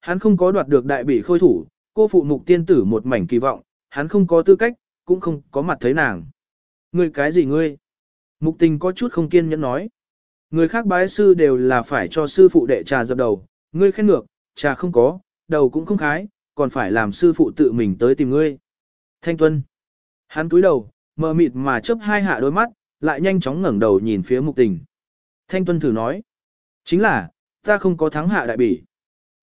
Hắn không có đoạt được đại bỉ khôi thủ, cô phụ mục tiên tử một mảnh kỳ vọng, hắn không có tư cách, cũng không có mặt thấy nàng. Ngươi cái gì ngươi? Mục tình có chút không kiên nhẫn nói. Người khác bái sư đều là phải cho sư phụ đệ trà dập đầu, ngươi khen ngược, trà không có, đầu cũng không khái, còn phải làm sư phụ tự mình tới tìm ngươi. Thanh Tuân. Hắn túi đầu, mờ mịt mà chớp hai hạ đôi mắt, lại nhanh chóng ngẩng đầu nhìn phía mục tình. Thanh Tuân thử nói. Chính là, ta không có thắng hạ đại bỉ.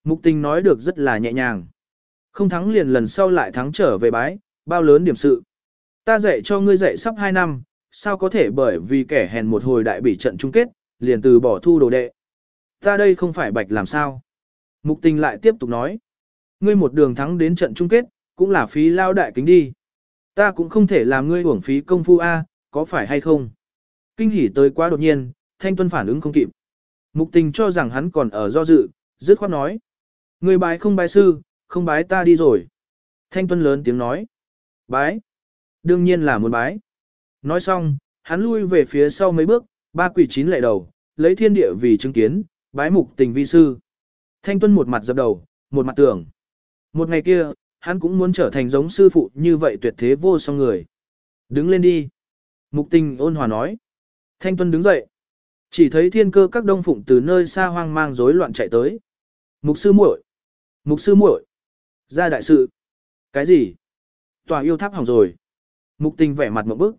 Mục tình nói được rất là nhẹ nhàng. Không thắng liền lần sau lại thắng trở về bái, bao lớn điểm sự. Ta dạy cho ngươi dạy sắp 2 năm, sao có thể bởi vì kẻ hèn một hồi đại bị trận chung kết, liền từ bỏ thu đồ đệ. Ta đây không phải bạch làm sao. Mục tình lại tiếp tục nói. Ngươi một đường thắng đến trận chung kết, cũng là phí lao đại kính đi. Ta cũng không thể làm ngươi uổng phí công phu A, có phải hay không? Kinh hỉ tới quá đột nhiên, thanh tuân phản ứng không kịp. Mục tình cho rằng hắn còn ở do dự, dứt khoát nói. Người bái không bái sư, không bái ta đi rồi. Thanh tuân lớn tiếng nói. Bái. Đương nhiên là muốn bái. Nói xong, hắn lui về phía sau mấy bước, ba quỷ chín lệ đầu, lấy thiên địa vì chứng kiến, bái mục tình vi sư. Thanh tuân một mặt dập đầu, một mặt tưởng. Một ngày kia, hắn cũng muốn trở thành giống sư phụ như vậy tuyệt thế vô song người. Đứng lên đi. Mục tình ôn hòa nói. Thanh tuân đứng dậy. Chỉ thấy thiên cơ các đông phụng từ nơi xa hoang mang rối loạn chạy tới. Mục sư muội, Mục sư muội, Ra đại sự. Cái gì? Tòa yêu tháp hỏng rồi. Mục tình vẻ mặt một bức.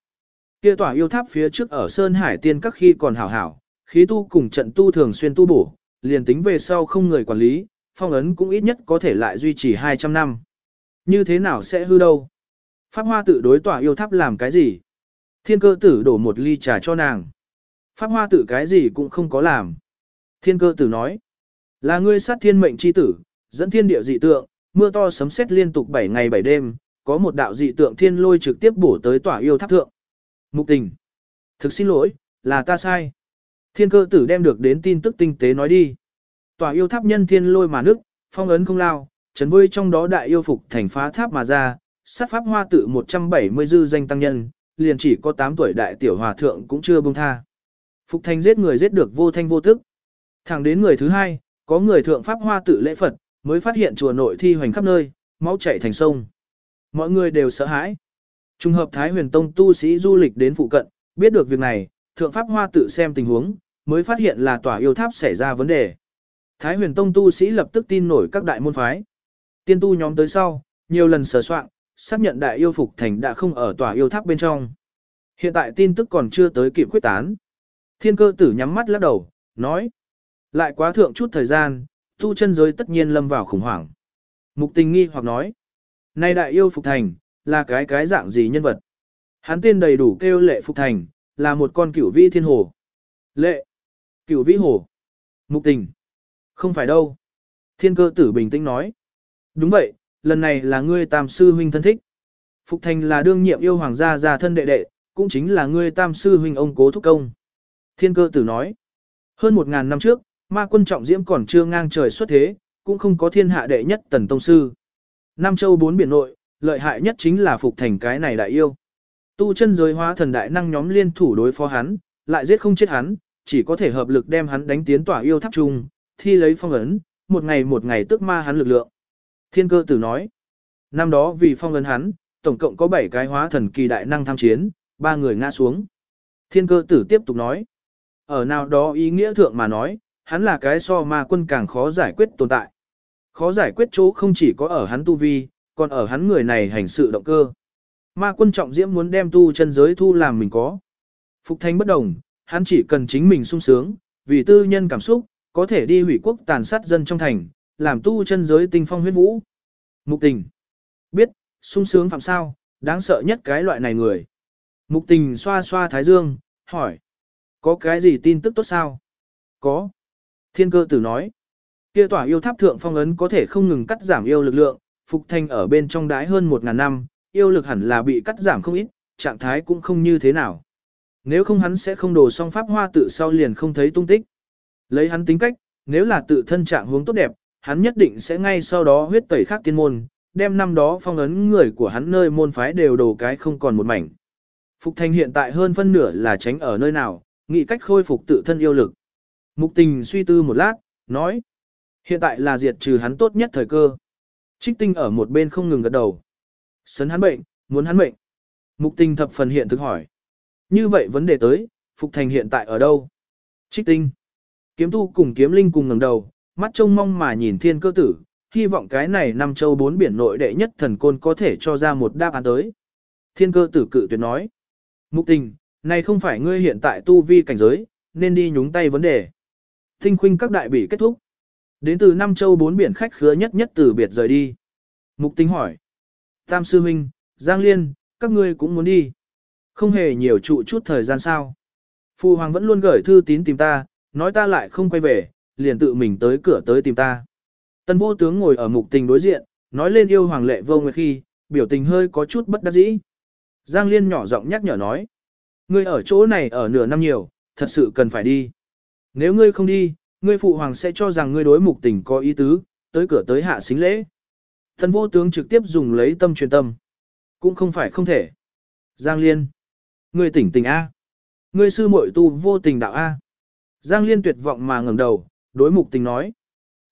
Kia tòa yêu tháp phía trước ở Sơn Hải tiên các khi còn hảo hảo, khí tu cùng trận tu thường xuyên tu bổ, liền tính về sau không người quản lý, phong ấn cũng ít nhất có thể lại duy trì 200 năm. Như thế nào sẽ hư đâu? Pháp hoa tự đối tỏa yêu tháp làm cái gì? Thiên cơ tử đổ một ly trà cho nàng. Pháp hoa tự cái gì cũng không có làm. Thiên cơ tử nói. Là ngươi sát thiên mệnh chi tử, dẫn thiên địa dị tượng, mưa to sấm sét liên tục 7 ngày 7 đêm, có một đạo dị tượng thiên lôi trực tiếp bổ tới tỏa yêu tháp thượng. Mục tình. Thực xin lỗi, là ta sai. Thiên cơ tử đem được đến tin tức tinh tế nói đi. tỏa yêu tháp nhân thiên lôi mà nước, phong ấn không lao, chấn vơi trong đó đại yêu phục thành phá tháp mà ra, sát pháp hoa tự 170 dư danh tăng nhân, liền chỉ có 8 tuổi đại tiểu hòa thượng cũng chưa buông tha. Phục thành giết người giết được vô thanh vô tức. Thẳng đến người thứ hai, có người thượng pháp hoa tự lễ Phật, mới phát hiện chùa nội thi hoành khắp nơi, máu chảy thành sông. Mọi người đều sợ hãi. Trùng hợp Thái huyền tông tu sĩ du lịch đến phụ cận, biết được việc này, thượng pháp hoa tự xem tình huống, mới phát hiện là tòa yêu tháp xảy ra vấn đề. Thái huyền tông tu sĩ lập tức tin nổi các đại môn phái. Tiên tu nhóm tới sau, nhiều lần sờ soạn, xác nhận đại yêu phục thành đã không ở tòa yêu tháp bên trong. Hiện tại tin tức còn chưa tới kịp quyết tán. Thiên cơ tử nhắm mắt lắc đầu, nói. Lại quá thượng chút thời gian, tu chân giới tất nhiên lâm vào khủng hoảng. Mục tình nghi hoặc nói. Nay đại yêu phục thành, là cái cái dạng gì nhân vật? Hắn tên đầy đủ kêu lệ phục thành, là một con cửu vĩ thiên hồ. Lệ. Cửu vĩ hồ. Mục tình. Không phải đâu. Thiên cơ tử bình tĩnh nói. Đúng vậy, lần này là ngươi tam sư huynh thân thích. Phục thành là đương nhiệm yêu hoàng gia gia thân đệ đệ, cũng chính là ngươi tam sư huynh ông cố thúc công. Thiên cơ tử nói. Hơn một ngàn năm trước, ma quân trọng diễm còn chưa ngang trời xuất thế, cũng không có thiên hạ đệ nhất tần tông sư. Nam châu bốn biển nội, lợi hại nhất chính là phục thành cái này đại yêu. Tu chân giới hóa thần đại năng nhóm liên thủ đối phó hắn, lại giết không chết hắn, chỉ có thể hợp lực đem hắn đánh tiến tỏa yêu tháp trung, thi lấy phong ấn, một ngày một ngày tức ma hắn lực lượng. Thiên cơ tử nói, năm đó vì phong ấn hắn, tổng cộng có 7 cái hóa thần kỳ đại năng tham chiến, ba người ngã xuống. Thiên cơ tử tiếp tục nói, ở nào đó ý nghĩa thượng mà nói, hắn là cái so ma quân càng khó giải quyết tồn tại. Khó giải quyết chỗ không chỉ có ở hắn tu vi, còn ở hắn người này hành sự động cơ. Ma quân trọng diễm muốn đem tu chân giới thu làm mình có. Phục thanh bất đồng, hắn chỉ cần chính mình sung sướng, vì tư nhân cảm xúc, có thể đi hủy quốc tàn sát dân trong thành, làm tu chân giới tinh phong huyết vũ. Mục tình. Biết, sung sướng phạm sao, đáng sợ nhất cái loại này người. Mục tình xoa xoa thái dương, hỏi. Có cái gì tin tức tốt sao? Có. Thiên cơ tử nói. Kia tỏa yêu tháp thượng phong ấn có thể không ngừng cắt giảm yêu lực lượng, Phục Thanh ở bên trong đái hơn một ngàn năm, yêu lực hẳn là bị cắt giảm không ít, trạng thái cũng không như thế nào. Nếu không hắn sẽ không đổ song pháp hoa tự sau liền không thấy tung tích. Lấy hắn tính cách, nếu là tự thân trạng hướng tốt đẹp, hắn nhất định sẽ ngay sau đó huyết tẩy khác tiên môn, đem năm đó phong ấn người của hắn nơi môn phái đều đổ cái không còn một mảnh. Phục Thanh hiện tại hơn phân nửa là tránh ở nơi nào, nghĩ cách khôi phục tự thân yêu lực. Mục tình suy tư một lát, nói. Hiện tại là diệt trừ hắn tốt nhất thời cơ. Trích tinh ở một bên không ngừng gật đầu. Sấn hắn bệnh, muốn hắn bệnh. Mục tinh thập phần hiện thực hỏi. Như vậy vấn đề tới, Phục Thành hiện tại ở đâu? Trích tinh. Kiếm tu cùng kiếm linh cùng ngẩng đầu, mắt trông mong mà nhìn thiên cơ tử, hy vọng cái này năm châu bốn biển nội đệ nhất thần côn có thể cho ra một đáp án tới. Thiên cơ tử cự tuyệt nói. Mục tình, này không phải ngươi hiện tại tu vi cảnh giới, nên đi nhúng tay vấn đề. Tinh khuynh các đại bị kết thúc. Đến từ năm châu bốn biển khách khứa nhất nhất từ biệt rời đi. Mục tính hỏi. Tam sư huynh, Giang Liên, các ngươi cũng muốn đi. Không hề nhiều trụ chút thời gian sao. Phu Hoàng vẫn luôn gửi thư tín tìm ta, nói ta lại không quay về, liền tự mình tới cửa tới tìm ta. Tân vô tướng ngồi ở mục tình đối diện, nói lên yêu Hoàng lệ vô nguyệt khi, biểu tình hơi có chút bất đắc dĩ. Giang Liên nhỏ giọng nhắc nhở nói. Ngươi ở chỗ này ở nửa năm nhiều, thật sự cần phải đi. Nếu ngươi không đi, ngươi phụ hoàng sẽ cho rằng ngươi đối mục tình có ý tứ, tới cửa tới hạ xính lễ. Thần vô tướng trực tiếp dùng lấy tâm truyền tâm. Cũng không phải không thể. Giang Liên. Ngươi tỉnh tỉnh A. Ngươi sư muội tu vô tình đạo A. Giang Liên tuyệt vọng mà ngẩng đầu, đối mục tình nói.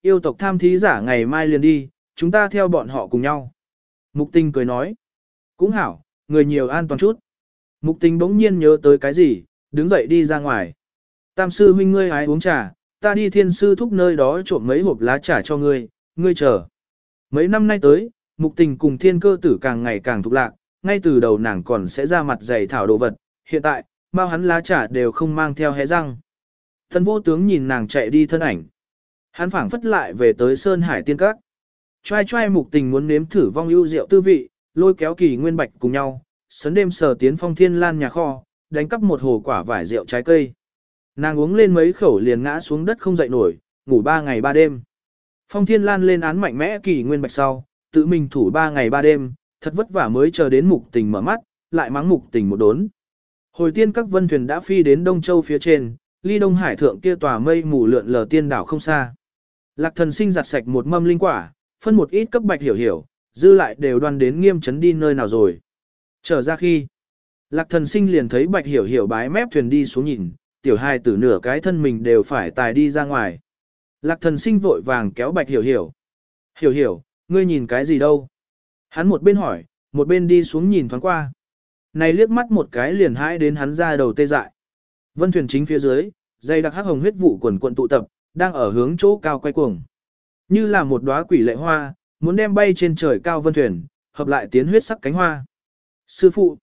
Yêu tộc tham thí giả ngày mai liền đi, chúng ta theo bọn họ cùng nhau. Mục tình cười nói. Cũng hảo, người nhiều an toàn chút. Mục tình bỗng nhiên nhớ tới cái gì, đứng dậy đi ra ngoài. Tam sư huynh ngươi hái uống trà, ta đi thiên sư thúc nơi đó trộm mấy hộp lá trà cho ngươi, ngươi chờ. Mấy năm nay tới, mục tình cùng thiên cơ tử càng ngày càng thục lạc, ngay từ đầu nàng còn sẽ ra mặt dày thảo đồ vật, hiện tại, bao hắn lá trà đều không mang theo hé răng. Thần vô tướng nhìn nàng chạy đi thân ảnh. Hắn phảng phất lại về tới Sơn Hải Tiên Các. Trai trai mục tình muốn nếm thử vong ưu rượu tư vị, lôi kéo kỳ nguyên bạch cùng nhau, sấn đêm sờ tiến phong thiên lan nhà kho, đánh cắp một hồ quả vải rượu trái cây. Nàng uống lên mấy khẩu liền ngã xuống đất không dậy nổi, ngủ ba ngày ba đêm. Phong thiên lan lên án mạnh mẽ kỳ nguyên bạch sau, tự mình thủ ba ngày ba đêm, thật vất vả mới chờ đến mục tình mở mắt, lại mắng mục tình một đốn. Hồi tiên các vân thuyền đã phi đến Đông Châu phía trên, ly Đông Hải thượng kia tòa mây mù lượn lờ tiên đảo không xa. Lạc thần sinh giặt sạch một mâm linh quả, phân một ít cấp bạch hiểu hiểu, dư lại đều đoan đến nghiêm trấn đi nơi nào rồi. Trở ra khi, lạc thần sinh liền thấy bạch hiểu hiểu bái mép thuyền đi xuống nhìn, tiểu hai tử nửa cái thân mình đều phải tài đi ra ngoài. Lạc thần sinh vội vàng kéo bạch hiểu hiểu. Hiểu hiểu, ngươi nhìn cái gì đâu? Hắn một bên hỏi, một bên đi xuống nhìn thoáng qua. Này liếc mắt một cái liền hãi đến hắn ra đầu tê dại. Vân thuyền chính phía dưới, dây đặc hắc hồng huyết vụ quần quận tụ tập, đang ở hướng chỗ cao quay cuồng. Như là một đóa quỷ lệ hoa, muốn đem bay trên trời cao vân thuyền, hợp lại tiến huyết sắc cánh hoa. Sư phụ,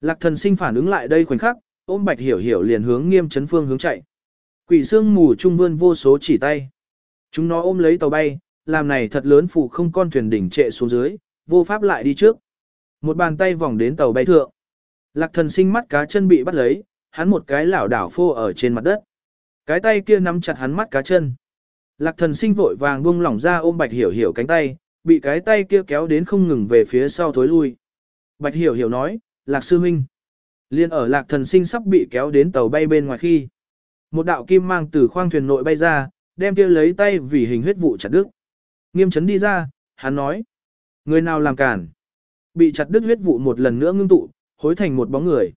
lạc thần sinh phản ứng lại đây khoảnh khắc, ôm bạch hiểu hiểu liền hướng nghiêm chấn phương hướng chạy. Quỷ xương mù trung vươn vô số chỉ tay. Chúng nó ôm lấy tàu bay, làm này thật lớn phủ không con thuyền đỉnh trệ xuống dưới, vô pháp lại đi trước. Một bàn tay vòng đến tàu bay thượng. Lạc thần sinh mắt cá chân bị bắt lấy, hắn một cái lảo đảo phô ở trên mặt đất. Cái tay kia nắm chặt hắn mắt cá chân. Lạc thần sinh vội vàng buông lỏng ra ôm bạch hiểu hiểu cánh tay, bị cái tay kia kéo đến không ngừng về phía sau thối lui. Bạch hiểu hiểu nói, lạc sư huynh. Liên ở lạc thần sinh sắp bị kéo đến tàu bay bên ngoài khi. Một đạo kim mang từ khoang thuyền nội bay ra, đem kia lấy tay vì hình huyết vụ chặt đứt. Nghiêm chấn đi ra, hắn nói. Người nào làm cản? Bị chặt đứt huyết vụ một lần nữa ngưng tụ, hối thành một bóng người.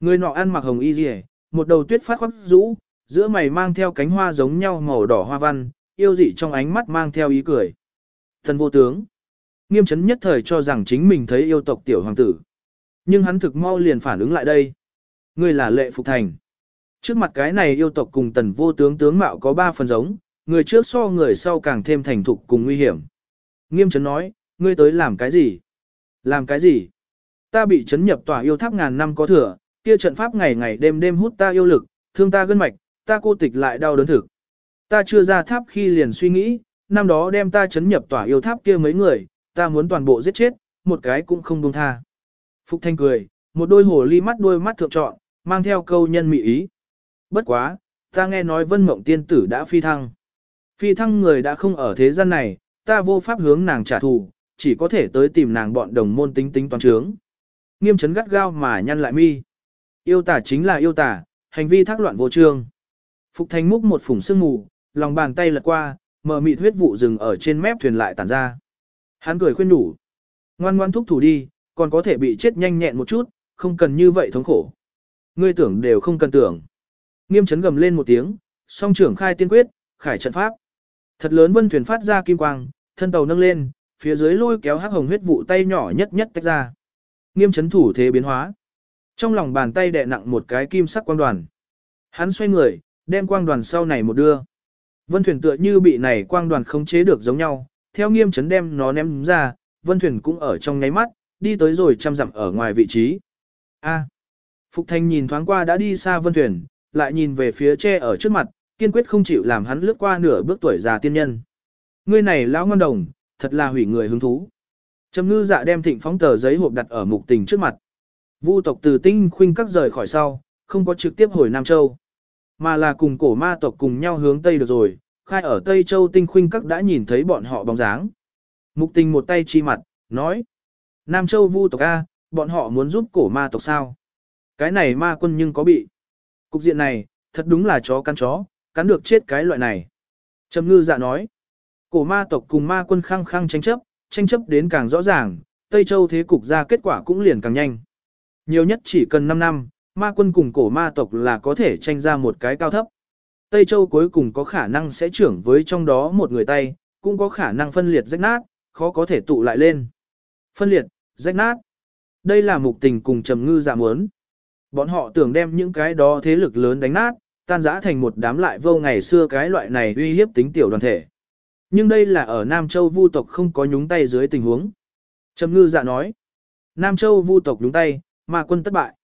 Người nọ ăn mặc hồng y rìa, một đầu tuyết phát khoác rũ, giữa mày mang theo cánh hoa giống nhau màu đỏ hoa văn, yêu dị trong ánh mắt mang theo ý cười. Thần vô tướng. Nghiêm chấn nhất thời cho rằng chính mình thấy yêu tộc tiểu hoàng tử. Nhưng hắn thực mau liền phản ứng lại đây. Người là lệ phục thành. Trước mặt cái này yêu tộc cùng tần vô tướng tướng mạo có ba phần giống, người trước so người sau càng thêm thành thục cùng nguy hiểm. Nghiêm chấn nói, ngươi tới làm cái gì? Làm cái gì? Ta bị chấn nhập tòa yêu tháp ngàn năm có thừa, kia trận pháp ngày ngày đêm đêm hút ta yêu lực, thương ta gân mạch, ta cô tịch lại đau đớn thực. Ta chưa ra tháp khi liền suy nghĩ, năm đó đem ta chấn nhập tòa yêu tháp kia mấy người, ta muốn toàn bộ giết chết, một cái cũng không buông tha. Phúc Thanh cười, một đôi hồ ly mắt đôi mắt thượng trọn, mang theo câu nhân mị ý. Bất quá, ta nghe nói vân mộng tiên tử đã phi thăng. Phi thăng người đã không ở thế gian này, ta vô pháp hướng nàng trả thù, chỉ có thể tới tìm nàng bọn đồng môn tính tính toán trướng. Nghiêm chấn gắt gao mà nhăn lại mi. Yêu tả chính là yêu tả, hành vi thác loạn vô trương. Phục Thanh múc một phủng sương mù, lòng bàn tay lật qua, mở mịt huyết vụ rừng ở trên mép thuyền lại tản ra. Hắn cười khuyên đủ. Ngoan ngoan thúc thủ đi, còn có thể bị chết nhanh nhẹn một chút, không cần như vậy thống khổ. Ngươi tưởng đều không cần tưởng. Nghiêm chấn gầm lên một tiếng, song trưởng khai tiên quyết, khải trận pháp. Thật lớn vân thuyền phát ra kim quang, thân tàu nâng lên, phía dưới lôi kéo hắc hồng huyết vụ tay nhỏ nhất nhất tách ra. Nghiêm chấn thủ thế biến hóa. Trong lòng bàn tay đè nặng một cái kim sắc quang đoàn. Hắn xoay người, đem quang đoàn sau này một đưa. Vân thuyền tựa như bị này quang đoàn khống chế được giống nhau, theo nghiêm chấn đem nó ném ra, vân thuyền cũng ở trong nháy mắt, đi tới rồi chăm dặm ở ngoài vị trí. A. Phục Thanh nhìn thoáng qua đã đi xa vân thuyền, lại nhìn về phía tre ở trước mặt, kiên quyết không chịu làm hắn lướt qua nửa bước tuổi già tiên nhân. Ngươi này lão ngon đồng, thật là hủy người hứng thú. Trầm ngư dạ đem thịnh phóng tờ giấy hộp đặt ở mục tình trước mặt. Vu tộc từ tinh khuynh các rời khỏi sau, không có trực tiếp hồi Nam Châu. Mà là cùng cổ ma tộc cùng nhau hướng Tây được rồi, khai ở Tây Châu tinh khuynh các đã nhìn thấy bọn họ bóng dáng. Mục tình một tay chi mặt, nói. Nam Châu vu tộc A, bọn họ muốn giúp cổ ma tộc sao? Cái này ma quân nhưng có bị. Cục diện này, thật đúng là chó cắn chó, cắn được chết cái loại này. Trầm ngư dạ nói. Cổ ma tộc cùng ma quân khăng khăng tranh chấp, tranh chấp đến càng rõ ràng, Tây Châu thế cục ra kết quả cũng liền càng nhanh. Nhiều nhất chỉ cần 5 năm, ma quân cùng cổ ma tộc là có thể tranh ra một cái cao thấp. Tây Châu cuối cùng có khả năng sẽ trưởng với trong đó một người tay, cũng có khả năng phân liệt rách nát, khó có thể tụ lại lên. Phân liệt, rách nát. Đây là mục tình cùng trầm ngư dạ muốn. Bọn họ tưởng đem những cái đó thế lực lớn đánh nát, tan rã thành một đám lại vô ngày xưa cái loại này uy hiếp tính tiểu đoàn thể. Nhưng đây là ở Nam Châu vu tộc không có nhúng tay dưới tình huống. Trầm ngư dạ nói. Nam Châu vu tộc nhúng tay, ma quân thất bại.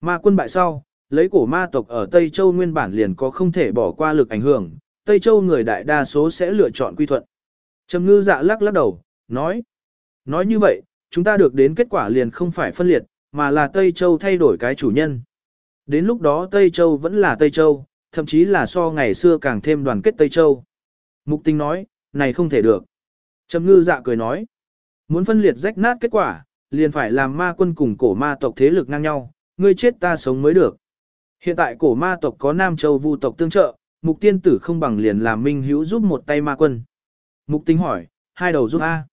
Ma quân bại sau, lấy cổ ma tộc ở Tây Châu nguyên bản liền có không thể bỏ qua lực ảnh hưởng, Tây Châu người đại đa số sẽ lựa chọn quy thuận. Trầm ngư dạ lắc lắc đầu, nói. Nói như vậy, chúng ta được đến kết quả liền không phải phân liệt, mà là Tây Châu thay đổi cái chủ nhân. Đến lúc đó Tây Châu vẫn là Tây Châu, thậm chí là so ngày xưa càng thêm đoàn kết Tây Châu. Mục tình nói, này không thể được. Trầm ngư dạ cười nói, muốn phân liệt rách nát kết quả, liền phải làm ma quân cùng cổ ma tộc thế lực ngang nhau, ngươi chết ta sống mới được. Hiện tại cổ ma tộc có Nam Châu vu tộc tương trợ, mục tiên tử không bằng liền làm minh hữu giúp một tay ma quân. Mục tình hỏi, hai đầu giúp A.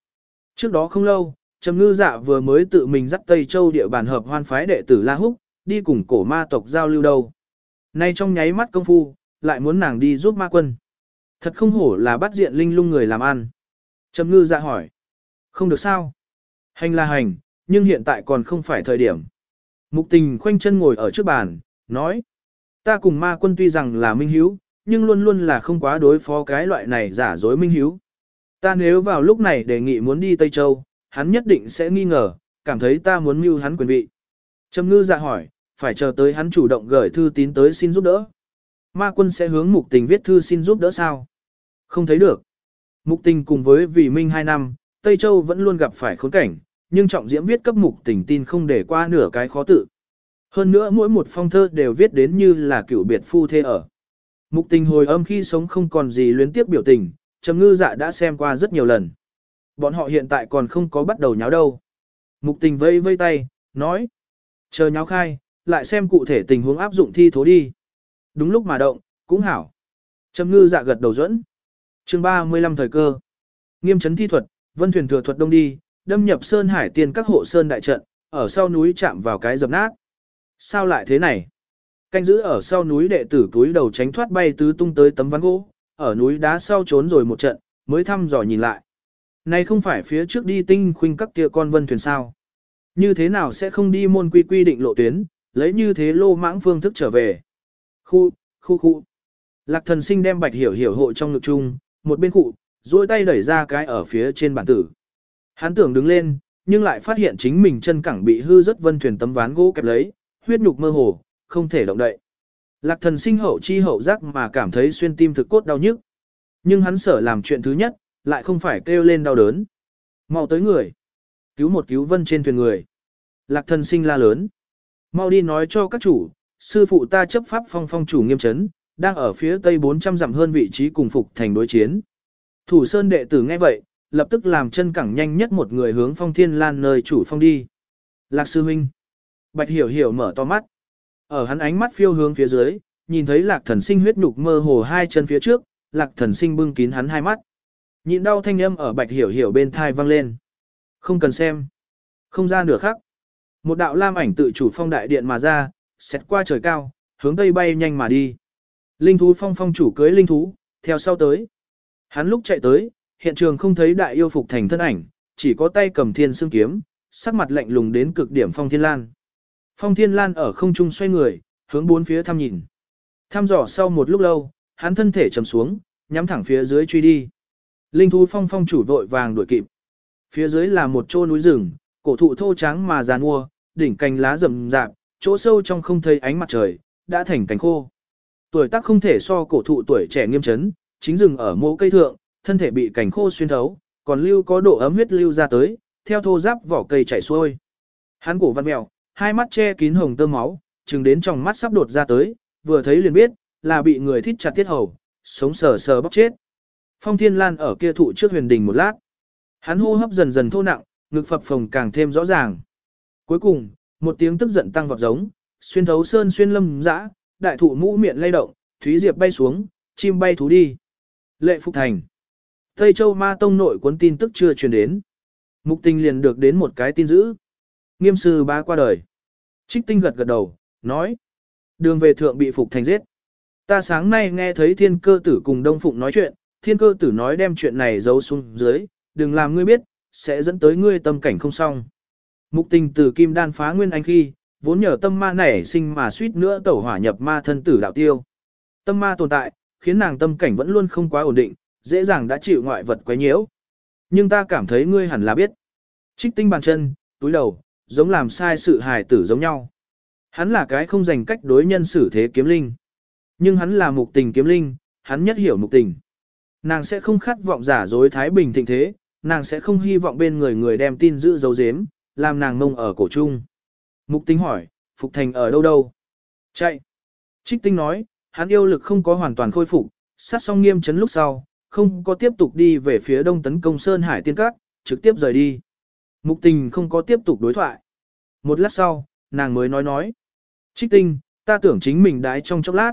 Trước đó không lâu, Trầm ngư dạ vừa mới tự mình dắt Tây Châu địa bàn hợp hoan phái đệ tử La Húc, đi cùng cổ ma tộc giao lưu đâu. Nay trong nháy mắt công phu, lại muốn nàng đi giúp ma quân. Thật không hổ là bắt diện linh lung người làm ăn. Trầm ngư dạ hỏi. Không được sao. Hành là hành, nhưng hiện tại còn không phải thời điểm. Mục tình khoanh chân ngồi ở trước bàn, nói. Ta cùng ma quân tuy rằng là minh hiếu, nhưng luôn luôn là không quá đối phó cái loại này giả dối minh hiếu. Ta nếu vào lúc này đề nghị muốn đi Tây Châu, hắn nhất định sẽ nghi ngờ, cảm thấy ta muốn mưu hắn quyền vị. Trầm ngư dạ hỏi, phải chờ tới hắn chủ động gửi thư tín tới xin giúp đỡ. Ma quân sẽ hướng mục tình viết thư xin giúp đỡ sao? Không thấy được. Mục tình cùng với vì minh hai năm, Tây Châu vẫn luôn gặp phải khốn cảnh, nhưng trọng diễm viết cấp mục tình tin không để qua nửa cái khó tự. Hơn nữa mỗi một phong thơ đều viết đến như là cựu biệt phu thê ở. Mục tình hồi âm khi sống không còn gì luyến tiếp biểu tình, trầm ngư dạ đã xem qua rất nhiều lần. Bọn họ hiện tại còn không có bắt đầu nháo đâu. Mục tình vây vây tay, nói. Chờ nháo khai, lại xem cụ thể tình huống áp dụng thi thố đi. Đúng lúc mà động, cũng hảo. Trầm ngư dạ gật đầu dẫn. chương 35 thời cơ. Nghiêm trấn thi thuật, vân thuyền thừa thuật đông đi, đâm nhập sơn hải tiền các hộ sơn đại trận, ở sau núi chạm vào cái dập nát. Sao lại thế này? Canh giữ ở sau núi đệ tử túi đầu tránh thoát bay tứ tung tới tấm ván gỗ, ở núi đá sau trốn rồi một trận, mới thăm dò nhìn lại. Này không phải phía trước đi tinh khuynh các kia con vân thuyền sao? Như thế nào sẽ không đi môn quy quy định lộ tuyến, lấy như thế lô mãng phương thức trở về? Khu, khu khu. Lạc thần sinh đem bạch hiểu hiểu hộ trong ngực chung, một bên cụ, duỗi tay đẩy ra cái ở phía trên bản tử. Hắn tưởng đứng lên, nhưng lại phát hiện chính mình chân cẳng bị hư rất vân thuyền tấm ván gỗ kẹp lấy, huyết nhục mơ hồ, không thể động đậy. Lạc thần sinh hậu chi hậu giác mà cảm thấy xuyên tim thực cốt đau nhức. Nhưng hắn sở làm chuyện thứ nhất, lại không phải kêu lên đau đớn. Mau tới người. Cứu một cứu vân trên thuyền người. Lạc thần sinh la lớn. Mau đi nói cho các chủ, sư phụ ta chấp pháp phong phong chủ nghiêm chấn, đang ở phía tây 400 dặm hơn vị trí cùng phục thành đối chiến. Thủ sơn đệ tử nghe vậy, lập tức làm chân cẳng nhanh nhất một người hướng phong thiên lan nơi chủ phong đi. Lạc sư huynh. Bạch hiểu hiểu mở to mắt. Ở hắn ánh mắt phiêu hướng phía dưới, nhìn thấy lạc thần sinh huyết nhục mơ hồ hai chân phía trước, lạc thần sinh bưng kín hắn hai mắt. Nhịn đau thanh âm ở bạch hiểu hiểu bên thai vang lên. Không cần xem. Không ra nửa khắc. Một đạo lam ảnh tự chủ phong đại điện mà ra, xét qua trời cao, hướng tây bay nhanh mà đi. Linh thú phong phong chủ cưới linh thú, theo sau tới. Hắn lúc chạy tới, hiện trường không thấy đại yêu phục thành thân ảnh, chỉ có tay cầm thiên xương kiếm, sắc mặt lạnh lùng đến cực điểm phong thiên lan. Phong thiên lan ở không trung xoay người, hướng bốn phía thăm nhìn. Thăm dò sau một lúc lâu, hắn thân thể trầm xuống, nhắm thẳng phía dưới truy đi. Linh thú phong phong chủ vội vàng đuổi kịp. Phía dưới là một chỗ núi rừng, cổ thụ thô trắng mà giàn mua, đỉnh cành lá rậm rạp, chỗ sâu trong không thấy ánh mặt trời, đã thành cánh khô. Tuổi tác không thể so cổ thụ tuổi trẻ nghiêm chấn, chính rừng ở mỗ cây thượng, thân thể bị cành khô xuyên thấu, còn lưu có độ ấm huyết lưu ra tới, theo thô giáp vỏ cây chảy xuôi. Hắn cổ văn mèo, hai mắt che kín hồng tơ máu, chừng đến trong mắt sắp đột ra tới, vừa thấy liền biết, là bị người thít chặt tiết hầu, sống sờ sờ bóc chết. Phong Thiên Lan ở kia thụ trước huyền đình một lát. Hắn hô hấp dần dần thô nặng, ngực phập phồng càng thêm rõ ràng. Cuối cùng, một tiếng tức giận tăng vọt giống, xuyên thấu sơn xuyên lâm dã, đại thụ mũ miệng lay động, thúy diệp bay xuống, chim bay thú đi. Lệ Phục Thành. Tây Châu Ma Tông nội cuốn tin tức chưa truyền đến. Mục tình liền được đến một cái tin dữ. Nghiêm sư ba qua đời. Trích tinh gật gật đầu, nói. Đường về thượng bị Phục Thành giết. Ta sáng nay nghe thấy thiên cơ tử cùng Đông Phụng nói chuyện, thiên cơ tử nói đem chuyện này giấu xuống dưới, đừng làm ngươi biết, sẽ dẫn tới ngươi tâm cảnh không xong. Mục tình từ kim đan phá nguyên anh khi, vốn nhờ tâm ma nảy sinh mà suýt nữa tẩu hỏa nhập ma thân tử đạo tiêu. Tâm ma tồn tại, khiến nàng tâm cảnh vẫn luôn không quá ổn định, dễ dàng đã chịu ngoại vật quấy nhiễu. Nhưng ta cảm thấy ngươi hẳn là biết. Trích tinh bàn chân, túi đầu, giống làm sai sự hài tử giống nhau. Hắn là cái không dành cách đối nhân xử thế kiếm linh. Nhưng hắn là mục tình kiếm linh, hắn nhất hiểu mục tình. Nàng sẽ không khát vọng giả dối thái bình thịnh thế, nàng sẽ không hy vọng bên người người đem tin giữ dấu dếm, làm nàng mông ở cổ trung. Mục tình hỏi, Phục Thành ở đâu đâu? Chạy. Trích tinh nói, hắn yêu lực không có hoàn toàn khôi phục, sát song nghiêm chấn lúc sau, không có tiếp tục đi về phía đông tấn công Sơn Hải Tiên Các, trực tiếp rời đi. Mục tình không có tiếp tục đối thoại. Một lát sau, nàng mới nói nói. Trích tinh, ta tưởng chính mình đái trong chốc lát.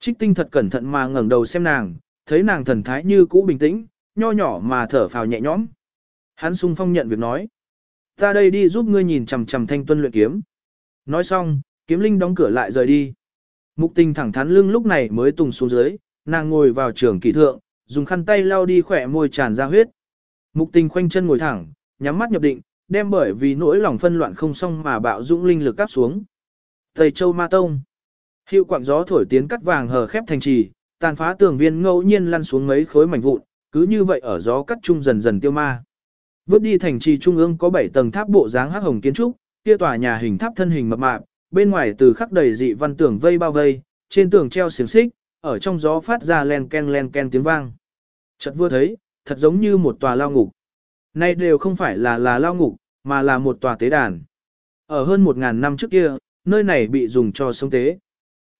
Trích tinh thật cẩn thận mà ngẩng đầu xem nàng, thấy nàng thần thái như cũ bình tĩnh, nho nhỏ mà thở phào nhẹ nhõm. Hắn sung phong nhận việc nói. Ta đây đi giúp ngươi nhìn chằm chằm thanh tuân luyện kiếm. Nói xong, kiếm linh đóng cửa lại rời đi. Mục tình thẳng thắn lưng lúc này mới tùng xuống dưới, nàng ngồi vào trường kỳ thượng, dùng khăn tay lau đi khỏe môi tràn ra huyết. Mục tình khoanh chân ngồi thẳng, nhắm mắt nhập định, đem bởi vì nỗi lòng phân loạn không xong mà bạo dũng linh lực cắp xuống. Tây Châu Ma Tông Hiệu quạng gió thổi tiến cắt vàng hờ khép thành trì, tàn phá tường viên ngẫu nhiên lăn xuống mấy khối mảnh vụn, cứ như vậy ở gió cắt trung dần dần tiêu ma. Vớt đi thành trì trung ương có 7 tầng tháp bộ dáng hắc hồng kiến trúc, kia tòa nhà hình tháp thân hình mập mạp, bên ngoài từ khắc đầy dị văn tường vây bao vây, trên tường treo xiềng xích, ở trong gió phát ra len ken len ken tiếng vang. Chợt vừa thấy, thật giống như một tòa lao ngục. Nay đều không phải là là lao ngục, mà là một tòa tế đàn. Ở hơn một ngàn năm trước kia, nơi này bị dùng cho sống tế.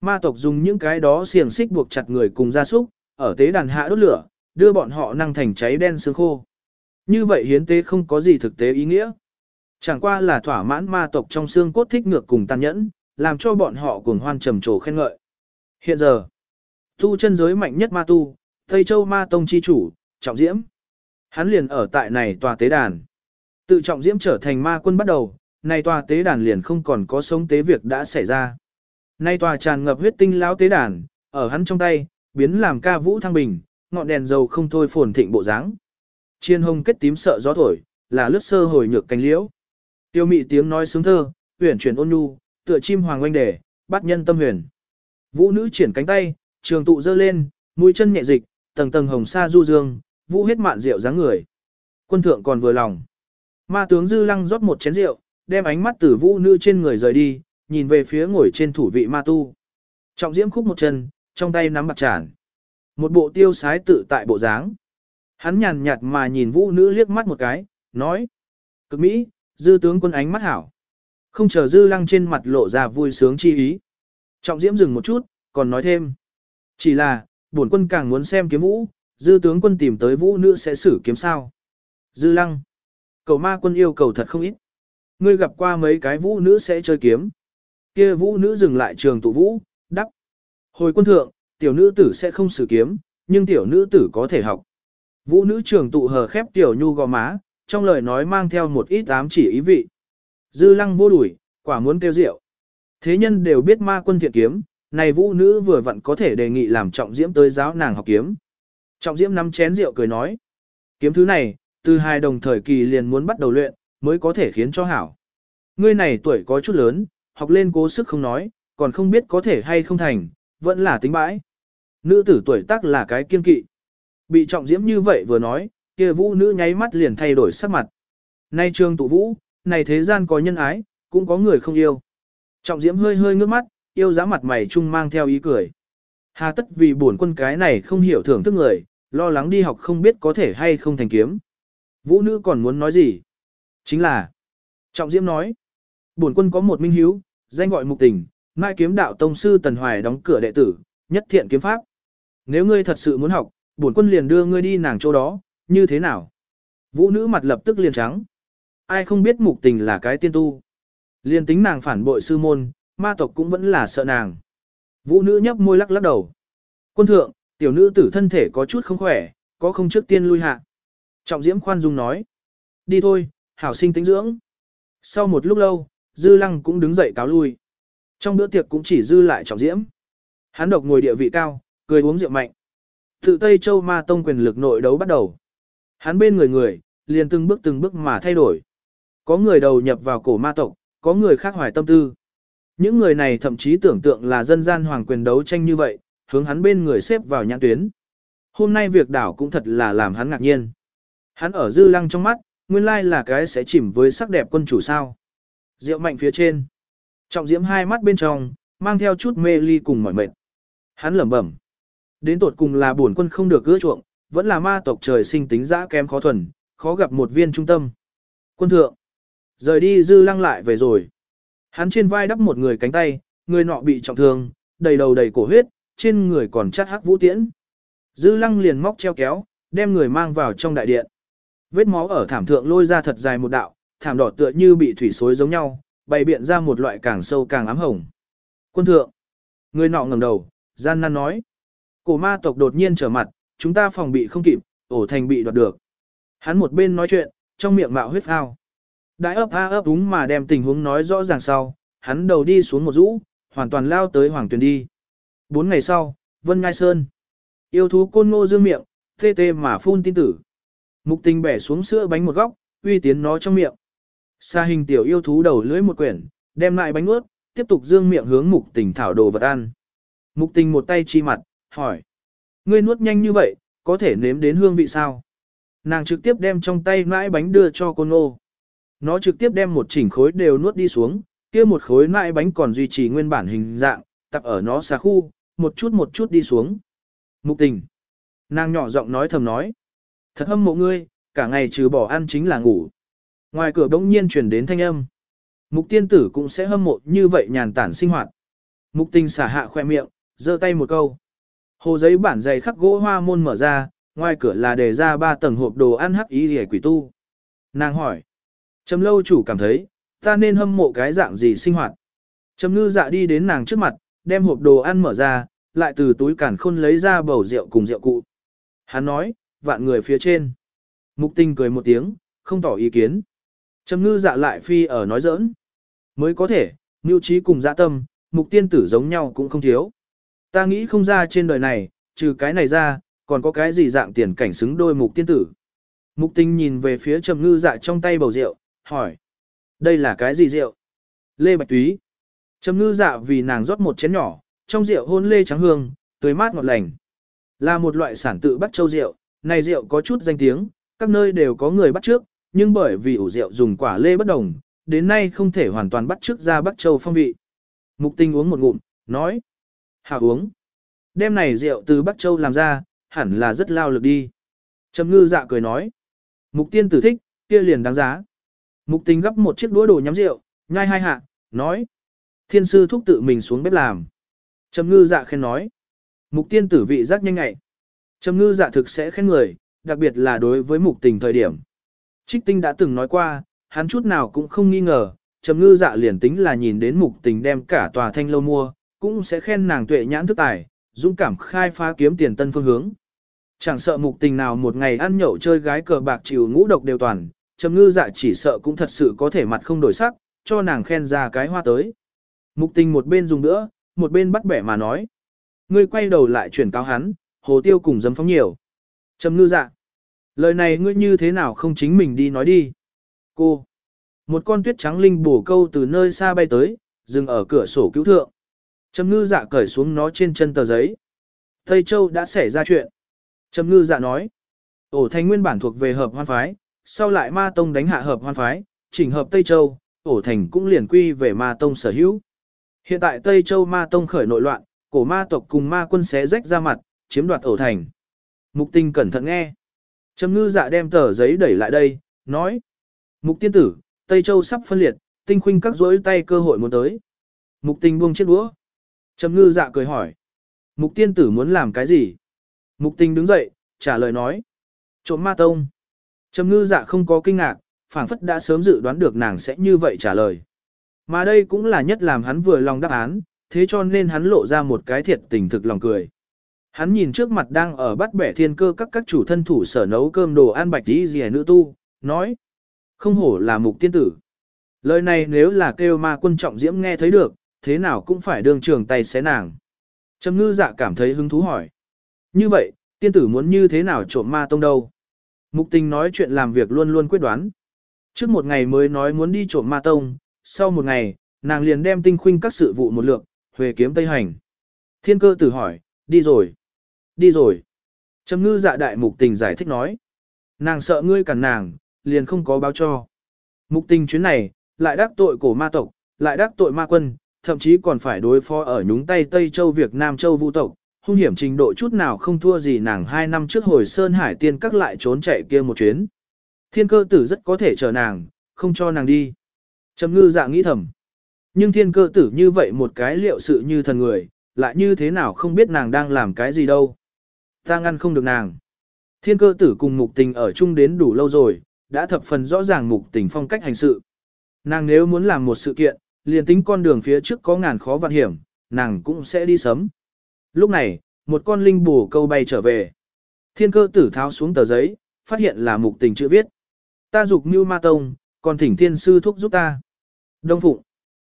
Ma tộc dùng những cái đó xiềng xích buộc chặt người cùng gia súc, ở tế đàn hạ đốt lửa, đưa bọn họ năng thành cháy đen xương khô. Như vậy hiến tế không có gì thực tế ý nghĩa. Chẳng qua là thỏa mãn ma tộc trong xương cốt thích ngược cùng tàn nhẫn, làm cho bọn họ cuồng hoan trầm trồ khen ngợi. Hiện giờ, tu chân giới mạnh nhất ma tu, Tây Châu ma tông chi chủ, Trọng Diễm. Hắn liền ở tại này tòa tế đàn. Tự Trọng Diễm trở thành ma quân bắt đầu, này tòa tế đàn liền không còn có sống tế việc đã xảy ra. Nay tòa tràn ngập huyết tinh lão tế đàn, ở hắn trong tay, biến làm ca vũ thăng bình, ngọn đèn dầu không thôi phồn thịnh bộ dáng. Chiên hồng kết tím sợ gió thổi, là lướt sơ hồi nhược cánh liễu. Tiêu mị tiếng nói sướng thơ, huyền chuyển ôn nhu, tựa chim hoàng oanh đề, bắt nhân tâm huyền. Vũ nữ triển cánh tay, trường tụ dơ lên, mũi chân nhẹ dịch, tầng tầng hồng sa du dương, vũ hết mạn rượu dáng người. Quân thượng còn vừa lòng. Ma tướng dư lăng rót một chén rượu, đem ánh mắt từ vũ nữ trên người rời đi, nhìn về phía ngồi trên thủ vị ma tu. Trọng diễm khúc một chân, trong tay nắm bạc tràn. Một bộ tiêu sái tự tại bộ dáng. Hắn nhàn nhạt mà nhìn vũ nữ liếc mắt một cái, nói. Cực Mỹ, dư tướng quân ánh mắt hảo. Không chờ dư lăng trên mặt lộ ra vui sướng chi ý. Trọng diễm dừng một chút, còn nói thêm. Chỉ là, bổn quân càng muốn xem kiếm vũ, dư tướng quân tìm tới vũ nữ sẽ xử kiếm sao. Dư lăng. Cầu ma quân yêu cầu thật không ít. Ngươi gặp qua mấy cái vũ nữ sẽ chơi kiếm. Kia vũ nữ dừng lại trường tụ vũ, đắp. Hồi quân thượng, tiểu nữ tử sẽ không xử kiếm, nhưng tiểu nữ tử có thể học. Vũ nữ trường tụ hờ khép tiểu nhu gò má, trong lời nói mang theo một ít ám chỉ ý vị. Dư lăng vô đuổi, quả muốn kêu rượu. Thế nhân đều biết ma quân thiện kiếm, này vũ nữ vừa vặn có thể đề nghị làm trọng diễm tới giáo nàng học kiếm. Trọng Diễm nắm chén rượu cười nói. Kiếm thứ này, từ hai đồng thời kỳ liền muốn bắt đầu luyện, mới có thể khiến cho hảo. Ngươi này tuổi có chút lớn, học lên cố sức không nói, còn không biết có thể hay không thành, vẫn là tính bãi. Nữ tử tuổi tác là cái kiên kỵ. Bị trọng diễm như vậy vừa nói, kia vũ nữ nháy mắt liền thay đổi sắc mặt. Nay trương tụ vũ, này thế gian có nhân ái, cũng có người không yêu. Trọng diễm hơi hơi ngước mắt, yêu giá mặt mày chung mang theo ý cười. Hà tất vì buồn quân cái này không hiểu thưởng thức người, lo lắng đi học không biết có thể hay không thành kiếm. Vũ nữ còn muốn nói gì? Chính là, Trọng Diễm nói, bổn quân có một minh hiếu, danh gọi mục tình, mai kiếm đạo tông sư Tần Hoài đóng cửa đệ tử, nhất thiện kiếm pháp. Nếu ngươi thật sự muốn học, bổn quân liền đưa ngươi đi nàng chỗ đó, như thế nào? Vũ nữ mặt lập tức liền trắng. Ai không biết mục tình là cái tiên tu. Liền tính nàng phản bội sư môn, ma tộc cũng vẫn là sợ nàng. Vũ nữ nhấp môi lắc lắc đầu. Quân thượng, tiểu nữ tử thân thể có chút không khỏe, có không trước tiên lui hạ. Trọng diễm khoan dung nói. Đi thôi, hảo sinh tính dưỡng. Sau một lúc lâu, dư lăng cũng đứng dậy cáo lui. Trong bữa tiệc cũng chỉ dư lại trọng diễm. Hắn độc ngồi địa vị cao, cười uống rượu mạnh. Tự Tây Châu Ma Tông quyền lực nội đấu bắt đầu. Hắn bên người người, liền từng bước từng bước mà thay đổi. Có người đầu nhập vào cổ ma tộc, có người khác hoài tâm tư. Những người này thậm chí tưởng tượng là dân gian hoàng quyền đấu tranh như vậy, hướng hắn bên người xếp vào nhãn tuyến. Hôm nay việc đảo cũng thật là làm hắn ngạc nhiên. Hắn ở dư lăng trong mắt, nguyên lai là cái sẽ chìm với sắc đẹp quân chủ sao. diệu mạnh phía trên. Trọng diễm hai mắt bên trong, mang theo chút mê ly cùng mỏi mệt. Hắn lẩm bẩm. Đến tột cùng là buồn quân không được gỡ chuộng, vẫn là ma tộc trời sinh tính dã kém khó thuần, khó gặp một viên trung tâm. Quân thượng. Rời đi dư lăng lại về rồi. Hắn trên vai đắp một người cánh tay, người nọ bị trọng thương, đầy đầu đầy cổ huyết, trên người còn chắt hắc vũ tiễn. Dư lăng liền móc treo kéo, đem người mang vào trong đại điện. Vết máu ở thảm thượng lôi ra thật dài một đạo, thảm đỏ tựa như bị thủy xối giống nhau, bày biện ra một loại càng sâu càng ám hồng. Quân thượng, người nọ ngẩng đầu, gian nan nói. Cổ ma tộc đột nhiên trở mặt, chúng ta phòng bị không kịp, ổ thành bị đoạt được. Hắn một bên nói chuyện, trong miệng mạo huyết phao. Đại ấp a ấp đúng mà đem tình huống nói rõ ràng sau, hắn đầu đi xuống một rũ, hoàn toàn lao tới hoàng tuyền đi. Bốn ngày sau, Vân Ngai Sơn. Yêu thú côn ngô dương miệng, tê tê mà phun tin tử. Mục tình bẻ xuống sữa bánh một góc, uy tiến nó trong miệng. Sa hình tiểu yêu thú đầu lưỡi một quyển, đem lại bánh nuốt, tiếp tục dương miệng hướng mục tình thảo đồ vật ăn. Mục tình một tay chi mặt, hỏi. Ngươi nuốt nhanh như vậy, có thể nếm đến hương vị sao? Nàng trực tiếp đem trong tay nãi bánh đưa cho con ngô. Nó trực tiếp đem một chỉnh khối đều nuốt đi xuống, kia một khối nãi bánh còn duy trì nguyên bản hình dạng, tập ở nó xa khu, một chút một chút đi xuống. Mục tình. Nàng nhỏ giọng nói thầm nói. Thật hâm mộ ngươi, cả ngày trừ bỏ ăn chính là ngủ. Ngoài cửa bỗng nhiên truyền đến thanh âm. Mục tiên tử cũng sẽ hâm mộ như vậy nhàn tản sinh hoạt. Mục tình xả hạ khoe miệng, giơ tay một câu. Hồ giấy bản dày khắc gỗ hoa môn mở ra, ngoài cửa là để ra ba tầng hộp đồ ăn hắc ý hề quỷ tu. Nàng hỏi. Trầm lâu chủ cảm thấy, ta nên hâm mộ cái dạng gì sinh hoạt. Trầm ngư dạ đi đến nàng trước mặt, đem hộp đồ ăn mở ra, lại từ túi cản khôn lấy ra bầu rượu cùng rượu cụ. Hắn nói, vạn người phía trên. Mục tinh cười một tiếng, không tỏ ý kiến. Trầm ngư dạ lại phi ở nói giỡn. Mới có thể, mưu trí cùng dạ tâm, mục tiên tử giống nhau cũng không thiếu. Ta nghĩ không ra trên đời này, trừ cái này ra, còn có cái gì dạng tiền cảnh xứng đôi mục tiên tử. Mục tinh nhìn về phía trầm ngư dạ trong tay bầu rượu, hỏi. Đây là cái gì rượu? Lê Bạch Túy. Trầm ngư dạ vì nàng rót một chén nhỏ, trong rượu hôn lê trắng hương, tươi mát ngọt lành. Là một loại sản tự bắt châu rượu, này rượu có chút danh tiếng, các nơi đều có người bắt trước, nhưng bởi vì ủ rượu dùng quả lê bất đồng, đến nay không thể hoàn toàn bắt trước ra Bắc Châu phong vị. Mục tinh uống một ngụm, nói. Hạ uống. Đêm này rượu từ Bắc Châu làm ra, hẳn là rất lao lực đi. Trầm ngư dạ cười nói. Mục tiên tử thích, kia liền đáng giá. Mục tình gấp một chiếc đũa đồ nhắm rượu, nhai hai hạ, nói. Thiên sư thúc tự mình xuống bếp làm. Trầm ngư dạ khen nói. Mục tiên tử vị giác nhanh ngại. Trầm ngư dạ thực sẽ khen người, đặc biệt là đối với mục tình thời điểm. Trích tinh đã từng nói qua, hắn chút nào cũng không nghi ngờ, trầm ngư dạ liền tính là nhìn đến mục tình đem cả tòa thanh lâu mua, cũng sẽ khen nàng tuệ nhãn thức tài, dũng cảm khai phá kiếm tiền tân phương hướng. Chẳng sợ mục tình nào một ngày ăn nhậu chơi gái cờ bạc chịu ngũ độc đều toàn, trầm ngư dạ chỉ sợ cũng thật sự có thể mặt không đổi sắc, cho nàng khen ra cái hoa tới. Mục tình một bên dùng nữa, một bên bắt bẻ mà nói. Ngươi quay đầu lại chuyển cáo hắn, hồ tiêu cùng dấm phóng nhiều. Trầm ngư dạ. Lời này ngươi như thế nào không chính mình đi nói đi. Cô. Một con tuyết trắng linh bổ câu từ nơi xa bay tới, dừng ở cửa sổ cứu thượng. Trầm ngư dạ cởi xuống nó trên chân tờ giấy. Tây Châu đã xảy ra chuyện. Trầm ngư dạ nói. Ổ thành nguyên bản thuộc về hợp hoan phái, sau lại ma tông đánh hạ hợp hoan phái, chỉnh hợp Tây Châu, ổ thành cũng liền quy về ma tông sở hữu. Hiện tại Tây Châu ma tông khởi nội loạn, cổ ma tộc cùng ma quân xé rách ra mặt, chiếm đoạt ổ thành. Mục Tinh cẩn thận nghe. Trầm ngư dạ đem tờ giấy đẩy lại đây, nói. Mục tiên tử, Tây Châu sắp phân liệt, tinh khuynh các rối tay cơ hội muốn tới. Mục Tinh buông chiếc đũa. Trầm ngư dạ cười hỏi. Mục tiên tử muốn làm cái gì? Mục Tinh đứng dậy, trả lời nói. Trộm ma tông. Trầm ngư dạ không có kinh ngạc, phảng phất đã sớm dự đoán được nàng sẽ như vậy trả lời. Mà đây cũng là nhất làm hắn vừa lòng đáp án, thế cho nên hắn lộ ra một cái thiệt tình thực lòng cười. Hắn nhìn trước mặt đang ở bắt bẻ thiên cơ các các chủ thân thủ sở nấu cơm đồ ăn bạch tí gì nữ tu, nói. Không hổ là mục tiên tử. Lời này nếu là kêu ma quân trọng diễm nghe thấy được, thế nào cũng phải đương trường tay xé nàng. Trầm ngư dạ cảm thấy hứng thú hỏi. Như vậy, tiên tử muốn như thế nào trộm ma tông đâu? Mục tình nói chuyện làm việc luôn luôn quyết đoán. Trước một ngày mới nói muốn đi trộm ma tông, sau một ngày, nàng liền đem tinh khuynh các sự vụ một lượng, huề kiếm tây hành. Thiên cơ tử hỏi, đi rồi. Đi rồi. Trầm ngư dạ đại mục tình giải thích nói. Nàng sợ ngươi cản nàng, liền không có báo cho. Mục tình chuyến này, lại đắc tội cổ ma tộc, lại đắc tội ma quân, thậm chí còn phải đối phó ở nhúng tay Tây Châu Việt Nam Châu Vũ tộc, hung hiểm trình độ chút nào không thua gì nàng hai năm trước hồi Sơn Hải Tiên các lại trốn chạy kia một chuyến. Thiên cơ tử rất có thể chờ nàng, không cho nàng đi. Trầm ngư dạ nghĩ thầm. Nhưng thiên cơ tử như vậy một cái liệu sự như thần người, lại như thế nào không biết nàng đang làm cái gì đâu. Ta ngăn không được nàng. Thiên cơ tử cùng mục tình ở chung đến đủ lâu rồi, đã thập phần rõ ràng mục tình phong cách hành sự. Nàng nếu muốn làm một sự kiện, liền tính con đường phía trước có ngàn khó vạn hiểm, nàng cũng sẽ đi sớm. Lúc này, một con linh bù câu bay trở về. Thiên cơ tử tháo xuống tờ giấy, phát hiện là mục tình chữ viết. Ta dục mưu ma tông, còn thỉnh thiên sư thúc giúp ta. Đông Phụng.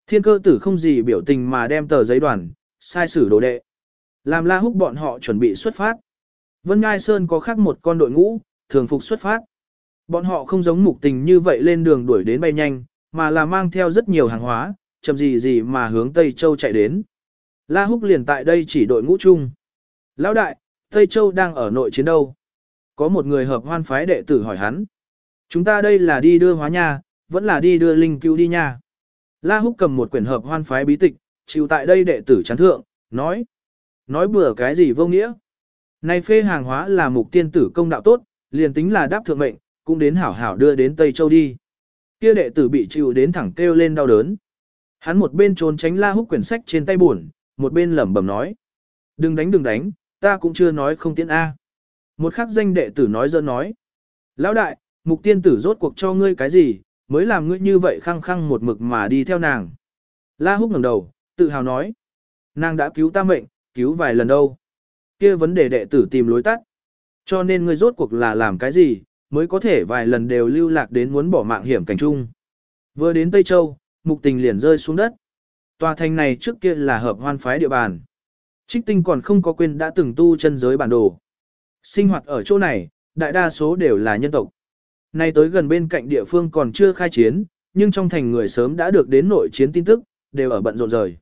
Thiên cơ tử không gì biểu tình mà đem tờ giấy đoàn, sai sử đồ đệ. Làm la húc bọn họ chuẩn bị xuất phát. Vân Ngai Sơn có khác một con đội ngũ, thường phục xuất phát. Bọn họ không giống mục tình như vậy lên đường đuổi đến bay nhanh, mà là mang theo rất nhiều hàng hóa, chậm gì gì mà hướng Tây Châu chạy đến. La Húc liền tại đây chỉ đội ngũ chung. Lão đại, Tây Châu đang ở nội chiến đâu? Có một người hợp hoan phái đệ tử hỏi hắn. Chúng ta đây là đi đưa hóa nha, vẫn là đi đưa linh cứu đi nha. La Húc cầm một quyển hợp hoan phái bí tịch, chịu tại đây đệ tử chán thượng, nói. Nói bừa cái gì vô nghĩa. Này phê hàng hóa là mục tiên tử công đạo tốt, liền tính là đáp thượng mệnh, cũng đến hảo hảo đưa đến Tây Châu đi. Kia đệ tử bị chịu đến thẳng kêu lên đau đớn. Hắn một bên trốn tránh La Húc quyển sách trên tay buồn, một bên lẩm bẩm nói. Đừng đánh đừng đánh, ta cũng chưa nói không tiễn A. Một khắc danh đệ tử nói dơ nói. Lão đại, mục tiên tử rốt cuộc cho ngươi cái gì, mới làm ngươi như vậy khăng khăng một mực mà đi theo nàng. La húc ngẩng đầu, tự hào nói. Nàng đã cứu ta mệnh, cứu vài lần đâu. kia vấn đề đệ tử tìm lối tắt. Cho nên ngươi rốt cuộc là làm cái gì, mới có thể vài lần đều lưu lạc đến muốn bỏ mạng hiểm cảnh chung. Vừa đến Tây Châu, mục tình liền rơi xuống đất. Tòa thành này trước kia là hợp hoan phái địa bàn. Trích tinh còn không có quên đã từng tu chân giới bản đồ. Sinh hoạt ở chỗ này, đại đa số đều là nhân tộc. Nay tới gần bên cạnh địa phương còn chưa khai chiến, nhưng trong thành người sớm đã được đến nội chiến tin tức, đều ở bận rộn rời.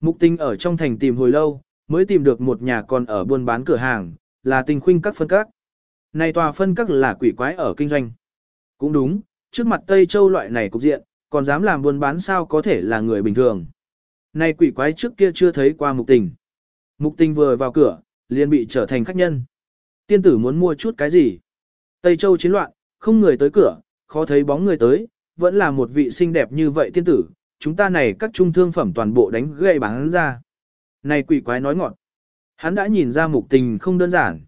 Mục tinh ở trong thành tìm hồi lâu, mới tìm được một nhà còn ở buôn bán cửa hàng, là tình khuynh các phân các. Này tòa phân các là quỷ quái ở kinh doanh. Cũng đúng, trước mặt Tây Châu loại này cục diện, còn dám làm buôn bán sao có thể là người bình thường. Này quỷ quái trước kia chưa thấy qua mục tình. Mục tình vừa vào cửa, liền bị trở thành khách nhân. Tiên tử muốn mua chút cái gì? Tây Châu chiến loạn, không người tới cửa, khó thấy bóng người tới, vẫn là một vị xinh đẹp như vậy tiên tử, chúng ta này các trung thương phẩm toàn bộ đánh gậy bán ra. Này quỷ quái nói ngọn. Hắn đã nhìn ra mục tình không đơn giản.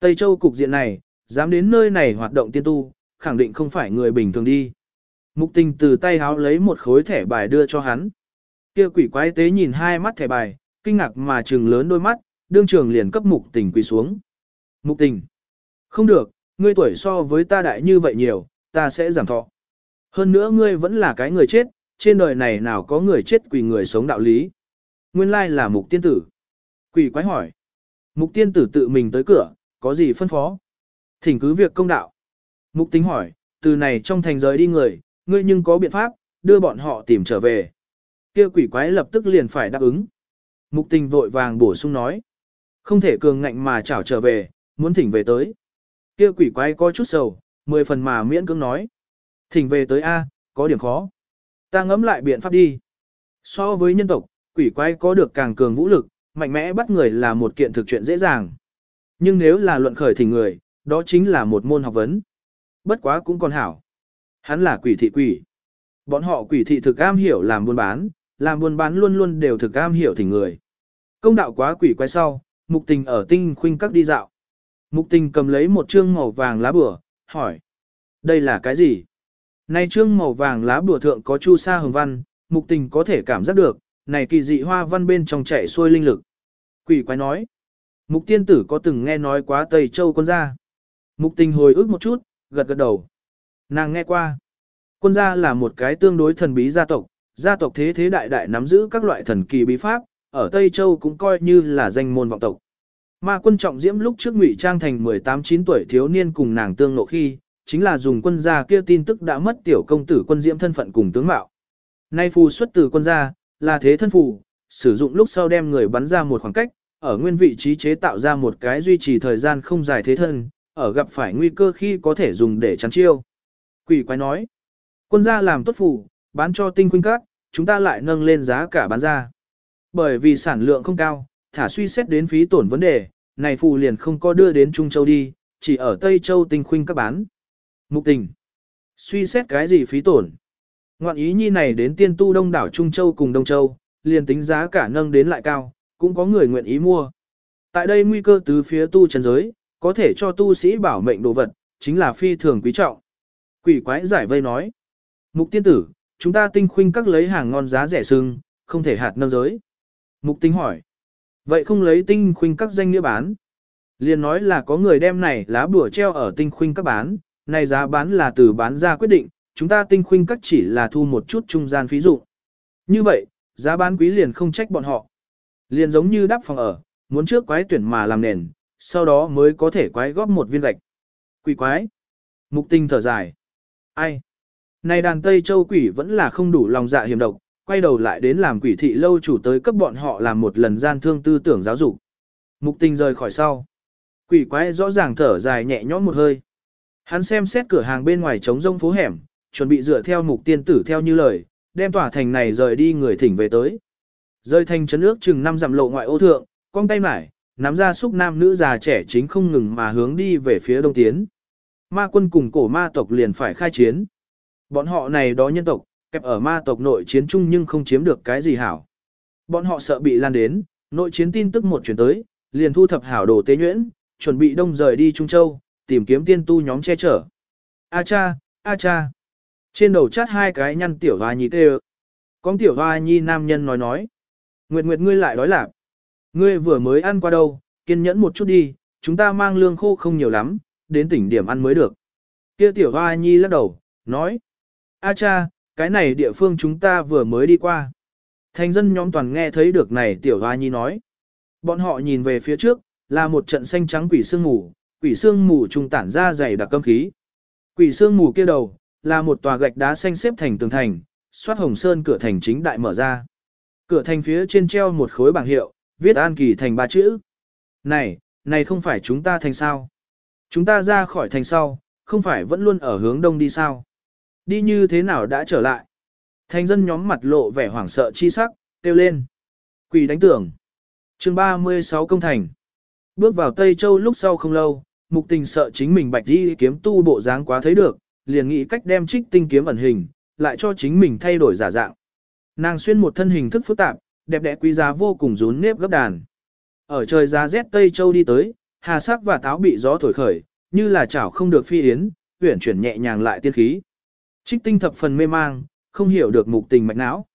Tây Châu cục diện này, dám đến nơi này hoạt động tiên tu, khẳng định không phải người bình thường đi. Mục tình từ tay háo lấy một khối thẻ bài đưa cho hắn. Kia quỷ quái tế nhìn hai mắt thẻ bài, kinh ngạc mà trừng lớn đôi mắt, đương trường liền cấp mục tình quỳ xuống. Mục tình. Không được, ngươi tuổi so với ta đại như vậy nhiều, ta sẽ giảm thọ. Hơn nữa ngươi vẫn là cái người chết, trên đời này nào có người chết quỳ người sống đạo lý. Nguyên lai là mục tiên tử. Quỷ quái hỏi. Mục tiên tử tự mình tới cửa, có gì phân phó? Thỉnh cứ việc công đạo. Mục tính hỏi, từ này trong thành rời đi người, ngươi nhưng có biện pháp, đưa bọn họ tìm trở về. Kia quỷ quái lập tức liền phải đáp ứng. Mục tình vội vàng bổ sung nói. Không thể cường ngạnh mà chảo trở về, muốn thỉnh về tới. Kia quỷ quái có chút sầu, mười phần mà miễn cưỡng nói. Thỉnh về tới A, có điểm khó. Ta ngẫm lại biện pháp đi. So với nhân tộc, quỷ quái có được càng cường vũ lực, mạnh mẽ bắt người là một kiện thực chuyện dễ dàng. Nhưng nếu là luận khởi thỉnh người, đó chính là một môn học vấn. Bất quá cũng còn hảo. Hắn là quỷ thị quỷ. Bọn họ quỷ thị thực am hiểu làm buôn bán, làm buôn bán luôn luôn đều thực am hiểu thỉnh người. Công đạo quá quỷ quay sau, mục tình ở tinh khuynh các đi dạo. Mục tình cầm lấy một chương màu vàng lá bửa, hỏi. Đây là cái gì? Này chương màu vàng lá bửa thượng có chu sa hồng văn, mục tình có thể cảm giác được, này kỳ dị hoa văn bên trong chảy xuôi linh lực. Quỷ quái nói. Mục tiên tử có từng nghe nói quá Tây Châu quân gia. Mục tình hồi ức một chút, gật gật đầu. Nàng nghe qua. Quân gia là một cái tương đối thần bí gia tộc, gia tộc thế thế đại đại nắm giữ các loại thần kỳ bí pháp, ở Tây Châu cũng coi như là danh môn vọng tộc. Ma quân trọng diễm lúc trước ngụy trang thành 18-9 tuổi thiếu niên cùng nàng tương lộ khi, chính là dùng quân gia kia tin tức đã mất tiểu công tử quân diễm thân phận cùng tướng mạo. Nay phù xuất từ quân gia, là thế thân phù, sử dụng lúc sau đem người bắn ra một khoảng cách, ở nguyên vị trí chế tạo ra một cái duy trì thời gian không dài thế thân, ở gặp phải nguy cơ khi có thể dùng để chắn chiêu. Quỷ quái nói, quân gia làm tốt phù, bán cho tinh khuynh các, chúng ta lại nâng lên giá cả bán ra. Bởi vì sản lượng không cao, thả suy xét đến phí tổn vấn đề, này phù liền không có đưa đến Trung Châu đi, chỉ ở Tây Châu tinh khuynh các bán. Mục tình. Suy xét cái gì phí tổn? Ngoạn ý nhi này đến tiên tu đông đảo Trung Châu cùng Đông Châu, liền tính giá cả nâng đến lại cao, cũng có người nguyện ý mua. Tại đây nguy cơ từ phía tu chân giới, có thể cho tu sĩ bảo mệnh đồ vật, chính là phi thường quý trọng. Quỷ quái giải vây nói. Mục tiên tử, chúng ta tinh khuynh các lấy hàng ngon giá rẻ sưng, không thể hạt nâng giới. Mục tinh hỏi. Vậy không lấy tinh khuynh các danh nghĩa bán. Liền nói là có người đem này lá bùa treo ở tinh khuynh các bán, này giá bán là từ bán ra quyết định, chúng ta tinh khuynh các chỉ là thu một chút trung gian phí dụ. Như vậy, giá bán quý liền không trách bọn họ. Liền giống như đắp phòng ở, muốn trước quái tuyển mà làm nền, sau đó mới có thể quái góp một viên gạch. Quỷ quái. Mục tinh thở dài. Ai? Này đàn Tây Châu quỷ vẫn là không đủ lòng dạ hiểm độc, quay đầu lại đến làm quỷ thị lâu chủ tới cấp bọn họ làm một lần gian thương tư tưởng giáo dục. Mục tình rời khỏi sau. Quỷ quái rõ ràng thở dài nhẹ nhõm một hơi. Hắn xem xét cửa hàng bên ngoài trống rông phố hẻm, chuẩn bị dựa theo mục tiên tử theo như lời, đem tỏa thành này rời đi người thỉnh về tới. Rơi thành chấn ước chừng năm dặm lộ ngoại ô thượng, cong tay mải, nắm ra xúc nam nữ già trẻ chính không ngừng mà hướng đi về phía đông tiến. Ma quân cùng cổ ma tộc liền phải khai chiến. Bọn họ này đó nhân tộc, kẹp ở ma tộc nội chiến chung nhưng không chiếm được cái gì hảo. Bọn họ sợ bị lan đến, nội chiến tin tức một chuyển tới, liền thu thập hảo đồ tế nhuyễn, chuẩn bị đông rời đi Trung Châu, tìm kiếm tiên tu nhóm che chở. A cha, a cha. Trên đầu chát hai cái nhăn tiểu hoa nhi tê Con tiểu hoa nhi nam nhân nói nói. Nguyệt Nguyệt ngươi lại đói lạc. Ngươi vừa mới ăn qua đâu, kiên nhẫn một chút đi, chúng ta mang lương khô không nhiều lắm, đến tỉnh điểm ăn mới được. Kia tiểu hoa nhi lắc đầu, nói. A cha, cái này địa phương chúng ta vừa mới đi qua. Thành dân nhóm toàn nghe thấy được này tiểu hoa nhi nói. Bọn họ nhìn về phía trước, là một trận xanh trắng quỷ sương mù, quỷ sương mù trung tản ra dày đặc cơm khí. Quỷ sương mù kia đầu, là một tòa gạch đá xanh xếp thành tường thành, xoát hồng sơn cửa thành chính đại mở ra. Cửa thành phía trên treo một khối bảng hiệu, viết an kỳ thành ba chữ. Này, này không phải chúng ta thành sao? Chúng ta ra khỏi thành sau, không phải vẫn luôn ở hướng đông đi sao? Đi như thế nào đã trở lại? Thành dân nhóm mặt lộ vẻ hoảng sợ chi sắc, kêu lên. Quỷ đánh tưởng. chương 36 công thành. Bước vào Tây Châu lúc sau không lâu, mục tình sợ chính mình bạch đi kiếm tu bộ dáng quá thấy được, liền nghĩ cách đem trích tinh kiếm ẩn hình, lại cho chính mình thay đổi giả dạng. Nàng xuyên một thân hình thức phức tạp, đẹp đẽ quý giá vô cùng rún nếp gấp đàn. Ở trời giá rét Tây Châu đi tới, hà sắc và táo bị gió thổi khởi, như là chảo không được phi yến, huyển chuyển nhẹ nhàng lại tiên khí. Trích tinh thập phần mê mang, không hiểu được mục tình mạch não.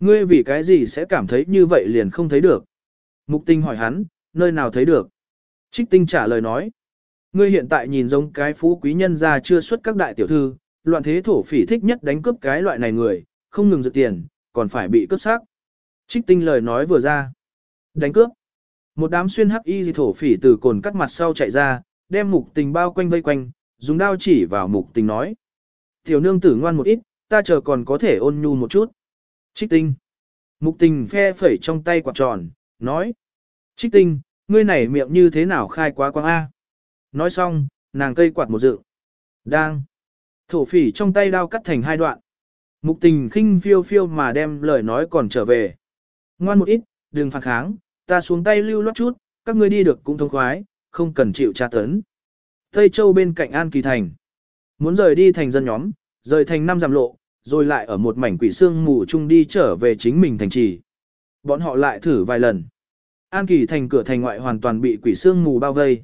Ngươi vì cái gì sẽ cảm thấy như vậy liền không thấy được. Mục tình hỏi hắn, nơi nào thấy được. Trích tinh trả lời nói. Ngươi hiện tại nhìn giống cái phú quý nhân ra chưa xuất các đại tiểu thư, loạn thế thổ phỉ thích nhất đánh cướp cái loại này người, không ngừng dự tiền, còn phải bị cướp xác. Trích tinh lời nói vừa ra. Đánh cướp. Một đám xuyên hắc y thổ phỉ từ cồn cắt mặt sau chạy ra, đem mục tình bao quanh vây quanh, dùng đao chỉ vào mục tình nói. Tiểu nương tử ngoan một ít, ta chờ còn có thể ôn nhu một chút. Trích tinh. Mục tình phe phẩy trong tay quạt tròn, nói. Trích tinh, ngươi này miệng như thế nào khai quá quang A. Nói xong, nàng cây quạt một dự. Đang. Thổ phỉ trong tay đao cắt thành hai đoạn. Mục tình khinh phiêu phiêu mà đem lời nói còn trở về. Ngoan một ít, đừng phản kháng, ta xuống tay lưu loát chút, các ngươi đi được cũng thông khoái, không cần chịu tra tấn. Tây Châu bên cạnh An Kỳ Thành. Muốn rời đi thành dân nhóm, rời thành năm giảm lộ, rồi lại ở một mảnh quỷ xương mù chung đi trở về chính mình thành trì. Bọn họ lại thử vài lần. An Kỳ Thành cửa thành ngoại hoàn toàn bị quỷ xương mù bao vây.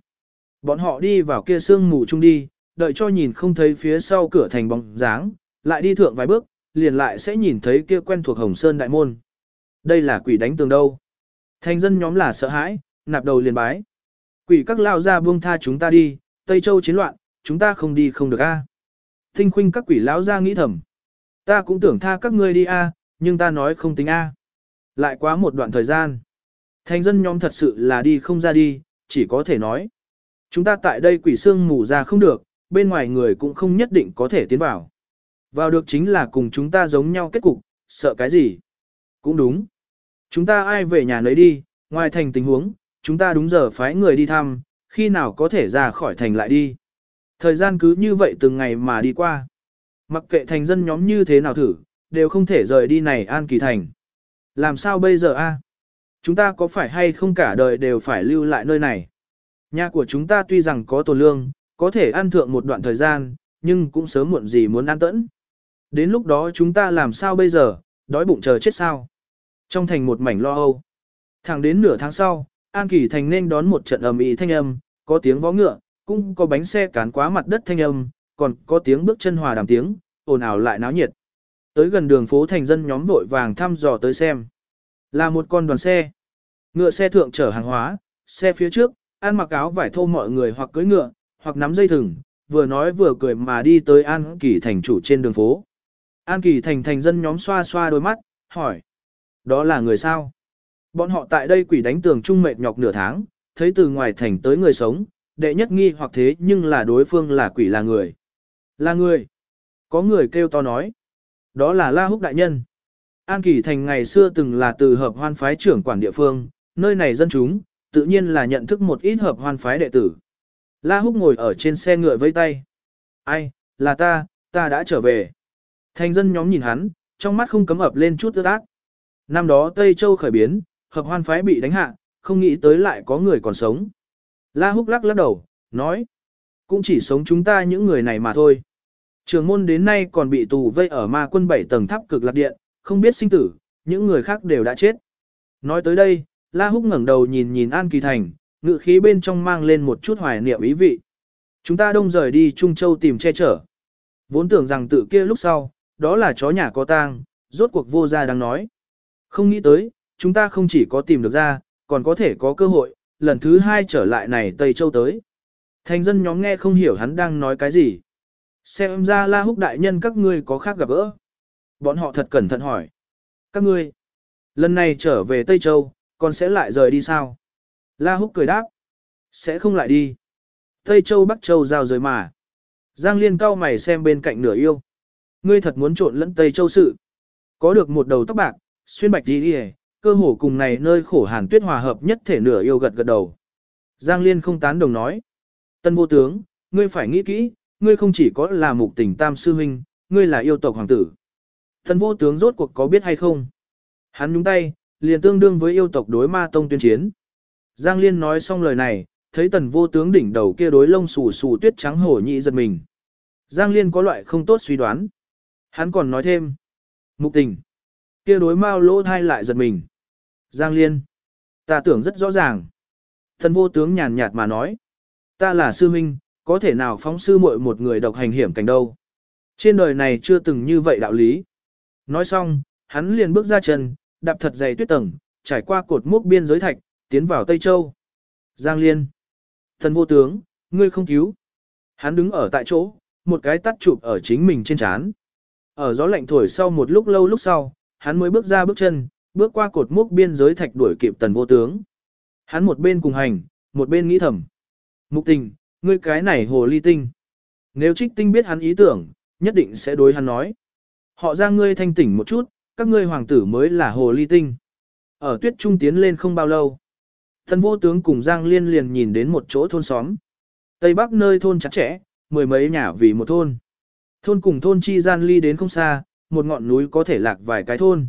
Bọn họ đi vào kia xương mù chung đi, đợi cho nhìn không thấy phía sau cửa thành bóng dáng, lại đi thượng vài bước, liền lại sẽ nhìn thấy kia quen thuộc Hồng Sơn Đại Môn. Đây là quỷ đánh tường đâu. Thành dân nhóm là sợ hãi, nạp đầu liền bái. Quỷ các lao ra buông tha chúng ta đi, Tây Châu chiến loạn, chúng ta không đi không được a. Tinh khuynh các quỷ lão ra nghĩ thầm. Ta cũng tưởng tha các ngươi đi a, nhưng ta nói không tính a. Lại quá một đoạn thời gian. Thành dân nhóm thật sự là đi không ra đi, chỉ có thể nói. Chúng ta tại đây quỷ xương mù ra không được, bên ngoài người cũng không nhất định có thể tiến vào. Vào được chính là cùng chúng ta giống nhau kết cục, sợ cái gì? Cũng đúng. Chúng ta ai về nhà nấy đi, ngoài thành tình huống, chúng ta đúng giờ phái người đi thăm, khi nào có thể ra khỏi thành lại đi. Thời gian cứ như vậy từng ngày mà đi qua. Mặc kệ thành dân nhóm như thế nào thử, đều không thể rời đi này an kỳ thành. Làm sao bây giờ a? Chúng ta có phải hay không cả đời đều phải lưu lại nơi này? Nhà của chúng ta tuy rằng có tổ lương, có thể ăn thượng một đoạn thời gian, nhưng cũng sớm muộn gì muốn ăn tẫn. Đến lúc đó chúng ta làm sao bây giờ, đói bụng chờ chết sao? Trong thành một mảnh lo âu. Thẳng đến nửa tháng sau, An Kỳ Thành nên đón một trận ầm ĩ thanh âm, có tiếng vó ngựa, cũng có bánh xe cán quá mặt đất thanh âm, còn có tiếng bước chân hòa đàm tiếng, ồn ào lại náo nhiệt. Tới gần đường phố thành dân nhóm vội vàng thăm dò tới xem. Là một con đoàn xe. Ngựa xe thượng chở hàng hóa, xe phía trước, ăn mặc áo vải thô mọi người hoặc cưỡi ngựa, hoặc nắm dây thừng, vừa nói vừa cười mà đi tới An Kỳ Thành chủ trên đường phố. An Kỳ Thành thành dân nhóm xoa xoa đôi mắt, hỏi. Đó là người sao? Bọn họ tại đây quỷ đánh tường trung mệt nhọc nửa tháng, thấy từ ngoài thành tới người sống, đệ nhất nghi hoặc thế nhưng là đối phương là quỷ là người. Là người. Có người kêu to nói. Đó là La Húc Đại Nhân. An Kỳ Thành ngày xưa từng là từ hợp hoan phái trưởng quản địa phương, nơi này dân chúng, tự nhiên là nhận thức một ít hợp hoan phái đệ tử. La Húc ngồi ở trên xe ngựa với tay. Ai, là ta, ta đã trở về. Thành dân nhóm nhìn hắn, trong mắt không cấm ập lên chút ướt ác. Năm đó Tây Châu khởi biến, hợp hoan phái bị đánh hạ, không nghĩ tới lại có người còn sống. La Húc lắc lắc đầu, nói. Cũng chỉ sống chúng ta những người này mà thôi. Trường môn đến nay còn bị tù vây ở ma quân bảy tầng tháp cực lạc điện, không biết sinh tử, những người khác đều đã chết. Nói tới đây, La Húc ngẩng đầu nhìn nhìn An Kỳ Thành, ngự khí bên trong mang lên một chút hoài niệm ý vị. Chúng ta đông rời đi Trung Châu tìm che chở. Vốn tưởng rằng tự kia lúc sau, đó là chó nhà có tang, rốt cuộc vô gia đang nói. Không nghĩ tới, chúng ta không chỉ có tìm được ra, còn có thể có cơ hội, lần thứ hai trở lại này Tây Châu tới. Thành dân nhóm nghe không hiểu hắn đang nói cái gì. Xem ra la húc đại nhân các ngươi có khác gặp gỡ. Bọn họ thật cẩn thận hỏi. Các ngươi, lần này trở về Tây Châu, còn sẽ lại rời đi sao? La húc cười đáp. Sẽ không lại đi. Tây Châu Bắc Châu giao rời mà. Giang Liên cao mày xem bên cạnh nửa yêu. Ngươi thật muốn trộn lẫn Tây Châu sự. Có được một đầu tóc bạc, xuyên bạch đi đi cơ hồ cùng này nơi khổ hàn tuyết hòa hợp nhất thể nửa yêu gật gật đầu. Giang Liên không tán đồng nói. Tân vô tướng, ngươi phải nghĩ kỹ, ngươi không chỉ có là mục tình tam sư huynh, ngươi là yêu tộc hoàng tử. Tân vô tướng rốt cuộc có biết hay không? Hắn nhúng tay, liền tương đương với yêu tộc đối ma tông tuyên chiến. Giang Liên nói xong lời này, thấy tần vô tướng đỉnh đầu kia đối lông xù xù tuyết trắng hổ nhị giật mình. Giang Liên có loại không tốt suy đoán. Hắn còn nói thêm. Mục tình. kia đối mau lỗ thai lại giật mình. Giang Liên. Ta tưởng rất rõ ràng. Thần vô tướng nhàn nhạt mà nói. Ta là sư minh, có thể nào phóng sư muội một người độc hành hiểm cảnh đâu. Trên đời này chưa từng như vậy đạo lý. Nói xong, hắn liền bước ra chân, đạp thật dày tuyết tầng, trải qua cột mốc biên giới thạch, tiến vào Tây Châu. Giang Liên. Thần vô tướng, ngươi không cứu. Hắn đứng ở tại chỗ, một cái tắt chụp ở chính mình trên trán. Ở gió lạnh thổi sau một lúc lâu lúc sau, hắn mới bước ra bước chân, bước qua cột mốc biên giới thạch đuổi kịp tần vô tướng. Hắn một bên cùng hành, một bên nghĩ thầm. Mục tình, ngươi cái này hồ ly tinh. Nếu trích tinh biết hắn ý tưởng, nhất định sẽ đối hắn nói. Họ ra ngươi thanh tỉnh một chút, các ngươi hoàng tử mới là hồ ly tinh. Ở tuyết trung tiến lên không bao lâu. Tần vô tướng cùng Giang Liên liền nhìn đến một chỗ thôn xóm. Tây Bắc nơi thôn chặt chẽ, mười mấy nhà vì một thôn. Thôn cùng thôn chi gian ly đến không xa, một ngọn núi có thể lạc vài cái thôn.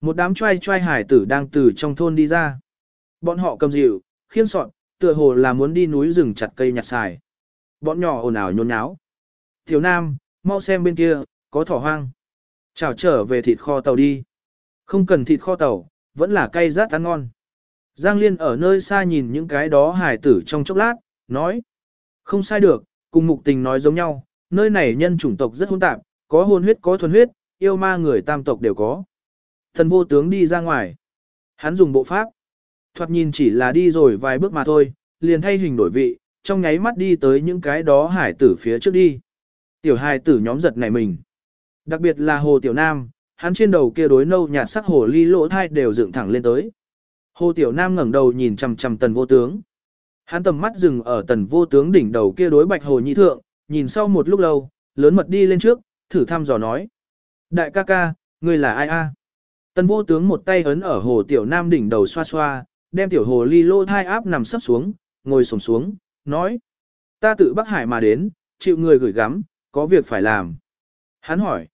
Một đám trai trai hải tử đang từ trong thôn đi ra. Bọn họ cầm dịu, khiên sọn, tựa hồ là muốn đi núi rừng chặt cây nhặt xài. Bọn nhỏ ồn ào nhôn nháo. Tiểu Nam, mau xem bên kia, có thỏ hoang. Chào trở về thịt kho tàu đi. Không cần thịt kho tàu, vẫn là cay rát ăn ngon. Giang Liên ở nơi xa nhìn những cái đó hải tử trong chốc lát, nói. Không sai được, cùng mục tình nói giống nhau, nơi này nhân chủng tộc rất hỗn tạp, có hôn huyết có thuần huyết, yêu ma người tam tộc đều có. Thần vô tướng đi ra ngoài. Hắn dùng bộ pháp. Thoạt nhìn chỉ là đi rồi vài bước mà thôi, liền thay hình đổi vị, trong nháy mắt đi tới những cái đó hải tử phía trước đi. Tiểu hải tử nhóm giật này mình. Đặc biệt là hồ tiểu nam, hắn trên đầu kia đối nâu nhạt sắc hồ ly lỗ thai đều dựng thẳng lên tới. Hồ tiểu nam ngẩng đầu nhìn chằm chằm tần vô tướng. Hắn tầm mắt dừng ở tần vô tướng đỉnh đầu kia đối bạch hồ nhị thượng, nhìn sau một lúc lâu, lớn mật đi lên trước, thử thăm dò nói. Đại ca ca, ngươi là ai a? Tần vô tướng một tay ấn ở hồ tiểu nam đỉnh đầu xoa xoa, đem tiểu hồ ly lô thai áp nằm sấp xuống, ngồi sổm xuống, nói. Ta tự Bắc Hải mà đến, chịu người gửi gắm, có việc phải làm. Hắn hỏi.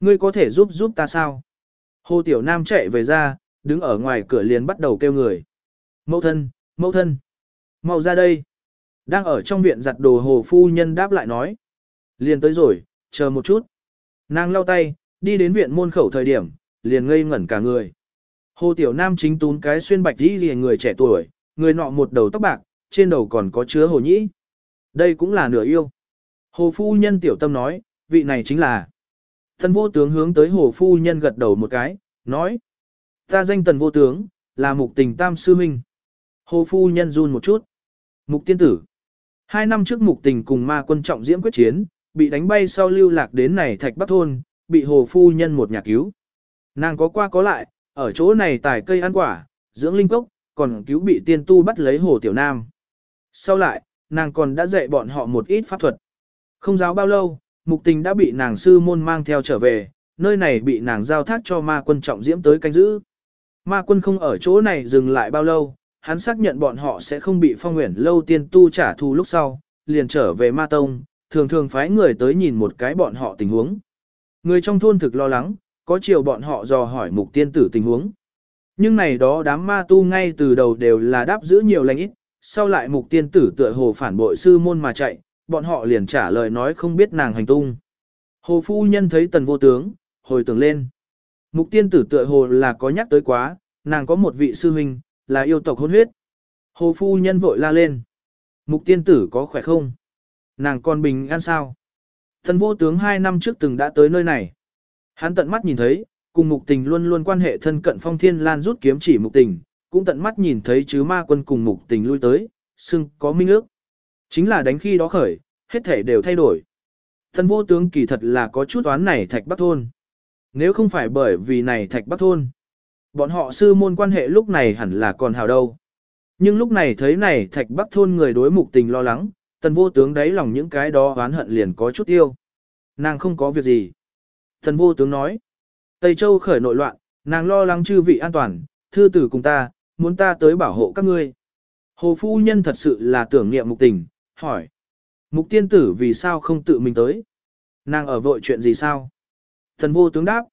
Ngươi có thể giúp giúp ta sao? Hồ tiểu nam chạy về ra, đứng ở ngoài cửa liền bắt đầu kêu người. Mẫu thân, mẫu thân. Mau ra đây. Đang ở trong viện giặt đồ hồ phu nhân đáp lại nói. Liền tới rồi, chờ một chút. Nàng lau tay, đi đến viện môn khẩu thời điểm, liền ngây ngẩn cả người. Hồ Tiểu Nam chính tún cái xuyên bạch đi rìa người trẻ tuổi, người nọ một đầu tóc bạc, trên đầu còn có chứa hồ nhĩ. Đây cũng là nửa yêu. Hồ Phu Nhân Tiểu Tâm nói, vị này chính là. Tần vô tướng hướng tới Hồ Phu Nhân gật đầu một cái, nói. Ta danh tần vô tướng, là mục tình tam sư minh. Hồ Phu Nhân run một chút. Mục tiên tử. Hai năm trước mục tình cùng ma quân trọng diễm quyết chiến, bị đánh bay sau lưu lạc đến này thạch bắc thôn, bị Hồ Phu Nhân một nhà cứu. Nàng có qua có lại, ở chỗ này tải cây ăn quả, dưỡng linh cốc, còn cứu bị tiên tu bắt lấy hồ tiểu nam. Sau lại, nàng còn đã dạy bọn họ một ít pháp thuật. Không giáo bao lâu, mục tình đã bị nàng sư môn mang theo trở về, nơi này bị nàng giao thác cho ma quân trọng diễm tới canh giữ. Ma quân không ở chỗ này dừng lại bao lâu, hắn xác nhận bọn họ sẽ không bị phong nguyện lâu tiên tu trả thù lúc sau, liền trở về ma tông, thường thường phái người tới nhìn một cái bọn họ tình huống. Người trong thôn thực lo lắng, có chiều bọn họ dò hỏi mục tiên tử tình huống. Nhưng này đó đám ma tu ngay từ đầu đều là đáp giữ nhiều lành ít, sau lại mục tiên tử tựa hồ phản bội sư môn mà chạy, bọn họ liền trả lời nói không biết nàng hành tung. Hồ phu nhân thấy tần vô tướng, hồi tưởng lên. Mục tiên tử tựa hồ là có nhắc tới quá, nàng có một vị sư huynh, là yêu tộc hôn huyết. Hồ phu nhân vội la lên. Mục tiên tử có khỏe không? Nàng còn bình an sao? Tần vô tướng hai năm trước từng đã tới nơi này. Hắn tận mắt nhìn thấy, cùng mục tình luôn luôn quan hệ thân cận phong thiên lan rút kiếm chỉ mục tình, cũng tận mắt nhìn thấy chứ ma quân cùng mục tình lui tới, xưng có minh ước. Chính là đánh khi đó khởi, hết thể đều thay đổi. Thân vô tướng kỳ thật là có chút oán này thạch bắc thôn. Nếu không phải bởi vì này thạch bắc thôn, bọn họ sư môn quan hệ lúc này hẳn là còn hào đâu. Nhưng lúc này thấy này thạch bắc thôn người đối mục tình lo lắng, tần vô tướng đáy lòng những cái đó oán hận liền có chút tiêu. Nàng không có việc gì. Thần vô tướng nói, Tây Châu khởi nội loạn, nàng lo lắng chư vị an toàn, thư tử cùng ta, muốn ta tới bảo hộ các ngươi. Hồ phu nhân thật sự là tưởng niệm mục tình, hỏi. Mục tiên tử vì sao không tự mình tới? Nàng ở vội chuyện gì sao? Thần vô tướng đáp.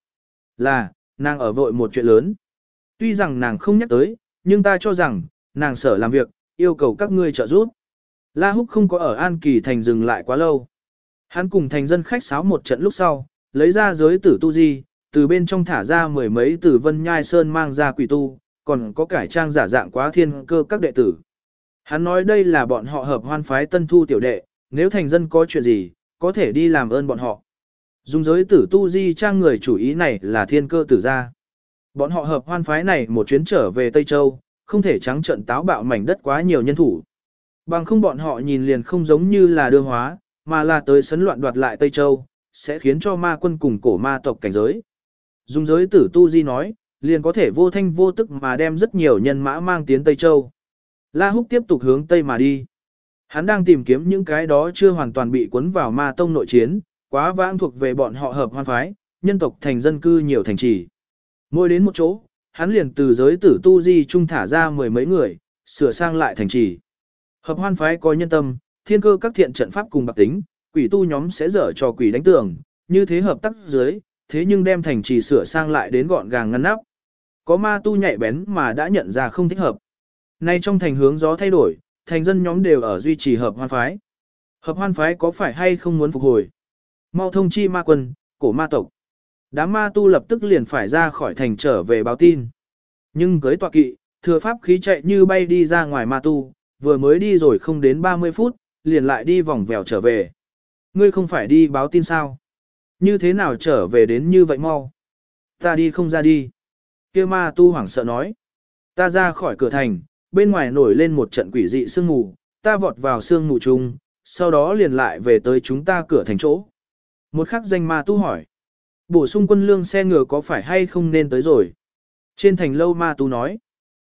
Là, nàng ở vội một chuyện lớn. Tuy rằng nàng không nhắc tới, nhưng ta cho rằng, nàng sở làm việc, yêu cầu các ngươi trợ giúp. La Húc không có ở An Kỳ Thành dừng lại quá lâu. Hắn cùng thành dân khách sáo một trận lúc sau, lấy ra giới tử tu di, từ bên trong thả ra mười mấy tử vân nhai sơn mang ra quỷ tu, còn có cải trang giả dạng quá thiên cơ các đệ tử. Hắn nói đây là bọn họ hợp hoan phái tân thu tiểu đệ, nếu thành dân có chuyện gì, có thể đi làm ơn bọn họ. Dùng giới tử tu di trang người chủ ý này là thiên cơ tử gia. Bọn họ hợp hoan phái này một chuyến trở về Tây Châu, không thể trắng trận táo bạo mảnh đất quá nhiều nhân thủ. Bằng không bọn họ nhìn liền không giống như là đưa hóa, mà là tới sấn loạn đoạt lại Tây Châu, sẽ khiến cho ma quân cùng cổ ma tộc cảnh giới. Dùng giới tử tu di nói, liền có thể vô thanh vô tức mà đem rất nhiều nhân mã mang tiến Tây Châu. La Húc tiếp tục hướng Tây mà đi. Hắn đang tìm kiếm những cái đó chưa hoàn toàn bị cuốn vào ma tông nội chiến, quá vãng thuộc về bọn họ hợp hoan phái, nhân tộc thành dân cư nhiều thành trì. Mỗi đến một chỗ, hắn liền từ giới tử tu di trung thả ra mười mấy người, sửa sang lại thành trì. Hợp hoan phái có nhân tâm, thiên cơ các thiện trận pháp cùng bạc tính, quỷ tu nhóm sẽ dở cho quỷ đánh tường, như thế hợp tác dưới, thế nhưng đem thành trì sửa sang lại đến gọn gàng ngăn nắp. Có ma tu nhạy bén mà đã nhận ra không thích hợp. Nay trong thành hướng gió thay đổi, thành dân nhóm đều ở duy trì hợp hoan phái. Hợp hoan phái có phải hay không muốn phục hồi? Mau thông chi ma quân, cổ ma tộc. Đám ma tu lập tức liền phải ra khỏi thành trở về báo tin. Nhưng cưới tọa kỵ, thừa pháp khí chạy như bay đi ra ngoài ma tu, vừa mới đi rồi không đến 30 phút, liền lại đi vòng vèo trở về. Ngươi không phải đi báo tin sao? Như thế nào trở về đến như vậy mau? Ta đi không ra đi. kia ma tu hoảng sợ nói. Ta ra khỏi cửa thành, bên ngoài nổi lên một trận quỷ dị sương mù, ta vọt vào sương mù chung, sau đó liền lại về tới chúng ta cửa thành chỗ. Một khắc danh ma tu hỏi. Bổ sung quân lương xe ngựa có phải hay không nên tới rồi? Trên thành lâu ma tu nói.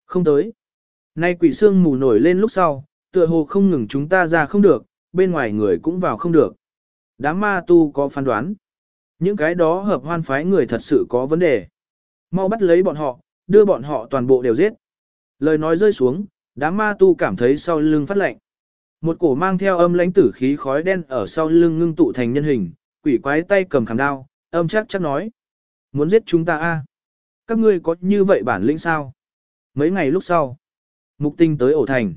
Không tới. Nay quỷ sương mù nổi lên lúc sau, tựa hồ không ngừng chúng ta ra không được, bên ngoài người cũng vào không được. Đám ma tu có phán đoán. Những cái đó hợp hoan phái người thật sự có vấn đề. Mau bắt lấy bọn họ, đưa bọn họ toàn bộ đều giết. Lời nói rơi xuống, đám ma tu cảm thấy sau lưng phát lạnh. Một cổ mang theo âm lãnh tử khí khói đen ở sau lưng ngưng tụ thành nhân hình, quỷ quái tay cầm khảm đao, âm chắc chắc nói. Muốn giết chúng ta a? Các ngươi có như vậy bản lĩnh sao? Mấy ngày lúc sau, mục tinh tới ổ thành.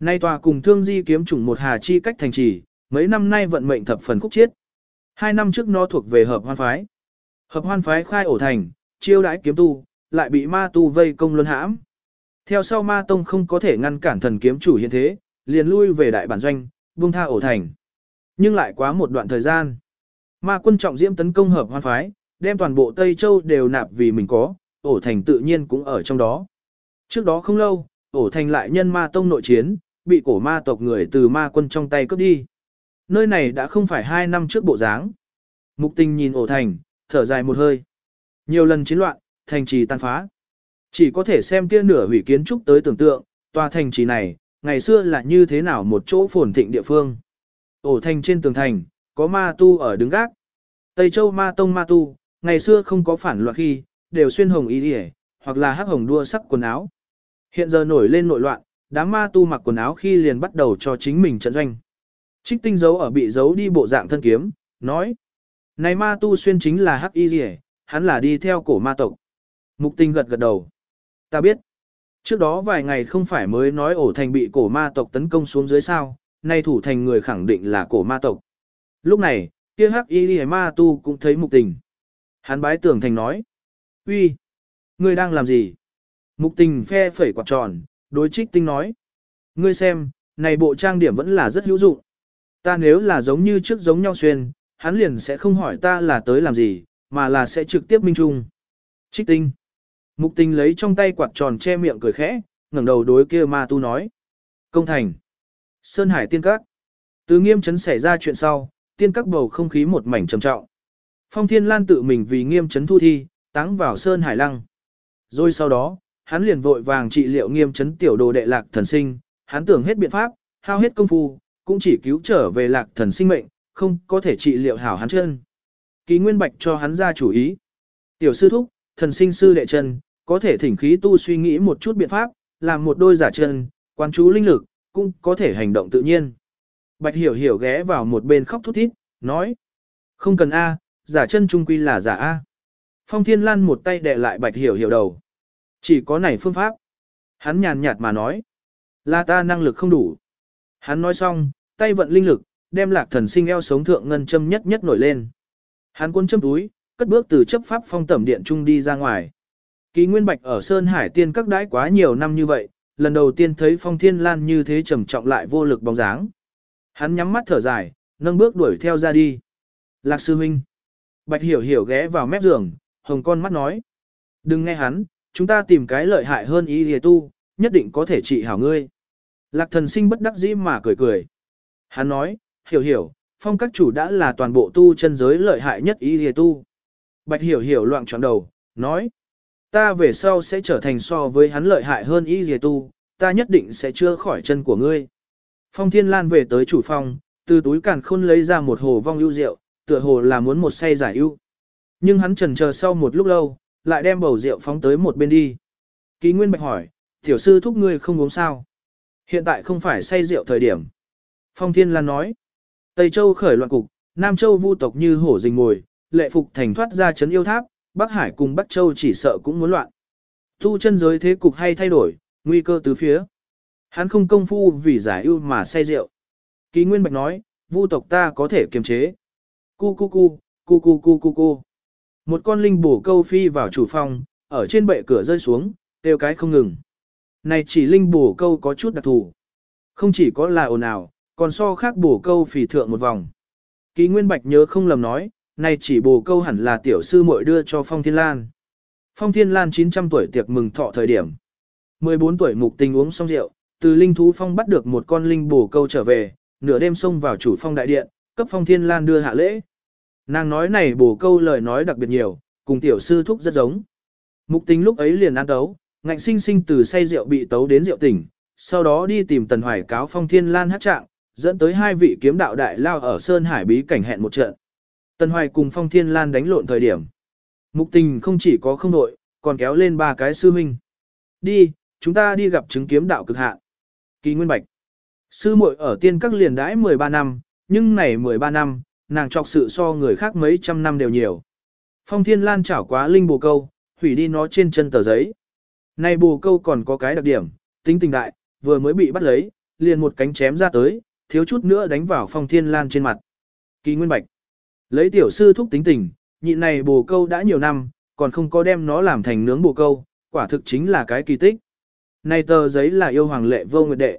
Nay tòa cùng thương di kiếm chủng một hà chi cách thành trì, mấy năm nay vận mệnh thập phần khúc chiết. Hai năm trước nó thuộc về hợp hoan phái. Hợp hoan phái khai ổ thành, chiêu đãi kiếm tu, lại bị ma tu vây công luân hãm. Theo sau ma tông không có thể ngăn cản thần kiếm chủ hiện thế, liền lui về đại bản doanh, buông tha ổ thành. Nhưng lại quá một đoạn thời gian. Ma quân trọng diễm tấn công hợp hoan phái, đem toàn bộ Tây Châu đều nạp vì mình có, ổ thành tự nhiên cũng ở trong đó. Trước đó không lâu, ổ thành lại nhân ma tông nội chiến, bị cổ ma tộc người từ ma quân trong tay cướp đi. Nơi này đã không phải hai năm trước bộ dáng. Mục tình nhìn ổ thành, thở dài một hơi. Nhiều lần chiến loạn, thành trì tan phá. Chỉ có thể xem kia nửa hủy kiến trúc tới tưởng tượng, tòa thành trì này, ngày xưa là như thế nào một chỗ phồn thịnh địa phương. Ổ thành trên tường thành, có ma tu ở đứng gác. Tây Châu ma tông ma tu, ngày xưa không có phản loạn khi, đều xuyên hồng y đi hoặc là hắc hồng đua sắc quần áo. Hiện giờ nổi lên nội loạn, đám ma tu mặc quần áo khi liền bắt đầu cho chính mình trận doanh. Trích tinh dấu ở bị giấu đi bộ dạng thân kiếm, nói. Này ma tu xuyên chính là hắc y gì hắn là đi theo cổ ma tộc. Mục tinh gật gật đầu. Ta biết. Trước đó vài ngày không phải mới nói ổ thành bị cổ ma tộc tấn công xuống dưới sao, nay thủ thành người khẳng định là cổ ma tộc. Lúc này, kia hắc y gì ma tu cũng thấy mục tình. Hắn bái tưởng thành nói. uy, ngươi đang làm gì? Mục tình phe phẩy quạt tròn, đối trích tinh nói. Ngươi xem, này bộ trang điểm vẫn là rất hữu dụng. Ta nếu là giống như trước giống nhau xuyên, hắn liền sẽ không hỏi ta là tới làm gì, mà là sẽ trực tiếp minh trung. Trích tinh. Mục tình lấy trong tay quạt tròn che miệng cười khẽ, ngẩng đầu đối kia ma tu nói. Công thành. Sơn Hải tiên các. Từ nghiêm chấn xảy ra chuyện sau, tiên các bầu không khí một mảnh trầm trọng. Phong Thiên Lan tự mình vì nghiêm chấn thu thi, táng vào Sơn Hải Lăng. Rồi sau đó, hắn liền vội vàng trị liệu nghiêm chấn tiểu đồ đệ lạc thần sinh, hắn tưởng hết biện pháp, hao hết công phu, cũng chỉ cứu trở về lạc thần sinh mệnh, không có thể trị liệu hảo hắn chân. Ký Nguyên Bạch cho hắn ra chủ ý. Tiểu sư thúc, thần sinh sư đệ chân, có thể thỉnh khí tu suy nghĩ một chút biện pháp, làm một đôi giả chân, quan chú linh lực, cũng có thể hành động tự nhiên. Bạch hiểu hiểu ghé vào một bên khóc thút thít, nói. Không cần A, giả chân trung quy là giả A. Phong Thiên Lan một tay đè lại bạch hiểu hiểu đầu. Chỉ có này phương pháp. Hắn nhàn nhạt mà nói. Là ta năng lực không đủ. Hắn nói xong, tay vận linh lực, đem lạc thần sinh eo sống thượng ngân châm nhất nhất nổi lên. Hắn cuốn châm túi, cất bước từ chấp pháp phong tẩm điện trung đi ra ngoài. Ký Nguyên Bạch ở Sơn Hải Tiên các đãi quá nhiều năm như vậy, lần đầu tiên thấy Phong Thiên Lan như thế trầm trọng lại vô lực bóng dáng. Hắn nhắm mắt thở dài, nâng bước đuổi theo ra đi. Lạc sư huynh. Bạch hiểu hiểu ghé vào mép giường, hồng con mắt nói. Đừng nghe hắn, chúng ta tìm cái lợi hại hơn ý hề tu, nhất định có thể trị hảo ngươi. Lạc thần sinh bất đắc dĩ mà cười cười. Hắn nói, hiểu hiểu, phong các chủ đã là toàn bộ tu chân giới lợi hại nhất ý hề tu. Bạch hiểu hiểu loạn trọn đầu, nói. Ta về sau sẽ trở thành so với hắn lợi hại hơn y hề tu, ta nhất định sẽ chưa khỏi chân của ngươi. Phong Thiên Lan về tới chủ phòng, từ túi càn khôn lấy ra một hồ vong ưu rượu, tựa hồ là muốn một say giải ưu. Nhưng hắn trần chờ sau một lúc lâu, lại đem bầu rượu phóng tới một bên đi. Ký Nguyên Bạch hỏi, tiểu sư thúc ngươi không uống sao? Hiện tại không phải say rượu thời điểm. Phong Thiên Lan nói, Tây Châu khởi loạn cục, Nam Châu vu tộc như hổ rình ngồi, lệ phục thành thoát ra chấn yêu tháp, Bắc Hải cùng Bắc Châu chỉ sợ cũng muốn loạn. Tu chân giới thế cục hay thay đổi, nguy cơ tứ phía. Hắn không công phu vì giải ưu mà say rượu. Ký Nguyên Bạch nói, vu tộc ta có thể kiềm chế. Cu cu cu, cu cu cu cu cu. Một con linh bổ câu phi vào chủ phòng, ở trên bệ cửa rơi xuống, kêu cái không ngừng. Này chỉ linh bổ câu có chút đặc thù. Không chỉ có là ồn ào, còn so khác bổ câu phì thượng một vòng. Ký Nguyên Bạch nhớ không lầm nói, này chỉ bổ câu hẳn là tiểu sư muội đưa cho Phong Thiên Lan. Phong Thiên Lan 900 tuổi tiệc mừng thọ thời điểm. 14 tuổi mục tình uống xong rượu, từ linh thú phong bắt được một con linh bổ câu trở về, nửa đêm xông vào chủ phong đại điện, cấp Phong Thiên Lan đưa hạ lễ. Nàng nói này bổ câu lời nói đặc biệt nhiều, cùng tiểu sư thúc rất giống. Mục tình lúc ấy liền ăn tấu, ngạnh sinh sinh từ say rượu bị tấu đến rượu tỉnh, sau đó đi tìm Tần Hoài cáo Phong Thiên Lan hát trạng, dẫn tới hai vị kiếm đạo đại lao ở Sơn Hải bí cảnh hẹn một trận. Tần Hoài cùng Phong Thiên Lan đánh lộn thời điểm. Mục tình không chỉ có không đội, còn kéo lên ba cái sư minh. Đi, chúng ta đi gặp chứng kiếm đạo cực hạn. Kỳ Nguyên Bạch. Sư muội ở tiên các liền đãi 13 năm, nhưng này 13 năm, nàng trọc sự so người khác mấy trăm năm đều nhiều. Phong Thiên Lan chảo quá linh bồ câu, hủy đi nó trên chân tờ giấy. Này bồ câu còn có cái đặc điểm, tính tình đại, vừa mới bị bắt lấy, liền một cánh chém ra tới, thiếu chút nữa đánh vào Phong Thiên Lan trên mặt. Kỳ Nguyên Bạch. Lấy tiểu sư thúc tính tình, nhịn này bồ câu đã nhiều năm, còn không có đem nó làm thành nướng bồ câu, quả thực chính là cái kỳ tích. Này tờ giấy là yêu hoàng lệ vô nguyệt đệ.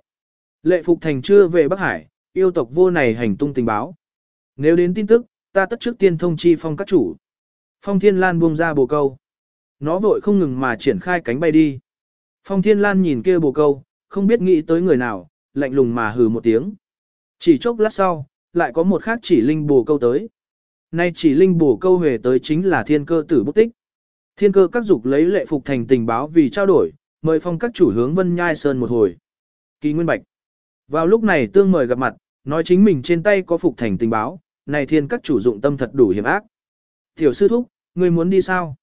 Lệ phục thành chưa về Bắc Hải, yêu tộc vô này hành tung tình báo. Nếu đến tin tức, ta tất trước tiên thông chi phong các chủ. Phong Thiên Lan buông ra bồ câu. Nó vội không ngừng mà triển khai cánh bay đi. Phong Thiên Lan nhìn kia bồ câu, không biết nghĩ tới người nào, lạnh lùng mà hừ một tiếng. Chỉ chốc lát sau, lại có một khác chỉ linh bổ câu tới. Nay chỉ linh bổ câu về tới chính là thiên cơ tử bút tích. Thiên cơ các dục lấy lệ phục thành tình báo vì trao đổi, mời phong các chủ hướng Vân Nhai Sơn một hồi. Kỳ Nguyên Bạch. Vào lúc này tương mời gặp mặt, nói chính mình trên tay có phục thành tình báo, này thiên các chủ dụng tâm thật đủ hiểm ác. Tiểu sư thúc, ngươi muốn đi sao?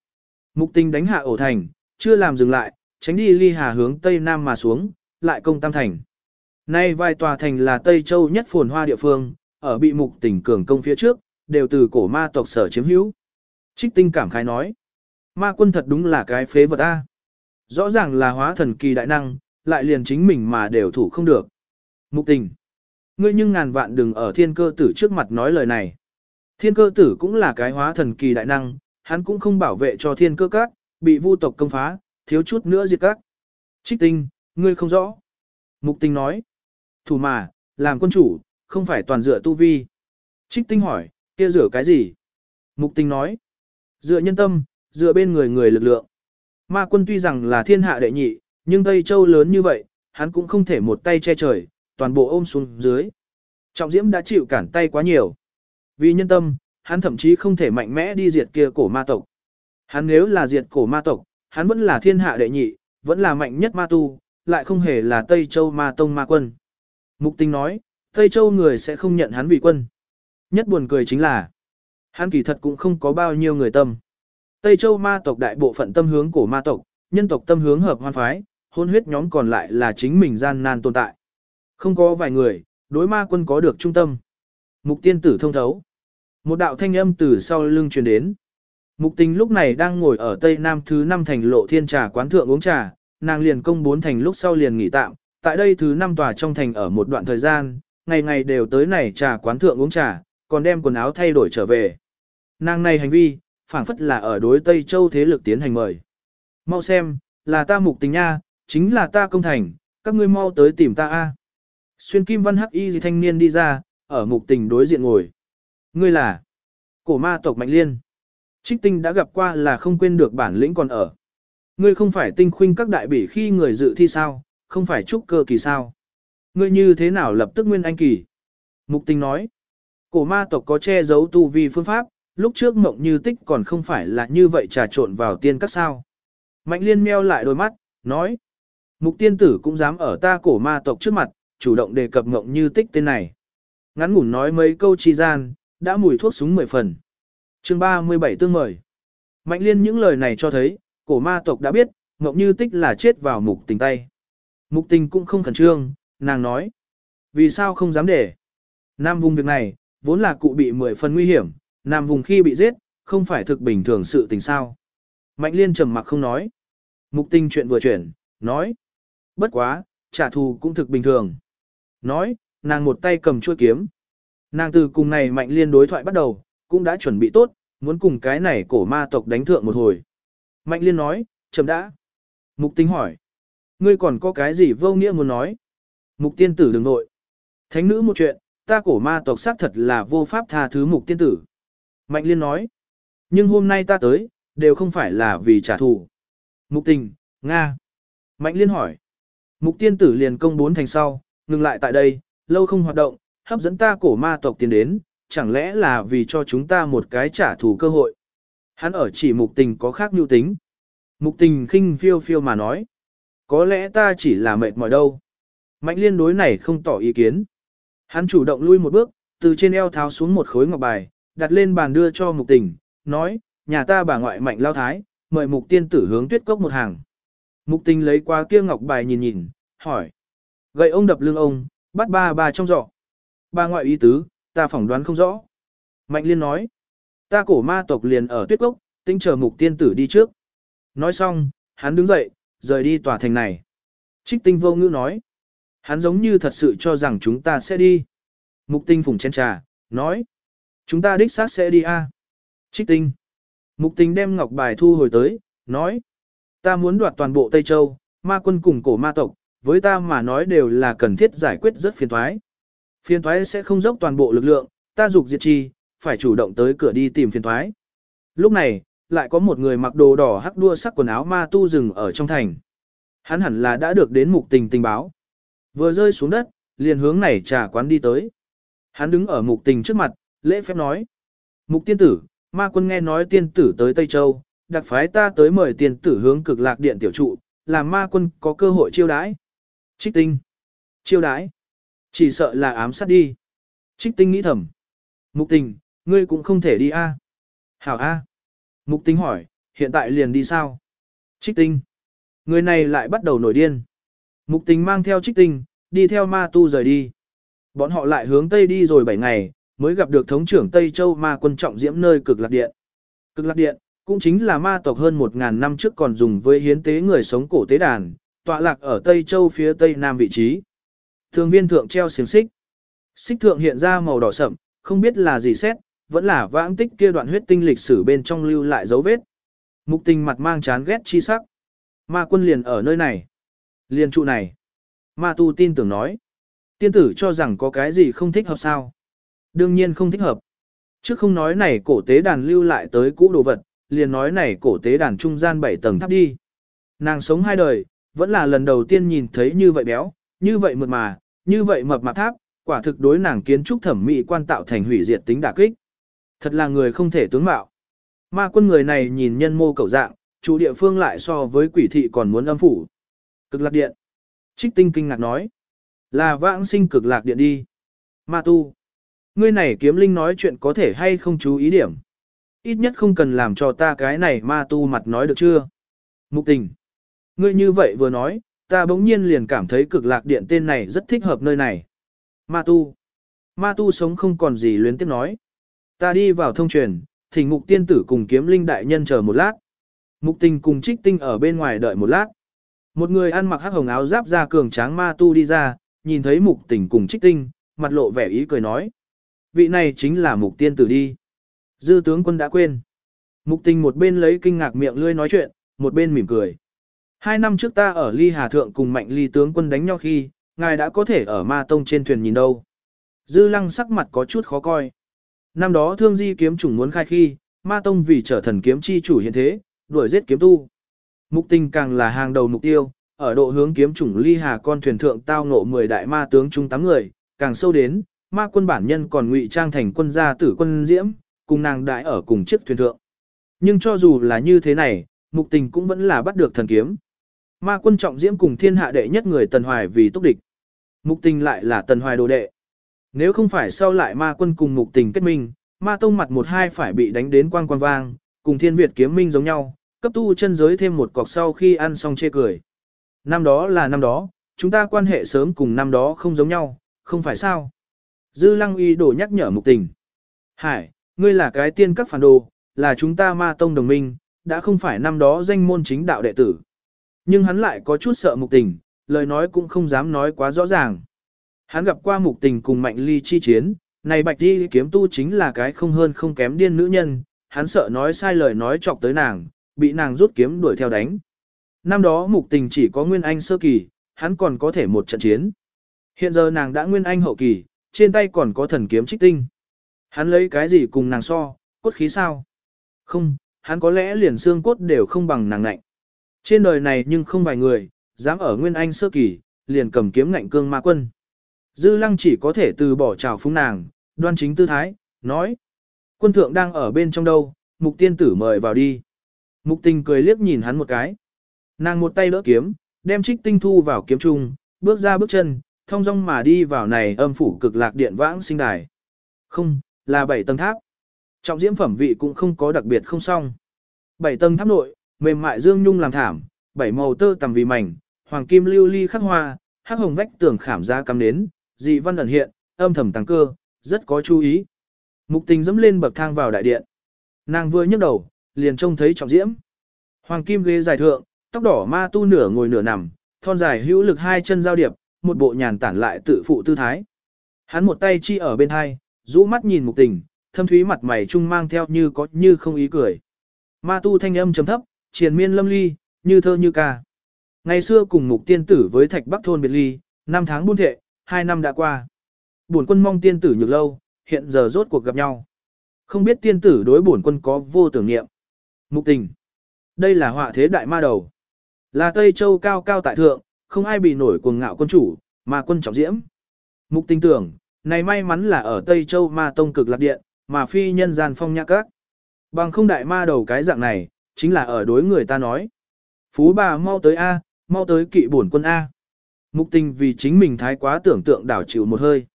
Mục tình đánh hạ ổ thành, chưa làm dừng lại, tránh đi ly hà hướng tây nam mà xuống, lại công tam thành. Nay vài tòa thành là Tây Châu nhất phồn hoa địa phương, ở bị mục tỉnh cường công phía trước, đều từ cổ ma tộc sở chiếm hữu. Trích tinh cảm khái nói, ma quân thật đúng là cái phế vật A. Rõ ràng là hóa thần kỳ đại năng, lại liền chính mình mà đều thủ không được. Mục tình, ngươi nhưng ngàn vạn đừng ở thiên cơ tử trước mặt nói lời này. Thiên cơ tử cũng là cái hóa thần kỳ đại năng, hắn cũng không bảo vệ cho thiên cơ các, bị vu tộc công phá, thiếu chút nữa diệt các. Trích tinh, ngươi không rõ. Mục tình nói, thủ mà, làm quân chủ, không phải toàn dựa tu vi. Trích tinh hỏi, kia rửa cái gì? Mục tinh nói, dựa nhân tâm, dựa bên người người lực lượng. Ma quân tuy rằng là thiên hạ đệ nhị, nhưng Tây Châu lớn như vậy, hắn cũng không thể một tay che trời, toàn bộ ôm xuống dưới. Trọng Diễm đã chịu cản tay quá nhiều. Vì nhân tâm, hắn thậm chí không thể mạnh mẽ đi diệt kia cổ ma tộc. Hắn nếu là diệt cổ ma tộc, hắn vẫn là thiên hạ đệ nhị, vẫn là mạnh nhất ma tu, lại không hề là Tây Châu ma tông ma quân. Mục tình nói, Tây Châu người sẽ không nhận hắn vì quân. Nhất buồn cười chính là, hắn kỳ thật cũng không có bao nhiêu người tâm. Tây Châu ma tộc đại bộ phận tâm hướng của ma tộc, nhân tộc tâm hướng hợp hoan phái, hôn huyết nhóm còn lại là chính mình gian nan tồn tại. Không có vài người, đối ma quân có được trung tâm. Mục tiên tử thông thấu. Một đạo thanh âm từ sau lưng truyền đến. Mục tình lúc này đang ngồi ở Tây Nam thứ năm thành lộ thiên trà quán thượng uống trà, nàng liền công bốn thành lúc sau liền nghỉ tạm. Tại đây thứ năm tòa trong thành ở một đoạn thời gian, ngày ngày đều tới này trà quán thượng uống trà, còn đem quần áo thay đổi trở về. Nàng này hành vi, phảng phất là ở đối Tây Châu thế lực tiến hành mời. Mau xem, là ta mục tình nha, chính là ta công thành, các ngươi mau tới tìm ta a. Xuyên kim văn hắc y gì thanh niên đi ra, ở mục tình đối diện ngồi. Ngươi là cổ ma tộc Mạnh Liên. Trích tinh đã gặp qua là không quên được bản lĩnh còn ở. Ngươi không phải tinh khuynh các đại bỉ khi người dự thi sao, không phải trúc cơ kỳ sao. Ngươi như thế nào lập tức nguyên anh kỳ? Mục tình nói. Cổ ma tộc có che giấu tu vi phương pháp, lúc trước mộng như tích còn không phải là như vậy trà trộn vào tiên các sao. Mạnh liên meo lại đôi mắt, nói. Mục tiên tử cũng dám ở ta cổ ma tộc trước mặt, chủ động đề cập mộng như tích tên này. Ngắn ngủn nói mấy câu chi gian, đã mùi thuốc súng mười phần. chương 37 tương mời. Mạnh liên những lời này cho thấy, cổ ma tộc đã biết, mộng như tích là chết vào mục tình tay. Mục tình cũng không khẩn trương, nàng nói. Vì sao không dám để? Nam vùng việc này, vốn là cụ bị mười phần nguy hiểm, nam vùng khi bị giết, không phải thực bình thường sự tình sao. Mạnh liên trầm mặc không nói. Mục tình chuyện vừa chuyển, nói. Bất quá, trả thù cũng thực bình thường. Nói, nàng một tay cầm chuôi kiếm. Nàng từ cùng này mạnh liên đối thoại bắt đầu, cũng đã chuẩn bị tốt, muốn cùng cái này cổ ma tộc đánh thượng một hồi. Mạnh liên nói, chậm đã. Mục tình hỏi. Ngươi còn có cái gì vô nghĩa muốn nói? Mục tiên tử đừng nội. Thánh nữ một chuyện, ta cổ ma tộc xác thật là vô pháp tha thứ mục tiên tử. Mạnh liên nói. Nhưng hôm nay ta tới, đều không phải là vì trả thù. Mục tình, Nga. Mạnh liên hỏi. Mục tiên tử liền công bốn thành sau, ngừng lại tại đây, lâu không hoạt động, hấp dẫn ta cổ ma tộc tiến đến, chẳng lẽ là vì cho chúng ta một cái trả thù cơ hội. Hắn ở chỉ mục tình có khác nhu tính. Mục tình khinh phiêu phiêu mà nói. Có lẽ ta chỉ là mệt mỏi đâu. Mạnh liên đối này không tỏ ý kiến. Hắn chủ động lui một bước, từ trên eo tháo xuống một khối ngọc bài, đặt lên bàn đưa cho mục tình, nói, nhà ta bà ngoại mạnh lao thái, mời mục tiên tử hướng tuyết cốc một hàng. Mục tình lấy qua kia ngọc bài nhìn nhìn, hỏi. Gậy ông đập lưng ông, bắt ba bà trong giỏ. Bà ngoại ý tứ, ta phỏng đoán không rõ. Mạnh liên nói. Ta cổ ma tộc liền ở tuyết cốc, tinh chờ mục tiên tử đi trước. Nói xong, hắn đứng dậy, rời đi tòa thành này. Trích tinh vô ngữ nói. Hắn giống như thật sự cho rằng chúng ta sẽ đi. Mục tinh phùng chén trà, nói. Chúng ta đích xác sẽ đi a. Trích tinh. Mục tinh đem ngọc bài thu hồi tới, nói. Ta muốn đoạt toàn bộ Tây Châu, ma quân cùng cổ ma tộc, với ta mà nói đều là cần thiết giải quyết rất phiền thoái. Phiền thoái sẽ không dốc toàn bộ lực lượng, ta dục diệt chi, phải chủ động tới cửa đi tìm phiền thoái. Lúc này, lại có một người mặc đồ đỏ hắc đua sắc quần áo ma tu rừng ở trong thành. Hắn hẳn là đã được đến mục tình tình báo. Vừa rơi xuống đất, liền hướng này trà quán đi tới. Hắn đứng ở mục tình trước mặt, lễ phép nói. Mục tiên tử, ma quân nghe nói tiên tử tới Tây Châu, đặc phái ta tới mời tiên tử hướng cực lạc điện tiểu trụ, làm ma quân có cơ hội chiêu đãi. Trích tinh. Chiêu đãi. Chỉ sợ là ám sát đi. Trích tinh nghĩ thầm. Mục tình, ngươi cũng không thể đi a. Hảo a. Mục tinh hỏi, hiện tại liền đi sao? Trích tinh. Người này lại bắt đầu nổi điên. Mục Tinh mang theo trích tinh, đi theo ma tu rời đi. Bọn họ lại hướng Tây đi rồi 7 ngày, mới gặp được thống trưởng Tây Châu ma quân trọng diễm nơi cực lạc điện. Cực lạc điện, cũng chính là ma tộc hơn 1.000 năm trước còn dùng với hiến tế người sống cổ tế đàn, tọa lạc ở Tây Châu phía Tây Nam vị trí. Thường viên thượng treo xiềng xích. Xích thượng hiện ra màu đỏ sậm, không biết là gì xét, vẫn là vãng tích kia đoạn huyết tinh lịch sử bên trong lưu lại dấu vết. Mục tình mặt mang chán ghét chi sắc. Ma quân liền ở nơi này. Liền trụ này. Ma tu tin tưởng nói. Tiên tử cho rằng có cái gì không thích hợp sao. Đương nhiên không thích hợp. Chứ không nói này cổ tế đàn lưu lại tới cũ đồ vật, liền nói này cổ tế đàn trung gian bảy tầng tháp đi. Nàng sống hai đời, vẫn là lần đầu tiên nhìn thấy như vậy béo, như vậy mượt mà, như vậy mập mạp tháp, quả thực đối nàng kiến trúc thẩm mỹ quan tạo thành hủy diệt tính đả kích. Thật là người không thể tướng mạo. Ma quân người này nhìn nhân mô cầu dạng, chủ địa phương lại so với quỷ thị còn muốn âm phủ. Cực lạc điện. Trích tinh kinh ngạc nói. Là vãng sinh cực lạc điện đi. Ma tu. Ngươi này kiếm linh nói chuyện có thể hay không chú ý điểm. Ít nhất không cần làm cho ta cái này ma tu mặt nói được chưa. Mục tình. Ngươi như vậy vừa nói, ta bỗng nhiên liền cảm thấy cực lạc điện tên này rất thích hợp nơi này. Ma tu. Ma tu sống không còn gì luyến tiếp nói. Ta đi vào thông truyền, thỉnh mục tiên tử cùng kiếm linh đại nhân chờ một lát. Mục tình cùng trích tinh ở bên ngoài đợi một lát. Một người ăn mặc hắc hồng áo giáp ra cường tráng ma tu đi ra, nhìn thấy mục tình cùng trích tinh, mặt lộ vẻ ý cười nói. Vị này chính là mục tiên tử đi. Dư tướng quân đã quên. Mục tình một bên lấy kinh ngạc miệng lươi nói chuyện, một bên mỉm cười. Hai năm trước ta ở ly hà thượng cùng mạnh ly tướng quân đánh nhau khi, ngài đã có thể ở ma tông trên thuyền nhìn đâu. Dư lăng sắc mặt có chút khó coi. Năm đó thương di kiếm chủng muốn khai khi, ma tông vì trở thần kiếm chi chủ hiện thế, đuổi giết kiếm tu. Mục tình càng là hàng đầu mục tiêu, ở độ hướng kiếm chủng ly hà con thuyền thượng tao ngộ 10 đại ma tướng chung 8 người, càng sâu đến, ma quân bản nhân còn ngụy trang thành quân gia tử quân diễm, cùng nàng đại ở cùng chiếc thuyền thượng. Nhưng cho dù là như thế này, mục tình cũng vẫn là bắt được thần kiếm. Ma quân trọng diễm cùng thiên hạ đệ nhất người tần hoài vì túc địch. Mục tình lại là tần hoài đồ đệ. Nếu không phải sau lại ma quân cùng mục tình kết minh, ma tông mặt một hai phải bị đánh đến quang quang vang, cùng thiên Việt kiếm minh giống nhau, cấp tu chân giới thêm một cọc sau khi ăn xong chê cười. Năm đó là năm đó, chúng ta quan hệ sớm cùng năm đó không giống nhau, không phải sao. Dư lăng uy đổ nhắc nhở mục tình. Hải, ngươi là cái tiên các phản đồ, là chúng ta ma tông đồng minh, đã không phải năm đó danh môn chính đạo đệ tử. Nhưng hắn lại có chút sợ mục tình, lời nói cũng không dám nói quá rõ ràng. Hắn gặp qua mục tình cùng mạnh ly chi chiến, này bạch đi kiếm tu chính là cái không hơn không kém điên nữ nhân, hắn sợ nói sai lời nói chọc tới nàng, bị nàng rút kiếm đuổi theo đánh. Năm đó mục tình chỉ có nguyên anh sơ kỳ, hắn còn có thể một trận chiến. Hiện giờ nàng đã nguyên anh hậu kỳ, trên tay còn có thần kiếm trích tinh. Hắn lấy cái gì cùng nàng so, cốt khí sao? Không, hắn có lẽ liền xương cốt đều không bằng nàng ngạnh. Trên đời này nhưng không vài người, dám ở nguyên anh sơ kỳ, liền cầm kiếm ngạnh cương ma quân. Dư lăng chỉ có thể từ bỏ trào phúng nàng, đoan chính tư thái, nói. Quân thượng đang ở bên trong đâu, mục tiên tử mời vào đi. Mục tình cười liếc nhìn hắn một cái. Nàng một tay đỡ kiếm, đem trích tinh thu vào kiếm trung, bước ra bước chân, thông dong mà đi vào này âm phủ cực lạc điện vãng sinh đài. Không, là bảy tầng tháp. Trọng diễm phẩm vị cũng không có đặc biệt không xong. Bảy tầng tháp nội, mềm mại dương nhung làm thảm, bảy màu tơ tầm vì mảnh, hoàng kim lưu ly khắc hoa, hắc hồng vách tường khảm ra cắm đến, dị văn ẩn hiện, âm thầm tăng cơ, rất có chú ý. Mục tình dẫm lên bậc thang vào đại điện. Nàng vừa nhấc đầu, liền trông thấy trọng diễm. Hoàng kim ghế dài thượng, tóc đỏ ma tu nửa ngồi nửa nằm, thon dài hữu lực hai chân giao điệp, một bộ nhàn tản lại tự phụ tư thái. Hắn một tay chi ở bên hai, rũ mắt nhìn mục tình, thâm thúy mặt mày trung mang theo như có như không ý cười. Ma tu thanh âm trầm thấp, triền miên lâm ly, như thơ như ca. Ngày xưa cùng mục tiên tử với thạch bắc thôn biệt ly, năm tháng buôn thệ, hai năm đã qua. Bổn quân mong tiên tử nhược lâu, hiện giờ rốt cuộc gặp nhau. Không biết tiên tử đối bổn quân có vô tưởng niệm. Mục tình. Đây là họa thế đại ma đầu. Là Tây Châu cao cao tại thượng, không ai bị nổi cuồng ngạo quân chủ, mà quân trọng diễm. Mục tình tưởng, này may mắn là ở Tây Châu ma tông cực lạc điện, mà phi nhân gian phong nhã các. Bằng không đại ma đầu cái dạng này, chính là ở đối người ta nói. Phú bà mau tới A, mau tới kỵ bổn quân A. Mục tình vì chính mình thái quá tưởng tượng đảo chịu một hơi.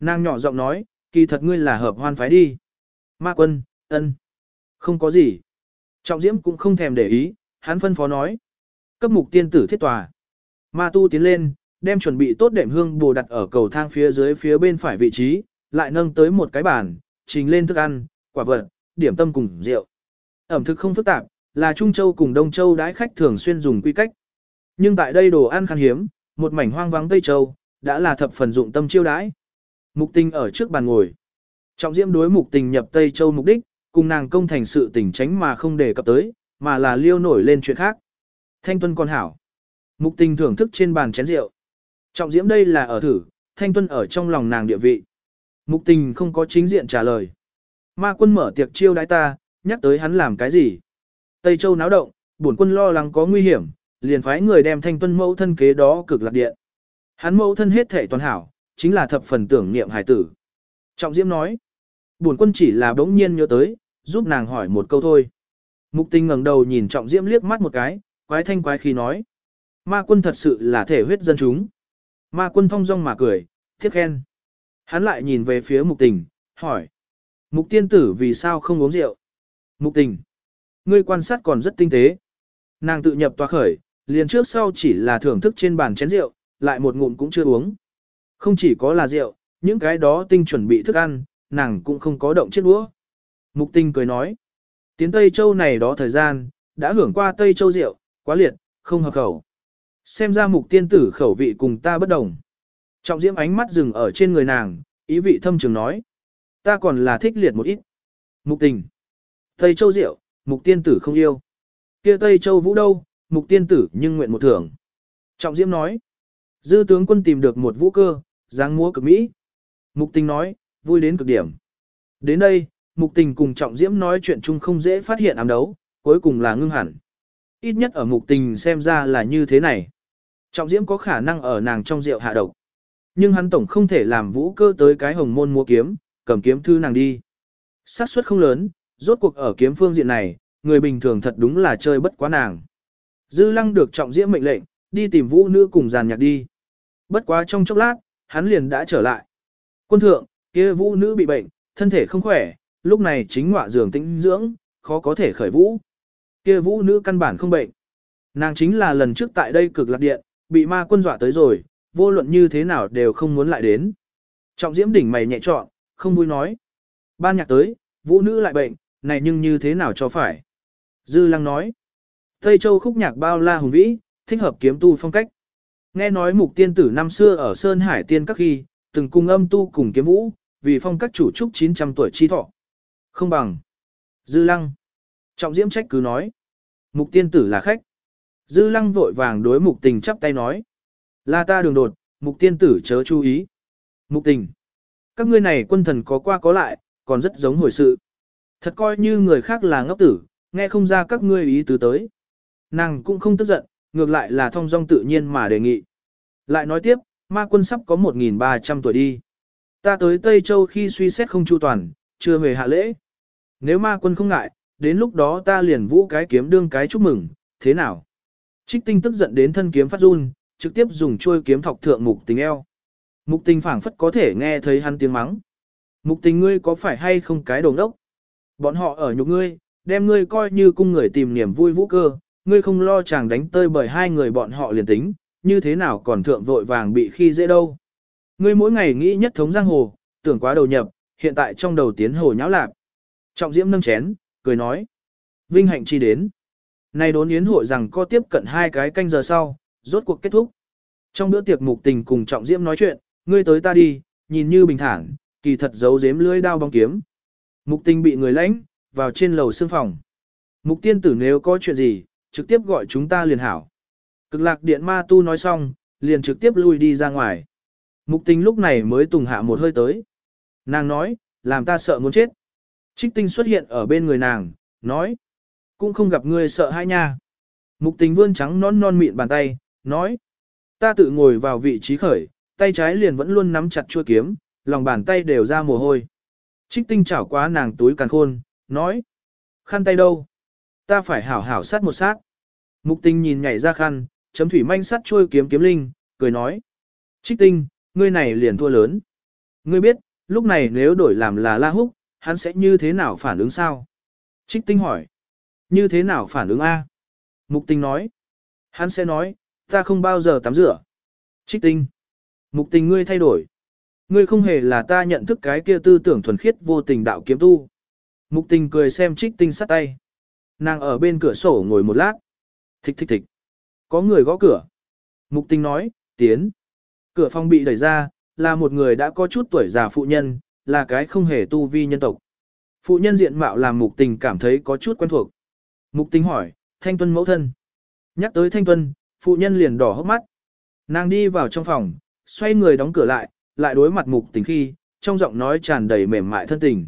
Nàng nhỏ giọng nói, kỳ thật ngươi là hợp hoan phái đi. Ma quân, ân, Không có gì. Trọng diễm cũng không thèm để ý, hắn phân phó nói. Cấp mục tiên tử thiết tòa. Ma tu tiến lên, đem chuẩn bị tốt đệm hương bồ đặt ở cầu thang phía dưới phía bên phải vị trí, lại nâng tới một cái bàn, trình lên thức ăn, quả vật, điểm tâm cùng rượu. Ẩm thực không phức tạp, là Trung Châu cùng Đông Châu đãi khách thường xuyên dùng quy cách. Nhưng tại đây đồ ăn khan hiếm, một mảnh hoang vắng Tây Châu, đã là thập phần dụng tâm chiêu đãi. Mục tình ở trước bàn ngồi. Trọng diễm đối mục tình nhập Tây Châu mục đích, cùng nàng công thành sự tỉnh tránh mà không đề cập tới, mà là liêu nổi lên chuyện khác. Thanh tuân con hảo. Mục tình thưởng thức trên bàn chén rượu. Trọng diễm đây là ở thử, thanh tuân ở trong lòng nàng địa vị. Mục tình không có chính diện trả lời. Ma quân mở tiệc chiêu đãi ta, nhắc tới hắn làm cái gì. Tây Châu náo động, bổn quân lo lắng có nguy hiểm, liền phái người đem thanh tuân mẫu thân kế đó cực lạc điện. Hắn mẫu thân hết thể toàn hảo, chính là thập phần tưởng niệm hải tử. Trọng Diễm nói, buồn quân chỉ là bỗng nhiên nhớ tới, giúp nàng hỏi một câu thôi. Mục tinh ngẩng đầu nhìn Trọng Diễm liếc mắt một cái, quái thanh quái khí nói. Ma quân thật sự là thể huyết dân chúng. Ma quân thong dong mà cười, thiết khen. Hắn lại nhìn về phía mục tình, hỏi. Mục tiên tử vì sao không uống rượu? Mục tình. Ngươi quan sát còn rất tinh tế. Nàng tự nhập tòa khởi, liền trước sau chỉ là thưởng thức trên bàn chén rượu, lại một ngụm cũng chưa uống. Không chỉ có là rượu, những cái đó tinh chuẩn bị thức ăn, nàng cũng không có động chiếc đũa. Mục tinh cười nói. Tiến Tây Châu này đó thời gian, đã hưởng qua Tây Châu rượu, quá liệt, không hợp khẩu. Xem ra mục tiên tử khẩu vị cùng ta bất đồng. Trọng diễm ánh mắt dừng ở trên người nàng, ý vị thâm trường nói. Ta còn là thích liệt một ít. Mục tình. Tây Châu rượu, mục tiên tử không yêu. kia Tây Châu vũ đâu, mục tiên tử nhưng nguyện một thưởng. Trọng diễm nói. Dư tướng quân tìm được một vũ cơ, dáng múa cực mỹ. Mục tình nói, vui đến cực điểm. Đến đây, mục tình cùng trọng diễm nói chuyện chung không dễ phát hiện ám đấu, cuối cùng là ngưng hẳn. Ít nhất ở mục tình xem ra là như thế này. Trọng diễm có khả năng ở nàng trong rượu hạ độc. Nhưng hắn tổng không thể làm vũ cơ tới cái hồng môn mua kiếm, cầm kiếm thư nàng đi. xác suất không lớn, rốt cuộc ở kiếm phương diện này, người bình thường thật đúng là chơi bất quá nàng. Dư lăng được trọng diễm mệnh lệnh, đi tìm vũ nữ cùng giàn nhạc đi. Bất quá trong chốc lát, hắn liền đã trở lại. Quân thượng, kia vũ nữ bị bệnh, thân thể không khỏe, lúc này chính ngọa giường tĩnh dưỡng, khó có thể khởi vũ. Kia vũ nữ căn bản không bệnh. Nàng chính là lần trước tại đây cực lạc điện, bị ma quân dọa tới rồi, vô luận như thế nào đều không muốn lại đến. Trọng diễm đỉnh mày nhẹ trọn, không vui nói. Ban nhạc tới, vũ nữ lại bệnh, này nhưng như thế nào cho phải. Dư lăng nói. Tây Châu khúc nhạc bao la hùng vĩ, thích hợp kiếm tu phong cách. Nghe nói mục tiên tử năm xưa ở Sơn Hải Tiên các khi, từng cùng âm tu cùng kiếm vũ, vì phong các chủ trúc 900 tuổi chi thọ. Không bằng. Dư lăng. Trọng diễm trách cứ nói. Mục tiên tử là khách. Dư lăng vội vàng đối mục tình chắp tay nói. Là ta đường đột, mục tiên tử chớ chú ý. Mục tình. Các ngươi này quân thần có qua có lại, còn rất giống hồi sự. Thật coi như người khác là ngốc tử, nghe không ra các ngươi ý tứ tới. Nàng cũng không tức giận, ngược lại là thong dong tự nhiên mà đề nghị. Lại nói tiếp, ma quân sắp có 1.300 tuổi đi. Ta tới Tây Châu khi suy xét không chu toàn, chưa về hạ lễ. Nếu ma quân không ngại, đến lúc đó ta liền vũ cái kiếm đương cái chúc mừng, thế nào? Trích tinh tức giận đến thân kiếm phát run, trực tiếp dùng chuôi kiếm thọc thượng mục tình eo. Mục tình phảng phất có thể nghe thấy hắn tiếng mắng. Mục tình ngươi có phải hay không cái đồ đốc? Bọn họ ở nhục ngươi, đem ngươi coi như cung người tìm niềm vui vũ cơ, ngươi không lo chàng đánh tơi bởi hai người bọn họ liền tính, như thế nào còn thượng vội vàng bị khi dễ đâu. Ngươi mỗi ngày nghĩ nhất thống giang hồ, tưởng quá đầu nhập, hiện tại trong đầu tiến hồ nháo lạp. Trọng diễm nâng chén, cười nói. Vinh hạnh chi đến. nay đốn yến hội rằng có tiếp cận hai cái canh giờ sau, rốt cuộc kết thúc. Trong bữa tiệc mục tình cùng trọng diễm nói chuyện, ngươi tới ta đi, nhìn như bình thản, kỳ thật giấu giếm lưỡi đao bóng kiếm. Mục tình bị người lãnh, vào trên lầu xương phòng. Mục tiên tử nếu có chuyện gì, trực tiếp gọi chúng ta liền hảo. Cực lạc điện ma tu nói xong, liền trực tiếp lui đi ra ngoài. Mục tình lúc này mới tùng hạ một hơi tới. Nàng nói, làm ta sợ muốn chết. Trích tinh xuất hiện ở bên người nàng, nói. Cũng không gặp ngươi sợ hai nha. Mục tình vươn trắng non non mịn bàn tay, nói. Ta tự ngồi vào vị trí khởi, tay trái liền vẫn luôn nắm chặt chuôi kiếm, lòng bàn tay đều ra mồ hôi. Trích tinh chảo quá nàng túi càn khôn, nói. Khăn tay đâu? Ta phải hảo hảo sát một sát. Mục tình nhìn nhảy ra khăn, chấm thủy manh sắt trôi kiếm kiếm linh, cười nói. Trích tinh, ngươi này liền thua lớn. Ngươi biết, lúc này nếu đổi làm là la húc, hắn sẽ như thế nào phản ứng sao? Trích tinh hỏi. Như thế nào phản ứng A? Mục tinh nói. Hắn sẽ nói, ta không bao giờ tắm rửa. Trích tinh. Mục tình ngươi thay đổi. Ngươi không hề là ta nhận thức cái kia tư tưởng thuần khiết vô tình đạo kiếm tu. Mục tình cười xem trích tinh sắt tay. Nàng ở bên cửa sổ ngồi một lát. Thích thích thích. Có người gõ cửa. Mục tình nói, tiến. Cửa phòng bị đẩy ra, là một người đã có chút tuổi già phụ nhân, là cái không hề tu vi nhân tộc. Phụ nhân diện mạo làm mục tình cảm thấy có chút quen thuộc. Mục tình hỏi, thanh tuân mẫu thân. Nhắc tới thanh tuân, phụ nhân liền đỏ hốc mắt. Nàng đi vào trong phòng, xoay người đóng cửa lại, lại đối mặt mục tình khi, trong giọng nói tràn đầy mềm mại thân tình.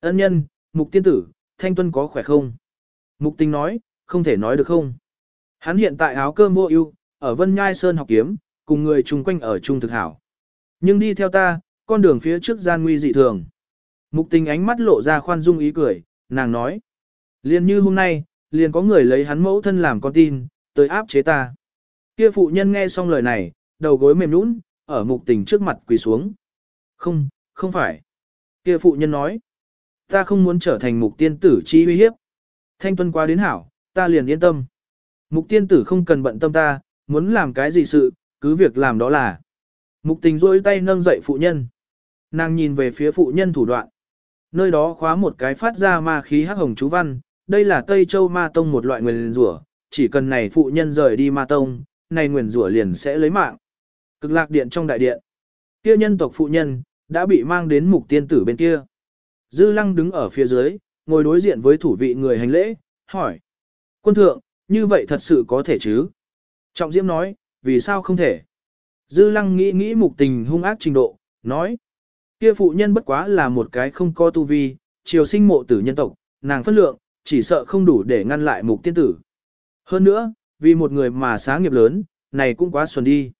Ân nhân, mục tiên tử, thanh tuân có khỏe không? Mục tình nói, không thể nói được không? Hắn hiện tại áo cơm vô ưu, ở Vân Nhai Sơn học kiếm, cùng người chung quanh ở trung thực hảo. Nhưng đi theo ta, con đường phía trước gian nguy dị thường. Mục tình ánh mắt lộ ra khoan dung ý cười, nàng nói. Liền như hôm nay, liền có người lấy hắn mẫu thân làm con tin, tới áp chế ta. Kia phụ nhân nghe xong lời này, đầu gối mềm nũng, ở mục tình trước mặt quỳ xuống. Không, không phải. Kia phụ nhân nói. Ta không muốn trở thành mục tiên tử chi uy hiếp. Thanh tuân qua đến hảo, ta liền yên tâm. Mục tiên tử không cần bận tâm ta, muốn làm cái gì sự, cứ việc làm đó là. Mục tình rôi tay nâng dậy phụ nhân. Nàng nhìn về phía phụ nhân thủ đoạn. Nơi đó khóa một cái phát ra ma khí hắc hồng chú văn, đây là Tây Châu ma tông một loại nguyền rủa, chỉ cần này phụ nhân rời đi ma tông, này nguyền rủa liền sẽ lấy mạng. Cực lạc điện trong đại điện. Kia nhân tộc phụ nhân, đã bị mang đến mục tiên tử bên kia. Dư lăng đứng ở phía dưới, ngồi đối diện với thủ vị người hành lễ, hỏi. Quân thượng, như vậy thật sự có thể chứ? Trọng Diễm nói, vì sao không thể? Dư lăng nghĩ nghĩ mục tình hung ác trình độ, nói. Kia phụ nhân bất quá là một cái không có tu vi, chiều sinh mộ tử nhân tộc, nàng phân lượng, chỉ sợ không đủ để ngăn lại mục tiên tử. Hơn nữa, vì một người mà sáng nghiệp lớn, này cũng quá xuân đi.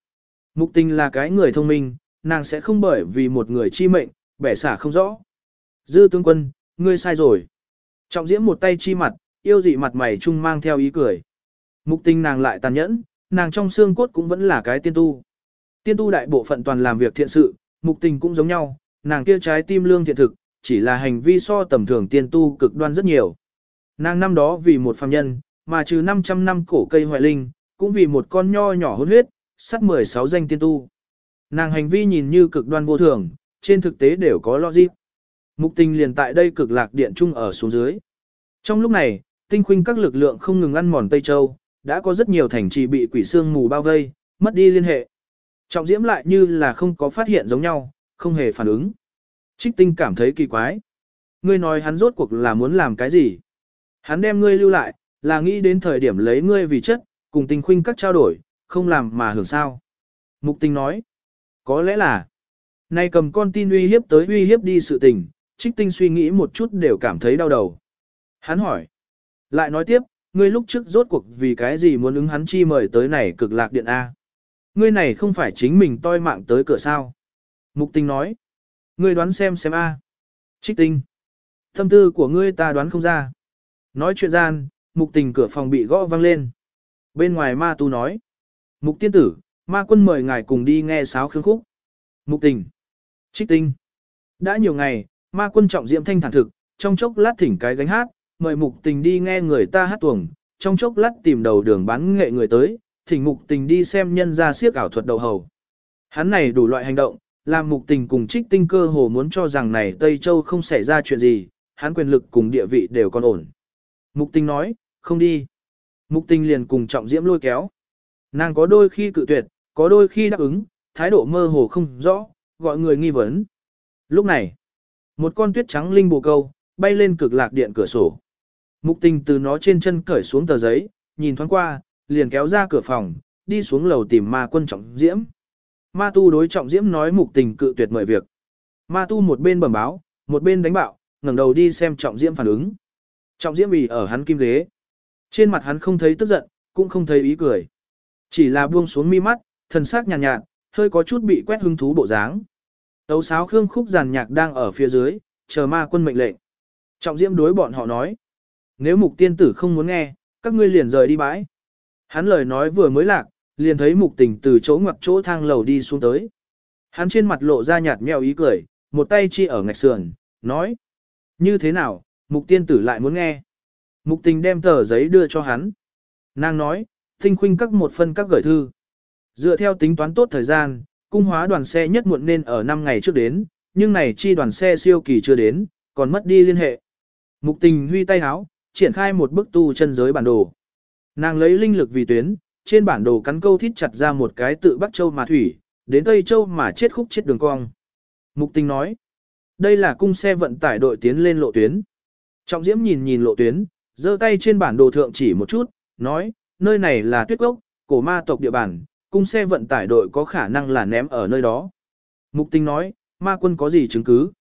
Mục tình là cái người thông minh, nàng sẽ không bởi vì một người chi mệnh, bẻ xả không rõ. Dư tướng quân, ngươi sai rồi. Trọng diễm một tay chi mặt, yêu dị mặt mày chung mang theo ý cười. Mục tình nàng lại tàn nhẫn, nàng trong xương cốt cũng vẫn là cái tiên tu. Tiên tu đại bộ phận toàn làm việc thiện sự, mục tình cũng giống nhau, nàng kia trái tim lương thiện thực, chỉ là hành vi so tầm thường tiên tu cực đoan rất nhiều. Nàng năm đó vì một phàm nhân, mà trừ 500 năm cổ cây hoại linh, cũng vì một con nho nhỏ hôn huyết, sắt 16 danh tiên tu. Nàng hành vi nhìn như cực đoan vô thường, trên thực tế đều có logic. Mục tình liền tại đây cực lạc điện trung ở xuống dưới. Trong lúc này, tinh khuynh các lực lượng không ngừng ăn mòn Tây Châu, đã có rất nhiều thành trì bị quỷ xương mù bao vây, mất đi liên hệ. Trọng diễm lại như là không có phát hiện giống nhau, không hề phản ứng. Trích tinh cảm thấy kỳ quái. Ngươi nói hắn rốt cuộc là muốn làm cái gì? Hắn đem ngươi lưu lại, là nghĩ đến thời điểm lấy ngươi vì chất, cùng tinh khuynh các trao đổi, không làm mà hưởng sao. Mục tinh nói, có lẽ là, nay cầm con tin uy hiếp tới uy hiếp đi sự tình, trích tinh suy nghĩ một chút đều cảm thấy đau đầu. Hắn hỏi, lại nói tiếp, ngươi lúc trước rốt cuộc vì cái gì muốn ứng hắn chi mời tới này cực lạc điện A. Ngươi này không phải chính mình toi mạng tới cửa sao. Mục tình nói, ngươi đoán xem xem A. Trích tinh, thâm tư của ngươi ta đoán không ra. Nói chuyện gian, mục tình cửa phòng bị gõ vang lên. Bên ngoài ma tu nói, mục tiên tử, ma quân mời ngài cùng đi nghe sáo khương khúc. Mục tình, trích tinh. Đã nhiều ngày, ma quân trọng diễm thanh thản thực, trong chốc lát thỉnh cái gánh hát, mời mục tình đi nghe người ta hát tuồng, trong chốc lát tìm đầu đường bán nghệ người tới, thỉnh mục tình đi xem nhân ra siếc ảo thuật đầu hầu. Hắn này đủ loại hành động, làm mục tình cùng trích tinh cơ hồ muốn cho rằng này Tây Châu không xảy ra chuyện gì, hắn quyền lực cùng địa vị đều còn ổn. Mục tình nói, không đi. Mục tình liền cùng trọng diễm lôi kéo. Nàng có đôi khi cự tuyệt, có đôi khi đáp ứng, thái độ mơ hồ không rõ, gọi người nghi vấn. Lúc này, một con tuyết trắng linh bồ câu, bay lên cực lạc điện cửa sổ. Mục tình từ nó trên chân cởi xuống tờ giấy, nhìn thoáng qua, liền kéo ra cửa phòng, đi xuống lầu tìm ma quân trọng diễm. Ma tu đối trọng diễm nói mục tình cự tuyệt mời việc. Ma tu một bên bẩm báo, một bên đánh bạo, ngẩng đầu đi xem trọng diễm phản ứng. Trọng diễm vì ở hắn kim ghế. Trên mặt hắn không thấy tức giận, cũng không thấy ý cười. Chỉ là buông xuống mi mắt, thần sắc nhàn nhạt, nhạt, hơi có chút bị quét hứng thú bộ dáng. Tấu sáo khương khúc giàn nhạc đang ở phía dưới, chờ ma quân mệnh lệnh. Trọng diễm đối bọn họ nói. Nếu mục tiên tử không muốn nghe, các ngươi liền rời đi bãi. Hắn lời nói vừa mới lạc, liền thấy mục tình từ chỗ ngoặc chỗ thang lầu đi xuống tới. Hắn trên mặt lộ ra nhạt mèo ý cười, một tay chi ở ngạch sườn, nói. Như thế nào, mục tiên tử lại muốn nghe. Mục tình đem tờ giấy đưa cho hắn. Nàng nói, tinh khuynh các một phân các gửi thư. Dựa theo tính toán tốt thời gian, cung hóa đoàn xe nhất muộn nên ở 5 ngày trước đến, nhưng này chi đoàn xe siêu kỳ chưa đến, còn mất đi liên hệ. Mục tình huy tay háo, triển khai một bức tu chân giới bản đồ. Nàng lấy linh lực vì tuyến, trên bản đồ cắn câu thít chặt ra một cái tự Bắc Châu mà thủy, đến Tây Châu mà chết khúc chết đường cong. Mục tình nói, đây là cung xe vận tải đội tiến lên lộ tuyến. Trọng Diễm nhìn nhìn lộ tuyến, giơ tay trên bản đồ thượng chỉ một chút, nói, nơi này là tuyết gốc, cổ ma tộc địa bàn, cung xe vận tải đội có khả năng là ném ở nơi đó. Mục tình nói, ma quân có gì chứng cứ?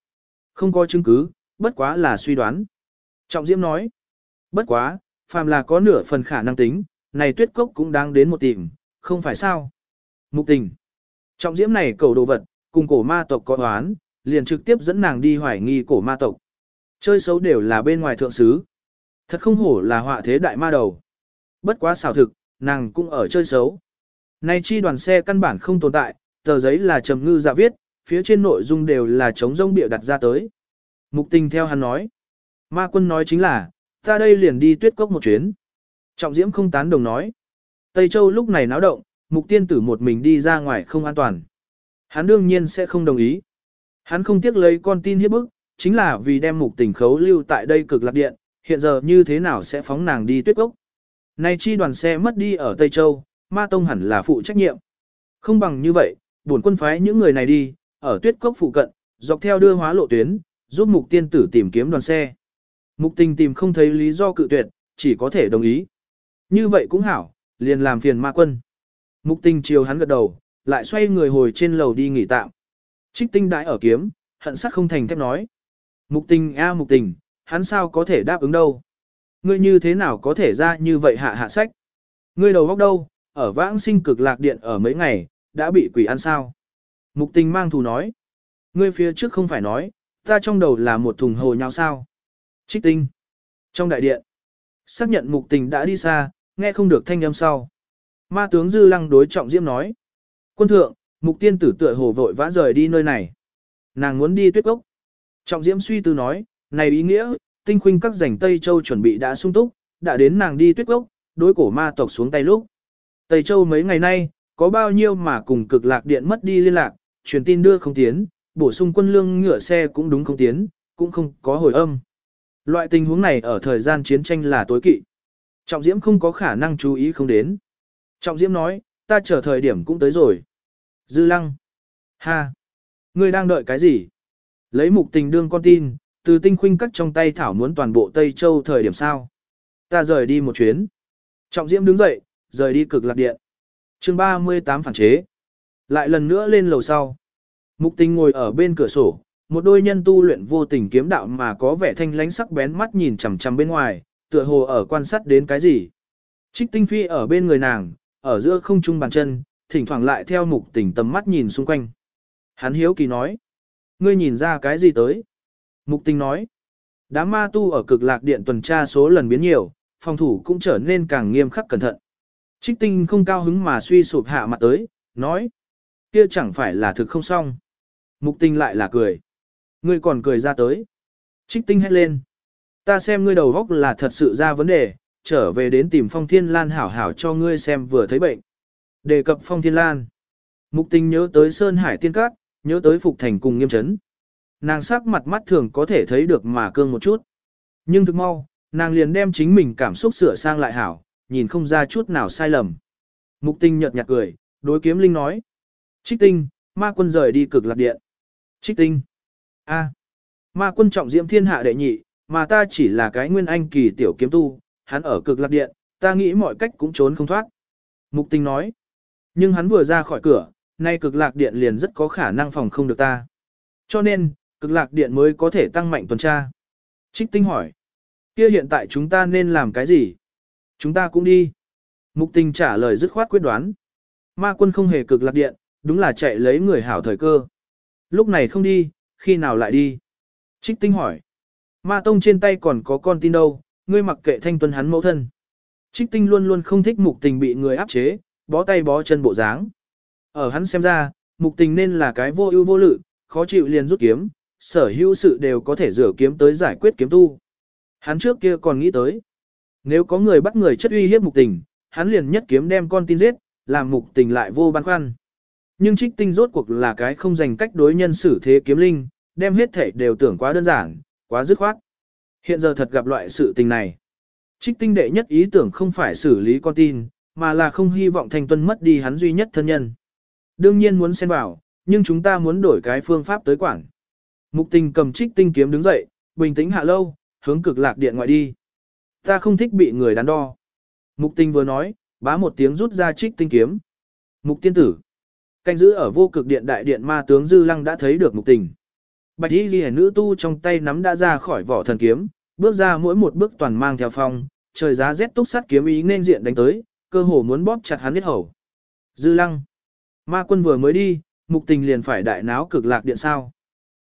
Không có chứng cứ, bất quá là suy đoán. Trọng Diễm nói, bất quá, phàm là có nửa phần khả năng tính, này tuyết cốc cũng đáng đến một tìm, không phải sao? Mục tình, trọng Diễm này cầu đồ vật, cùng cổ ma tộc có đoán, liền trực tiếp dẫn nàng đi hoài nghi cổ ma tộc. Chơi xấu đều là bên ngoài thượng sứ. Thật không hổ là họa thế đại ma đầu. Bất quá xảo thực, nàng cũng ở chơi xấu. Nay chi đoàn xe căn bản không tồn tại, tờ giấy là trầm ngư dạ viết, phía trên nội dung đều là chống rông bịa đặt ra tới. Mục tình theo hắn nói. Ma quân nói chính là, ta đây liền đi tuyết cốc một chuyến. Trọng diễm không tán đồng nói. Tây Châu lúc này náo động, mục tiên tử một mình đi ra ngoài không an toàn. Hắn đương nhiên sẽ không đồng ý. Hắn không tiếc lấy con tin hiếp bức, chính là vì đem mục tình khấu lưu tại đây cực lạc điện, hiện giờ như thế nào sẽ phóng nàng đi tuyết cốc. Nay chi đoàn xe mất đi ở Tây Châu, ma tông hẳn là phụ trách nhiệm. Không bằng như vậy, buồn quân phái những người này đi, ở tuyết cốc phụ cận, dọc theo đưa hóa lộ tuyến, giúp mục tiên tử tìm kiếm đoàn xe. Mục tình tìm không thấy lý do cự tuyệt, chỉ có thể đồng ý. Như vậy cũng hảo, liền làm phiền ma quân. Mục tình chiều hắn gật đầu, lại xoay người hồi trên lầu đi nghỉ tạm. Trích tinh đãi ở kiếm, hận sắc không thành thép nói. Mục tình a mục tình, hắn sao có thể đáp ứng đâu. Ngươi như thế nào có thể ra như vậy hạ hạ sách. Ngươi đầu góc đâu, ở vãng sinh cực lạc điện ở mấy ngày, đã bị quỷ ăn sao. Mục tình mang thù nói. Ngươi phía trước không phải nói, ta trong đầu là một thùng hồ nhau sao. Trích tinh. Trong đại điện, xác nhận mục tình đã đi xa, nghe không được thanh âm sau. Ma tướng Dư Lăng đối trọng Diễm nói. Quân thượng, Mục tiên tử tựa hồ vội vã rời đi nơi này. Nàng muốn đi tuyết cốc. Trọng diễm suy tư nói, này ý nghĩa, tinh khuynh các rảnh Tây Châu chuẩn bị đã sung túc, đã đến nàng đi tuyết cốc, đối cổ ma tộc xuống tay lúc. Tây Châu mấy ngày nay, có bao nhiêu mà cùng cực lạc điện mất đi liên lạc, truyền tin đưa không tiến, bổ sung quân lương ngựa xe cũng đúng không tiến, cũng không có hồi âm. Loại tình huống này ở thời gian chiến tranh là tối kỵ. Trọng Diễm không có khả năng chú ý không đến. Trọng Diễm nói, ta chờ thời điểm cũng tới rồi. Dư lăng. Ha. Ngươi đang đợi cái gì? Lấy mục tình đương con tin, từ tinh khuynh cắt trong tay thảo muốn toàn bộ Tây Châu thời điểm sao. Ta rời đi một chuyến. Trọng Diễm đứng dậy, rời đi cực lạc điện. chương 38 phản chế. Lại lần nữa lên lầu sau. Mục tình ngồi ở bên cửa sổ, một đôi nhân tu luyện vô tình kiếm đạo mà có vẻ thanh lánh sắc bén mắt nhìn chằm chằm bên ngoài, tựa hồ ở quan sát đến cái gì. Trích tinh phi ở bên người nàng, ở giữa không trung bàn chân, thỉnh thoảng lại theo mục tình tầm mắt nhìn xung quanh. Hắn hiếu kỳ nói, ngươi nhìn ra cái gì tới? Mục tình nói, đám ma tu ở cực lạc điện tuần tra số lần biến nhiều, phòng thủ cũng trở nên càng nghiêm khắc cẩn thận. Trích tinh không cao hứng mà suy sụp hạ mặt tới, nói, kia chẳng phải là thực không xong. Mục tình lại là cười. Ngươi còn cười ra tới. Trích tinh hét lên. Ta xem ngươi đầu góc là thật sự ra vấn đề, trở về đến tìm phong thiên lan hảo hảo cho ngươi xem vừa thấy bệnh. Đề cập phong thiên lan. Mục tình nhớ tới Sơn Hải Tiên Cát, nhớ tới Phục Thành cùng nghiêm chấn. Nàng sắc mặt mắt thường có thể thấy được mà cương một chút. Nhưng thực mau, nàng liền đem chính mình cảm xúc sửa sang lại hảo, nhìn không ra chút nào sai lầm. Mục tinh nhợt nhạt cười, đối kiếm linh nói. Trích tinh, ma quân rời đi cực lạc điện. Trích tinh a ma quân trọng diễm thiên hạ đệ nhị, mà ta chỉ là cái nguyên anh kỳ tiểu kiếm tu, hắn ở cực lạc điện, ta nghĩ mọi cách cũng trốn không thoát. Mục tinh nói. Nhưng hắn vừa ra khỏi cửa, nay cực lạc điện liền rất có khả năng phòng không được ta. Cho nên, cực lạc điện mới có thể tăng mạnh tuần tra. Trích tinh hỏi. Kia hiện tại chúng ta nên làm cái gì? Chúng ta cũng đi. Mục tình trả lời dứt khoát quyết đoán. Ma quân không hề cực lạc điện, đúng là chạy lấy người hảo thời cơ. Lúc này không đi, khi nào lại đi? Trích tinh hỏi. Ma tông trên tay còn có con tin đâu, ngươi mặc kệ thanh tuân hắn mẫu thân. Trích tinh luôn luôn không thích mục tình bị người áp chế, bó tay bó chân bộ dáng. Ở hắn xem ra, mục tình nên là cái vô ưu vô lự, khó chịu liền rút kiếm, sở hữu sự đều có thể rửa kiếm tới giải quyết kiếm tu. Hắn trước kia còn nghĩ tới. Nếu có người bắt người chất uy hiếp mục tình, hắn liền nhất kiếm đem con tin giết, làm mục tình lại vô băn khoăn. Nhưng trích tinh rốt cuộc là cái không dành cách đối nhân xử thế kiếm linh, đem hết thể đều tưởng quá đơn giản, quá dứt khoát. Hiện giờ thật gặp loại sự tình này. Trích tinh đệ nhất ý tưởng không phải xử lý con tin, mà là không hy vọng thanh tuân mất đi hắn duy nhất thân nhân. Đương nhiên muốn xen vào, nhưng chúng ta muốn đổi cái phương pháp tới quản. Mục tình cầm trích tinh kiếm đứng dậy, bình tĩnh hạ lâu, hướng cực lạc điện ngoại đi. Ta không thích bị người đắn đo. Mục tình vừa nói, bá một tiếng rút ra trích tinh kiếm. Mục tiên tử. Canh giữ ở vô cực điện đại điện ma tướng Dư Lăng đã thấy được mục tình. Bạch y ghi nữ tu trong tay nắm đã ra khỏi vỏ thần kiếm, bước ra mỗi một bước toàn mang theo phong, trời giá rét túc sắt kiếm ý nên diện đánh tới, cơ hồ muốn bóp chặt hắn hết hầu. Dư Lăng. Ma quân vừa mới đi, mục tình liền phải đại náo cực lạc điện sao.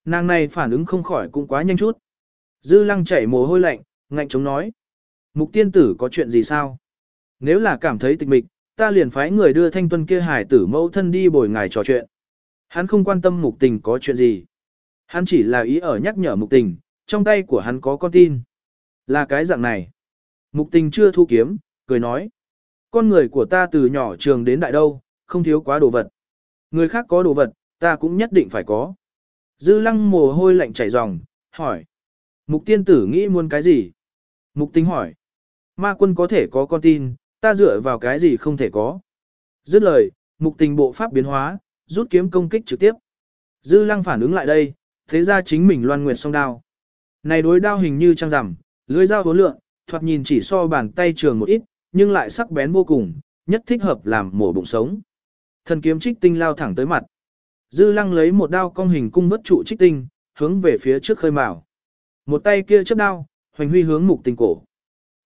Nàng này phản ứng không khỏi cũng quá nhanh chút. Dư lăng chảy mồ hôi lạnh, ngạnh chống nói. Mục tiên tử có chuyện gì sao? Nếu là cảm thấy tịch mịch, ta liền phái người đưa thanh tuân kia hải tử mẫu thân đi bồi ngài trò chuyện. Hắn không quan tâm mục tình có chuyện gì. Hắn chỉ là ý ở nhắc nhở mục tình, trong tay của hắn có con tin. Là cái dạng này. Mục tình chưa thu kiếm, cười nói. Con người của ta từ nhỏ trường đến đại đâu, không thiếu quá đồ vật. Người khác có đồ vật, ta cũng nhất định phải có. Dư lăng mồ hôi lạnh chảy ròng, hỏi. Mục tiên tử nghĩ muốn cái gì? Mục tình hỏi. Ma quân có thể có con tin, ta dựa vào cái gì không thể có. Dứt lời, mục tình bộ pháp biến hóa, rút kiếm công kích trực tiếp. Dư lăng phản ứng lại đây, thế ra chính mình loan nguyệt song đao. Này đối đao hình như trăng rằm, lưới dao hối lượng, thoạt nhìn chỉ so bàn tay trường một ít, nhưng lại sắc bén vô cùng, nhất thích hợp làm mổ bụng sống. Thần kiếm trích tinh lao thẳng tới mặt. Dư lăng lấy một đao cong hình cung vất trụ trích tinh, hướng về phía trước khơi mào. Một tay kia chấp đao, hoành huy hướng mục tình cổ.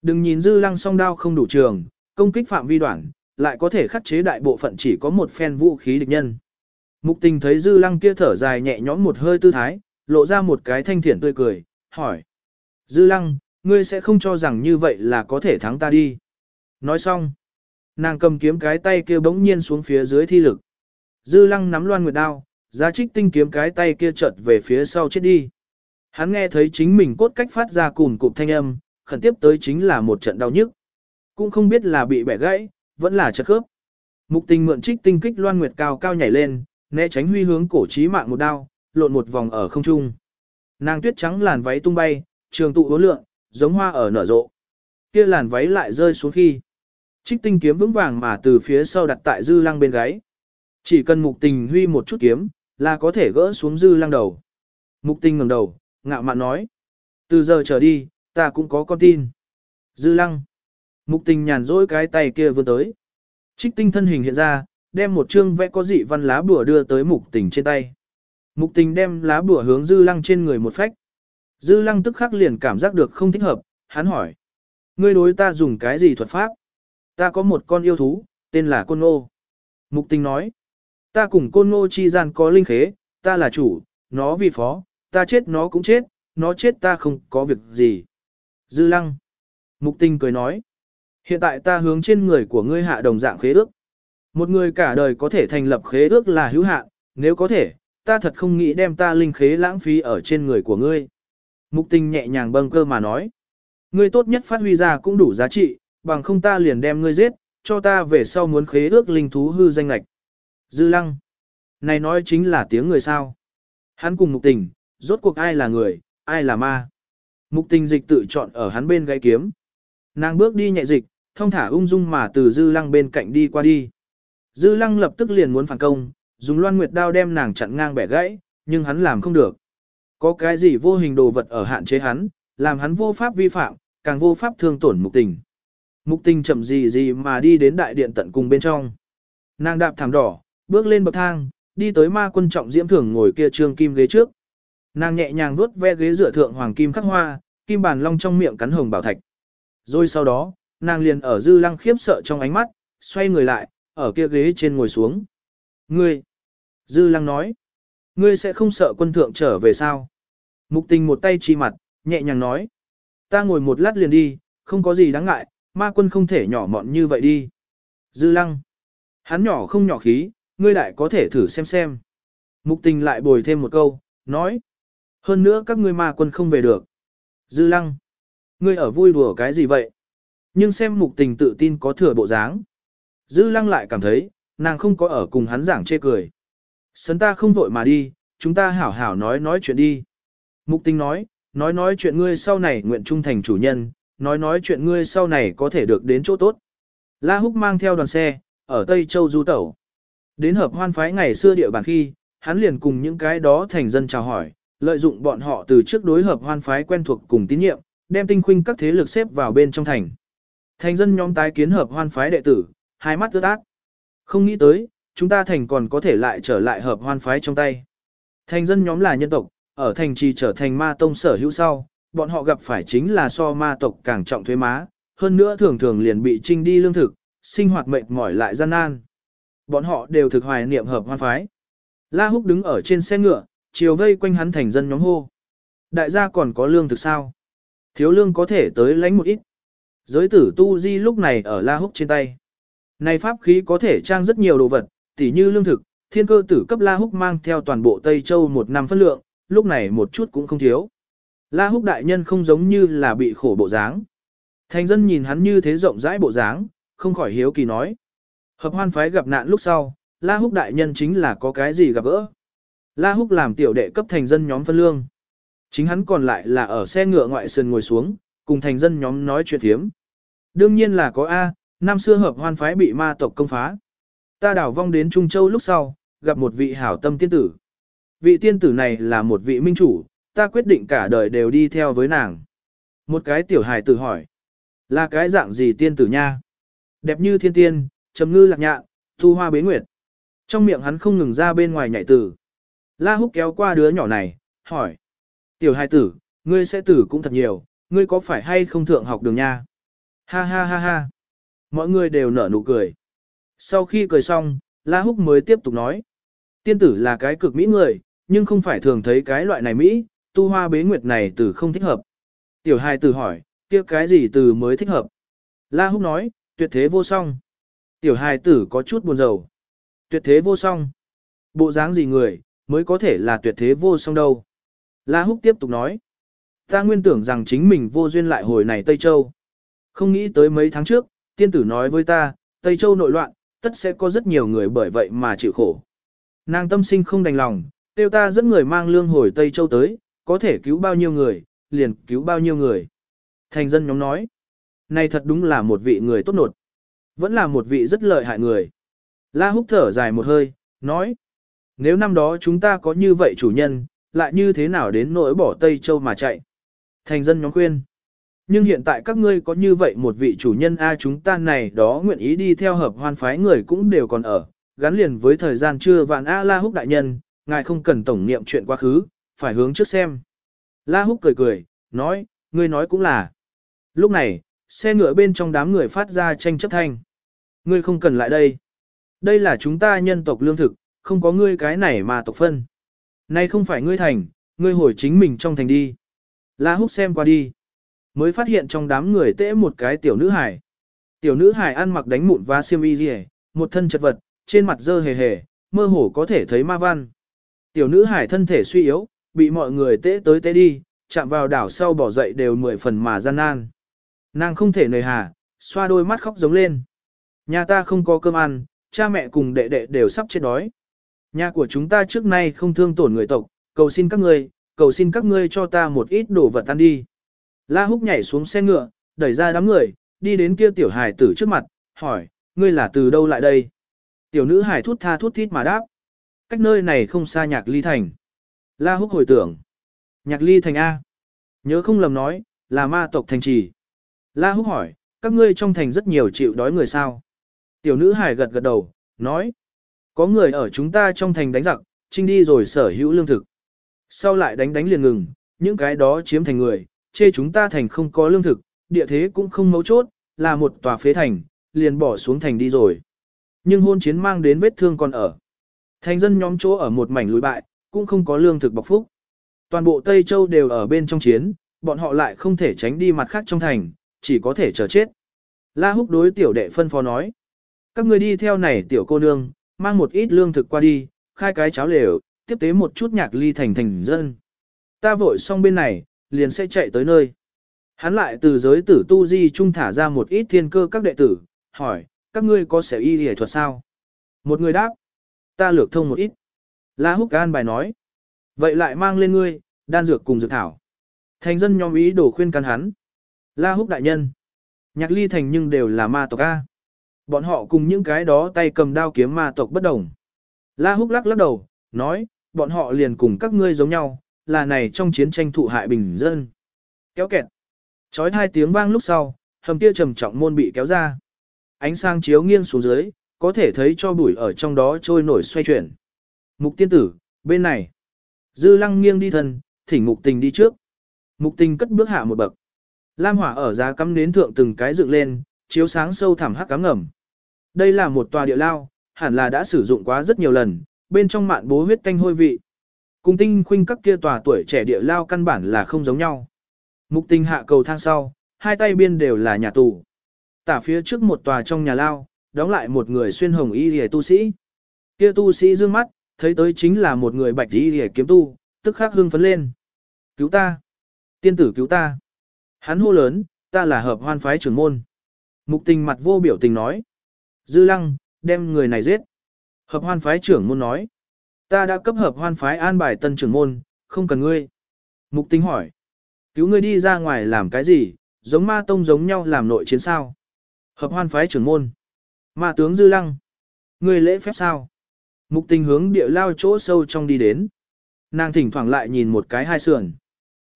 Đừng nhìn dư lăng song đao không đủ trường, công kích phạm vi đoạn, lại có thể khắc chế đại bộ phận chỉ có một phen vũ khí địch nhân. Mục tình thấy dư lăng kia thở dài nhẹ nhõm một hơi tư thái, lộ ra một cái thanh thiện tươi cười, hỏi. Dư lăng, ngươi sẽ không cho rằng như vậy là có thể thắng ta đi. Nói xong, nàng cầm kiếm cái tay kia bỗng nhiên xuống phía dưới thi lực. Dư lăng nắm loan nguyệt đao, giá trích tinh kiếm cái tay kia chợt về phía sau chết đi. Hắn nghe thấy chính mình cốt cách phát ra cùn cụm thanh âm, khẩn tiếp tới chính là một trận đau nhức. Cũng không biết là bị bẻ gãy, vẫn là chật khớp. Mục tình mượn trích tinh kích loan nguyệt cao cao nhảy lên, né tránh huy hướng cổ trí mạng một đao, lộn một vòng ở không trung. Nàng tuyết trắng làn váy tung bay, trường tụ uốn lượn, giống hoa ở nở rộ. Kia làn váy lại rơi xuống khi. Trích tinh kiếm vững vàng mà từ phía sau đặt tại dư lăng bên gáy. Chỉ cần mục tình huy một chút kiếm, là có thể gỡ xuống dư lăng đầu. Mục tình ngẩng đầu, ngạo mạn nói. Từ giờ trở đi, ta cũng có con tin. Dư lăng. Mục tình nhàn rỗi cái tay kia vươn tới. Trích tinh thân hình hiện ra, đem một chương vẽ có dị văn lá bùa đưa tới mục tình trên tay. Mục tình đem lá bùa hướng dư lăng trên người một phách. Dư lăng tức khắc liền cảm giác được không thích hợp, hắn hỏi. Ngươi đối ta dùng cái gì thuật pháp? Ta có một con yêu thú, tên là Côn Ngô. Mục tình nói. Ta cùng Côn Ngô chi gian có linh khế, ta là chủ, nó vì phó, ta chết nó cũng chết, nó chết ta không có việc gì. Dư lăng. Mục tình cười nói. Hiện tại ta hướng trên người của ngươi hạ đồng dạng khế ước. Một người cả đời có thể thành lập khế ước là hữu hạn, nếu có thể, ta thật không nghĩ đem ta linh khế lãng phí ở trên người của ngươi. Mục tình nhẹ nhàng bâng cơ mà nói. Ngươi tốt nhất phát huy ra cũng đủ giá trị, bằng không ta liền đem ngươi giết, cho ta về sau muốn khế ước linh thú hư danh lạch. Dư lăng. Này nói chính là tiếng người sao. Hắn cùng mục tình, rốt cuộc ai là người, ai là ma. Mục tình dịch tự chọn ở hắn bên gáy kiếm. Nàng bước đi nhẹ dịch, thông thả ung dung mà từ dư lăng bên cạnh đi qua đi. Dư lăng lập tức liền muốn phản công, dùng loan nguyệt đao đem nàng chặn ngang bẻ gãy, nhưng hắn làm không được. Có cái gì vô hình đồ vật ở hạn chế hắn, làm hắn vô pháp vi phạm, càng vô pháp thương tổn mục tình. Mục tình chậm gì gì mà đi đến đại điện tận cùng bên trong. Nàng đạp thảm đỏ, bước lên bậc thang, đi tới ma quân trọng diễm thưởng ngồi kia trương kim ghế trước. Nàng nhẹ nhàng vuốt ve ghế dựa thượng hoàng kim khắc hoa, kim bàn long trong miệng cắn hồng bảo thạch. Rồi sau đó, nàng liền ở dư lăng khiếp sợ trong ánh mắt, xoay người lại, ở kia ghế trên ngồi xuống. Ngươi! Dư lăng nói. Ngươi sẽ không sợ quân thượng trở về sao? Mục tình một tay chi mặt, nhẹ nhàng nói. Ta ngồi một lát liền đi, không có gì đáng ngại, ma quân không thể nhỏ mọn như vậy đi. Dư lăng. Hắn nhỏ không nhỏ khí, ngươi lại có thể thử xem xem. Mục tình lại bồi thêm một câu, nói. Hơn nữa các ngươi ma quân không về được. Dư lăng. Ngươi ở vui đùa cái gì vậy? Nhưng xem mục tình tự tin có thừa bộ dáng. Dư lăng lại cảm thấy, nàng không có ở cùng hắn giảng chê cười. Sấn ta không vội mà đi, chúng ta hảo hảo nói nói chuyện đi. Mục tình nói, nói nói chuyện ngươi sau này nguyện trung thành chủ nhân, nói nói chuyện ngươi sau này có thể được đến chỗ tốt. La Húc mang theo đoàn xe, ở Tây Châu du tẩu. Đến hợp hoan phái ngày xưa địa bàn khi, hắn liền cùng những cái đó thành dân chào hỏi, lợi dụng bọn họ từ trước đối hợp hoan phái quen thuộc cùng tín nhiệm, đem tinh khuynh các thế lực xếp vào bên trong thành. Thành dân nhóm tái kiến hợp hoan phái đệ tử, hai mắt ướt át. Không nghĩ tới, chúng ta thành còn có thể lại trở lại hợp hoan phái trong tay. Thành dân nhóm là nhân tộc, ở thành trì trở thành ma tông sở hữu sau, bọn họ gặp phải chính là so ma tộc càng trọng thuế má, hơn nữa thường thường liền bị trinh đi lương thực, sinh hoạt mệt mỏi lại gian nan. Bọn họ đều thực hoài niệm hợp hoan phái. La Húc đứng ở trên xe ngựa, chiều vây quanh hắn thành dân nhóm hô. Đại gia còn có lương thực sao? Thiếu lương có thể tới lãnh một ít. Giới tử tu di lúc này ở La Húc trên tay. Này pháp khí có thể trang rất nhiều đồ vật, tỉ như lương thực, thiên cơ tử cấp La Húc mang theo toàn bộ Tây Châu một năm phân lượng, lúc này một chút cũng không thiếu. La Húc đại nhân không giống như là bị khổ bộ dáng. Thành dân nhìn hắn như thế rộng rãi bộ dáng, không khỏi hiếu kỳ nói. Hợp hoan phái gặp nạn lúc sau, La Húc đại nhân chính là có cái gì gặp gỡ. La Húc làm tiểu đệ cấp thành dân nhóm phân lương. Chính hắn còn lại là ở xe ngựa ngoại sườn ngồi xuống, cùng thành dân nhóm nói chuyện thiếm. Đương nhiên là có A, năm xưa hợp hoan phái bị ma tộc công phá. Ta đảo vong đến Trung Châu lúc sau, gặp một vị hảo tâm tiên tử. Vị tiên tử này là một vị minh chủ, ta quyết định cả đời đều đi theo với nàng. Một cái tiểu hài tử hỏi. Là cái dạng gì tiên tử nha? Đẹp như thiên tiên, trầm ngư lạc nhạ, thu hoa bế nguyệt. Trong miệng hắn không ngừng ra bên ngoài nhảy tử. La húc kéo qua đứa nhỏ này, hỏi. Tiểu hài tử, ngươi sẽ tử cũng thật nhiều, ngươi có phải hay không thượng học đường nha? Ha ha ha ha. Mọi người đều nở nụ cười. Sau khi cười xong, La Húc mới tiếp tục nói. Tiên tử là cái cực mỹ người, nhưng không phải thường thấy cái loại này mỹ, tu hoa bế nguyệt này từ không thích hợp. Tiểu hài tử hỏi, kia cái gì từ mới thích hợp? La Húc nói, tuyệt thế vô song. Tiểu hài tử có chút buồn rầu. Tuyệt thế vô song. Bộ dáng gì người, mới có thể là tuyệt thế vô song đâu. La Húc tiếp tục nói. Ta nguyên tưởng rằng chính mình vô duyên lại hồi này Tây Châu. Không nghĩ tới mấy tháng trước, tiên tử nói với ta, Tây Châu nội loạn, tất sẽ có rất nhiều người bởi vậy mà chịu khổ. Nàng tâm sinh không đành lòng, tiêu ta dẫn người mang lương hồi Tây Châu tới, có thể cứu bao nhiêu người, liền cứu bao nhiêu người. Thành dân nhóm nói, này thật đúng là một vị người tốt nột, vẫn là một vị rất lợi hại người. La húc thở dài một hơi, nói, nếu năm đó chúng ta có như vậy chủ nhân, lại như thế nào đến nỗi bỏ Tây Châu mà chạy. Thành dân nhóm khuyên, nhưng hiện tại các ngươi có như vậy một vị chủ nhân A chúng ta này đó nguyện ý đi theo hợp hoan phái người cũng đều còn ở, gắn liền với thời gian chưa vạn A La Húc đại nhân, ngài không cần tổng niệm chuyện quá khứ, phải hướng trước xem. La Húc cười cười, nói, ngươi nói cũng là. Lúc này, xe ngựa bên trong đám người phát ra tranh chấp thanh. Ngươi không cần lại đây. Đây là chúng ta nhân tộc lương thực, không có ngươi cái này mà tộc phân. Nay không phải ngươi thành, ngươi hồi chính mình trong thành đi. La Húc xem qua đi. Mới phát hiện trong đám người tễ một cái tiểu nữ hải. Tiểu nữ hải ăn mặc đánh mụn và xiêm y rìa, một thân chật vật, trên mặt dơ hề hề, mơ hồ có thể thấy ma văn. Tiểu nữ hải thân thể suy yếu, bị mọi người tễ tới tễ đi, chạm vào đảo sau bỏ dậy đều mười phần mà gian nan. Nàng không thể nề hà, xoa đôi mắt khóc giống lên. Nhà ta không có cơm ăn, cha mẹ cùng đệ đệ đều sắp chết đói. Nhà của chúng ta trước nay không thương tổn người tộc, cầu xin các ngươi, cầu xin các ngươi cho ta một ít đồ vật ăn đi. La Húc nhảy xuống xe ngựa, đẩy ra đám người, đi đến kia tiểu hải tử trước mặt, hỏi, ngươi là từ đâu lại đây? Tiểu nữ hải thút tha thút thít mà đáp. Cách nơi này không xa nhạc ly thành. La Húc hồi tưởng. Nhạc ly thành A. Nhớ không lầm nói, là ma tộc thành trì. La Húc hỏi, các ngươi trong thành rất nhiều chịu đói người sao? Tiểu nữ hải gật gật đầu, nói. Có người ở chúng ta trong thành đánh giặc, trinh đi rồi sở hữu lương thực. Sau lại đánh đánh liền ngừng, những cái đó chiếm thành người, chê chúng ta thành không có lương thực, địa thế cũng không mấu chốt, là một tòa phế thành, liền bỏ xuống thành đi rồi. Nhưng hôn chiến mang đến vết thương còn ở. Thành dân nhóm chỗ ở một mảnh lùi bại, cũng không có lương thực bọc phúc. Toàn bộ Tây Châu đều ở bên trong chiến, bọn họ lại không thể tránh đi mặt khác trong thành, chỉ có thể chờ chết. La Húc đối tiểu đệ phân phó nói. Các người đi theo này tiểu cô nương, mang một ít lương thực qua đi, khai cái cháo lều, tiếp tế một chút nhạc ly thành thành dân. Ta vội xong bên này, liền sẽ chạy tới nơi. Hắn lại từ giới tử tu di trung thả ra một ít thiên cơ các đệ tử, hỏi, các ngươi có sẽ y y thuật sao? Một người đáp, ta lược thông một ít. La Húc An bài nói, vậy lại mang lên ngươi, đan dược cùng dược thảo. Thành dân nhóm ý đồ khuyên can hắn. La Húc đại nhân, nhạc ly thành nhưng đều là ma tộc A. Bọn họ cùng những cái đó tay cầm đao kiếm ma tộc bất đồng. La Húc lắc lắc đầu, nói, bọn họ liền cùng các ngươi giống nhau, là này trong chiến tranh thụ hại bình dân. Kéo kẹt. Chói hai tiếng vang lúc sau, hầm kia trầm trọng môn bị kéo ra. Ánh sáng chiếu nghiêng xuống dưới, có thể thấy cho bụi ở trong đó trôi nổi xoay chuyển. Mục tiên tử, bên này. Dư lăng nghiêng đi thân, thỉnh mục tình đi trước. Mục tình cất bước hạ một bậc. Lam hỏa ở giá cắm nến thượng từng cái dựng lên, chiếu sáng sâu thẳm hắc cám ngầm. Đây là một tòa địa lao, hẳn là đã sử dụng quá rất nhiều lần, bên trong mạn bố huyết tanh hôi vị. Cùng tinh khuynh các kia tòa tuổi trẻ địa lao căn bản là không giống nhau. Mục tình hạ cầu thang sau, hai tay biên đều là nhà tù. Tả phía trước một tòa trong nhà lao, đóng lại một người xuyên hồng y rìa tu sĩ. Kia tu sĩ dương mắt, thấy tới chính là một người bạch y rìa kiếm tu, tức khắc hưng phấn lên. Cứu ta! Tiên tử cứu ta! Hắn hô lớn, ta là hợp hoan phái trưởng môn. Mục tình mặt vô biểu tình nói. Dư lăng, đem người này giết. Hợp hoan phái trưởng môn nói. Ta đã cấp hợp hoan phái an bài tân trưởng môn, không cần ngươi. Mục tính hỏi. Cứu ngươi đi ra ngoài làm cái gì, giống ma tông giống nhau làm nội chiến sao? Hợp hoan phái trưởng môn. Ma tướng dư lăng. Ngươi lễ phép sao? Mục tình hướng địa lao chỗ sâu trong đi đến. Nàng thỉnh thoảng lại nhìn một cái hai sườn.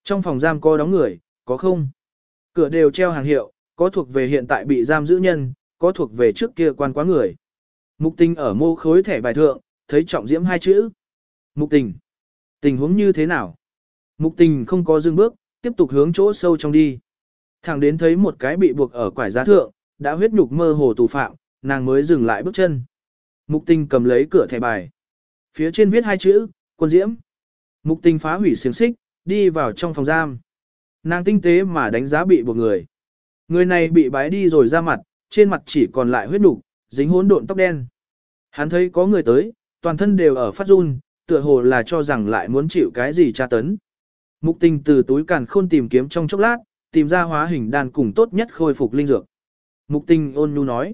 Trong phòng giam có đóng người, có không? Cửa đều treo hàng hiệu, có thuộc về hiện tại bị giam giữ nhân, có thuộc về trước kia quan quá người. Mục tình ở mô khối thẻ bài thượng, thấy trọng diễm hai chữ. Mục tình. Tình huống như thế nào? Mục tình không có dừng bước, tiếp tục hướng chỗ sâu trong đi. Thẳng đến thấy một cái bị buộc ở quải giá thượng, đã huyết nhục mơ hồ tù phạm, nàng mới dừng lại bước chân. Mục tình cầm lấy cửa thẻ bài. Phía trên viết hai chữ, quân diễm. Mục tình phá hủy xiềng xích, đi vào trong phòng giam. Nàng tinh tế mà đánh giá bị buộc người. Người này bị bái đi rồi ra mặt, trên mặt chỉ còn lại huyết nhục, dính hỗn độn tóc đen. Hắn thấy có người tới, toàn thân đều ở phát run, tựa hồ là cho rằng lại muốn chịu cái gì tra tấn. Mục tình từ túi càn khôn tìm kiếm trong chốc lát, tìm ra hóa hình đan cùng tốt nhất khôi phục linh dược. Mục tình ôn nhu nói.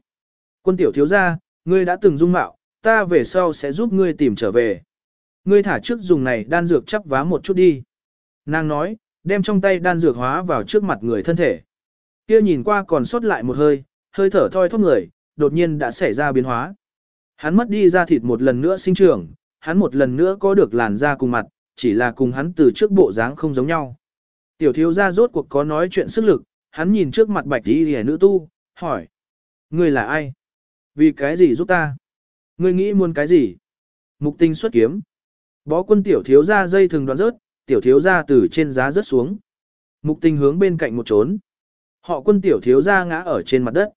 Quân tiểu thiếu gia, ngươi đã từng dung mạo, ta về sau sẽ giúp ngươi tìm trở về. Ngươi thả trước dùng này đan dược chắp vá một chút đi. Nàng nói, đem trong tay đan dược hóa vào trước mặt người thân thể. Kia nhìn qua còn sót lại một hơi, hơi thở thoi thóp người, đột nhiên đã xảy ra biến hóa. Hắn mất đi da thịt một lần nữa sinh trưởng, hắn một lần nữa có được làn da cùng mặt, chỉ là cùng hắn từ trước bộ dáng không giống nhau. Tiểu thiếu gia rốt cuộc có nói chuyện sức lực, hắn nhìn trước mặt bạch y hề nữ tu, hỏi. Ngươi là ai? Vì cái gì giúp ta? Ngươi nghĩ muốn cái gì? Mục tinh xuất kiếm. Bó quân tiểu thiếu gia dây thường đoạn rớt, tiểu thiếu gia từ trên giá rớt xuống. Mục tình hướng bên cạnh một trốn. Họ quân tiểu thiếu gia ngã ở trên mặt đất.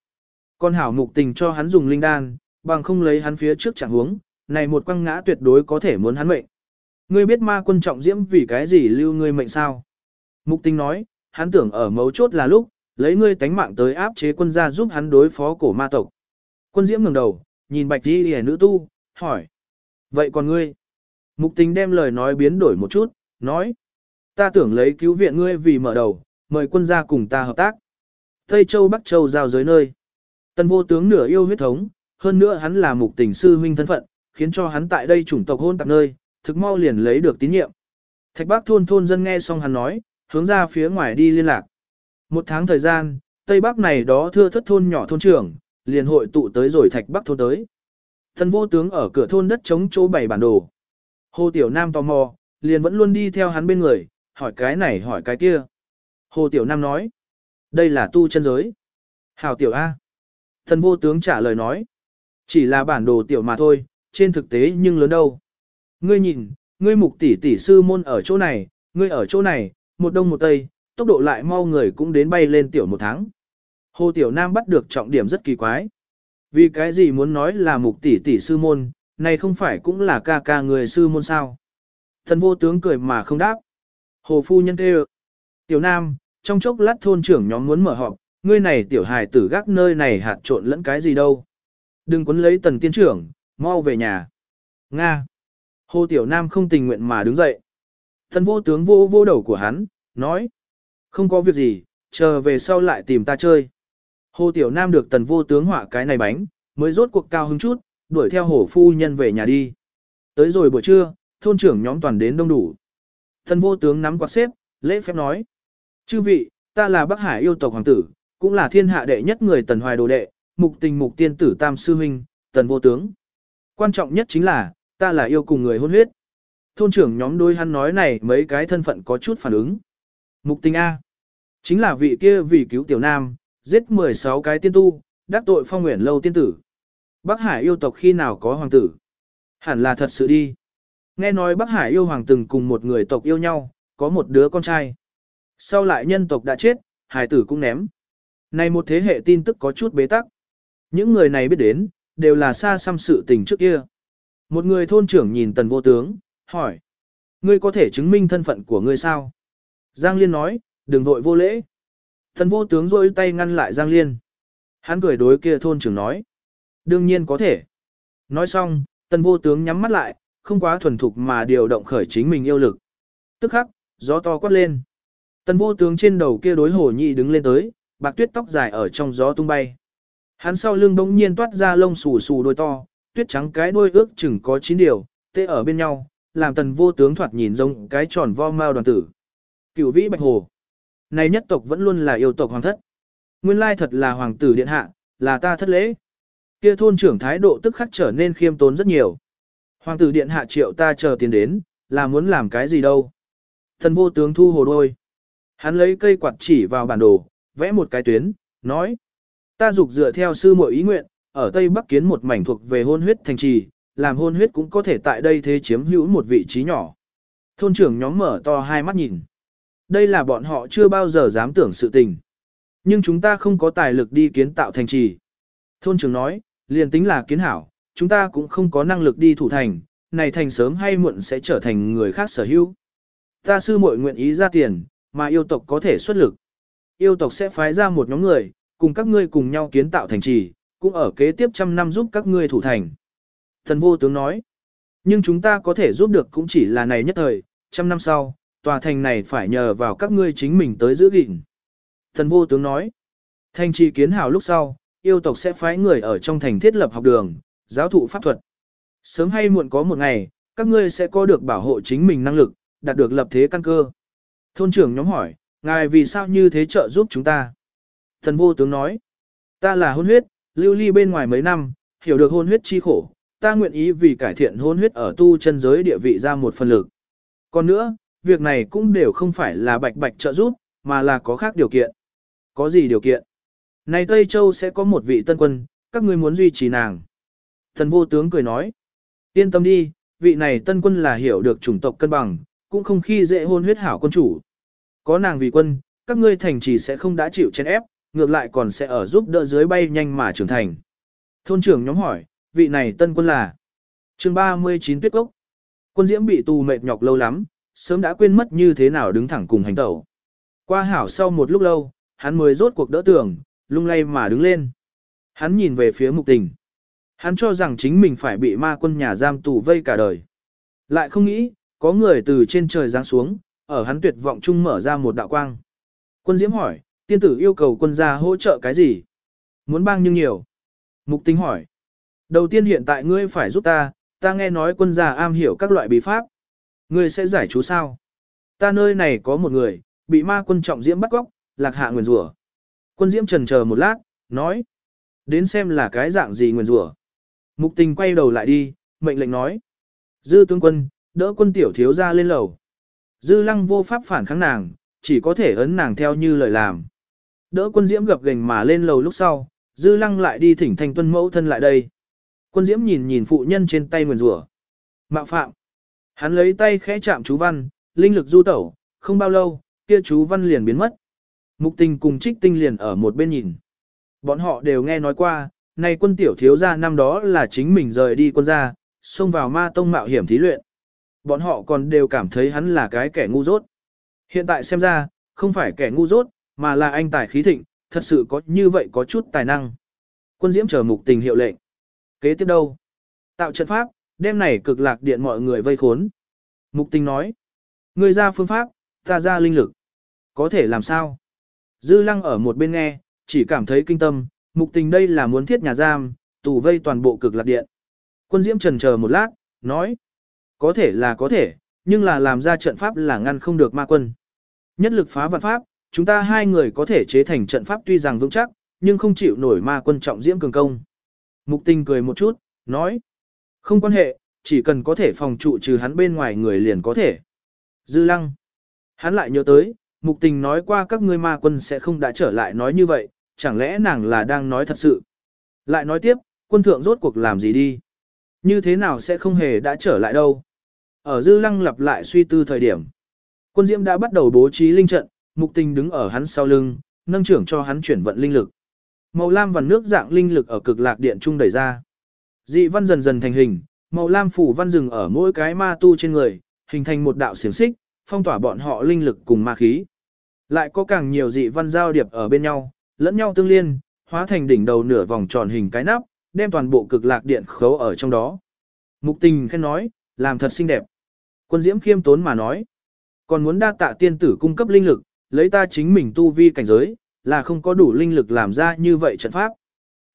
Con hảo mục tình cho hắn dùng linh đan, bằng không lấy hắn phía trước chẳng huống, này một quăng ngã tuyệt đối có thể muốn hắn mệnh. Ngươi biết ma quân trọng diễm vì cái gì lưu ngươi mệnh sao? Mục tinh nói, hắn tưởng ở mấu chốt là lúc, lấy ngươi tánh mạng tới áp chế quân gia giúp hắn đối phó cổ ma tộc. Quân diễm ngẩng đầu, nhìn bạch đi hề nữ tu, hỏi. Vậy còn ngươi? Mục tình đem lời nói biến đổi một chút, nói. Ta tưởng lấy cứu viện ngươi vì mở đầu, mời quân gia cùng ta hợp tác. Tây Châu Bắc Châu giao giới nơi. Tân vô tướng nửa yêu huyết thống, hơn nữa hắn là mục tình sư huynh thân phận, khiến cho hắn tại đây chủng tộc hôn tạp nơi, thực mau liền lấy được tín nhiệm. Thạch Bắc thôn thôn dân nghe xong hắn nói, hướng ra phía ngoài đi liên lạc. Một tháng thời gian, Tây Bắc này đó thưa thất thôn nhỏ thôn trưởng, liền hội tụ tới rồi Thạch Bắc thôn tới. Thần vô tướng ở cửa thôn đất chống chỗ bảy bản đồ. Hồ Tiểu Nam tò mò, liền vẫn luôn đi theo hắn bên người, hỏi cái này hỏi cái kia. Hồ Tiểu Nam nói, đây là tu chân giới. Hảo Tiểu A. Thần vô tướng trả lời nói, chỉ là bản đồ tiểu mà thôi, trên thực tế nhưng lớn đâu. Ngươi nhìn, ngươi mục tỷ tỷ sư môn ở chỗ này, ngươi ở chỗ này, một đông một tây, tốc độ lại mau người cũng đến bay lên tiểu một tháng. Hồ Tiểu Nam bắt được trọng điểm rất kỳ quái. Vì cái gì muốn nói là mục tỷ tỷ sư môn, này không phải cũng là ca ca người sư môn sao. Thần vô tướng cười mà không đáp. Hồ phu nhân kêu. Tiểu Nam, trong chốc lát thôn trưởng nhóm muốn mở họp, ngươi này tiểu hài tử gác nơi này hạt trộn lẫn cái gì đâu. Đừng quấn lấy tần tiên trưởng, mau về nhà. Nga. Hồ Tiểu Nam không tình nguyện mà đứng dậy. Thần vô tướng vô vô đầu của hắn, nói. Không có việc gì, chờ về sau lại tìm ta chơi. Hồ Tiểu Nam được tần vô tướng họa cái này bánh, mới rốt cuộc cao hứng chút, đuổi theo hổ phu nhân về nhà đi. Tới rồi buổi trưa, thôn trưởng nhóm toàn đến đông đủ. Tần vô tướng nắm quạt xếp, lễ phép nói. Chư vị, ta là Bắc Hải yêu tộc hoàng tử, cũng là thiên hạ đệ nhất người tần hoài đồ đệ, mục tình mục tiên tử tam sư huynh, tần vô tướng. Quan trọng nhất chính là, ta là yêu cùng người hôn huyết. Thôn trưởng nhóm đôi hắn nói này mấy cái thân phận có chút phản ứng. Mục tình A. Chính là vị kia vì cứu tiểu nam, giết 16 cái tiên tu, đắc tội phong nguyện lâu tiên tử. Bắc Hải yêu tộc khi nào có hoàng tử? Hẳn là thật sự đi. Nghe nói Bắc Hải yêu hoàng từng cùng một người tộc yêu nhau, có một đứa con trai. Sau lại nhân tộc đã chết, hải tử cũng ném. Này một thế hệ tin tức có chút bế tắc. Những người này biết đến, đều là xa xăm sự tình trước kia. Một người thôn trưởng nhìn tần vô tướng, hỏi. Ngươi có thể chứng minh thân phận của ngươi sao? Giang Liên nói, đừng vội vô lễ. Tần vô tướng rôi tay ngăn lại Giang Liên. Hắn cười đối kia thôn trưởng nói. Đương nhiên có thể. Nói xong, tần vô tướng nhắm mắt lại, không quá thuần thục mà điều động khởi chính mình yêu lực. Tức khắc, gió to quát lên. Tần vô tướng trên đầu kia đối hồ nhị đứng lên tới, bạc tuyết tóc dài ở trong gió tung bay. Hắn sau lưng bỗng nhiên toát ra lông xù xù đôi to, tuyết trắng cái đuôi ước chừng có 9 điều, tê ở bên nhau, làm tần vô tướng thoạt nhìn giống cái tròn vo mao đoàn tử. Cửu vĩ bạch hồ. Này nhất tộc vẫn luôn là yêu tộc hoàng thất. Nguyên lai thật là hoàng tử điện hạ, là ta thất lễ. Kia thôn trưởng thái độ tức khắc trở nên khiêm tốn rất nhiều. Hoàng tử điện hạ triệu ta chờ tiền đến, là muốn làm cái gì đâu. Thần vô tướng thu hồ đôi. Hắn lấy cây quạt chỉ vào bản đồ, vẽ một cái tuyến, nói. Ta dục dựa theo sư muội ý nguyện, ở Tây Bắc kiến một mảnh thuộc về hôn huyết thành trì, làm hôn huyết cũng có thể tại đây thế chiếm hữu một vị trí nhỏ. Thôn trưởng nhóm mở to hai mắt nhìn. Đây là bọn họ chưa bao giờ dám tưởng sự tình. Nhưng chúng ta không có tài lực đi kiến tạo thành trì. Thôn trưởng nói, liền tính là kiến hảo, chúng ta cũng không có năng lực đi thủ thành, này thành sớm hay muộn sẽ trở thành người khác sở hữu. Ta sư muội nguyện ý ra tiền, mà yêu tộc có thể xuất lực. Yêu tộc sẽ phái ra một nhóm người, cùng các ngươi cùng nhau kiến tạo thành trì, cũng ở kế tiếp trăm năm giúp các ngươi thủ thành. Thần vô tướng nói, nhưng chúng ta có thể giúp được cũng chỉ là này nhất thời, trăm năm sau, tòa thành này phải nhờ vào các ngươi chính mình tới giữ gìn. Thần vô tướng nói, thành trì kiến hào lúc sau, yêu tộc sẽ phái người ở trong thành thiết lập học đường, giáo thụ pháp thuật. Sớm hay muộn có một ngày, các ngươi sẽ có được bảo hộ chính mình năng lực, đạt được lập thế căn cơ. Thôn trưởng nhóm hỏi, ngài vì sao như thế trợ giúp chúng ta? Thần vô tướng nói, ta là hôn huyết, lưu ly bên ngoài mấy năm, hiểu được hôn huyết chi khổ, ta nguyện ý vì cải thiện hôn huyết ở tu chân giới địa vị ra một phần lực. Còn nữa, việc này cũng đều không phải là bạch bạch trợ giúp, mà là có khác điều kiện. Có gì điều kiện? Này Tây Châu sẽ có một vị tân quân, các ngươi muốn duy trì nàng. Thần vô tướng cười nói. Yên tâm đi, vị này tân quân là hiểu được chủng tộc cân bằng, cũng không khi dễ hôn huyết hảo quân chủ. Có nàng vì quân, các ngươi thành trì sẽ không đã chịu chèn ép, ngược lại còn sẽ ở giúp đỡ dưới bay nhanh mà trưởng thành. Thôn trưởng nhóm hỏi, vị này tân quân là chương 39 tuyết cốc. Quân diễm bị tù mệt nhọc lâu lắm, sớm đã quên mất như thế nào đứng thẳng cùng hành tẩu. Qua hảo sau một lúc lâu, hắn mới rốt cuộc đỡ tưởng, lung lay mà đứng lên. Hắn nhìn về phía mục tình. Hắn cho rằng chính mình phải bị ma quân nhà giam tù vây cả đời. Lại không nghĩ, có người từ trên trời giáng xuống, ở hắn tuyệt vọng chung mở ra một đạo quang. Quân Diễm hỏi, tiên tử yêu cầu quân gia hỗ trợ cái gì? Muốn bang nhưng nhiều. Mục tính hỏi. Đầu tiên hiện tại ngươi phải giúp ta, ta nghe nói quân gia am hiểu các loại bí pháp. Ngươi sẽ giải chú sao? Ta nơi này có một người, bị ma quân trọng Diễm bắt góc, lạc hạ nguyền rủa. Quân Diễm trần chờ một lát, nói. Đến xem là cái dạng gì nguyền rủa. Mục tình quay đầu lại đi, mệnh lệnh nói. Dư tướng quân, đỡ quân tiểu thiếu ra lên lầu. Dư lăng vô pháp phản kháng nàng, chỉ có thể ấn nàng theo như lời làm. Đỡ quân diễm gập gành mà lên lầu lúc sau, dư lăng lại đi thỉnh thanh tuân mẫu thân lại đây. Quân diễm nhìn nhìn phụ nhân trên tay nguyền rủa Mạo phạm. Hắn lấy tay khẽ chạm chú văn, linh lực du tẩu, không bao lâu, kia chú văn liền biến mất. Mục tình cùng trích tinh liền ở một bên nhìn. Bọn họ đều nghe nói qua, này quân tiểu thiếu gia năm đó là chính mình rời đi quân gia, xông vào ma tông mạo hiểm thí luyện. Bọn họ còn đều cảm thấy hắn là cái kẻ ngu dốt. Hiện tại xem ra, không phải kẻ ngu dốt, mà là anh tài khí thịnh, thật sự có như vậy có chút tài năng. Quân diễm chờ mục tình hiệu lệnh. Kế tiếp đâu? Tạo trận pháp, đêm này cực lạc điện mọi người vây khốn. Mục tình nói. Người ra phương pháp, ta ra linh lực. Có thể làm sao? Dư lăng ở một bên nghe, chỉ cảm thấy kinh tâm, mục tình đây là muốn thiết nhà giam, tù vây toàn bộ cực lạc điện. Quân diễm trần chờ một lát, nói. Có thể là có thể, nhưng là làm ra trận pháp là ngăn không được ma quân. Nhất lực phá vạn pháp, chúng ta hai người có thể chế thành trận pháp tuy rằng vững chắc, nhưng không chịu nổi ma quân trọng diễm cường công. Mục tình cười một chút, nói. Không quan hệ, chỉ cần có thể phòng trụ trừ hắn bên ngoài người liền có thể. Dư lăng. Hắn lại nhớ tới, mục tình nói qua các ngươi ma quân sẽ không đã trở lại nói như vậy, chẳng lẽ nàng là đang nói thật sự. Lại nói tiếp, quân thượng rốt cuộc làm gì đi. Như thế nào sẽ không hề đã trở lại đâu. Ở dư lăng lặp lại suy tư thời điểm. Quân diễm đã bắt đầu bố trí linh trận, mục tình đứng ở hắn sau lưng, nâng trưởng cho hắn chuyển vận linh lực. Màu lam và nước dạng linh lực ở cực lạc điện trung đẩy ra. Dị văn dần dần thành hình, màu lam phủ văn rừng ở mỗi cái ma tu trên người, hình thành một đạo xiềng xích, phong tỏa bọn họ linh lực cùng ma khí. Lại có càng nhiều dị văn giao điệp ở bên nhau, lẫn nhau tương liên, hóa thành đỉnh đầu nửa vòng tròn hình cái nắp, đem toàn bộ cực lạc điện khấu ở trong đó. Mục tình khen nói, làm thật xinh đẹp. Quân diễm khiêm tốn mà nói, còn muốn đa tạ tiên tử cung cấp linh lực, lấy ta chính mình tu vi cảnh giới, là không có đủ linh lực làm ra như vậy trận pháp.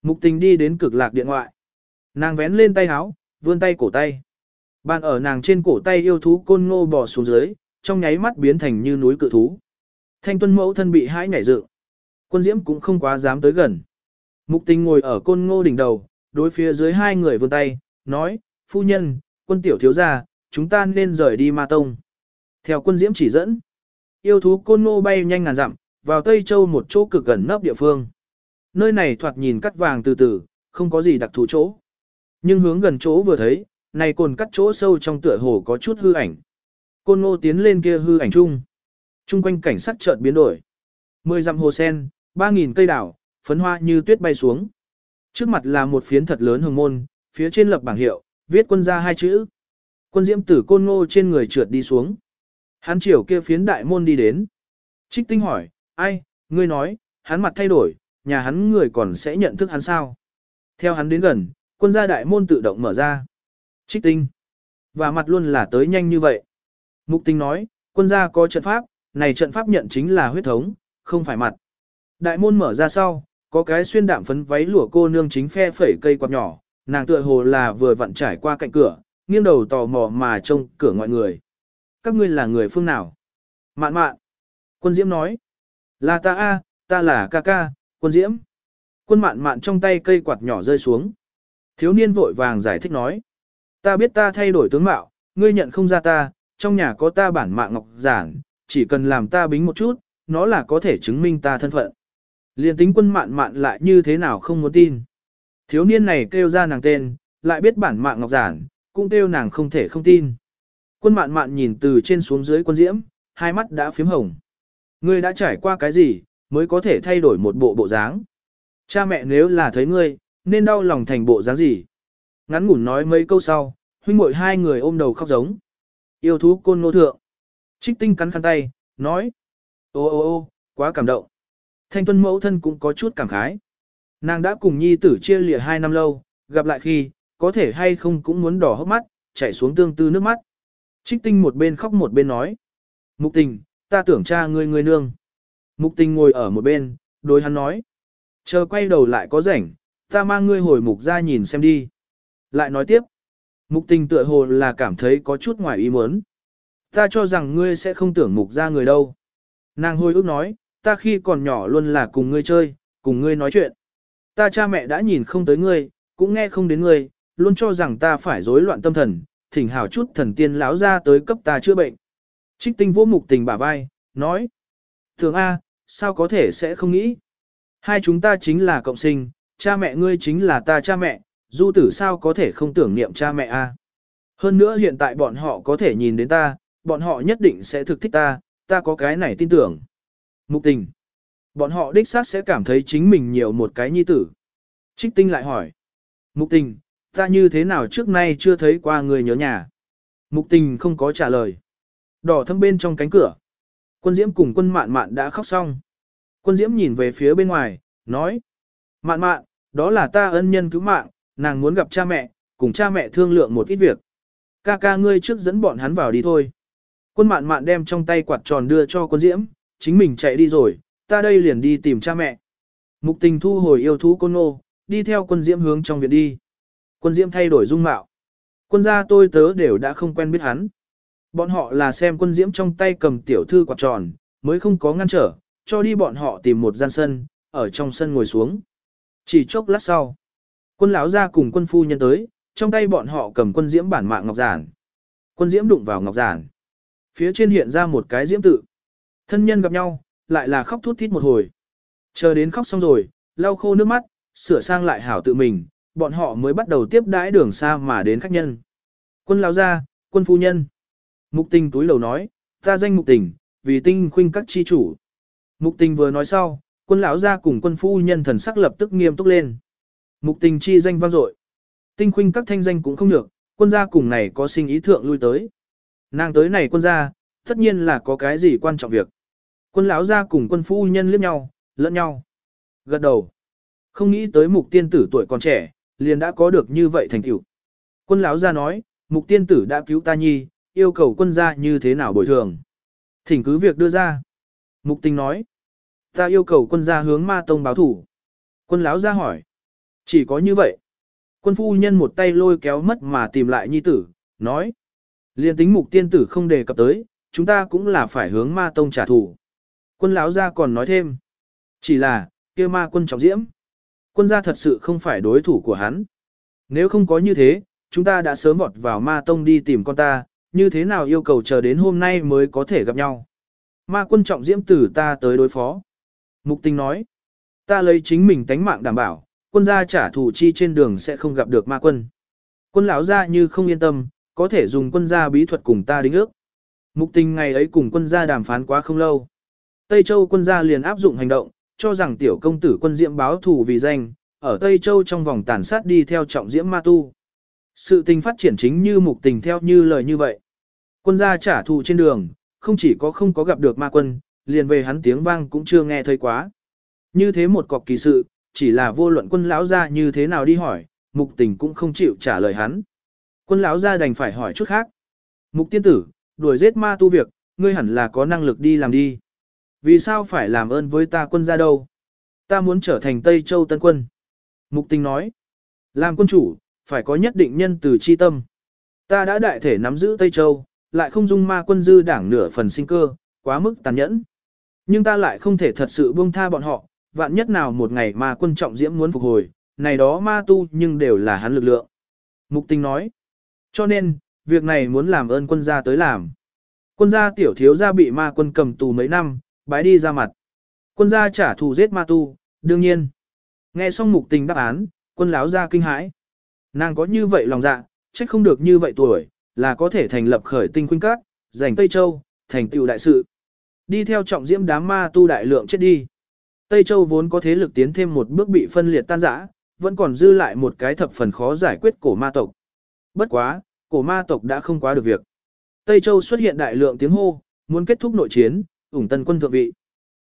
Mục tình đi đến cực lạc điện ngoại. Nàng vén lên tay háo, vươn tay cổ tay. Bàn ở nàng trên cổ tay yêu thú côn ngô bò xuống dưới, trong nháy mắt biến thành như núi cự thú. Thanh tuân mẫu thân bị hãi nhảy dựng. Quân diễm cũng không quá dám tới gần. Mục tình ngồi ở côn ngô đỉnh đầu, đối phía dưới hai người vươn tay, nói, phu nhân, quân tiểu thiếu gia, chúng ta nên rời đi ma tông. Theo quân diễm chỉ dẫn, yêu thú côn ngô bay nhanh ngàn dặm, vào Tây Châu một chỗ cực gần nấp địa phương. Nơi này thoạt nhìn cắt vàng từ từ, không có gì đặc thù chỗ. Nhưng hướng gần chỗ vừa thấy, này cồn cắt chỗ sâu trong tựa hồ có chút hư ảnh. Côn ngô tiến lên kia hư ảnh chung. Trung quanh cảnh sắc chợt biến đổi. Mười dặm hồ sen, ba nghìn cây đảo, phấn hoa như tuyết bay xuống. Trước mặt là một phiến thật lớn hồng môn, phía trên lập bảng hiệu, viết quân gia hai chữ. Quân diễm tử côn ngô trên người trượt đi xuống. Hắn chiều kia phiến đại môn đi đến. Trích tinh hỏi, ai, ngươi nói, hắn mặt thay đổi, nhà hắn người còn sẽ nhận thức hắn sao? Theo hắn đến gần, quân gia đại môn tự động mở ra. Trích tinh. Và mặt luôn là tới nhanh như vậy. Mục tinh nói, quân gia có trận pháp, này trận pháp nhận chính là huyết thống, không phải mặt. Đại môn mở ra sau, có cái xuyên đạm phấn váy lụa cô nương chính phe phẩy cây quạt nhỏ, nàng tựa hồ là vừa vặn trải qua cạnh cửa, nghiêng đầu tò mò mà trông cửa ngoại người. Các ngươi là người phương nào? Mạn mạn. Quân Diễm nói. Là ta a, ta là ca ca, quân Diễm. Quân mạn mạn trong tay cây quạt nhỏ rơi xuống. Thiếu niên vội vàng giải thích nói. Ta biết ta thay đổi tướng mạo, ngươi nhận không ra ta, trong nhà có ta bản mạng ngọc giản, chỉ cần làm ta bính một chút, nó là có thể chứng minh ta thân phận. Liên tính quân mạn mạn lại như thế nào không muốn tin. Thiếu niên này kêu ra nàng tên, lại biết bản mạng ngọc giản, cũng kêu nàng không thể không tin. Quân mạn mạn nhìn từ trên xuống dưới quân diễm, hai mắt đã phím hồng. Ngươi đã trải qua cái gì, mới có thể thay đổi một bộ bộ dáng. Cha mẹ nếu là thấy ngươi, nên đau lòng thành bộ dáng gì. Ngắn ngủn nói mấy câu sau, huynh muội hai người ôm đầu khóc giống. Yêu thú côn nô thượng. Trích tinh cắn khăn tay, nói. Ô ô ô, quá cảm động. Thanh tuân mẫu thân cũng có chút cảm khái. Nàng đã cùng nhi tử chia lìa hai năm lâu, gặp lại khi, có thể hay không cũng muốn đỏ hốc mắt, chảy xuống tương tư nước mắt. Trích tinh một bên khóc một bên nói. Mục tình, ta tưởng cha ngươi ngươi nương. Mục tình ngồi ở một bên, đối hắn nói. Chờ quay đầu lại có rảnh, ta mang ngươi hồi mục ra nhìn xem đi. Lại nói tiếp. Mục tình tựa hồ là cảm thấy có chút ngoài ý muốn. Ta cho rằng ngươi sẽ không tưởng mục ra người đâu. Nàng hồi ước nói, ta khi còn nhỏ luôn là cùng ngươi chơi, cùng ngươi nói chuyện. Ta cha mẹ đã nhìn không tới ngươi, cũng nghe không đến ngươi, luôn cho rằng ta phải rối loạn tâm thần, thỉnh hảo chút thần tiên lão ra tới cấp ta chữa bệnh. Trích tinh vô mục tình bả vai, nói. Thường A, sao có thể sẽ không nghĩ? Hai chúng ta chính là cộng sinh, cha mẹ ngươi chính là ta cha mẹ, du tử sao có thể không tưởng niệm cha mẹ A. Hơn nữa hiện tại bọn họ có thể nhìn đến ta, bọn họ nhất định sẽ thực thích ta, ta có cái này tin tưởng. Mục tình. Bọn họ đích xác sẽ cảm thấy chính mình nhiều một cái nhi tử. Trích tinh lại hỏi. Mục tình, ta như thế nào trước nay chưa thấy qua người nhớ nhà. Mục tình không có trả lời. Đỏ thâm bên trong cánh cửa. Quân diễm cùng quân mạn mạn đã khóc xong. Quân diễm nhìn về phía bên ngoài, nói. Mạn mạn, đó là ta ân nhân cứu mạng, nàng muốn gặp cha mẹ, cùng cha mẹ thương lượng một ít việc. Ca ca ngươi trước dẫn bọn hắn vào đi thôi. Quân mạn mạn đem trong tay quạt tròn đưa cho quân diễm, chính mình chạy đi rồi, ta đây liền đi tìm cha mẹ. Mục tình thu hồi yêu thú côn nô, đi theo quân diễm hướng trong viện đi. Quân diễm thay đổi dung mạo. Quân gia tôi tớ đều đã không quen biết hắn. Bọn họ là xem quân diễm trong tay cầm tiểu thư quạt tròn, mới không có ngăn trở, cho đi bọn họ tìm một gian sân, ở trong sân ngồi xuống. Chỉ chốc lát sau, quân lão ra cùng quân phu nhân tới, trong tay bọn họ cầm quân diễm bản mạng ngọc giản. Quân diễm đụng vào ngọc giản. Phía trên hiện ra một cái diễm tự. Thân nhân gặp nhau, lại là khóc thút thít một hồi. Chờ đến khóc xong rồi, lau khô nước mắt, sửa sang lại hảo tự mình, bọn họ mới bắt đầu tiếp đãi đường xa mà đến khách nhân. Quân lão gia, quân phu nhân. Mục tình túi lầu nói, ta danh mục tình, vì tinh khuynh các chi chủ. Mục tình vừa nói sau, quân lão gia cùng quân phu nhân thần sắc lập tức nghiêm túc lên. Mục tình chi danh vang dội. Tinh khuynh các thanh danh cũng không được, quân gia cùng này có sinh ý thượng lui tới. Nàng tới này quân gia, tất nhiên là có cái gì quan trọng việc. Quân lão gia cùng quân phu nhân liếc nhau, lẫn nhau. Gật đầu. Không nghĩ tới mục tiên tử tuổi còn trẻ, liền đã có được như vậy thành tựu. Quân lão gia nói, mục tiên tử đã cứu ta nhi, yêu cầu quân gia như thế nào bồi thường. Thỉnh cứ việc đưa ra. Mục tình nói, ta yêu cầu quân gia hướng ma tông báo thủ. Quân lão gia hỏi, chỉ có như vậy. Quân phu nhân một tay lôi kéo mất mà tìm lại nhi tử, nói, liên tính mục tiên tử không đề cập tới, chúng ta cũng là phải hướng ma tông trả thù. Quân lão gia còn nói thêm, chỉ là, kia ma quân trọng diễm. Quân gia thật sự không phải đối thủ của hắn. Nếu không có như thế, chúng ta đã sớm vọt vào ma tông đi tìm con ta, như thế nào yêu cầu chờ đến hôm nay mới có thể gặp nhau. Ma quân trọng diễm tử ta tới đối phó. Mục tình nói, ta lấy chính mình tánh mạng đảm bảo, quân gia trả thù chi trên đường sẽ không gặp được ma quân. Quân lão gia như không yên tâm, có thể dùng quân gia bí thuật cùng ta đính ước. Mục tình ngày ấy cùng quân gia đàm phán quá không lâu. Tây Châu quân gia liền áp dụng hành động, cho rằng tiểu công tử quân diễm báo thù vì danh, ở Tây Châu trong vòng tàn sát đi theo trọng diễm ma tu. Sự tình phát triển chính như mục tình theo như lời như vậy. Quân gia trả thù trên đường, không chỉ có không có gặp được ma quân, liền về hắn tiếng vang cũng chưa nghe thấy quá. Như thế một cọc kỳ sự, chỉ là vô luận quân lão gia như thế nào đi hỏi, mục tình cũng không chịu trả lời hắn. Quân lão ra đành phải hỏi chút khác. Mục tiên tử, đuổi giết ma tu việc, ngươi hẳn là có năng lực đi làm đi. Vì sao phải làm ơn với ta quân gia đâu? Ta muốn trở thành Tây Châu Tân Quân. Mục tình nói, làm quân chủ, phải có nhất định nhân từ chi tâm. Ta đã đại thể nắm giữ Tây Châu, lại không dung ma quân dư đảng nửa phần sinh cơ, quá mức tàn nhẫn. Nhưng ta lại không thể thật sự buông tha bọn họ, vạn nhất nào một ngày ma quân trọng diễm muốn phục hồi, này đó ma tu nhưng đều là hắn lực lượng. Mục tình nói, cho nên, việc này muốn làm ơn quân gia tới làm. Quân gia tiểu thiếu gia bị ma quân cầm tù mấy năm, bái đi ra mặt. Quân gia trả thù giết ma tu, đương nhiên. Nghe xong mục tình đáp án, quân láo ra kinh hãi. Nàng có như vậy lòng dạ, trách không được như vậy tuổi, là có thể thành lập khởi tinh khuynh các, giành Tây Châu, thành tựu đại sự. Đi theo trọng diễm đám ma tu đại lượng chết đi. Tây Châu vốn có thế lực tiến thêm một bước bị phân liệt tan rã, vẫn còn dư lại một cái thập phần khó giải quyết cổ ma tộc. Bất quá, cổ ma tộc đã không quá được việc. Tây Châu xuất hiện đại lượng tiếng hô, muốn kết thúc nội chiến, ủng tân quân thượng vị.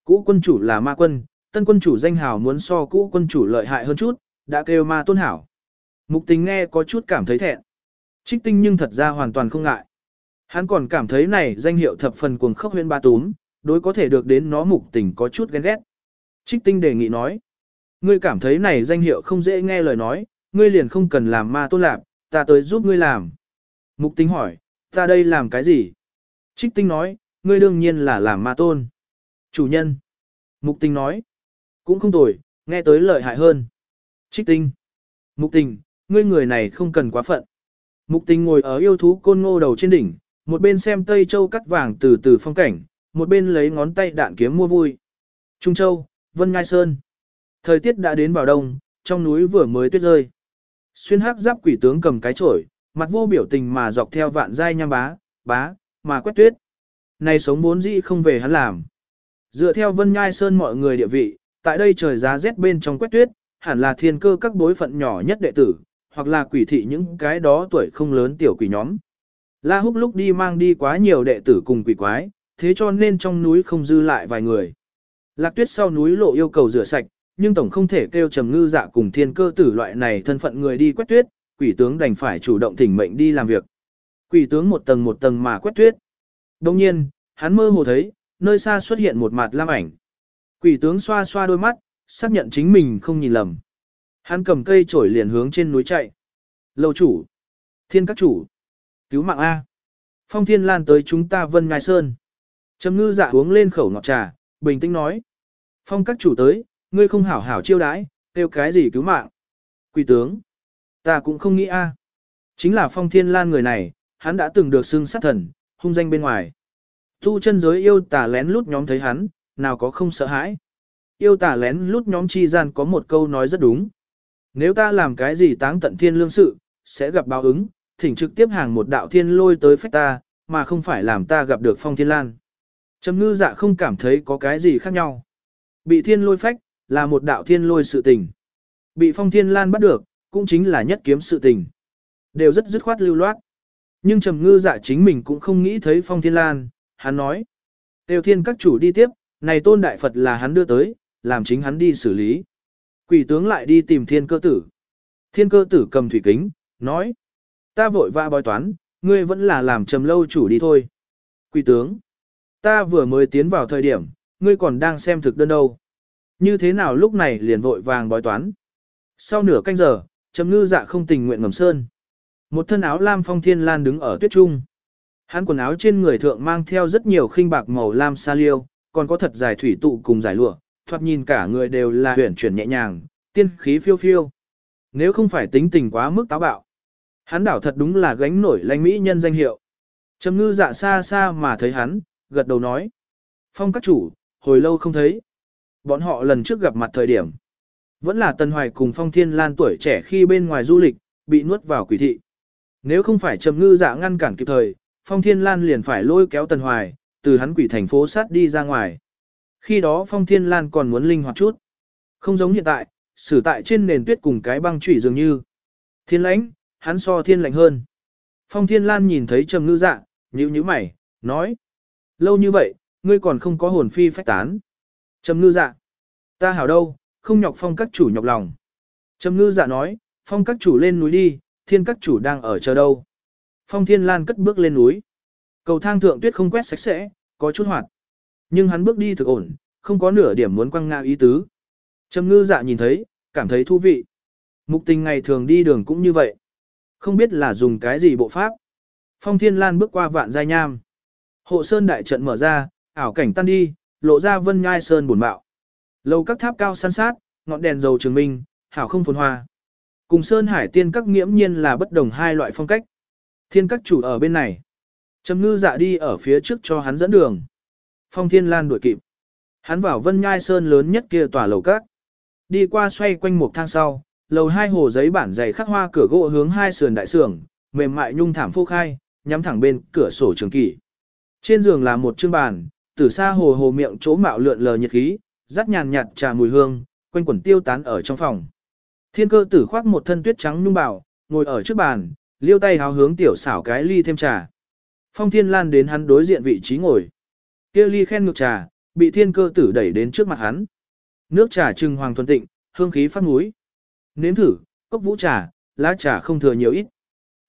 Cũ quân chủ là ma quân, tân quân chủ danh hào muốn so cũ quân chủ lợi hại hơn chút, đã kêu ma tôn hảo. Mục tình nghe có chút cảm thấy thẹn. Trích tinh nhưng thật ra hoàn toàn không ngại. Hắn còn cảm thấy này danh hiệu thập phần cuồng khốc huyên ba túm, đối có thể được đến nó mục tình có chút ghen ghét. Trích tinh đề nghị nói. Ngươi cảm thấy này danh hiệu không dễ nghe lời nói, ngươi liền không cần làm ma tôn lạc, ta tới giúp ngươi làm. Mục tình hỏi, ta đây làm cái gì? Trích tinh nói, ngươi đương nhiên là làm ma tôn. Chủ nhân. Mục tình nói, cũng không tồi, nghe tới lợi hại hơn. Trích tinh. Mục tình, ngươi người này không cần quá phận. Mục tình ngồi ở yêu thú côn ngô đầu trên đỉnh, một bên xem Tây Châu cắt vàng từ từ phong cảnh, một bên lấy ngón tay đạn kiếm mua vui. Trung Châu, Vân Ngai Sơn. Thời tiết đã đến vào đông, trong núi vừa mới tuyết rơi. Xuyên hắc giáp quỷ tướng cầm cái chổi, mặt vô biểu tình mà dọc theo vạn giai nham bá, bá, mà quét tuyết. Này sống vốn dĩ không về hắn làm. Dựa theo Vân Nhai Sơn mọi người địa vị, tại đây trời giá rét bên trong quét tuyết, hẳn là thiên cơ các bối phận nhỏ nhất đệ tử, hoặc là quỷ thị những cái đó tuổi không lớn tiểu quỷ nhóm. La Húc lúc đi mang đi quá nhiều đệ tử cùng quỷ quái, thế cho nên trong núi không dư lại vài người. Lạc tuyết sau núi lộ yêu cầu rửa sạch, nhưng tổng không thể kêu trầm ngư dạ cùng thiên cơ tử loại này thân phận người đi quét tuyết, quỷ tướng đành phải chủ động thỉnh mệnh đi làm việc. Quỷ tướng một tầng một tầng mà quét tuyết. Đồng nhiên, hắn mơ hồ thấy, nơi xa xuất hiện một mặt lam ảnh. Quỷ tướng xoa xoa đôi mắt, xác nhận chính mình không nhìn lầm. Hắn cầm cây trổi liền hướng trên núi chạy. lầu chủ. Thiên các chủ. Cứu mạng A. Phong thiên lan tới chúng ta vân ngai sơn. Trầm ngư dạ uống lên khẩu ngọt trà, bình tĩnh nói. Phong các chủ tới, ngươi không hảo hảo chiêu đãi, kêu cái gì cứu mạng. Quỷ tướng. Ta cũng không nghĩ A. Chính là phong thiên lan người này, hắn đã từng được xưng sát thần, hung danh bên ngoài. Tu chân giới yêu tà lén lút nhóm thấy hắn, nào có không sợ hãi. Yêu tà lén lút nhóm chi gian có một câu nói rất đúng. Nếu ta làm cái gì táng tận thiên lương sự, sẽ gặp báo ứng, thỉnh trực tiếp hàng một đạo thiên lôi tới phách ta, mà không phải làm ta gặp được phong thiên lan. Trầm ngư dạ không cảm thấy có cái gì khác nhau. Bị thiên lôi phách, là một đạo thiên lôi sự tình. Bị phong thiên lan bắt được, cũng chính là nhất kiếm sự tình. Đều rất dứt khoát lưu loát. Nhưng trầm ngư dạ chính mình cũng không nghĩ thấy phong thiên lan, hắn nói. Tiêu thiên các chủ đi tiếp, này tôn đại Phật là hắn đưa tới, làm chính hắn đi xử lý. Quỷ tướng lại đi tìm thiên cơ tử. Thiên cơ tử cầm thủy kính, nói. Ta vội vã bói toán, ngươi vẫn là làm trầm lâu chủ đi thôi. Quỷ tướng. Ta vừa mới tiến vào thời điểm, ngươi còn đang xem thực đơn đâu. Như thế nào lúc này liền vội vàng bói toán. Sau nửa canh giờ, trầm ngư dạ không tình nguyện ngầm sơn. Một thân áo lam phong thiên lan đứng ở tuyết trung. Hắn quần áo trên người thượng mang theo rất nhiều khinh bạc màu lam sa liêu, còn có thật dài thủy tụ cùng giải lụa, thoạt nhìn cả người đều là huyển chuyển nhẹ nhàng, tiên khí phiêu phiêu. Nếu không phải tính tình quá mức táo bạo, hắn đảo thật đúng là gánh nổi lãnh mỹ nhân danh hiệu. Trầm ngư dạ xa xa mà thấy hắn, gật đầu nói. Phong các chủ, hồi lâu không thấy. Bọn họ lần trước gặp mặt thời điểm. Vẫn là Tân Hoài cùng Phong Thiên Lan tuổi trẻ khi bên ngoài du lịch, bị nuốt vào quỷ thị. Nếu không phải Trầm ngư dạ ngăn cản kịp thời, Phong Thiên Lan liền phải lôi kéo tần Hoài, từ hắn quỷ thành phố sát đi ra ngoài. Khi đó Phong Thiên Lan còn muốn linh hoạt chút. Không giống hiện tại, xử tại trên nền tuyết cùng cái băng chủy dường như. Thiên lãnh, hắn so thiên lạnh hơn. Phong Thiên Lan nhìn thấy Trầm Ngư Dạ, nhíu nhíu mày, nói: "Lâu như vậy, ngươi còn không có hồn phi phách tán." Trầm Ngư Dạ: "Ta hảo đâu, không nhọc Phong các chủ nhọc lòng." Trầm Ngư Dạ nói: "Phong các chủ lên núi đi, thiên các chủ đang ở chờ đâu. Phong Thiên Lan cất bước lên núi. Cầu thang thượng tuyết không quét sạch sẽ, có chút hoạt. Nhưng hắn bước đi thực ổn, không có nửa điểm muốn quăng ngã ý tứ. Trầm ngư dạ nhìn thấy, cảm thấy thú vị. Mục tình ngày thường đi đường cũng như vậy. Không biết là dùng cái gì bộ pháp. Phong Thiên Lan bước qua vạn giai nham. Hộ sơn đại trận mở ra, ảo cảnh tan đi, lộ ra vân nhai sơn buồn bạo. Lầu các tháp cao san sát, ngọn đèn dầu trường minh, hảo không phồn hoa. Cùng sơn hải tiên các nghiễm nhiên là bất đồng hai loại phong cách. Thiên các chủ ở bên này. Trầm ngư dạ đi ở phía trước cho hắn dẫn đường. Phong Thiên Lan đuổi kịp. Hắn vào vân nhai sơn lớn nhất kia tòa lầu các. Đi qua xoay quanh một thang sau, lầu hai hồ giấy bản dày khắc hoa cửa gỗ hướng hai sườn đại sưởng, mềm mại nhung thảm phô khai, nhắm thẳng bên cửa sổ trường kỷ. Trên giường là một chương bàn, từ xa hồ hồ miệng chỗ mạo lượn lờ nhiệt khí, rắc nhàn nhạt trà mùi hương, quanh quẩn tiêu tán ở trong phòng. Thiên cơ tử khoác một thân tuyết trắng nhung bảo, ngồi ở trước bàn, liêu tay háo hướng tiểu xảo cái ly thêm trà. Phong Thiên Lan đến hắn đối diện vị trí ngồi. Kia ly khen ngược trà, bị thiên cơ tử đẩy đến trước mặt hắn. Nước trà trừng hoàng thuần tịnh, hương khí phát núi. Nếm thử, cốc vũ trà, lá trà không thừa nhiều ít.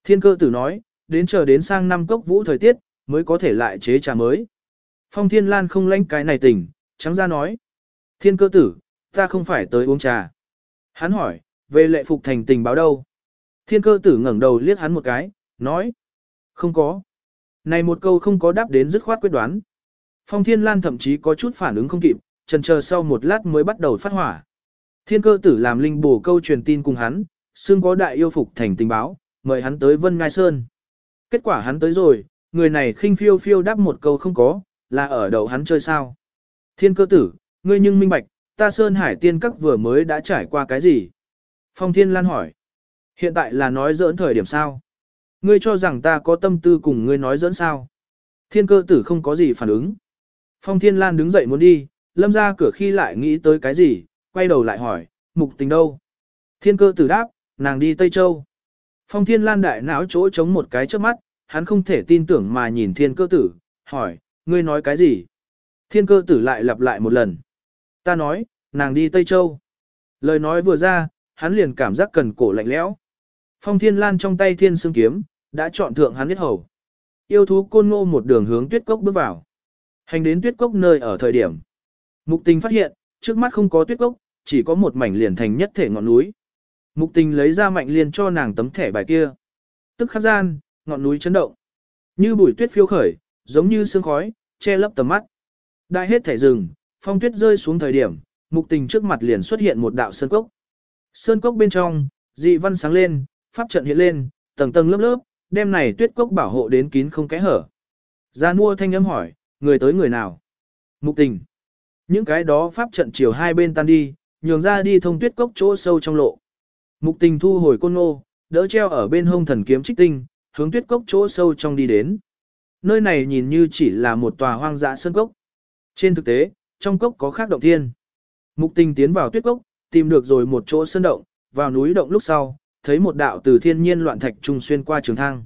Thiên cơ tử nói, đến chờ đến sang năm cốc vũ thời tiết, mới có thể lại chế trà mới. Phong Thiên Lan không lãnh cái này tỉnh, trắng ra nói. Thiên cơ tử, ta không phải tới uống trà. Hắn hỏi, về lệ phục thành tình báo đâu? Thiên cơ tử ngẩng đầu liếc hắn một cái, nói. Không có. Này một câu không có đáp đến dứt khoát quyết đoán. Phong Thiên Lan thậm chí có chút phản ứng không kịp, trần chờ sau một lát mới bắt đầu phát hỏa. Thiên cơ tử làm linh bổ câu truyền tin cùng hắn, xương có đại yêu phục thành tình báo, mời hắn tới Vân Ngai Sơn. Kết quả hắn tới rồi, người này khinh phiêu phiêu đáp một câu không có, là ở đầu hắn chơi sao. Thiên cơ tử, ngươi nhưng minh bạch, ta Sơn Hải tiên các vừa mới đã trải qua cái gì? Phong Thiên Lan hỏi. Hiện tại là nói giỡn thời điểm sao? Ngươi cho rằng ta có tâm tư cùng ngươi nói giỡn sao? Thiên cơ tử không có gì phản ứng. Phong Thiên Lan đứng dậy muốn đi, lâm ra cửa khi lại nghĩ tới cái gì, quay đầu lại hỏi, mục tình đâu? Thiên cơ tử đáp, nàng đi Tây Châu. Phong Thiên Lan đại não chỗ chống một cái trước mắt, hắn không thể tin tưởng mà nhìn thiên cơ tử, hỏi, ngươi nói cái gì? Thiên cơ tử lại lặp lại một lần. Ta nói, nàng đi Tây Châu. Lời nói vừa ra, hắn liền cảm giác cần cổ lạnh lẽo. Phong Thiên Lan trong tay thiên sương kiếm, đã chọn thượng hắn biết hầu. Yêu thú côn ngô một đường hướng tuyết cốc bước vào. Hành đến tuyết cốc nơi ở thời điểm. Mục tình phát hiện, trước mắt không có tuyết cốc, chỉ có một mảnh liền thành nhất thể ngọn núi. Mục tình lấy ra mạnh liền cho nàng tấm thẻ bài kia. Tức khắc gian, ngọn núi chấn động. Như bụi tuyết phiêu khởi, giống như sương khói, che lấp tầm mắt. Đại hết thể rừng, phong tuyết rơi xuống thời điểm, mục tình trước mặt liền xuất hiện một đạo sơn cốc. Sơn cốc bên trong, dị văn sáng lên, pháp trận hiện lên, tầng tầng lớp lớp, đêm này tuyết cốc bảo hộ đến kín không kẽ hở. Gia mua thanh âm hỏi, người tới người nào? Mục tình. Những cái đó pháp trận chiều hai bên tan đi, nhường ra đi thông tuyết cốc chỗ sâu trong lộ. Mục tình thu hồi côn ngô, đỡ treo ở bên hông thần kiếm trích tinh, hướng tuyết cốc chỗ sâu trong đi đến. Nơi này nhìn như chỉ là một tòa hoang dã sơn cốc. Trên thực tế, trong cốc có khác động thiên. Mục tình tiến vào tuyết cốc, tìm được rồi một chỗ sơn động, vào núi động lúc sau, thấy một đạo từ thiên nhiên loạn thạch trung xuyên qua trường thang.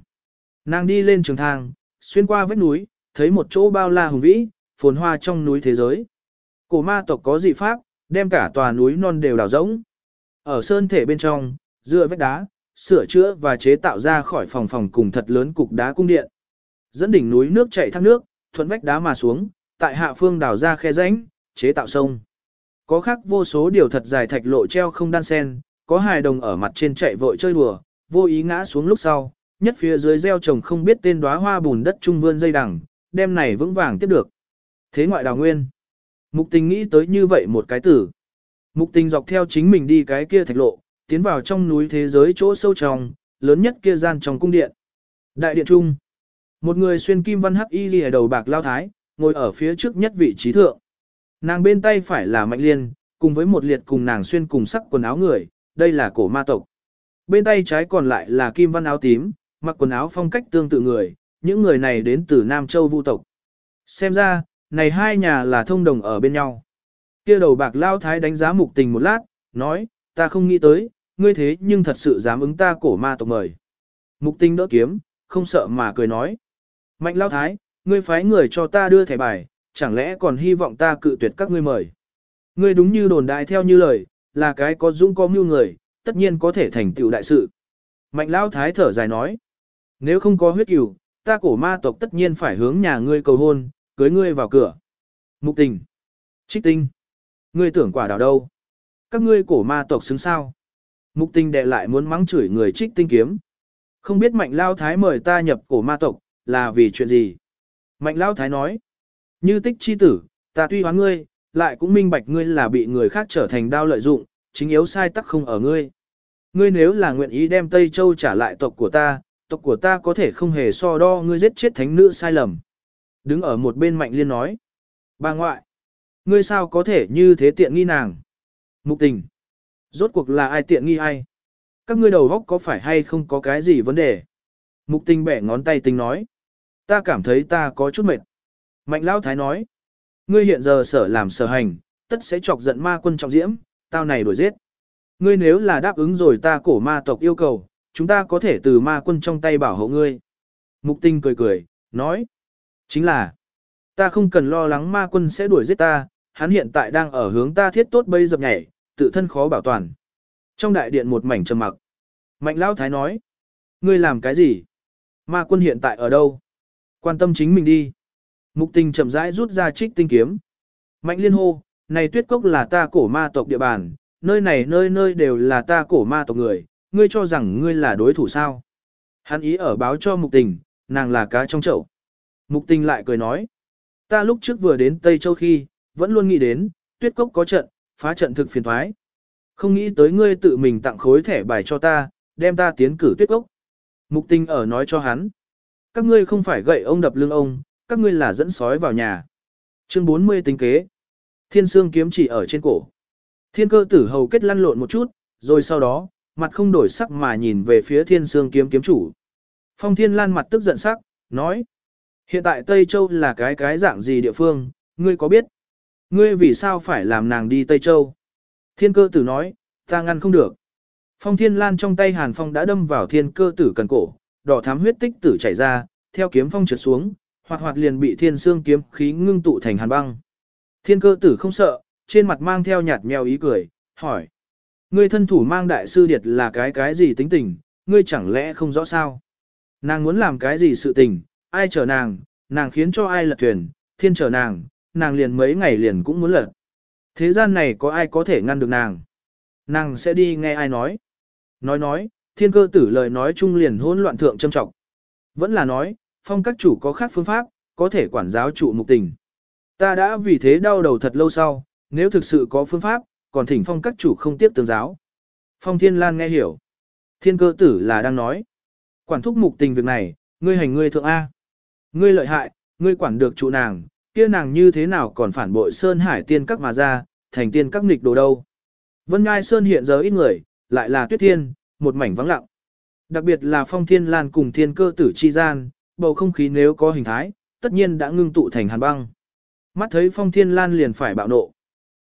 Nàng đi lên trường thang, xuyên qua vách núi, thấy một chỗ bao la hùng vĩ, phồn hoa trong núi thế giới. Cổ ma tộc có dị pháp, đem cả tòa núi non đều đào rỗng. Ở sơn thể bên trong, dựa vách đá, sửa chữa và chế tạo ra khỏi phòng phòng cùng thật lớn cục đá cung điện. Dẫn đỉnh núi nước chảy thác nước, thuận vách đá mà xuống, tại hạ phương đào ra khe rãnh, chế tạo sông. Có khác vô số điều thật dài thạch lộ treo không đan sen, có hài đồng ở mặt trên chạy vội chơi đùa, vô ý ngã xuống lúc sau, nhất phía dưới gieo trồng không biết tên đóa hoa bùn đất trung vươn dây đằng, đem này vững vàng tiếp được. Thế ngoại đào nguyên. Mục tình nghĩ tới như vậy một cái tử. Mục tình dọc theo chính mình đi cái kia thạch lộ, tiến vào trong núi thế giới chỗ sâu trong, lớn nhất kia gian trong cung điện. Đại điện trung. Một người xuyên kim văn hắc y lìa đầu bạc lao thái, ngồi ở phía trước nhất vị trí thượng. Nàng bên tay phải là Mạnh Liên, cùng với một liệt cùng nàng xuyên cùng sắc quần áo người, đây là cổ ma tộc. Bên tay trái còn lại là kim văn áo tím, mặc quần áo phong cách tương tự người, những người này đến từ Nam Châu Vu tộc. Xem ra, này hai nhà là thông đồng ở bên nhau. Kia đầu bạc lao thái đánh giá mục tình một lát, nói, ta không nghĩ tới, ngươi thế nhưng thật sự dám ứng ta cổ ma tộc mời. Mục tình đỡ kiếm, không sợ mà cười nói. Mạnh lao thái, ngươi phái người cho ta đưa thẻ bài, chẳng lẽ còn hy vọng ta cự tuyệt các ngươi mời. Ngươi đúng như đồn đại theo như lời, là cái có dũng có mưu người, tất nhiên có thể thành tựu đại sự. Mạnh lao thái thở dài nói. Nếu không có huyết cửu, ta cổ ma tộc tất nhiên phải hướng nhà ngươi cầu hôn, cưới ngươi vào cửa. Mục tình. Trích tinh. Ngươi tưởng quả đào đâu? Các ngươi cổ ma tộc xứng sao? Mục tình đệ lại muốn mắng chửi người trích tinh kiếm. Không biết mạnh lao thái mời ta nhập cổ ma tộc, là vì chuyện gì? Mạnh lao thái nói. Như tích chi tử, ta tuy hoán ngươi, lại cũng minh bạch ngươi là bị người khác trở thành đao lợi dụng, chính yếu sai tắc không ở ngươi. Ngươi nếu là nguyện ý đem Tây Châu trả lại tộc của ta, tộc của ta có thể không hề so đo ngươi giết chết thánh nữ sai lầm. Đứng ở một bên mạnh liên nói. Bà ngoại, ngươi sao có thể như thế tiện nghi nàng? Mục tình. Rốt cuộc là ai tiện nghi ai? Các ngươi đầu góc có phải hay không có cái gì vấn đề? Mục tình bẻ ngón tay tình nói. Ta cảm thấy ta có chút mệt. Mạnh Lão Thái nói. Ngươi hiện giờ sở làm sở hành, tất sẽ chọc giận ma quân trọng diễm, tao này đuổi giết. Ngươi nếu là đáp ứng rồi ta cổ ma tộc yêu cầu, chúng ta có thể từ ma quân trong tay bảo hộ ngươi. Mục tinh cười cười, nói. Chính là, ta không cần lo lắng ma quân sẽ đuổi giết ta, hắn hiện tại đang ở hướng ta thiết tốt bây dập nhảy, tự thân khó bảo toàn. Trong đại điện một mảnh trầm mặc. Mạnh Lão Thái nói. Ngươi làm cái gì? Ma quân hiện tại ở đâu? Quan tâm chính mình đi. Mục tình chậm rãi rút ra trích tinh kiếm. Mạnh liên hô, này tuyết cốc là ta cổ ma tộc địa bàn, nơi này nơi nơi đều là ta cổ ma tộc người, ngươi cho rằng ngươi là đối thủ sao. Hắn ý ở báo cho mục tình, nàng là cá trong chậu. Mục tình lại cười nói, ta lúc trước vừa đến Tây Châu khi, vẫn luôn nghĩ đến, tuyết cốc có trận, phá trận thực phiền thoái. Không nghĩ tới ngươi tự mình tặng khối thẻ bài cho ta, đem ta tiến cử tuyết cốc. Mục tình ở nói cho hắn, các ngươi không phải gậy ông đập lưng ông, các ngươi là dẫn sói vào nhà. Chương 40 tính kế. Thiên sương kiếm chỉ ở trên cổ. Thiên cơ tử hầu kết lăn lộn một chút, rồi sau đó, mặt không đổi sắc mà nhìn về phía thiên sương kiếm kiếm chủ. Phong thiên lan mặt tức giận sắc, nói. Hiện tại Tây Châu là cái cái dạng gì địa phương, ngươi có biết? Ngươi vì sao phải làm nàng đi Tây Châu? Thiên cơ tử nói, ta ngăn không được. Phong thiên lan trong tay hàn phong đã đâm vào thiên cơ tử cần cổ, đỏ thám huyết tích tử chảy ra, theo kiếm phong trượt xuống, hoạt hoạt liền bị thiên xương kiếm khí ngưng tụ thành hàn băng. Thiên cơ tử không sợ, trên mặt mang theo nhạt mèo ý cười, hỏi. Ngươi thân thủ mang đại sư điệt là cái cái gì tính tình, ngươi chẳng lẽ không rõ sao? Nàng muốn làm cái gì sự tình, ai chở nàng, nàng khiến cho ai lật thuyền, thiên chở nàng, nàng liền mấy ngày liền cũng muốn lật. Thế gian này có ai có thể ngăn được nàng? Nàng sẽ đi nghe ai nói? Nói nói, thiên cơ tử lời nói chung liền hỗn loạn thượng châm trọng. Vẫn là nói, phong các chủ có khác phương pháp, có thể quản giáo trụ mục tình. Ta đã vì thế đau đầu thật lâu sau, nếu thực sự có phương pháp, còn thỉnh phong các chủ không tiếp tương giáo. Phong Thiên Lan nghe hiểu. Thiên cơ tử là đang nói. Quản thúc mục tình việc này, ngươi hành ngươi thượng A. Ngươi lợi hại, ngươi quản được trụ nàng, kia nàng như thế nào còn phản bội Sơn Hải tiên các mà ra, thành tiên các nghịch đồ đâu. Vân Ngai Sơn hiện giờ ít người, lại là tuyết thiên, một mảnh vắng lặng. Đặc biệt là phong thiên lan cùng thiên cơ tử chi gian, bầu không khí nếu có hình thái, tất nhiên đã ngưng tụ thành hàn băng. Mắt thấy phong thiên lan liền phải bạo nộ.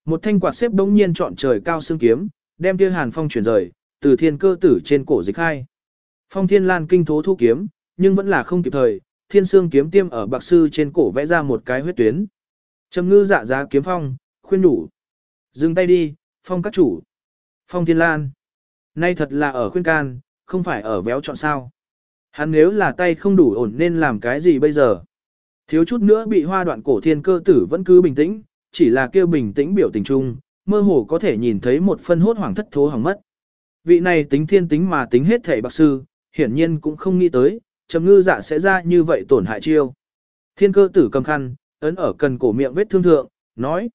Một thanh quạt xếp đống nhiên chọn trời cao xương kiếm, đem kia hàn phong chuyển rời, từ thiên cơ tử trên cổ dịch hai. Phong thiên lan kinh thố thu kiếm, nhưng vẫn là không kịp thời, thiên xương kiếm tiêm ở bạc sư trên cổ vẽ ra một cái huyết tuyến. Trầm ngư dạ giá kiếm phong, khuyên đủ. Dừng tay đi, phong các chủ. Phong thiên lan. Nay thật là ở khuyên can, không phải ở véo chọn sao. Hắn nếu là tay không đủ ổn nên làm cái gì bây giờ? Thiếu chút nữa bị hoa đoạn cổ thiên cơ tử vẫn cứ bình tĩnh, chỉ là kêu bình tĩnh biểu tình chung, mơ hồ có thể nhìn thấy một phân hốt hoảng thất thố hỏng mất. Vị này tính thiên tính mà tính hết thể bạc sư, hiển nhiên cũng không nghĩ tới, trầm ngư dạ sẽ ra như vậy tổn hại chiêu. Thiên cơ tử cầm khăn, ấn ở cần cổ miệng vết thương thượng, nói.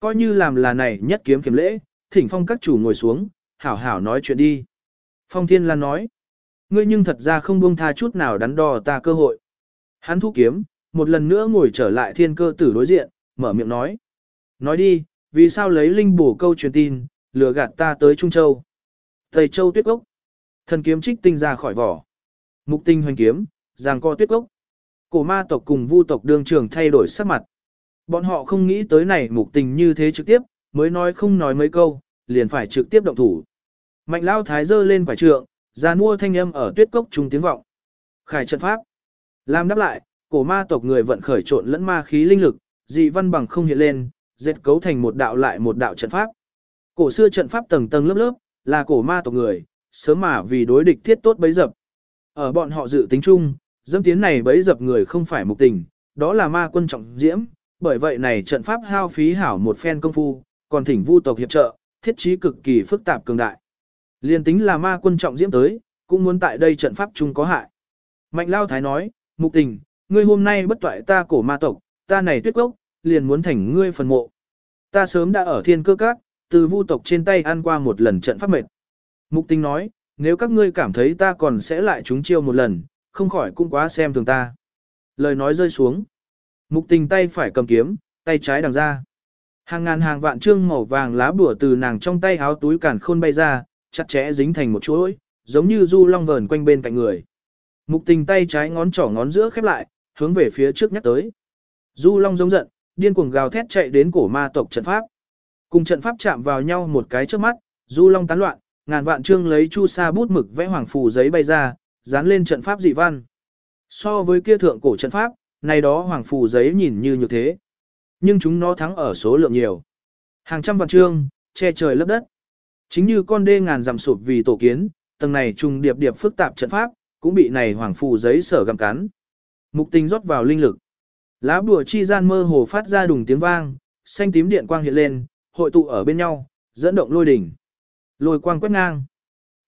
Coi như làm là này nhất kiếm kiếm lễ, thỉnh phong các chủ ngồi xuống, hảo hảo nói chuyện đi. Phong thiên lan nói ngươi nhưng thật ra không buông tha chút nào đắn đo ta cơ hội. Hắn thu kiếm, một lần nữa ngồi trở lại thiên cơ tử đối diện, mở miệng nói. Nói đi, vì sao lấy linh bổ câu truyền tin, lừa gạt ta tới Trung Châu. Thầy Châu tuyết gốc. Thần kiếm trích tinh ra khỏi vỏ. Mục tinh hoành kiếm, giang co tuyết gốc. Cổ ma tộc cùng vu tộc đương trường thay đổi sắc mặt. Bọn họ không nghĩ tới này mục tình như thế trực tiếp, mới nói không nói mấy câu, liền phải trực tiếp động thủ. Mạnh lao thái dơ lên quả trượng, ra mua thanh âm ở tuyết cốc trung tiếng vọng. Khải trận pháp. Làm đáp lại, cổ ma tộc người vận khởi trộn lẫn ma khí linh lực, dị văn bằng không hiện lên, dệt cấu thành một đạo lại một đạo trận pháp. Cổ xưa trận pháp tầng tầng lớp lớp, là cổ ma tộc người, sớm mà vì đối địch thiết tốt bấy dập. Ở bọn họ dự tính chung, dâm tiến này bấy dập người không phải mục tình, đó là ma quân trọng diễm, bởi vậy này trận pháp hao phí hảo một phen công phu, còn thỉnh vu tộc hiệp trợ, thiết trí cực kỳ phức tạp cường đại. Liên tính là ma quân trọng diễm tới, cũng muốn tại đây trận pháp chung có hại. Mạnh Lao Thái nói, mục tình, ngươi hôm nay bất toại ta cổ ma tộc, ta này tuyết gốc, liền muốn thành ngươi phần mộ. Ta sớm đã ở thiên cơ các, từ vu tộc trên tay ăn qua một lần trận pháp mệt. Mục tình nói, nếu các ngươi cảm thấy ta còn sẽ lại chúng chiêu một lần, không khỏi cũng quá xem thường ta. Lời nói rơi xuống. Mục tình tay phải cầm kiếm, tay trái đằng ra. Hàng ngàn hàng vạn trương màu vàng lá bùa từ nàng trong tay háo túi cản khôn bay ra, chặt chẽ dính thành một chuỗi, giống như du long vờn quanh bên cạnh người. Mục tình tay trái ngón trỏ ngón giữa khép lại, hướng về phía trước nhắc tới. Du long giống giận, điên cuồng gào thét chạy đến cổ ma tộc trận pháp. Cùng trận pháp chạm vào nhau một cái trước mắt, du long tán loạn, ngàn vạn trương lấy chu sa bút mực vẽ hoàng phù giấy bay ra, dán lên trận pháp dị văn. So với kia thượng cổ trận pháp, này đó hoàng phù giấy nhìn như như thế. Nhưng chúng nó thắng ở số lượng nhiều. Hàng trăm vạn trương, che trời lấp đất. Chính như con đê ngàn dặm sụp vì tổ kiến, tầng này trùng điệp điệp phức tạp trận pháp, cũng bị này hoàng phù giấy sở gặm cắn. Mục tình rót vào linh lực. Lá bùa chi gian mơ hồ phát ra đùng tiếng vang, xanh tím điện quang hiện lên, hội tụ ở bên nhau, dẫn động lôi đỉnh. Lôi quang quét ngang.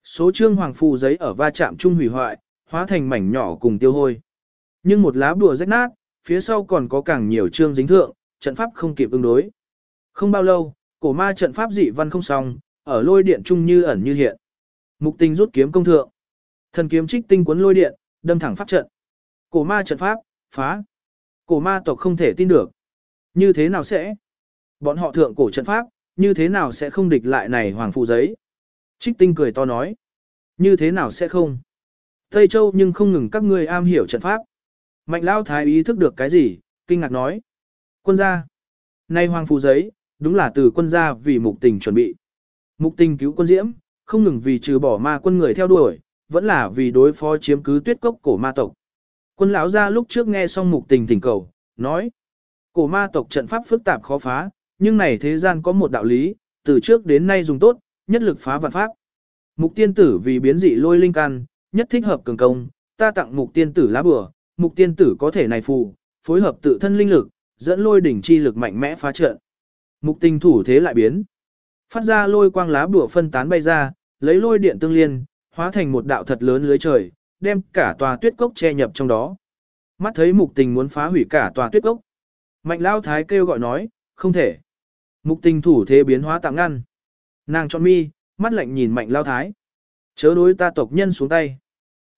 Số trương hoàng phù giấy ở va chạm chung hủy hoại, hóa thành mảnh nhỏ cùng tiêu hôi. Nhưng một lá bùa rách nát, phía sau còn có càng nhiều trương dính thượng, trận pháp không kịp ứng đối. Không bao lâu, cổ ma trận pháp dị văn không xong, ở lôi điện chung như ẩn như hiện. Mục tình rút kiếm công thượng. Thần kiếm trích tinh cuốn lôi điện, đâm thẳng pháp trận. Cổ ma trận pháp, phá. Cổ ma tộc không thể tin được. Như thế nào sẽ? Bọn họ thượng cổ trận pháp, như thế nào sẽ không địch lại này hoàng phụ giấy? Trích tinh cười to nói. Như thế nào sẽ không? Tây Châu nhưng không ngừng các ngươi am hiểu trận pháp. Mạnh Lao Thái ý thức được cái gì, kinh ngạc nói. Quân gia. Nay hoàng phù giấy, đúng là từ quân gia vì mục tình chuẩn bị. Mục tình cứu quân diễm, không ngừng vì trừ bỏ ma quân người theo đuổi, vẫn là vì đối phó chiếm cứ tuyết cốc cổ ma tộc. Quân lão gia lúc trước nghe xong mục tình thỉnh cầu, nói. Cổ ma tộc trận pháp phức tạp khó phá, nhưng này thế gian có một đạo lý, từ trước đến nay dùng tốt, nhất lực phá vạn pháp. Mục tiên tử vì biến dị lôi linh căn, nhất thích hợp cường công, ta tặng mục tiên tử lá bừa, mục tiên tử có thể này phù, phối hợp tự thân linh lực, dẫn lôi đỉnh chi lực mạnh mẽ phá trận. Mục tình thủ thế lại biến. Phát ra lôi quang lá bùa phân tán bay ra, lấy lôi điện tương liên, hóa thành một đạo thật lớn lưới trời, đem cả tòa tuyết cốc che nhập trong đó. Mắt thấy mục tình muốn phá hủy cả tòa tuyết cốc. Mạnh lao thái kêu gọi nói, không thể. Mục tình thủ thế biến hóa tạm ngăn. Nàng chọn mi, mắt lạnh nhìn mạnh lao thái. Chớ đối ta tộc nhân xuống tay.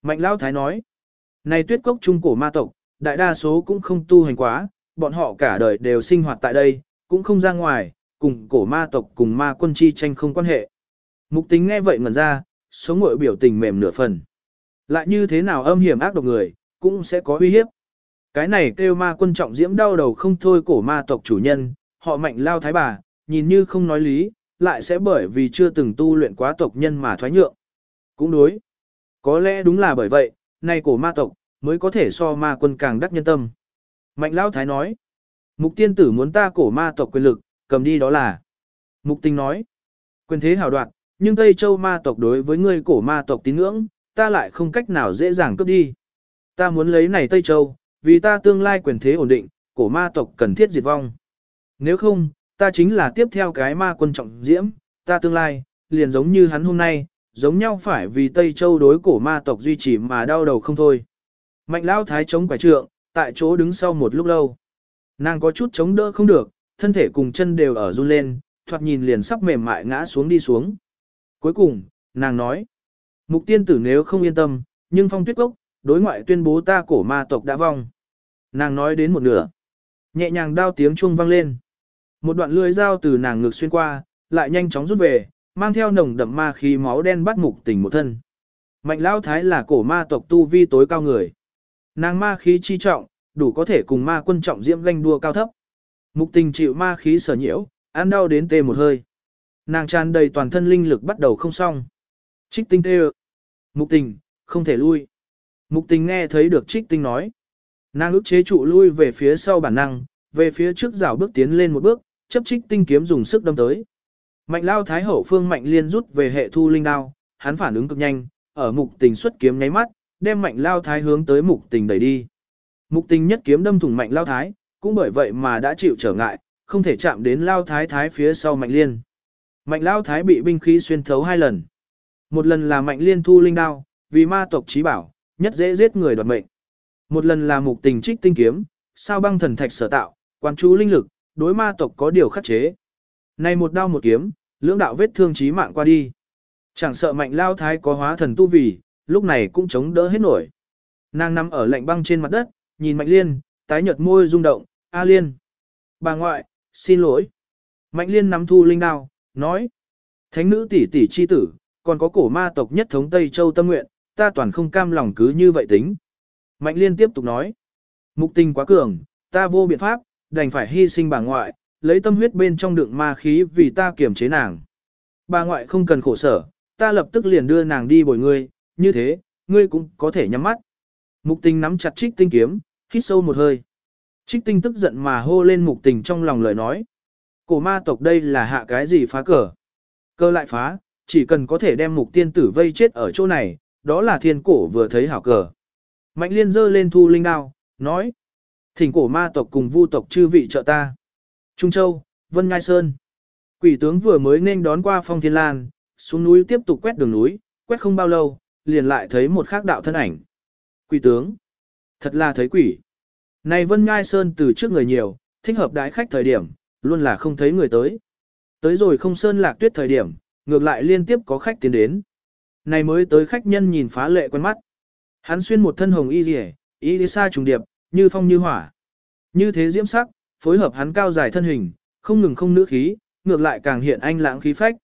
Mạnh lao thái nói. Này tuyết cốc trung cổ ma tộc, đại đa số cũng không tu hành quá, bọn họ cả đời đều sinh hoạt tại đây, cũng không ra ngoài, cùng cổ ma tộc cùng ma quân chi tranh không quan hệ. Mục tính nghe vậy ngẩn ra, sống ngội biểu tình mềm nửa phần. Lại như thế nào âm hiểm ác độc người, cũng sẽ có uy hiếp. Cái này kêu ma quân trọng diễm đau đầu không thôi cổ ma tộc chủ nhân, họ mạnh lao thái bà, nhìn như không nói lý, lại sẽ bởi vì chưa từng tu luyện quá tộc nhân mà thoái nhượng. Cũng đối. Có lẽ đúng là bởi vậy, nay cổ ma tộc, mới có thể so ma quân càng đắc nhân tâm. Mạnh lao thái nói, mục tiên tử muốn ta cổ ma tộc quyền lực, cầm đi đó là. Mục tình nói, quyền thế hào đoạt, nhưng Tây Châu ma tộc đối với ngươi cổ ma tộc tín ngưỡng, ta lại không cách nào dễ dàng cướp đi. Ta muốn lấy này Tây Châu, vì ta tương lai quyền thế ổn định, cổ ma tộc cần thiết diệt vong. Nếu không, ta chính là tiếp theo cái ma quân trọng diễm, ta tương lai, liền giống như hắn hôm nay, giống nhau phải vì Tây Châu đối cổ ma tộc duy trì mà đau đầu không thôi. Mạnh lao thái chống quả trượng, tại chỗ đứng sau một lúc lâu. Nàng có chút chống đỡ không được, thân thể cùng chân đều ở run lên, thoạt nhìn liền sắp mềm mại ngã xuống đi xuống. Cuối cùng, nàng nói, mục tiên tử nếu không yên tâm, nhưng phong tuyết cốc, đối ngoại tuyên bố ta cổ ma tộc đã vong. Nàng nói đến một nửa. Nhẹ nhàng đao tiếng chuông vang lên. Một đoạn lưỡi dao từ nàng ngực xuyên qua, lại nhanh chóng rút về, mang theo nồng đậm ma khí máu đen bắt mục tình một thân. Mạnh lao thái là cổ ma tộc tu vi tối cao người. Nàng ma khí chi trọng, đủ có thể cùng ma quân trọng diễm ganh đua cao thấp. Mục tình chịu ma khí sở nhiễu, ăn đau đến tê một hơi. Nàng tràn đầy toàn thân linh lực bắt đầu không xong. Trích tinh tê Mục tình, không thể lui. Mục tình nghe thấy được trích tinh nói. Nàng ức chế trụ lui về phía sau bản năng, về phía trước rảo bước tiến lên một bước, chấp trích tinh kiếm dùng sức đâm tới. Mạnh lao thái hậu phương mạnh liên rút về hệ thu linh đao, hắn phản ứng cực nhanh, ở mục tình xuất kiếm nháy mắt, đem mạnh lao thái hướng tới mục tình đẩy đi. Mục tình nhất kiếm đâm thủng mạnh lao thái, cũng bởi vậy mà đã chịu trở ngại, không thể chạm đến lao thái thái phía sau mạnh liên. Mạnh lao thái bị binh khí xuyên thấu hai lần. Một lần là mạnh liên thu linh đao, vì ma tộc trí bảo, nhất dễ giết người đoạt mệnh. Một lần là mục tình trích tinh kiếm, sao băng thần thạch sở tạo, quan chú linh lực, đối ma tộc có điều khắc chế. Này một đao một kiếm, lưỡng đạo vết thương chí mạng qua đi. Chẳng sợ mạnh lao thái có hóa thần tu vì, lúc này cũng chống đỡ hết nổi. Nàng nằm ở lạnh băng trên mặt đất, nhìn mạnh liên, tái nhợt môi rung động, A liên. Bà ngoại, xin lỗi. Mạnh liên nắm thu linh đao, nói. Thánh nữ tỷ tỷ chi tử, còn có cổ ma tộc nhất thống Tây Châu tâm nguyện, ta toàn không cam lòng cứ như vậy tính. Mạnh liên tiếp tục nói. Mục tình quá cường, ta vô biện pháp, đành phải hy sinh bà ngoại, lấy tâm huyết bên trong đựng ma khí vì ta kiểm chế nàng. Bà ngoại không cần khổ sở, ta lập tức liền đưa nàng đi bồi ngươi, như thế, ngươi cũng có thể nhắm mắt. Mục tình nắm chặt trích tinh kiếm, hít sâu một hơi. Trích tinh tức giận mà hô lên mục tình trong lòng lời nói. Cổ ma tộc đây là hạ cái gì phá cờ. Cơ lại phá, chỉ cần có thể đem mục tiên tử vây chết ở chỗ này, đó là thiên cổ vừa thấy hảo cờ. Mạnh liên dơ lên thu linh đao, nói. Thỉnh cổ ma tộc cùng vu tộc chư vị trợ ta. Trung Châu, Vân Ngai Sơn. Quỷ tướng vừa mới nên đón qua phong thiên lan, xuống núi tiếp tục quét đường núi, quét không bao lâu, liền lại thấy một khác đạo thân ảnh. Quỷ tướng. Thật là thấy quỷ. Này Vân Ngai Sơn từ trước người nhiều, thích hợp đái khách thời điểm, luôn là không thấy người tới. Tới rồi không sơn lạc tuyết thời điểm, ngược lại liên tiếp có khách tiến đến. Này mới tới khách nhân nhìn phá lệ quen mắt. Hắn xuyên một thân hồng y rìa, y đi xa trùng điệp, như phong như hỏa. Như thế diễm sắc, phối hợp hắn cao dài thân hình, không ngừng không nữ khí, ngược lại càng hiện anh lãng khí phách.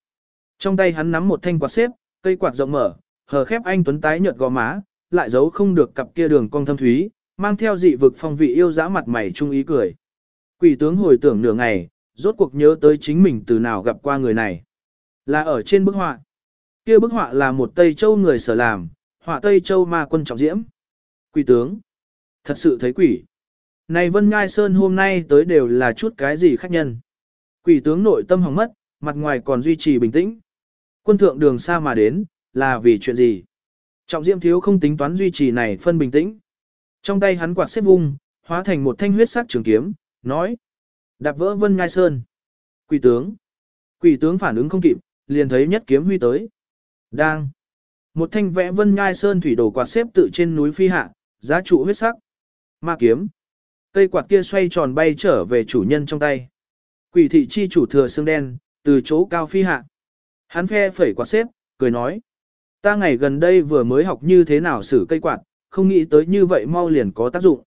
Trong tay hắn nắm một thanh quạt xếp, cây quạt rộng mở, hờ khép anh tuấn tái nhợt gò má, lại giấu không được cặp kia đường cong thâm thúy, mang theo dị vực phong vị yêu dã mặt mày trung ý cười. Quỷ tướng hồi tưởng nửa ngày, rốt cuộc nhớ tới chính mình từ nào gặp qua người này. Là ở trên bức họa. Kia bức họa là một Tây Châu người sở làm, họa Tây Châu ma quân trọng diễm. Quỷ tướng. Thật sự thấy quỷ. Này Vân Ngai Sơn hôm nay tới đều là chút cái gì khách nhân. Quỷ tướng nội tâm hỏng mất, mặt ngoài còn duy trì bình tĩnh. Quân thượng đường xa mà đến, là vì chuyện gì? Trọng Diễm thiếu không tính toán duy trì này phân bình tĩnh. Trong tay hắn quạt xếp vung, hóa thành một thanh huyết sắc trường kiếm, nói. Đạp vỡ Vân Ngai Sơn. Quỷ tướng. Quỷ tướng phản ứng không kịp, liền thấy nhất kiếm huy tới. Đang. Một thanh vẽ Vân Ngai Sơn thủy đồ quạt xếp tự trên núi phi hạ, giá trụ huyết sắc. Ma kiếm. Cây quạt kia xoay tròn bay trở về chủ nhân trong tay. Quỷ thị chi chủ thừa xương đen, từ chỗ cao phi hạ. Hắn phe phẩy quạt xếp, cười nói. Ta ngày gần đây vừa mới học như thế nào xử cây quạt, không nghĩ tới như vậy mau liền có tác dụng.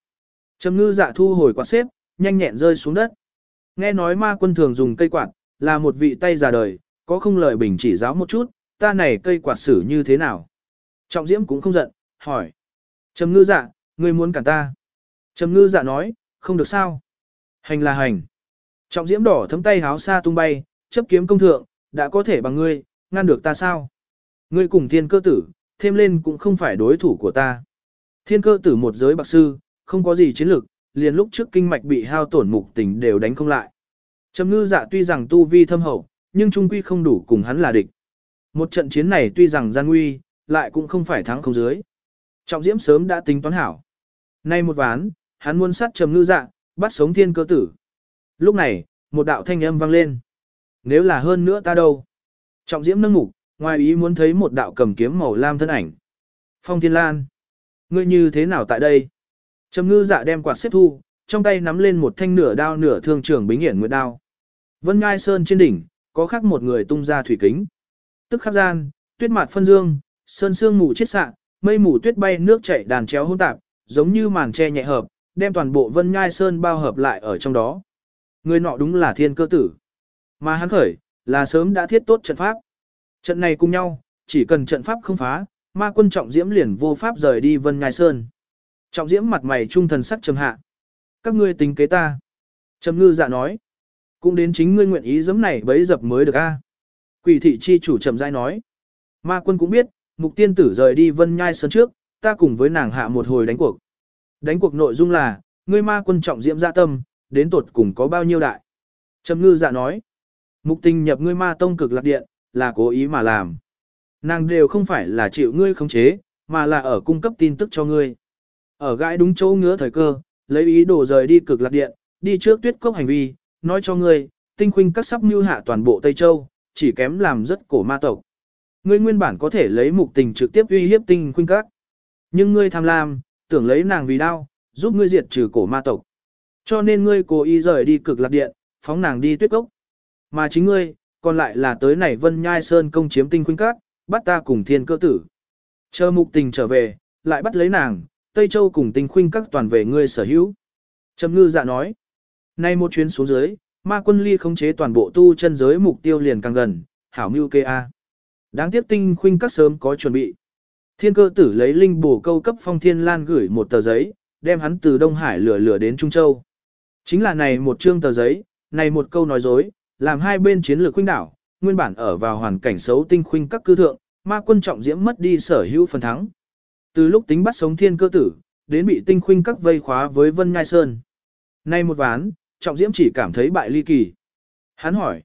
Trầm ngư dạ thu hồi quạt xếp, nhanh nhẹn rơi xuống đất. Nghe nói ma quân thường dùng cây quạt, là một vị tay già đời, có không lời bình chỉ giáo một chút, ta này cây quạt xử như thế nào. Trọng diễm cũng không giận, hỏi. Trầm ngư dạ, ngươi muốn cản ta. Trầm ngư dạ nói, không được sao. Hành là hành. Trọng diễm đỏ thấm tay háo xa tung bay, chấp kiếm công thượng, đã có thể bằng ngươi, ngăn được ta sao? Ngươi cùng thiên cơ tử, thêm lên cũng không phải đối thủ của ta. Thiên cơ tử một giới bạc sư, không có gì chiến lược, liền lúc trước kinh mạch bị hao tổn mục tình đều đánh không lại. Trầm ngư dạ tuy rằng tu vi thâm hậu, nhưng trung quy không đủ cùng hắn là địch. Một trận chiến này tuy rằng gian nguy, lại cũng không phải thắng không dưới. Trọng diễm sớm đã tính toán hảo. Nay một ván, hắn muốn sát trầm ngư dạ, bắt sống thiên cơ tử. Lúc này, một đạo thanh âm vang lên. Nếu là hơn nữa ta đâu? Trọng diễm nâng mục, ngoài ý muốn thấy một đạo cầm kiếm màu lam thân ảnh. Phong Thiên Lan. Ngươi như thế nào tại đây? Trầm ngư dạ đem quạt xếp thu, trong tay nắm lên một thanh nửa đao nửa thương trưởng bính hiển nguyệt đao. Vân Ngai Sơn trên đỉnh, có khắc một người tung ra thủy kính. Tức khắc gian, tuyết mạt phân dương, sơn sương mù chết sạng, mây mù tuyết bay nước chảy đàn chéo hỗn tạp, giống như màn che nhẹ hợp, đem toàn bộ Vân Nhai Sơn bao hợp lại ở trong đó. Người nọ đúng là thiên cơ tử. Mà hắn khởi, là sớm đã thiết tốt trận pháp. Trận này cùng nhau, chỉ cần trận pháp không phá, ma quân trọng diễm liền vô pháp rời đi Vân Nhai Sơn. Trọng diễm mặt mày trung thần sắc trầm hạ. Các ngươi tính kế ta. Trầm ngư dạ nói. Cũng đến chính ngươi nguyện ý giấm này bấy dập mới được a. Quỷ thị chi chủ trầm dai nói. Ma quân cũng biết, mục tiên tử rời đi Vân Nhai Sơn trước, ta cùng với nàng hạ một hồi đánh cuộc. Đánh cuộc nội dung là, ngươi ma quân trọng diễm dạ tâm, đến tột cùng có bao nhiêu đại. Trầm ngư dạ nói, mục tình nhập ngươi ma tông cực lạc điện, là cố ý mà làm. Nàng đều không phải là chịu ngươi khống chế, mà là ở cung cấp tin tức cho ngươi. Ở gãi đúng chỗ ngứa thời cơ, lấy ý đồ rời đi cực lạc điện, đi trước tuyết cốc hành vi, nói cho ngươi, tinh khuynh các sắp mưu hạ toàn bộ Tây Châu, chỉ kém làm rất cổ ma tộc. Ngươi nguyên bản có thể lấy mục tình trực tiếp uy hiếp tinh khuynh các. Nhưng ngươi tham lam, tưởng lấy nàng vì đau, giúp ngươi diệt trừ cổ ma tộc. Cho nên ngươi cố ý rời đi cực lạc điện, phóng nàng đi tuyết cốc. Mà chính ngươi, còn lại là tới này vân nhai sơn công chiếm tinh khuynh các, bắt ta cùng thiên cơ tử. Chờ mục tình trở về, lại bắt lấy nàng, Tây Châu cùng tinh khuynh các toàn về ngươi sở hữu. Trầm ngư dạ nói, nay một chuyến xuống dưới, ma quân ly khống chế toàn bộ tu chân giới mục tiêu liền càng gần, hảo mưu kê a. Đáng tiếc tinh khuynh các sớm có chuẩn bị. Thiên cơ tử lấy linh bổ câu cấp phong thiên lan gửi một tờ giấy, đem hắn từ Đông Hải lửa lửa đến Trung Châu. Chính là này một chương tờ giấy, này một câu nói dối, làm hai bên chiến lược khuynh đảo, nguyên bản ở vào hoàn cảnh xấu tinh khuynh các cư thượng, ma quân trọng diễm mất đi sở hữu phần thắng. Từ lúc tính bắt sống thiên cơ tử, đến bị tinh khuynh các vây khóa với Vân Nhai Sơn. Nay một ván, trọng diễm chỉ cảm thấy bại ly kỳ. Hắn hỏi,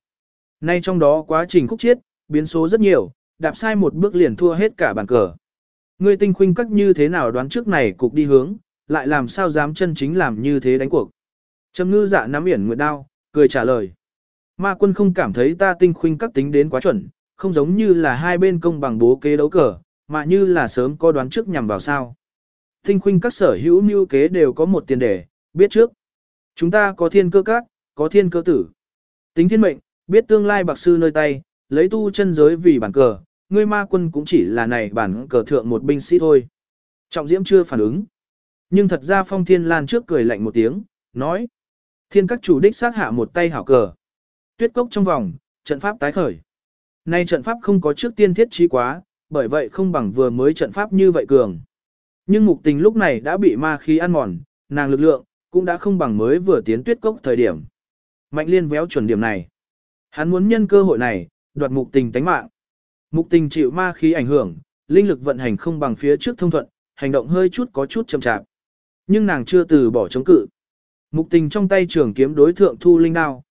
nay trong đó quá trình khúc chiết, biến số rất nhiều, đạp sai một bước liền thua hết cả bàn cờ. Ngươi tinh khuynh các như thế nào đoán trước này cục đi hướng, lại làm sao dám chân chính làm như thế đánh cuộc. Trầm ngư dạ nắm yển nguyệt đao, cười trả lời. Ma quân không cảm thấy ta tinh khuynh các tính đến quá chuẩn, không giống như là hai bên công bằng bố kế đấu cờ, mà như là sớm có đoán trước nhằm vào sao. Tinh khuynh các sở hữu mưu kế đều có một tiền đề, biết trước. Chúng ta có thiên cơ các, có thiên cơ tử. Tính thiên mệnh, biết tương lai bạc sư nơi tay, lấy tu chân giới vì bản cờ, ngươi ma quân cũng chỉ là này bản cờ thượng một binh sĩ thôi. Trọng Diễm chưa phản ứng. Nhưng thật ra Phong Thiên Lan trước cười lạnh một tiếng, nói. Thiên các chủ đích xác hạ một tay hảo cờ. Tuyết cốc trong vòng, trận pháp tái khởi. Nay trận pháp không có trước tiên thiết trí quá, bởi vậy không bằng vừa mới trận pháp như vậy cường. Nhưng mục tình lúc này đã bị ma khí ăn mòn, nàng lực lượng, cũng đã không bằng mới vừa tiến tuyết cốc thời điểm. Mạnh liên véo chuẩn điểm này. Hắn muốn nhân cơ hội này, đoạt mục tình tánh mạng. Mục tình chịu ma khí ảnh hưởng, linh lực vận hành không bằng phía trước thông thuận, hành động hơi chút có chút chậm chạp. Nhưng nàng chưa từ bỏ chống cự. Mục tình trong tay trường kiếm đối thượng thu linh đao.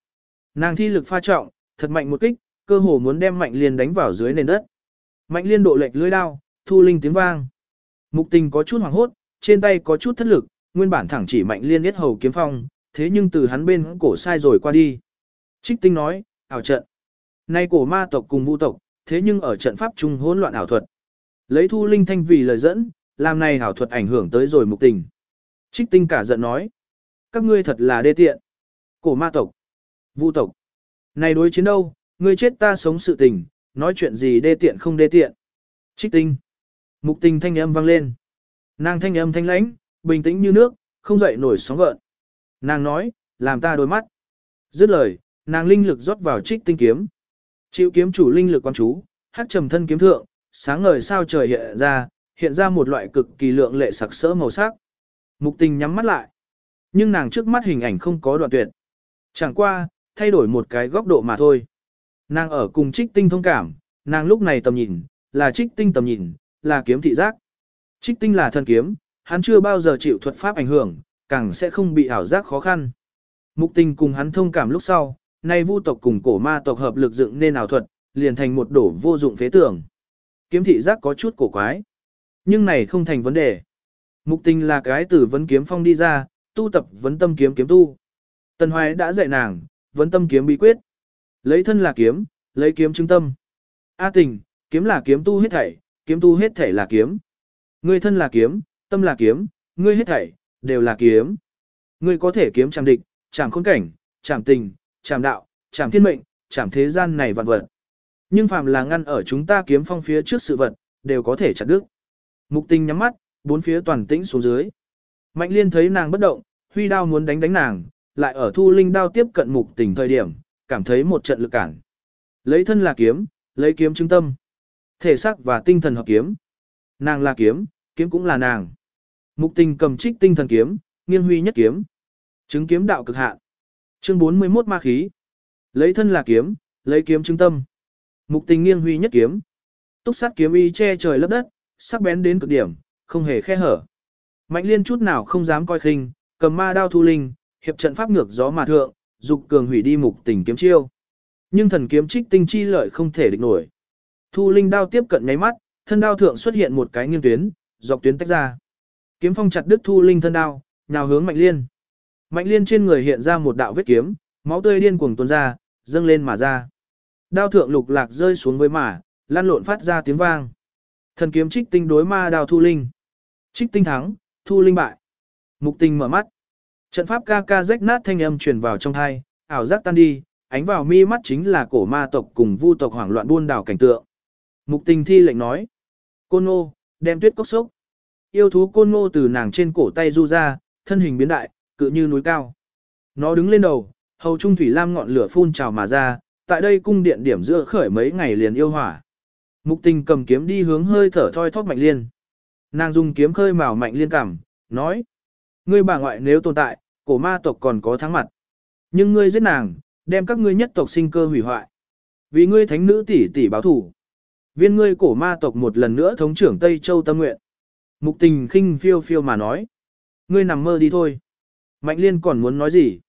Nàng thi lực pha trọng, thật mạnh một kích, cơ hồ muốn đem mạnh liên đánh vào dưới nền đất. Mạnh liên độ lệch lưỡi đao, thu linh tiếng vang. Mục tình có chút hoảng hốt, trên tay có chút thất lực, nguyên bản thẳng chỉ mạnh liên giết hầu kiếm phong, thế nhưng từ hắn bên cổ sai rồi qua đi. Trích tinh nói, ảo trận. Nay cổ ma tộc cùng vu tộc, thế nhưng ở trận pháp trung hỗn loạn ảo thuật. Lấy thu linh thanh vì lời dẫn, làm này ảo thuật ảnh hưởng tới rồi mục tình. Trích tinh cả giận nói, các ngươi thật là đê tiện. Cổ ma tộc, vu tộc. Này đối chiến đâu, ngươi chết ta sống sự tình, nói chuyện gì đê tiện không đê tiện. Trích tinh. Mục tình thanh âm vang lên. Nàng thanh âm thanh lãnh, bình tĩnh như nước, không dậy nổi sóng gợn. Nàng nói, làm ta đôi mắt. Dứt lời, nàng linh lực rót vào trích tinh kiếm. Chịu kiếm chủ linh lực quan chú, hát trầm thân kiếm thượng, sáng ngời sao trời hiện ra, hiện ra một loại cực kỳ lượng lệ sặc sỡ màu sắc. Mục tình nhắm mắt lại. Nhưng nàng trước mắt hình ảnh không có đoạn tuyệt. Chẳng qua, thay đổi một cái góc độ mà thôi. Nàng ở cùng trích tinh thông cảm, nàng lúc này tầm nhìn, là trích tinh tầm nhìn, là kiếm thị giác. Trích tinh là thần kiếm, hắn chưa bao giờ chịu thuật pháp ảnh hưởng, càng sẽ không bị ảo giác khó khăn. Mục tình cùng hắn thông cảm lúc sau, nay vu tộc cùng cổ ma tộc hợp lực dựng nên ảo thuật, liền thành một đổ vô dụng phế tưởng. Kiếm thị giác có chút cổ quái. Nhưng này không thành vấn đề. Mục tình là cái từ vấn kiếm phong đi ra, tu tập vấn tâm kiếm kiếm tu. Tần Hoài đã dạy nàng, vấn tâm kiếm bí quyết. Lấy thân là kiếm, lấy kiếm chứng tâm. A tình, kiếm là kiếm tu hết thảy, kiếm tu hết thảy là kiếm. Ngươi thân là kiếm, tâm là kiếm, ngươi hết thảy, đều là kiếm. Ngươi có thể kiếm chạm địch, chạm khốn cảnh, chạm tình, chạm đạo, chạm thiên mệnh, chạm thế gian này vạn vật. Nhưng phàm là ngăn ở chúng ta kiếm phong phía trước sự vật, đều có thể chặt đứt. Mục tình nhắm mắt, bốn phía toàn tĩnh xuống dưới. Mạnh liên thấy nàng bất động, huy đao muốn đánh đánh nàng, lại ở thu linh đao tiếp cận mục tình thời điểm, cảm thấy một trận lực cản. Lấy thân là kiếm, lấy kiếm chứng tâm. Thể xác và tinh thần hợp kiếm. Nàng là kiếm, kiếm cũng là nàng. Mục tình cầm trích tinh thần kiếm, nghiêng huy nhất kiếm. Chứng kiếm đạo cực hạn. Chương 41 ma khí. Lấy thân là kiếm, lấy kiếm chứng tâm. Mục tình nghiêng huy nhất kiếm. Túc sát kiếm y che trời lấp đất, sắc bén đến cực điểm, không hề khe hở. Mạnh liên chút nào không dám coi khinh, cầm ma đao thu linh, hiệp trận pháp ngược gió mà thượng, dục cường hủy đi mục tình kiếm chiêu. Nhưng thần kiếm trích tinh chi lợi không thể địch nổi. Thu linh đao tiếp cận nháy mắt, thân đao thượng xuất hiện một cái nghiêng tuyến, dọc tuyến tách ra. Kiếm phong chặt đứt thu linh thân đao, nào hướng mạnh liên. Mạnh liên trên người hiện ra một đạo vết kiếm, máu tươi điên cuồng tuôn ra, dâng lên mà ra. Đao thượng lục lạc rơi xuống với mà, lan lộn phát ra tiếng vang. Thần kiếm trích tinh đối ma đao thu linh. Trích tinh thắng, thu linh bại. Mục tình mở mắt. Trận pháp ca ca rách nát thanh âm truyền vào trong thai, ảo giác tan đi, ánh vào mi mắt chính là cổ ma tộc cùng vu tộc hoảng loạn buôn đảo cảnh tượng. Mục tình thi lệnh nói. Côn ngô, đem tuyết cốc sốc. Yêu thú côn ngô từ nàng trên cổ tay du ra, thân hình biến đại, cự như núi cao. Nó đứng lên đầu, hầu trung thủy lam ngọn lửa phun trào mà ra, tại đây cung điện điểm giữa khởi mấy ngày liền yêu hỏa. Mục tình cầm kiếm đi hướng hơi thở thoi thóp mạnh liên. Nàng dùng kiếm khơi mào mạnh liên cảm, nói. Ngươi bà ngoại nếu tồn tại, cổ ma tộc còn có thắng mặt. Nhưng ngươi giết nàng, đem các ngươi nhất tộc sinh cơ hủy hoại. Vì ngươi thánh nữ tỷ tỷ báo thủ. Viên ngươi cổ ma tộc một lần nữa thống trưởng Tây Châu tâm nguyện. Mục tình khinh phiêu phiêu mà nói. Ngươi nằm mơ đi thôi. Mạnh liên còn muốn nói gì?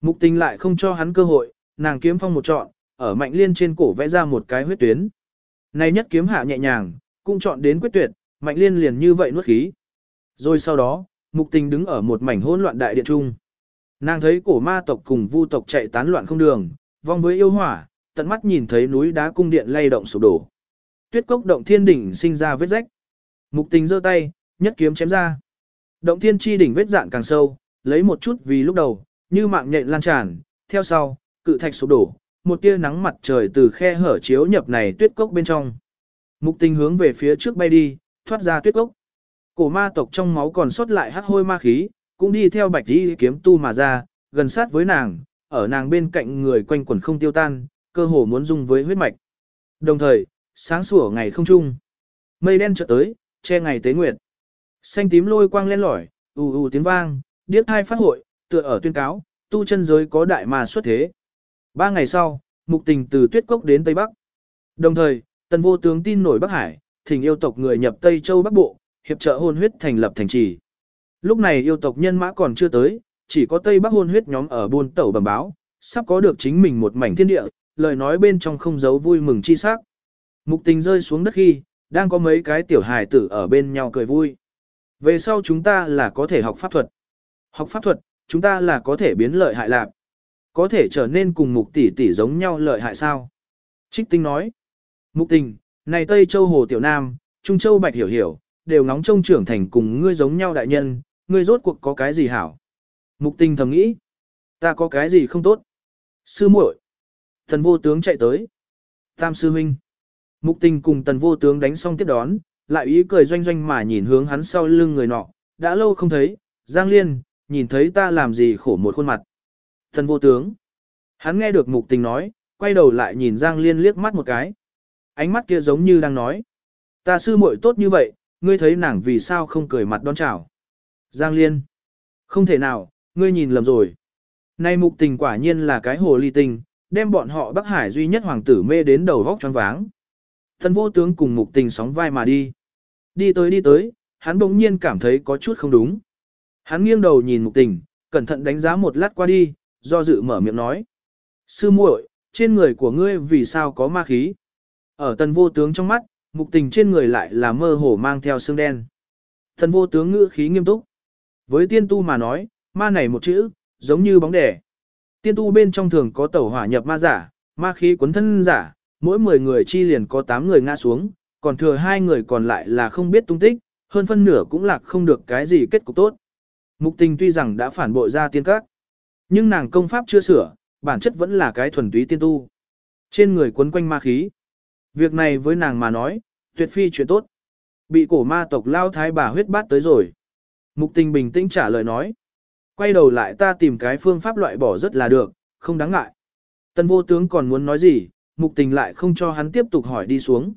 Mục tình lại không cho hắn cơ hội, nàng kiếm phong một trọn, ở mạnh liên trên cổ vẽ ra một cái huyết tuyến. Này nhất kiếm hạ nhẹ nhàng, cũng chọn đến quyết tuyệt, mạnh liên liền như vậy nuốt khí. Rồi sau đó, mục tình đứng ở một mảnh hỗn loạn đại điện trung. Nàng thấy cổ ma tộc cùng vu tộc chạy tán loạn không đường, vong với yêu hỏa, tận mắt nhìn thấy núi đá cung điện lay động sụp đổ. Tuyết cốc động thiên đỉnh sinh ra vết rách. Mục tình giơ tay, nhất kiếm chém ra. Động thiên chi đỉnh vết dạn càng sâu, lấy một chút vì lúc đầu, như mạng nhện lan tràn, theo sau, cự thạch sụp đổ, một tia nắng mặt trời từ khe hở chiếu nhập này tuyết cốc bên trong. Mục tình hướng về phía trước bay đi, thoát ra tuyết cốc. Cổ ma tộc trong máu còn sót lại hắc hôi ma khí, cũng đi theo bạch đi kiếm tu mà ra, gần sát với nàng, ở nàng bên cạnh người quanh quần không tiêu tan, cơ hồ muốn dung với huyết mạch. Đồng thời, sáng sủa ngày không trung. Mây đen chợt tới, che ngày tế nguyệt. Xanh tím lôi quang lên lỏi, ù ù tiếng vang, điếc thai phát hội, tựa ở tuyên cáo, tu chân giới có đại mà xuất thế. Ba ngày sau, mục tình từ tuyết cốc đến Tây Bắc. Đồng thời, tần vô tướng tin nổi Bắc Hải, thỉnh yêu tộc người nhập Tây Châu Bắc Bộ, hiệp trợ hôn huyết thành lập thành trì. Lúc này yêu tộc nhân mã còn chưa tới, chỉ có Tây Bắc hôn huyết nhóm ở buôn tẩu bẩm báo, sắp có được chính mình một mảnh thiên địa, lời nói bên trong không giấu vui mừng chi sắc. Mục tình rơi xuống đất khi, đang có mấy cái tiểu hài tử ở bên nhau cười vui. Về sau chúng ta là có thể học pháp thuật. Học pháp thuật, chúng ta là có thể biến lợi hại lạc. Có thể trở nên cùng mục tỷ tỷ giống nhau lợi hại sao? Trích tinh nói. Mục tình, này Tây Châu Hồ Tiểu Nam, Trung Châu Bạch Hiểu Hiểu, đều ngóng trông trưởng thành cùng ngươi giống nhau đại nhân, ngươi rốt cuộc có cái gì hảo? Mục tình thầm nghĩ. Ta có cái gì không tốt? Sư muội, Thần vô tướng chạy tới. Tam sư huynh. Mục tình cùng tần vô tướng đánh xong tiếp đón, lại ý cười doanh doanh mà nhìn hướng hắn sau lưng người nọ, đã lâu không thấy, Giang Liên, nhìn thấy ta làm gì khổ một khuôn mặt. Tần vô tướng. Hắn nghe được mục tình nói, quay đầu lại nhìn Giang Liên liếc mắt một cái. Ánh mắt kia giống như đang nói. Ta sư muội tốt như vậy, ngươi thấy nàng vì sao không cười mặt đón chào. Giang Liên. Không thể nào, ngươi nhìn lầm rồi. Nay mục tình quả nhiên là cái hồ ly tình, đem bọn họ Bắc Hải duy nhất hoàng tử mê đến đầu vóc choáng váng. Thần vô tướng cùng mục tình sóng vai mà đi. Đi tới đi tới, hắn bỗng nhiên cảm thấy có chút không đúng. Hắn nghiêng đầu nhìn mục tình, cẩn thận đánh giá một lát qua đi, do dự mở miệng nói. Sư muội, trên người của ngươi vì sao có ma khí? Ở tần vô tướng trong mắt, mục tình trên người lại là mơ hồ mang theo xương đen. Thần vô tướng ngữ khí nghiêm túc. Với tiên tu mà nói, ma này một chữ, giống như bóng đẻ. Tiên tu bên trong thường có tẩu hỏa nhập ma giả, ma khí cuốn thân giả, mỗi 10 người chi liền có 8 người ngã xuống, còn thừa hai người còn lại là không biết tung tích, hơn phân nửa cũng lạc không được cái gì kết cục tốt. Mục tình tuy rằng đã phản bội ra tiên các, nhưng nàng công pháp chưa sửa, bản chất vẫn là cái thuần túy tiên tu. Trên người quấn quanh ma khí. Việc này với nàng mà nói, tuyệt phi chuyện tốt. Bị cổ ma tộc lao thái bà huyết bát tới rồi. Mục tình bình tĩnh trả lời nói. Quay đầu lại ta tìm cái phương pháp loại bỏ rất là được, không đáng ngại. Tân vô tướng còn muốn nói gì, mục tình lại không cho hắn tiếp tục hỏi đi xuống.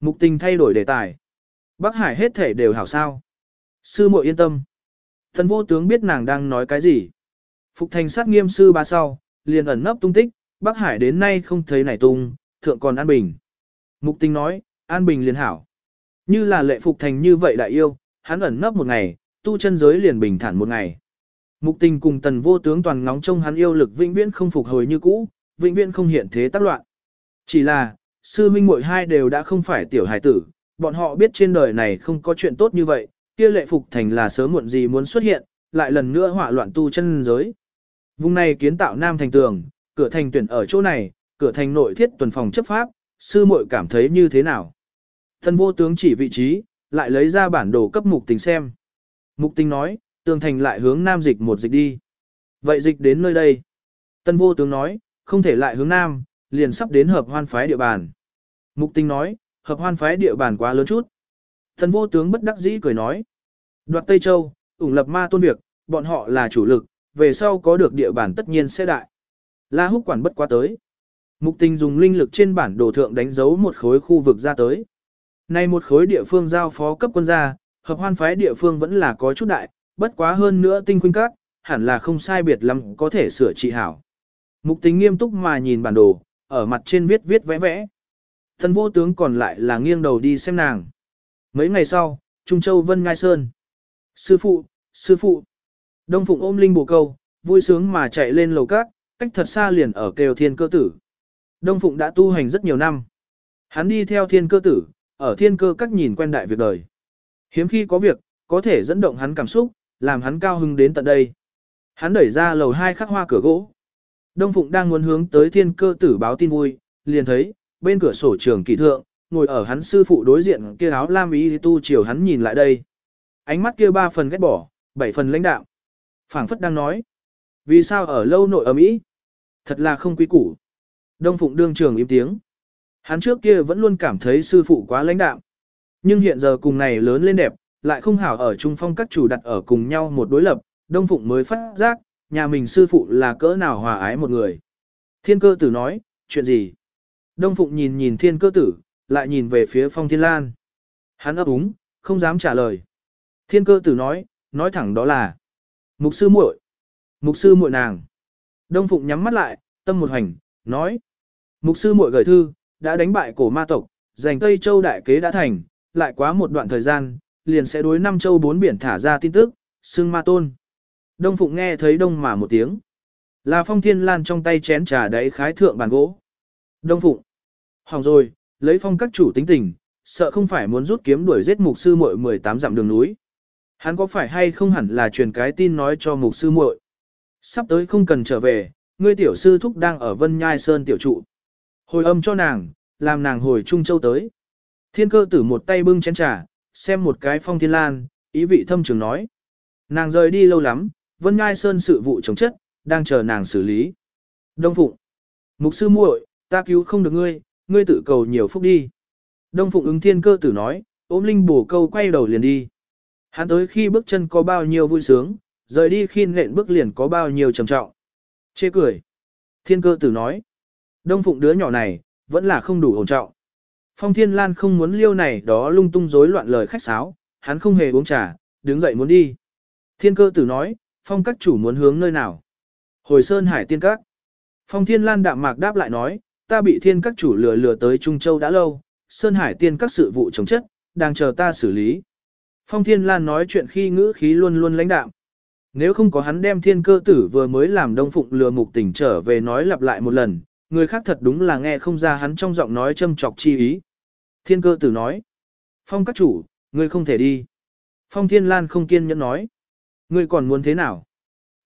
Mục tình thay đổi đề tài. Bắc Hải hết thể đều hảo sao. Sư muội yên tâm. Tân vô tướng biết nàng đang nói cái gì. Phục thành sát nghiêm sư ba sau, liền ẩn nấp tung tích, Bắc Hải đến nay không thấy nảy tung, thượng còn An Bình. Mục tình nói, An Bình liền hảo. Như là lệ phục thành như vậy đại yêu, hắn ẩn nấp một ngày, tu chân giới liền bình thản một ngày. Mục tình cùng tần vô tướng toàn ngóng trông hắn yêu lực vĩnh viễn không phục hồi như cũ, vĩnh viễn không hiện thế tác loạn. Chỉ là, sư Minh muội hai đều đã không phải tiểu hài tử, bọn họ biết trên đời này không có chuyện tốt như vậy, kia lệ phục thành là sớm muộn gì muốn xuất hiện, lại lần nữa hỏa loạn tu chân giới. Vùng này kiến tạo nam thành tường, cửa thành tuyển ở chỗ này, cửa thành nội thiết tuần phòng chấp pháp, sư muội cảm thấy như thế nào. Thân vô tướng chỉ vị trí, lại lấy ra bản đồ cấp mục tình xem. Mục tình nói, tường thành lại hướng nam dịch một dịch đi. Vậy dịch đến nơi đây. Tân vô tướng nói, không thể lại hướng nam, liền sắp đến hợp hoan phái địa bàn. Mục tình nói, hợp hoan phái địa bàn quá lớn chút. Tân vô tướng bất đắc dĩ cười nói. Đoạt Tây Châu, ủng lập ma tôn việc, bọn họ là chủ lực, về sau có được địa bàn tất nhiên sẽ đại. La húc quản bất quá tới. Mục tình dùng linh lực trên bản đồ thượng đánh dấu một khối khu vực ra tới. Nay một khối địa phương giao phó cấp quân gia, hợp hoan phái địa phương vẫn là có chút đại, bất quá hơn nữa tinh khuynh các, hẳn là không sai biệt lắm có thể sửa trị hảo. Mục tình nghiêm túc mà nhìn bản đồ, ở mặt trên viết viết vẽ vẽ. Thần vô tướng còn lại là nghiêng đầu đi xem nàng. Mấy ngày sau, Trung Châu Vân Ngai Sơn. Sư phụ, sư phụ. Đông Phụng ôm linh bồ câu, vui sướng mà chạy lên lầu cát, cách thật xa liền ở kêu thiên cơ tử. Đông Phụng đã tu hành rất nhiều năm. Hắn đi theo thiên cơ tử, ở thiên cơ các nhìn quen đại việc đời. Hiếm khi có việc, có thể dẫn động hắn cảm xúc, làm hắn cao hứng đến tận đây. Hắn đẩy ra lầu hai khắc hoa cửa gỗ. Đông Phụng đang muốn hướng tới thiên cơ tử báo tin vui, liền thấy, bên cửa sổ trường kỳ thượng, ngồi ở hắn sư phụ đối diện kia áo lam ý tu chiều hắn nhìn lại đây. Ánh mắt kia ba phần ghét bỏ, bảy phần lãnh đạo. phảng phất đang nói. Vì sao ở lâu nội ở Mỹ? Thật là không quý củ. Đông Phụng đương trường im tiếng. Hắn trước kia vẫn luôn cảm thấy sư phụ quá lãnh đạm. Nhưng hiện giờ cùng này lớn lên đẹp, lại không hảo ở trung phong các chủ đặt ở cùng nhau một đối lập, Đông Phụng mới phát giác, nhà mình sư phụ là cỡ nào hòa ái một người. Thiên cơ tử nói, chuyện gì? Đông Phụng nhìn nhìn thiên cơ tử, lại nhìn về phía phong thiên lan. Hắn ấp úng, không dám trả lời. Thiên cơ tử nói, nói thẳng đó là Mục sư muội, Mục sư muội nàng. Đông Phụng nhắm mắt lại, tâm một hành, nói. Mục sư muội gửi thư, đã đánh bại cổ ma tộc, giành Tây Châu đại kế đã thành, lại quá một đoạn thời gian, liền sẽ đối năm châu bốn biển thả ra tin tức, xưng ma tôn. Đông Phụng nghe thấy đông mà một tiếng. Là phong thiên lan trong tay chén trà đáy khái thượng bàn gỗ. Đông Phụng. Hỏng rồi, lấy phong các chủ tính tình, sợ không phải muốn rút kiếm đuổi giết mục sư muội 18 dặm đường núi. Hắn có phải hay không hẳn là truyền cái tin nói cho mục sư muội. Sắp tới không cần trở về, ngươi tiểu sư thúc đang ở Vân Nhai Sơn tiểu trụ. Hồi âm cho nàng, làm nàng hồi Trung Châu tới. Thiên cơ tử một tay bưng chén trà, xem một cái phong thiên lan, ý vị thâm trường nói. Nàng rời đi lâu lắm, Vân Nhai Sơn sự vụ chống chất, đang chờ nàng xử lý. Đông Phụng. Mục sư muội, ta cứu không được ngươi, ngươi tự cầu nhiều phúc đi. Đông Phụng ứng thiên cơ tử nói, ôm linh bổ câu quay đầu liền đi. Hắn tới khi bước chân có bao nhiêu vui sướng, rời đi khi nện bước liền có bao nhiêu trầm trọng. Chê cười. Thiên cơ tử nói. Đông Phụng đứa nhỏ này, vẫn là không đủ ổn trọng. Phong Thiên Lan không muốn liêu này đó lung tung rối loạn lời khách sáo, hắn không hề uống trà, đứng dậy muốn đi. Thiên cơ tử nói, Phong các chủ muốn hướng nơi nào? Hồi Sơn Hải Tiên Các. Phong Thiên Lan đạm mạc đáp lại nói, ta bị thiên các chủ lừa lừa tới Trung Châu đã lâu, Sơn Hải Tiên Các sự vụ chống chất, đang chờ ta xử lý. Phong Thiên Lan nói chuyện khi ngữ khí luôn luôn lãnh đạm. Nếu không có hắn đem thiên cơ tử vừa mới làm đông phụng lừa mục tỉnh trở về nói lặp lại một lần, người khác thật đúng là nghe không ra hắn trong giọng nói châm chọc chi ý. Thiên cơ tử nói. Phong các chủ, ngươi không thể đi. Phong Thiên Lan không kiên nhẫn nói. Ngươi còn muốn thế nào?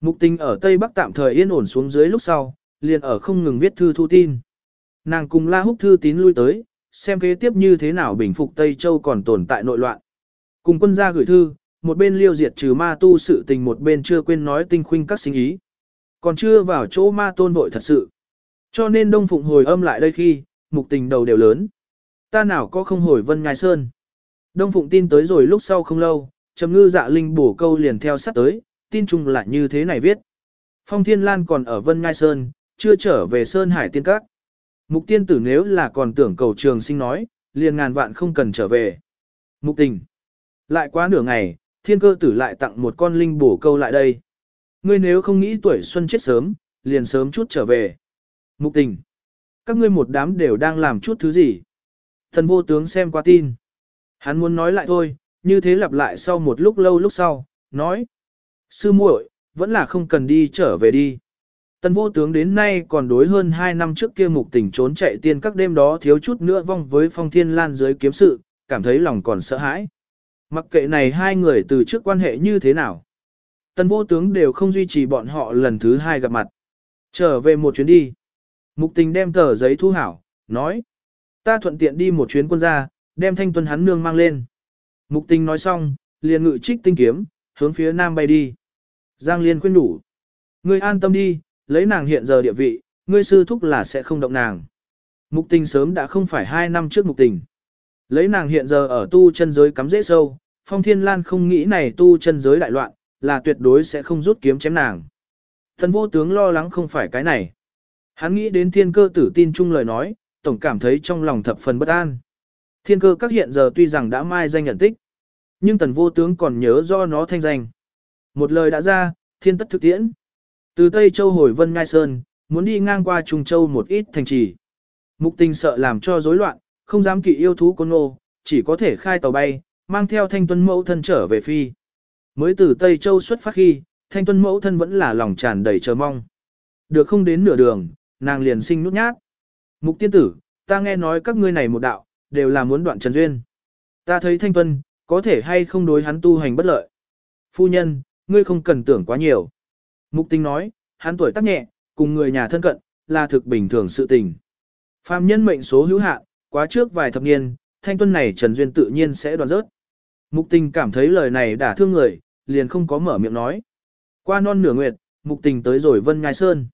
Mục tình ở Tây Bắc tạm thời yên ổn xuống dưới lúc sau, liền ở không ngừng viết thư thu tin. Nàng cùng La Húc thư tín lui tới, xem kế tiếp như thế nào bình phục Tây Châu còn tồn tại nội loạn. Cùng quân gia gửi thư, một bên liêu diệt trừ ma tu sự tình một bên chưa quên nói tinh khuynh các sinh ý. Còn chưa vào chỗ ma tôn vội thật sự. Cho nên Đông Phụng hồi âm lại đây khi, mục tình đầu đều lớn. Ta nào có không hồi Vân Nhai Sơn. Đông Phụng tin tới rồi lúc sau không lâu, Trầm Ngư Dạ Linh bổ câu liền theo sát tới, tin chung lại như thế này viết. Phong Thiên Lan còn ở Vân Nhai Sơn, chưa trở về Sơn Hải Tiên Các. Mục tiên tử nếu là còn tưởng cầu trường sinh nói, liền ngàn vạn không cần trở về. Mục tình. Lại quá nửa ngày, thiên cơ tử lại tặng một con linh bổ câu lại đây. Ngươi nếu không nghĩ tuổi xuân chết sớm, liền sớm chút trở về. Mục tình. Các ngươi một đám đều đang làm chút thứ gì? Thần vô tướng xem qua tin. Hắn muốn nói lại thôi, như thế lặp lại sau một lúc lâu lúc sau, nói. Sư muội, vẫn là không cần đi trở về đi. Tần vô tướng đến nay còn đối hơn 2 năm trước kia mục tình trốn chạy tiên các đêm đó thiếu chút nữa vong với phong thiên lan dưới kiếm sự, cảm thấy lòng còn sợ hãi. Mặc kệ này hai người từ trước quan hệ như thế nào. Tần vô tướng đều không duy trì bọn họ lần thứ hai gặp mặt. Trở về một chuyến đi. Mục tình đem tờ giấy thu hảo, nói. Ta thuận tiện đi một chuyến quân gia, đem thanh tuân hắn nương mang lên. Mục tình nói xong, liền ngự trích tinh kiếm, hướng phía nam bay đi. Giang Liên khuyên đủ. Ngươi an tâm đi, lấy nàng hiện giờ địa vị, ngươi sư thúc là sẽ không động nàng. Mục tình sớm đã không phải hai năm trước mục tình. Lấy nàng hiện giờ ở tu chân giới cắm dễ sâu, Phong Thiên Lan không nghĩ này tu chân giới đại loạn, là tuyệt đối sẽ không rút kiếm chém nàng. Thần vô tướng lo lắng không phải cái này. Hắn nghĩ đến thiên cơ tử tin chung lời nói, tổng cảm thấy trong lòng thập phần bất an. Thiên cơ các hiện giờ tuy rằng đã mai danh nhận tích, nhưng tần vô tướng còn nhớ do nó thanh danh. Một lời đã ra, thiên tất thực tiễn. Từ Tây Châu hồi Vân Ngai Sơn, muốn đi ngang qua Trung Châu một ít thành trì. Mục tình sợ làm cho rối loạn, không dám kỵ yêu thú con nô, chỉ có thể khai tàu bay, mang theo thanh tuân mẫu thân trở về phi. Mới từ Tây Châu xuất phát khi, thanh tuân mẫu thân vẫn là lòng tràn đầy chờ mong. Được không đến nửa đường, nàng liền sinh nút nhát. Mục tiên tử, ta nghe nói các ngươi này một đạo, đều là muốn đoạn trần duyên. Ta thấy thanh tuân, có thể hay không đối hắn tu hành bất lợi. Phu nhân, ngươi không cần tưởng quá nhiều. Mục tinh nói, hắn tuổi tác nhẹ, cùng người nhà thân cận, là thực bình thường sự tình. Phạm nhân mệnh số hữu hạn, quá trước vài thập niên, thanh tuân này Trần Duyên tự nhiên sẽ đoạn rớt. Mục tình cảm thấy lời này đã thương người, liền không có mở miệng nói. Qua non nửa nguyệt, mục tình tới rồi Vân Ngai Sơn.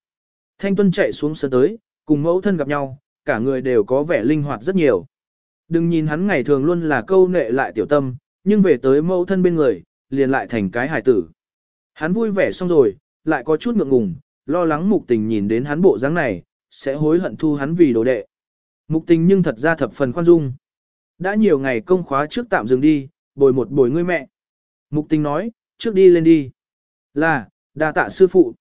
Thanh tuân chạy xuống sân tới, cùng mẫu thân gặp nhau, cả người đều có vẻ linh hoạt rất nhiều. Đừng nhìn hắn ngày thường luôn là câu nệ lại tiểu tâm, nhưng về tới mẫu thân bên người, liền lại thành cái hài tử. Hắn vui vẻ xong rồi, lại có chút ngượng ngùng, lo lắng mục tình nhìn đến hắn bộ dáng này, sẽ hối hận thu hắn vì đồ đệ. Mục tình nhưng thật ra thập phần khoan dung. Đã nhiều ngày công khóa trước tạm dừng đi, bồi một bồi ngươi mẹ. Mục tình nói, trước đi lên đi. Là, đa tạ sư phụ.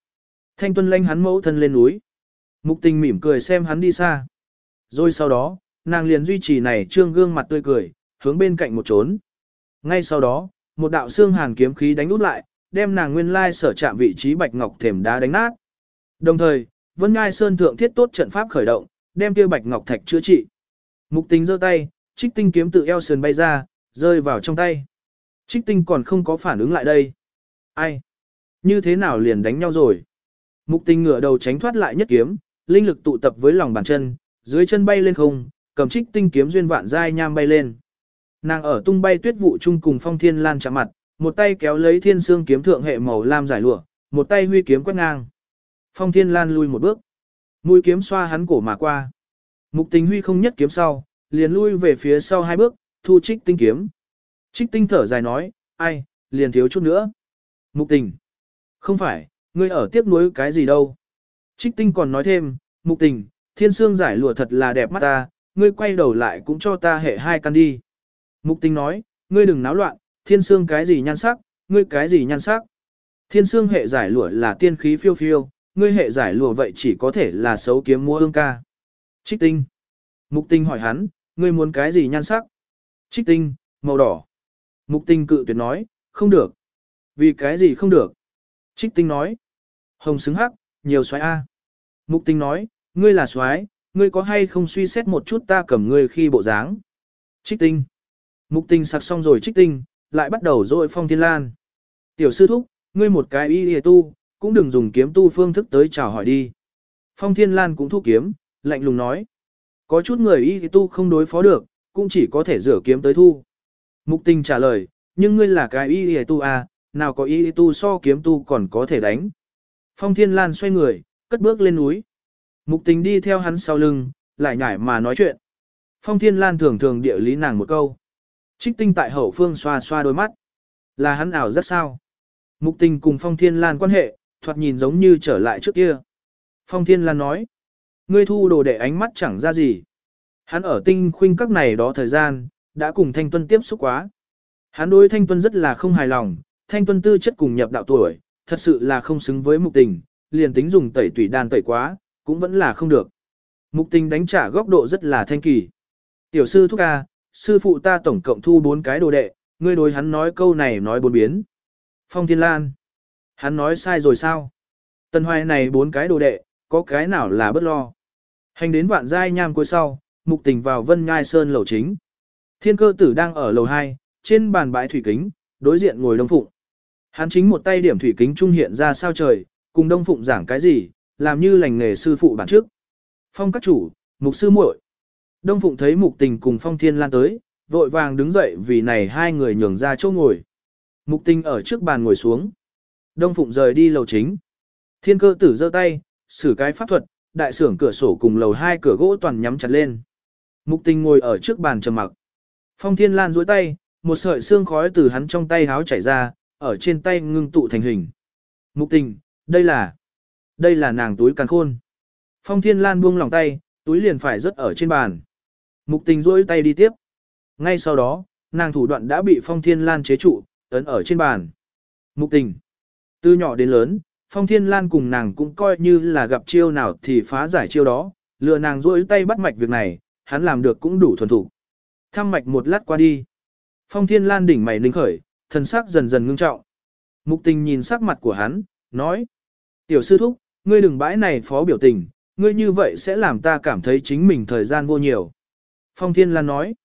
Thanh tuân lanh hắn mẫu thân lên núi. Mục tình mỉm cười xem hắn đi xa. Rồi sau đó, nàng liền duy trì này trương gương mặt tươi cười, hướng bên cạnh một trốn. Ngay sau đó, một đạo xương hàn kiếm khí đánh út lại, đem nàng nguyên lai sở chạm vị trí bạch ngọc thềm đá đánh nát. Đồng thời, Vân Ngai Sơn thượng thiết tốt trận pháp khởi động, đem kia bạch ngọc thạch chữa trị. Mục Tình giơ tay, Trích Tinh kiếm tự eo sườn bay ra, rơi vào trong tay. Trích Tinh còn không có phản ứng lại đây. Ai? Như thế nào liền đánh nhau rồi? Mục Tình ngửa đầu tránh thoát lại nhất kiếm, linh lực tụ tập với lòng bàn chân, dưới chân bay lên không, cầm Trích Tinh kiếm duyên vạn giai nham bay lên. Nàng ở tung bay tuyết vụ chung cùng Phong Thiên Lan chạm mặt, một tay kéo lấy thiên xương kiếm thượng hệ màu lam giải lụa, một tay huy kiếm quét ngang. Phong thiên lan lui một bước. Mũi kiếm xoa hắn cổ mà qua. Mục tình huy không nhất kiếm sau, liền lui về phía sau hai bước, thu trích tinh kiếm. Trích tinh thở dài nói, ai, liền thiếu chút nữa. Mục tình. Không phải, ngươi ở tiếc nuối cái gì đâu. Trích tinh còn nói thêm, mục tình, thiên Sương giải lụa thật là đẹp mắt ta, ngươi quay đầu lại cũng cho ta hệ hai căn đi. Mục tình nói, ngươi đừng náo loạn, Thiên Sương cái gì nhan sắc, ngươi cái gì nhan sắc. Thiên Sương hệ giải lụa là tiên khí phiêu phiêu, ngươi hệ giải lụa vậy chỉ có thể là xấu kiếm mua ương ca. Trích tinh. Mục tinh hỏi hắn, ngươi muốn cái gì nhan sắc? Trích tinh, màu đỏ. Mục tinh cự tuyệt nói, không được. Vì cái gì không được? Trích tinh nói. Hồng xứng hắc, nhiều xoái A. Mục tinh nói, ngươi là xoái, ngươi có hay không suy xét một chút ta cầm ngươi khi bộ dáng? Trích tinh. Mục tinh sặc xong rồi trích tinh, lại bắt đầu dội phong thiên lan. Tiểu sư thúc, ngươi một cái y hề tu, cũng đừng dùng kiếm tu phương thức tới chào hỏi đi. Phong thiên lan cũng thu kiếm, lạnh lùng nói. Có chút người y tu không đối phó được, cũng chỉ có thể rửa kiếm tới thu. Mục tình trả lời, nhưng ngươi là cái y hề tu à, nào có y tu so kiếm tu còn có thể đánh. Phong thiên lan xoay người, cất bước lên núi. Mục tình đi theo hắn sau lưng, lại nhảy mà nói chuyện. Phong thiên lan thường thường địa lý nàng một câu. Trích tinh tại hậu phương xoa xoa đôi mắt. Là hắn ảo rất sao. Mục tình cùng Phong Thiên Lan quan hệ, thoạt nhìn giống như trở lại trước kia. Phong Thiên Lan nói. Ngươi thu đồ để ánh mắt chẳng ra gì. Hắn ở tinh khuynh các này đó thời gian, đã cùng Thanh Tuân tiếp xúc quá. Hắn đối Thanh Tuân rất là không hài lòng, Thanh Tuân tư chất cùng nhập đạo tuổi, thật sự là không xứng với mục tình, liền tính dùng tẩy tủy đan tẩy quá, cũng vẫn là không được. Mục tình đánh trả góc độ rất là thanh kỳ. Tiểu sư thúc ca, sư phụ ta tổng cộng thu bốn cái đồ đệ, ngươi đối hắn nói câu này nói bốn biến. Phong Thiên Lan. Hắn nói sai rồi sao? Tần hoài này bốn cái đồ đệ, có cái nào là bất lo. Hành đến vạn giai nham cuối sau, mục tình vào vân nhai sơn lầu chính. Thiên cơ tử đang ở lầu 2, trên bàn bãi thủy kính, đối diện ngồi đông phụng. Hắn chính một tay điểm thủy kính trung hiện ra sao trời, cùng đông phụng giảng cái gì, làm như lành nghề sư phụ bản trước. Phong các chủ, mục sư muội. Đông phụng thấy mục tình cùng phong thiên lan tới, vội vàng đứng dậy vì này hai người nhường ra chỗ ngồi. Mục tình ở trước bàn ngồi xuống. Đông phụng rời đi lầu chính. Thiên cơ tử giơ tay, xử cái pháp thuật, đại sưởng cửa sổ cùng lầu hai cửa gỗ toàn nhắm chặt lên. Mục tình ngồi ở trước bàn trầm mặc. Phong thiên lan duỗi tay, một sợi xương khói từ hắn trong tay háo chảy ra, ở trên tay ngưng tụ thành hình. Mục tình, đây là, đây là nàng túi càng khôn. Phong thiên lan buông lòng tay, túi liền phải rớt ở trên bàn. Mục tình duỗi tay đi tiếp. Ngay sau đó, nàng thủ đoạn đã bị phong thiên lan chế trụ, ấn ở trên bàn. Mục tình. Từ nhỏ đến lớn, phong thiên lan cùng nàng cũng coi như là gặp chiêu nào thì phá giải chiêu đó, lừa nàng duỗi tay bắt mạch việc này, hắn làm được cũng đủ thuần thủ. Thăm mạch một lát qua đi. Phong thiên lan đỉnh mày ninh khởi, thần sắc dần dần ngưng trọng. Mục tình nhìn sắc mặt của hắn, nói. Tiểu sư thúc, ngươi đừng bãi này phó biểu tình, ngươi như vậy sẽ làm ta cảm thấy chính mình thời gian vô nhiều. Phong thiên lan nói.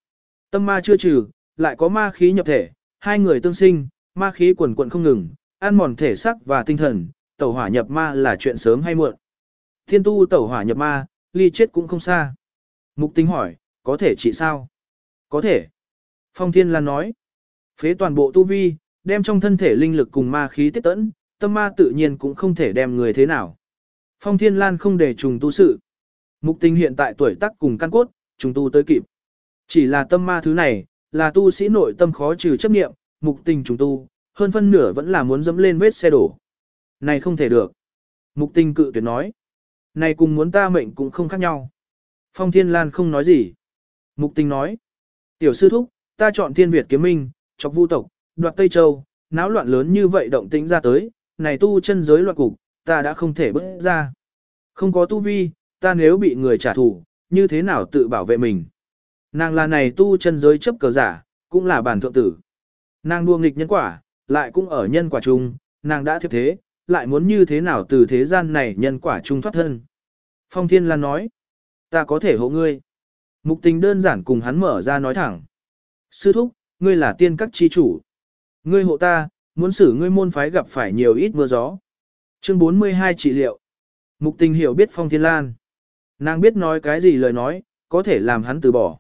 Tâm ma chưa trừ, lại có ma khí nhập thể, hai người tương sinh, ma khí quần quận không ngừng, ăn mòn thể sắc và tinh thần, tẩu hỏa nhập ma là chuyện sớm hay muộn. Thiên tu tẩu hỏa nhập ma, ly chết cũng không xa. Mục tính hỏi, có thể trị sao? Có thể. Phong Thiên Lan nói, phế toàn bộ tu vi, đem trong thân thể linh lực cùng ma khí tiết tẫn, tâm ma tự nhiên cũng không thể đem người thế nào. Phong Thiên Lan không để trùng tu sự. Mục tình hiện tại tuổi tác cùng căn cốt, trùng tu tới kịp. Chỉ là tâm ma thứ này, là tu sĩ nội tâm khó trừ chấp niệm, mục tình trùng tu, hơn phân nửa vẫn là muốn dẫm lên vết xe đổ. Này không thể được. Mục tình cự tuyệt nói. Này cùng muốn ta mệnh cũng không khác nhau. Phong Thiên Lan không nói gì. Mục tình nói. Tiểu sư thúc, ta chọn thiên Việt kiếm minh, chọc vu tộc, đoạt Tây Châu, náo loạn lớn như vậy động tĩnh ra tới, này tu chân giới loạn cục, ta đã không thể bước ra. Không có tu vi, ta nếu bị người trả thù, như thế nào tự bảo vệ mình. Nàng là này tu chân giới chấp cờ giả, cũng là bản thượng tử. Nàng đua nghịch nhân quả, lại cũng ở nhân quả chung, nàng đã thiếp thế, lại muốn như thế nào từ thế gian này nhân quả chung thoát thân. Phong Thiên Lan nói, ta có thể hộ ngươi. Mục tình đơn giản cùng hắn mở ra nói thẳng. Sư thúc, ngươi là tiên các chi chủ. Ngươi hộ ta, muốn xử ngươi môn phái gặp phải nhiều ít mưa gió. Chương 42 trị liệu. Mục tình hiểu biết Phong Thiên Lan. Nàng biết nói cái gì lời nói, có thể làm hắn từ bỏ.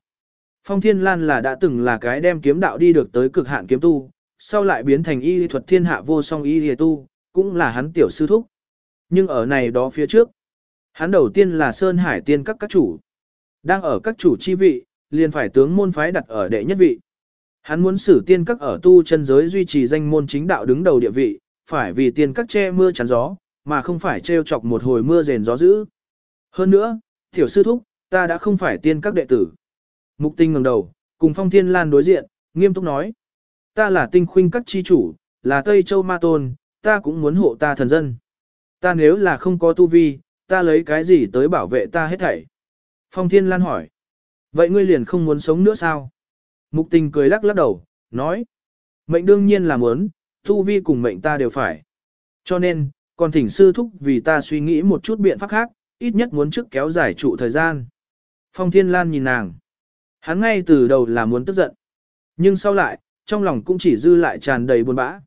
Phong Thiên Lan là đã từng là cái đem kiếm đạo đi được tới cực hạn kiếm tu, sau lại biến thành y thuật thiên hạ vô song y lìa tu, cũng là hắn tiểu sư thúc. Nhưng ở này đó phía trước, hắn đầu tiên là Sơn Hải tiên các các chủ. Đang ở các chủ chi vị, liền phải tướng môn phái đặt ở đệ nhất vị. Hắn muốn xử tiên các ở tu chân giới duy trì danh môn chính đạo đứng đầu địa vị, phải vì tiên các che mưa chắn gió, mà không phải trêu chọc một hồi mưa rền gió dữ. Hơn nữa, tiểu sư thúc, ta đã không phải tiên các đệ tử. Mục tinh ngẩng đầu, cùng phong thiên lan đối diện, nghiêm túc nói. Ta là tinh khuynh các chi chủ, là Tây Châu Ma Tôn, ta cũng muốn hộ ta thần dân. Ta nếu là không có tu vi, ta lấy cái gì tới bảo vệ ta hết thảy. Phong Thiên Lan hỏi. Vậy ngươi liền không muốn sống nữa sao? Mục tình cười lắc lắc đầu, nói. Mệnh đương nhiên là muốn, tu vi cùng mệnh ta đều phải. Cho nên, còn thỉnh sư thúc vì ta suy nghĩ một chút biện pháp khác, ít nhất muốn trước kéo dài trụ thời gian. Phong Thiên Lan nhìn nàng. Hắn ngay từ đầu là muốn tức giận. Nhưng sau lại, trong lòng cũng chỉ dư lại tràn đầy buồn bã.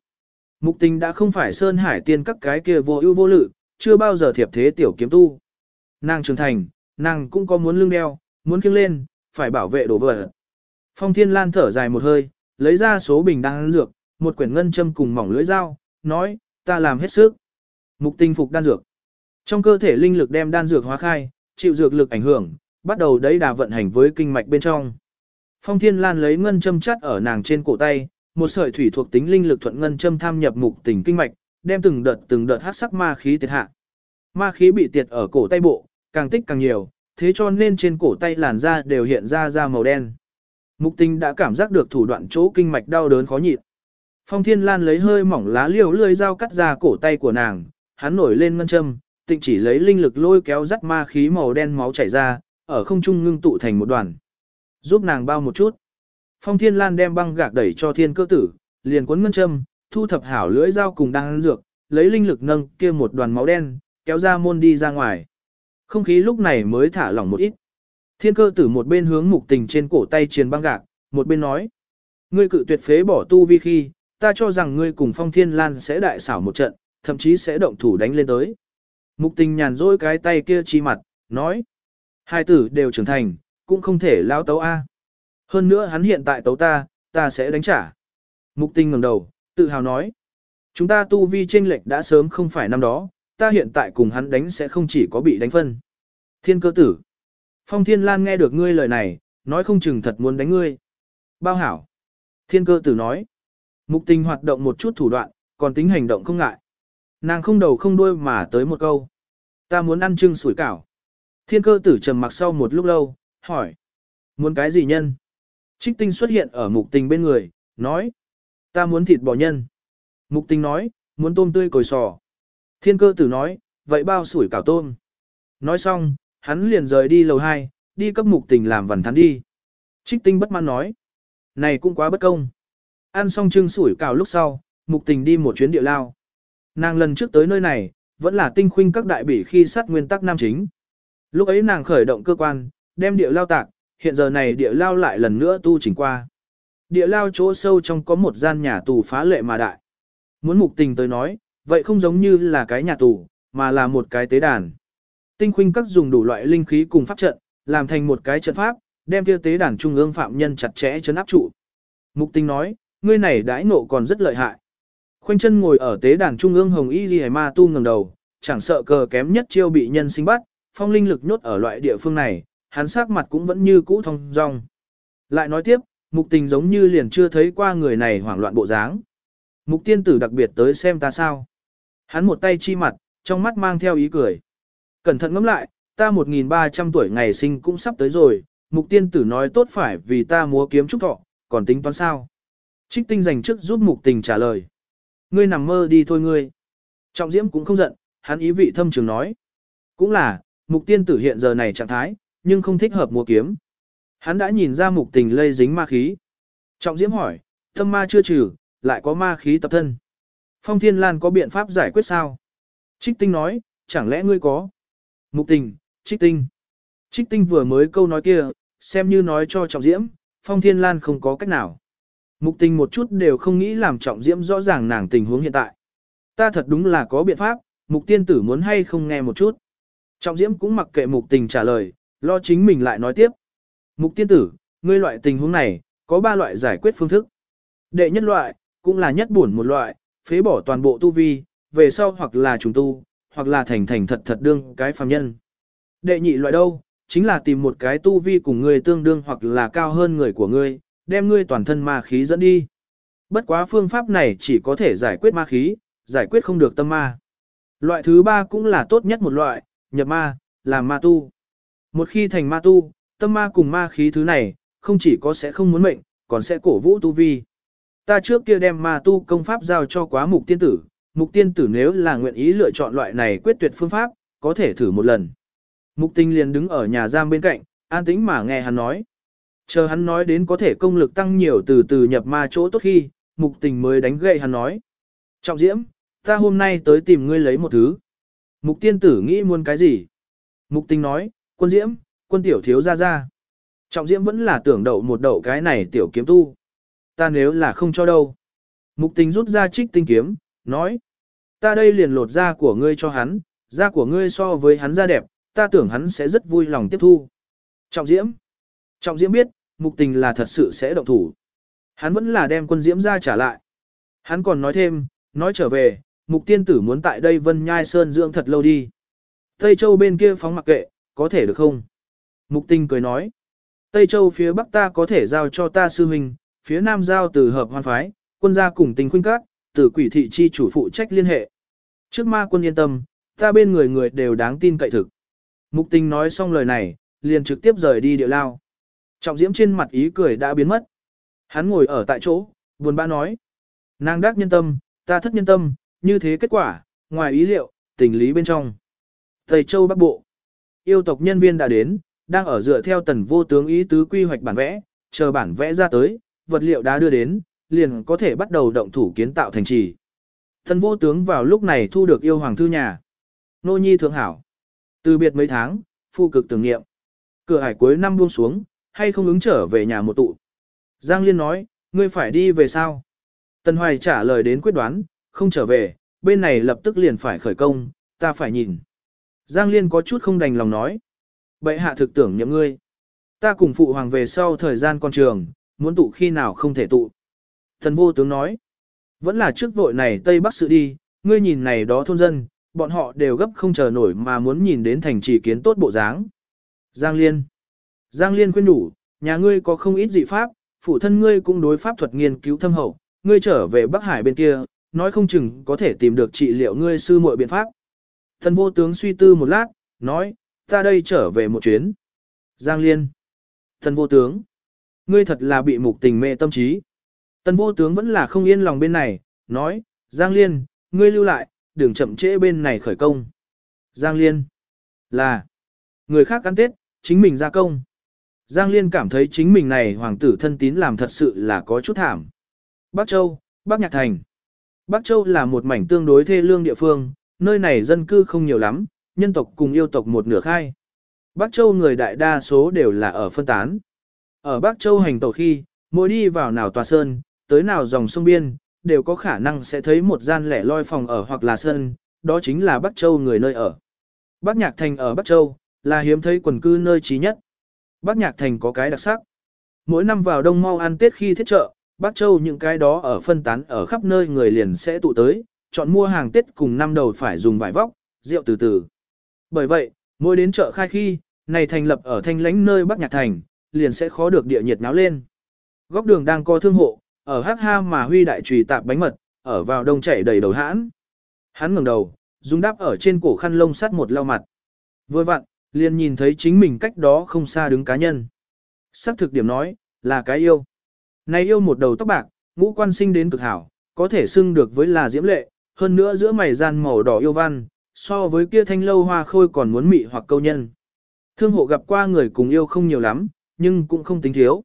Mục tình đã không phải Sơn Hải tiên các cái kia vô ưu vô lự, chưa bao giờ thiệp thế tiểu kiếm tu. Nàng trưởng thành, nàng cũng có muốn lưng đeo, muốn kiêng lên, phải bảo vệ đồ vật. Phong Thiên Lan thở dài một hơi, lấy ra số bình đan dược, một quyển ngân châm cùng mỏng lưỡi dao, nói, ta làm hết sức. Mục tinh phục đan dược. Trong cơ thể linh lực đem đan dược hóa khai, chịu dược lực ảnh hưởng, bắt đầu đấy đà vận hành với kinh mạch bên trong. Phong Thiên Lan lấy ngân châm chắt ở nàng trên cổ tay, một sợi thủy thuộc tính linh lực thuận ngân châm tham nhập mục tình kinh mạch, đem từng đợt từng đợt hắc sắc ma khí tiệt hạ. Ma khí bị tiệt ở cổ tay bộ, càng tích càng nhiều, thế cho nên trên cổ tay làn da đều hiện ra da màu đen. Mục tình đã cảm giác được thủ đoạn chỗ kinh mạch đau đớn khó nhịn. Phong Thiên Lan lấy hơi mỏng lá liều lươi dao cắt ra cổ tay của nàng, hắn nổi lên ngân châm, tịnh chỉ lấy linh lực lôi kéo dắt ma khí màu đen máu chảy ra, ở không trung ngưng tụ thành một đoàn. Giúp nàng bao một chút. Phong Thiên Lan đem băng gạc đẩy cho thiên cơ tử, liền cuốn ngân châm, thu thập hảo lưỡi dao cùng đang dược, lấy linh lực nâng kia một đoàn máu đen, kéo ra môn đi ra ngoài. Không khí lúc này mới thả lỏng một ít. Thiên cơ tử một bên hướng mục tình trên cổ tay triền băng gạc, một bên nói. Ngươi cự tuyệt phế bỏ tu vi khi, ta cho rằng ngươi cùng phong thiên lan sẽ đại xảo một trận, thậm chí sẽ động thủ đánh lên tới. Mục tình nhàn rỗi cái tay kia chi mặt, nói. Hai tử đều trưởng thành, cũng không thể lao tấu A. Hơn nữa hắn hiện tại tấu ta, ta sẽ đánh trả. Mục tình ngẩng đầu, tự hào nói. Chúng ta tu vi chênh lệch đã sớm không phải năm đó, ta hiện tại cùng hắn đánh sẽ không chỉ có bị đánh phân. Thiên cơ tử. Phong Thiên Lan nghe được ngươi lời này, nói không chừng thật muốn đánh ngươi. Bao hảo. Thiên cơ tử nói. Mục tình hoạt động một chút thủ đoạn, còn tính hành động không ngại. Nàng không đầu không đuôi mà tới một câu. Ta muốn ăn trưng sủi cảo. Thiên cơ tử trầm mặc sau một lúc lâu, hỏi. Muốn cái gì nhân? Trích tinh xuất hiện ở mục tình bên người, nói. Ta muốn thịt bò nhân. Mục tình nói, muốn tôm tươi cồi sò. Thiên cơ tử nói, vậy bao sủi cảo tôm. Nói xong, hắn liền rời đi lầu 2, đi cấp mục tình làm vần thắn đi. Trích tinh bất mãn nói. Này cũng quá bất công. Ăn xong trưng sủi cào lúc sau, mục tình đi một chuyến địa lao. Nàng lần trước tới nơi này, vẫn là tinh khuynh các đại bỉ khi sát nguyên tắc nam chính. Lúc ấy nàng khởi động cơ quan, đem địa lao tạc, hiện giờ này địa lao lại lần nữa tu chỉnh qua. Địa lao chỗ sâu trong có một gian nhà tù phá lệ mà đại. Muốn mục tình tới nói, vậy không giống như là cái nhà tù, mà là một cái tế đàn. Tinh khuynh các dùng đủ loại linh khí cùng pháp trận, làm thành một cái trận pháp, đem kia tế đàn trung ương phạm nhân chặt chẽ chấn áp trụ. Mục Tinh nói, ngươi này đãi nộ còn rất lợi hại. Khoanh chân ngồi ở tế đàn trung ương hồng y ghi ma tu ngẩng đầu, chẳng sợ cờ kém nhất chiêu bị nhân sinh bắt, phong linh lực nhốt ở loại địa phương này, hắn sắc mặt cũng vẫn như cũ thông dong. Lại nói tiếp, mục tình giống như liền chưa thấy qua người này hoảng loạn bộ dáng. Mục tiên tử đặc biệt tới xem ta sao. Hắn một tay chi mặt, trong mắt mang theo ý cười. Cẩn thận ngẫm lại, ta 1.300 tuổi ngày sinh cũng sắp tới rồi, mục tiên tử nói tốt phải vì ta múa kiếm trúc thọ, còn tính toán sao. Trích tinh dành trước giúp mục tình trả lời. Ngươi nằm mơ đi thôi ngươi. Trọng diễm cũng không giận, hắn ý vị thâm trường nói. Cũng là, mục tiên tử hiện giờ này trạng thái, nhưng không thích hợp múa kiếm. Hắn đã nhìn ra mục tình lây dính ma khí. Trọng diễm hỏi, tâm ma chưa trừ, lại có ma khí tập thân. Phong Thiên Lan có biện pháp giải quyết sao? Trích tinh nói, chẳng lẽ ngươi có? Mục tình, trích tinh. Trích tinh vừa mới câu nói kia, xem như nói cho trọng diễm, Phong Thiên Lan không có cách nào. Mục tình một chút đều không nghĩ làm trọng diễm rõ ràng nàng tình huống hiện tại. Ta thật đúng là có biện pháp, mục tiên tử muốn hay không nghe một chút. Trọng diễm cũng mặc kệ mục tình trả lời, lo chính mình lại nói tiếp. Mục tiên tử, ngươi loại tình huống này, có ba loại giải quyết phương thức. Đệ nhất loại, cũng là nhất buồn một loại, phế bỏ toàn bộ tu vi, về sau hoặc là trùng tu, hoặc là thành thành thật thật đương cái phàm nhân. Đệ nhị loại đâu, chính là tìm một cái tu vi cùng ngươi tương đương hoặc là cao hơn người của ngươi, đem ngươi toàn thân ma khí dẫn đi. Bất quá phương pháp này chỉ có thể giải quyết ma khí, giải quyết không được tâm ma. Loại thứ ba cũng là tốt nhất một loại, nhập ma, làm ma tu. Một khi thành ma tu, tâm ma cùng ma khí thứ này, không chỉ có sẽ không muốn mệnh, còn sẽ cổ vũ tu vi. Ta trước kia đem ma tu công pháp giao cho quá mục tiên tử, mục tiên tử nếu là nguyện ý lựa chọn loại này quyết tuyệt phương pháp, có thể thử một lần. Mục tinh liền đứng ở nhà giam bên cạnh, an tĩnh mà nghe hắn nói. Chờ hắn nói đến có thể công lực tăng nhiều từ từ nhập ma chỗ tốt khi, mục tình mới đánh gậy hắn nói. Trọng diễm, ta hôm nay tới tìm ngươi lấy một thứ. Mục tiên tử nghĩ muốn cái gì? Mục tình nói, quân diễm, quân tiểu thiếu ra ra. Trọng diễm vẫn là tưởng đậu một đậu cái này tiểu kiếm tu. Ta nếu là không cho đâu. Mục tình rút ra trích tinh kiếm, nói. Ta đây liền lột da của ngươi cho hắn, da của ngươi so với hắn da đẹp, ta tưởng hắn sẽ rất vui lòng tiếp thu. Trọng diễm. Trọng diễm biết, mục tình là thật sự sẽ động thủ. Hắn vẫn là đem quân diễm ra trả lại. Hắn còn nói thêm, nói trở về, mục tiên tử muốn tại đây vân nhai sơn dưỡng thật lâu đi. Tây Châu bên kia phóng mặc kệ, có thể được không? Mục tình cười nói. Tây Châu phía bắc ta có thể giao cho ta sư huynh, phía nam giao từ hợp hoan phái, quân gia cùng tình khuyên các, từ quỷ thị chi chủ phụ trách liên hệ. Trước ma quân yên tâm, ta bên người người đều đáng tin cậy thực. Mục tình nói xong lời này, liền trực tiếp rời đi địa lao. Trọng diễm trên mặt ý cười đã biến mất. Hắn ngồi ở tại chỗ, buồn bã nói. Nàng đắc nhân tâm, ta thất nhân tâm, như thế kết quả, ngoài ý liệu, tình lý bên trong. Thầy Châu Bắc Bộ. Yêu tộc nhân viên đã đến, đang ở dựa theo tần vô tướng ý tứ quy hoạch bản vẽ, chờ bản vẽ ra tới, vật liệu đã đưa đến, liền có thể bắt đầu động thủ kiến tạo thành trì. Thần vô tướng vào lúc này thu được yêu hoàng thư nhà. Nô nhi thượng hảo. Từ biệt mấy tháng, phu cực tưởng nghiệm. Cửa hải cuối năm buông xuống, hay không ứng trở về nhà một tụ. Giang Liên nói, ngươi phải đi về sao? Tần Hoài trả lời đến quyết đoán, không trở về, bên này lập tức liền phải khởi công, ta phải nhìn. Giang Liên có chút không đành lòng nói. Bệ hạ thực tưởng nhậm ngươi. Ta cùng phụ hoàng về sau thời gian con trường, muốn tụ khi nào không thể tụ. Thần vô tướng nói. Vẫn là trước vội này Tây Bắc sự đi, ngươi nhìn này đó thôn dân, bọn họ đều gấp không chờ nổi mà muốn nhìn đến thành trì kiến tốt bộ dáng. Giang Liên. Giang Liên khuyên đủ, nhà ngươi có không ít dị pháp, phụ thân ngươi cũng đối pháp thuật nghiên cứu thâm hậu, ngươi trở về Bắc Hải bên kia, nói không chừng có thể tìm được trị liệu ngươi sư muội biện pháp. Thần vô tướng suy tư một lát, nói, ta đây trở về một chuyến. Giang Liên. Thần vô tướng. Ngươi thật là bị mục tình mê tâm trí. Tần vô tướng vẫn là không yên lòng bên này, nói, Giang Liên, ngươi lưu lại, đừng chậm trễ bên này khởi công. Giang Liên. Là. Người khác ăn tết, chính mình ra công. Giang Liên cảm thấy chính mình này hoàng tử thân tín làm thật sự là có chút thảm. Bắc Châu, Bắc Nhạc Thành. Bắc Châu là một mảnh tương đối thê lương địa phương, nơi này dân cư không nhiều lắm, nhân tộc cùng yêu tộc một nửa khai. Bắc Châu người đại đa số đều là ở phân tán. Ở Bắc Châu hành tổ khi, mỗi đi vào nào tòa sơn, tới nào dòng sông biên, đều có khả năng sẽ thấy một gian lẻ loi phòng ở hoặc là sân, đó chính là Bắc Châu người nơi ở. Bắc Nhạc Thành ở Bắc Châu, là hiếm thấy quần cư nơi trí nhất. Bắc Nhạc Thành có cái đặc sắc. Mỗi năm vào đông mau ăn Tết khi thiết chợ, Bắc Châu những cái đó ở phân tán ở khắp nơi người liền sẽ tụ tới, chọn mua hàng Tết cùng năm đầu phải dùng vải vóc, rượu từ từ. Bởi vậy, mỗi đến chợ khai khi, này thành lập ở thanh lãnh nơi Bắc Nhạc Thành, liền sẽ khó được địa nhiệt náo lên. Góc đường đang có thương hộ, ở hắc ha mà huy đại trùy tạp bánh mật, ở vào đông chảy đầy đầu hãn. Hắn ngẩng đầu, dùng đáp ở trên cổ khăn lông sắt một lau mặt. Vừa vặn, liền nhìn thấy chính mình cách đó không xa đứng cá nhân. Sắc thực điểm nói, là cái yêu. Này yêu một đầu tóc bạc, ngũ quan sinh đến cực hảo, có thể xưng được với là diễm lệ, hơn nữa giữa mày gian màu đỏ yêu văn, so với kia thanh lâu hoa khôi còn muốn mị hoặc câu nhân. Thương hộ gặp qua người cùng yêu không nhiều lắm, nhưng cũng không tính thiếu.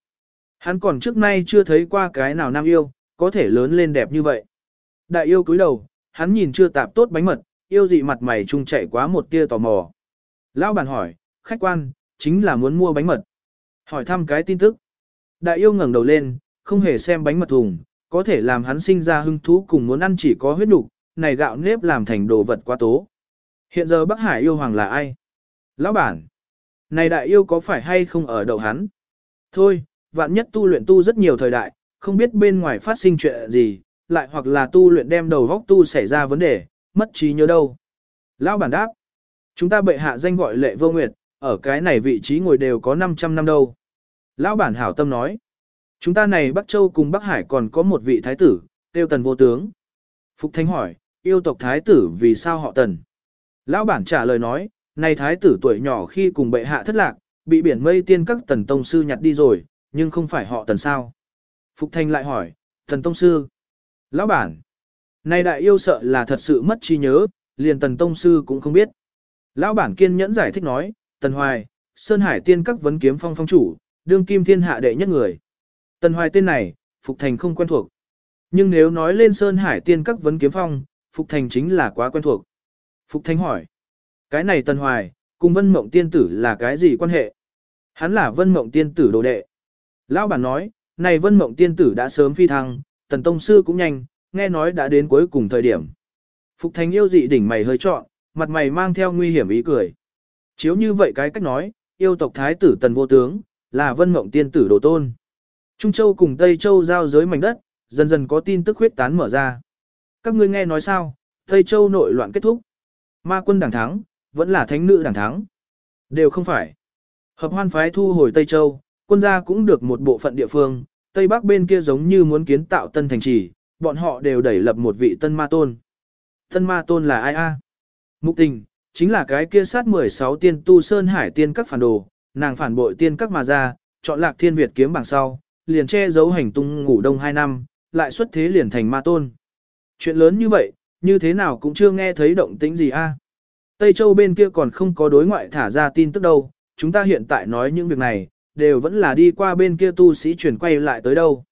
Hắn còn trước nay chưa thấy qua cái nào nam yêu, có thể lớn lên đẹp như vậy. Đại yêu cúi đầu, hắn nhìn chưa tạp tốt bánh mật, yêu dị mặt mày trung chạy quá một tia tò mò. Lão bản hỏi, khách quan, chính là muốn mua bánh mật. Hỏi thăm cái tin tức. Đại yêu ngẩng đầu lên, không hề xem bánh mật thùng, có thể làm hắn sinh ra hứng thú cùng muốn ăn chỉ có huyết nục, này gạo nếp làm thành đồ vật quá tố. Hiện giờ Bắc Hải yêu hoàng là ai? Lão bản. Này đại yêu có phải hay không ở đầu hắn? Thôi, vạn nhất tu luyện tu rất nhiều thời đại, không biết bên ngoài phát sinh chuyện gì, lại hoặc là tu luyện đem đầu góc tu xảy ra vấn đề, mất trí nhớ đâu. Lão bản đáp, chúng ta bệ hạ danh gọi lệ vô nguyệt, ở cái này vị trí ngồi đều có 500 năm đâu. Lão bản hảo tâm nói, chúng ta này Bắc Châu cùng Bắc Hải còn có một vị thái tử, tiêu tần vô tướng. Phục thánh hỏi, yêu tộc thái tử vì sao họ tần? Lão bản trả lời nói, này thái tử tuổi nhỏ khi cùng bệ hạ thất lạc, bị biển mây tiên các tần tông sư nhặt đi rồi, nhưng không phải họ tần sao. Phục Thanh lại hỏi, tần tông sư. Lão bản, này đại yêu sợ là thật sự mất trí nhớ, liền tần tông sư cũng không biết. Lão bản kiên nhẫn giải thích nói, tần hoài, Sơn Hải tiên các vấn kiếm phong phong chủ, đương kim thiên hạ đệ nhất người. Tần hoài tên này, Phục Thành không quen thuộc. Nhưng nếu nói lên Sơn Hải tiên các vấn kiếm phong, Phục Thành chính là quá quen thuộc. Phục Thành hỏi, cái này tần hoài, cùng vân mộng tiên tử là cái gì quan hệ? Hắn là vân mộng tiên tử đồ đệ. Lão bản nói, này vân mộng tiên tử đã sớm phi thăng, tần tông sư cũng nhanh, nghe nói đã đến cuối cùng thời điểm. Phục thành yêu dị đỉnh mày hơi trọn, mặt mày mang theo nguy hiểm ý cười. Chiếu như vậy cái cách nói, yêu tộc thái tử tần vô tướng, là vân mộng tiên tử đồ tôn. Trung Châu cùng Tây Châu giao giới mảnh đất, dần dần có tin tức huyết tán mở ra. Các ngươi nghe nói sao, Tây Châu nội loạn kết thúc. Ma quân đảng thắng, vẫn là thánh nữ đảng thắng. Đều không phải. Hợp hoan phái thu hồi Tây Châu, quân gia cũng được một bộ phận địa phương, Tây Bắc bên kia giống như muốn kiến tạo tân thành trì, bọn họ đều đẩy lập một vị tân ma tôn. Tân ma tôn là ai a? Mục tình, chính là cái kia sát 16 tiên tu sơn hải tiên các phản đồ, nàng phản bội tiên các mà ra, chọn lạc thiên Việt kiếm bảng sau, liền che giấu hành tung ngủ đông 2 năm, lại xuất thế liền thành ma tôn. Chuyện lớn như vậy, như thế nào cũng chưa nghe thấy động tĩnh gì a. Tây Châu bên kia còn không có đối ngoại thả ra tin tức đâu, chúng ta hiện tại nói những việc này, đều vẫn là đi qua bên kia tu sĩ chuyển quay lại tới đâu.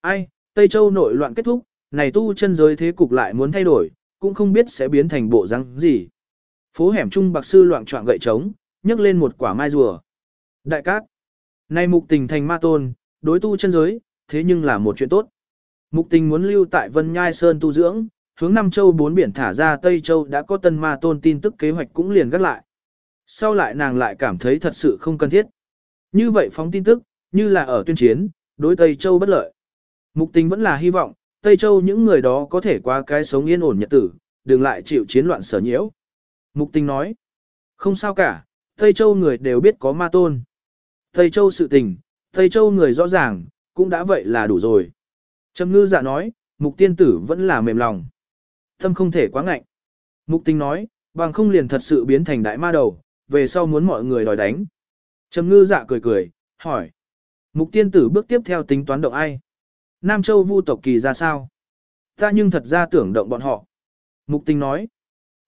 Ai, Tây Châu nội loạn kết thúc, này tu chân giới thế cục lại muốn thay đổi, cũng không biết sẽ biến thành bộ răng gì. Phố hẻm trung bạc sư loạn trọng gậy trống, nhấc lên một quả mai rùa. Đại cát. Nay mục tình thành ma tôn, đối tu chân giới, thế nhưng là một chuyện tốt. Mục tình muốn lưu tại Vân Nhai Sơn tu dưỡng, hướng Nam Châu bốn biển thả ra Tây Châu đã có tân ma tôn tin tức kế hoạch cũng liền gắt lại. Sau lại nàng lại cảm thấy thật sự không cần thiết. Như vậy phóng tin tức, như là ở tuyên chiến, đối Tây Châu bất lợi. Mục tình vẫn là hy vọng, Tây Châu những người đó có thể qua cái sống yên ổn nhật tử, đừng lại chịu chiến loạn sở nhiễu. Mục tình nói, không sao cả, Tây Châu người đều biết có ma tôn. Tây Châu sự tình, Tây Châu người rõ ràng, cũng đã vậy là đủ rồi. Trầm ngư dạ nói, mục tiên tử vẫn là mềm lòng. Tâm không thể quá ngạnh. Mục tình nói, bằng không liền thật sự biến thành đại ma đầu, về sau muốn mọi người đòi đánh. Trầm ngư dạ cười cười, hỏi. Mục tiên tử bước tiếp theo tính toán động ai? Nam Châu vu tộc kỳ ra sao? Ta nhưng thật ra tưởng động bọn họ. Mục tình nói.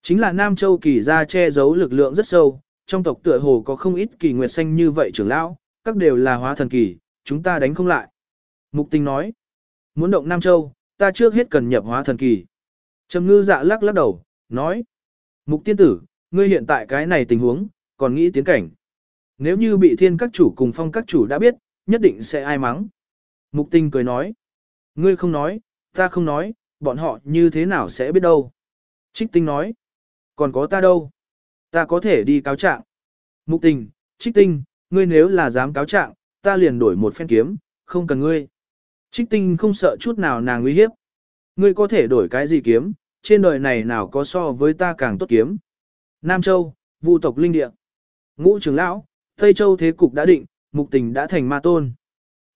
Chính là Nam Châu kỳ ra che giấu lực lượng rất sâu, trong tộc tựa hồ có không ít kỳ nguyệt xanh như vậy trưởng lão, các đều là hóa thần kỳ, chúng ta đánh không lại. Mục tình nói. Muốn động Nam Châu, ta trước hết cần nhập hóa thần kỳ. Trầm ngư dạ lắc lắc đầu, nói. Mục tiên tử, ngươi hiện tại cái này tình huống, còn nghĩ tiến cảnh. Nếu như bị thiên các chủ cùng phong các chủ đã biết, nhất định sẽ ai mắng. Mục tình cười nói. Ngươi không nói, ta không nói, bọn họ như thế nào sẽ biết đâu. Trích tinh nói. Còn có ta đâu. Ta có thể đi cáo trạng. Mục tình, trích tinh, ngươi nếu là dám cáo trạng, ta liền đổi một phen kiếm, không cần ngươi. Trích tinh không sợ chút nào nàng uy hiếp. Ngươi có thể đổi cái gì kiếm, trên đời này nào có so với ta càng tốt kiếm. Nam Châu, vu tộc linh địa. Ngũ trưởng lão, Tây Châu thế cục đã định, mục tình đã thành ma tôn.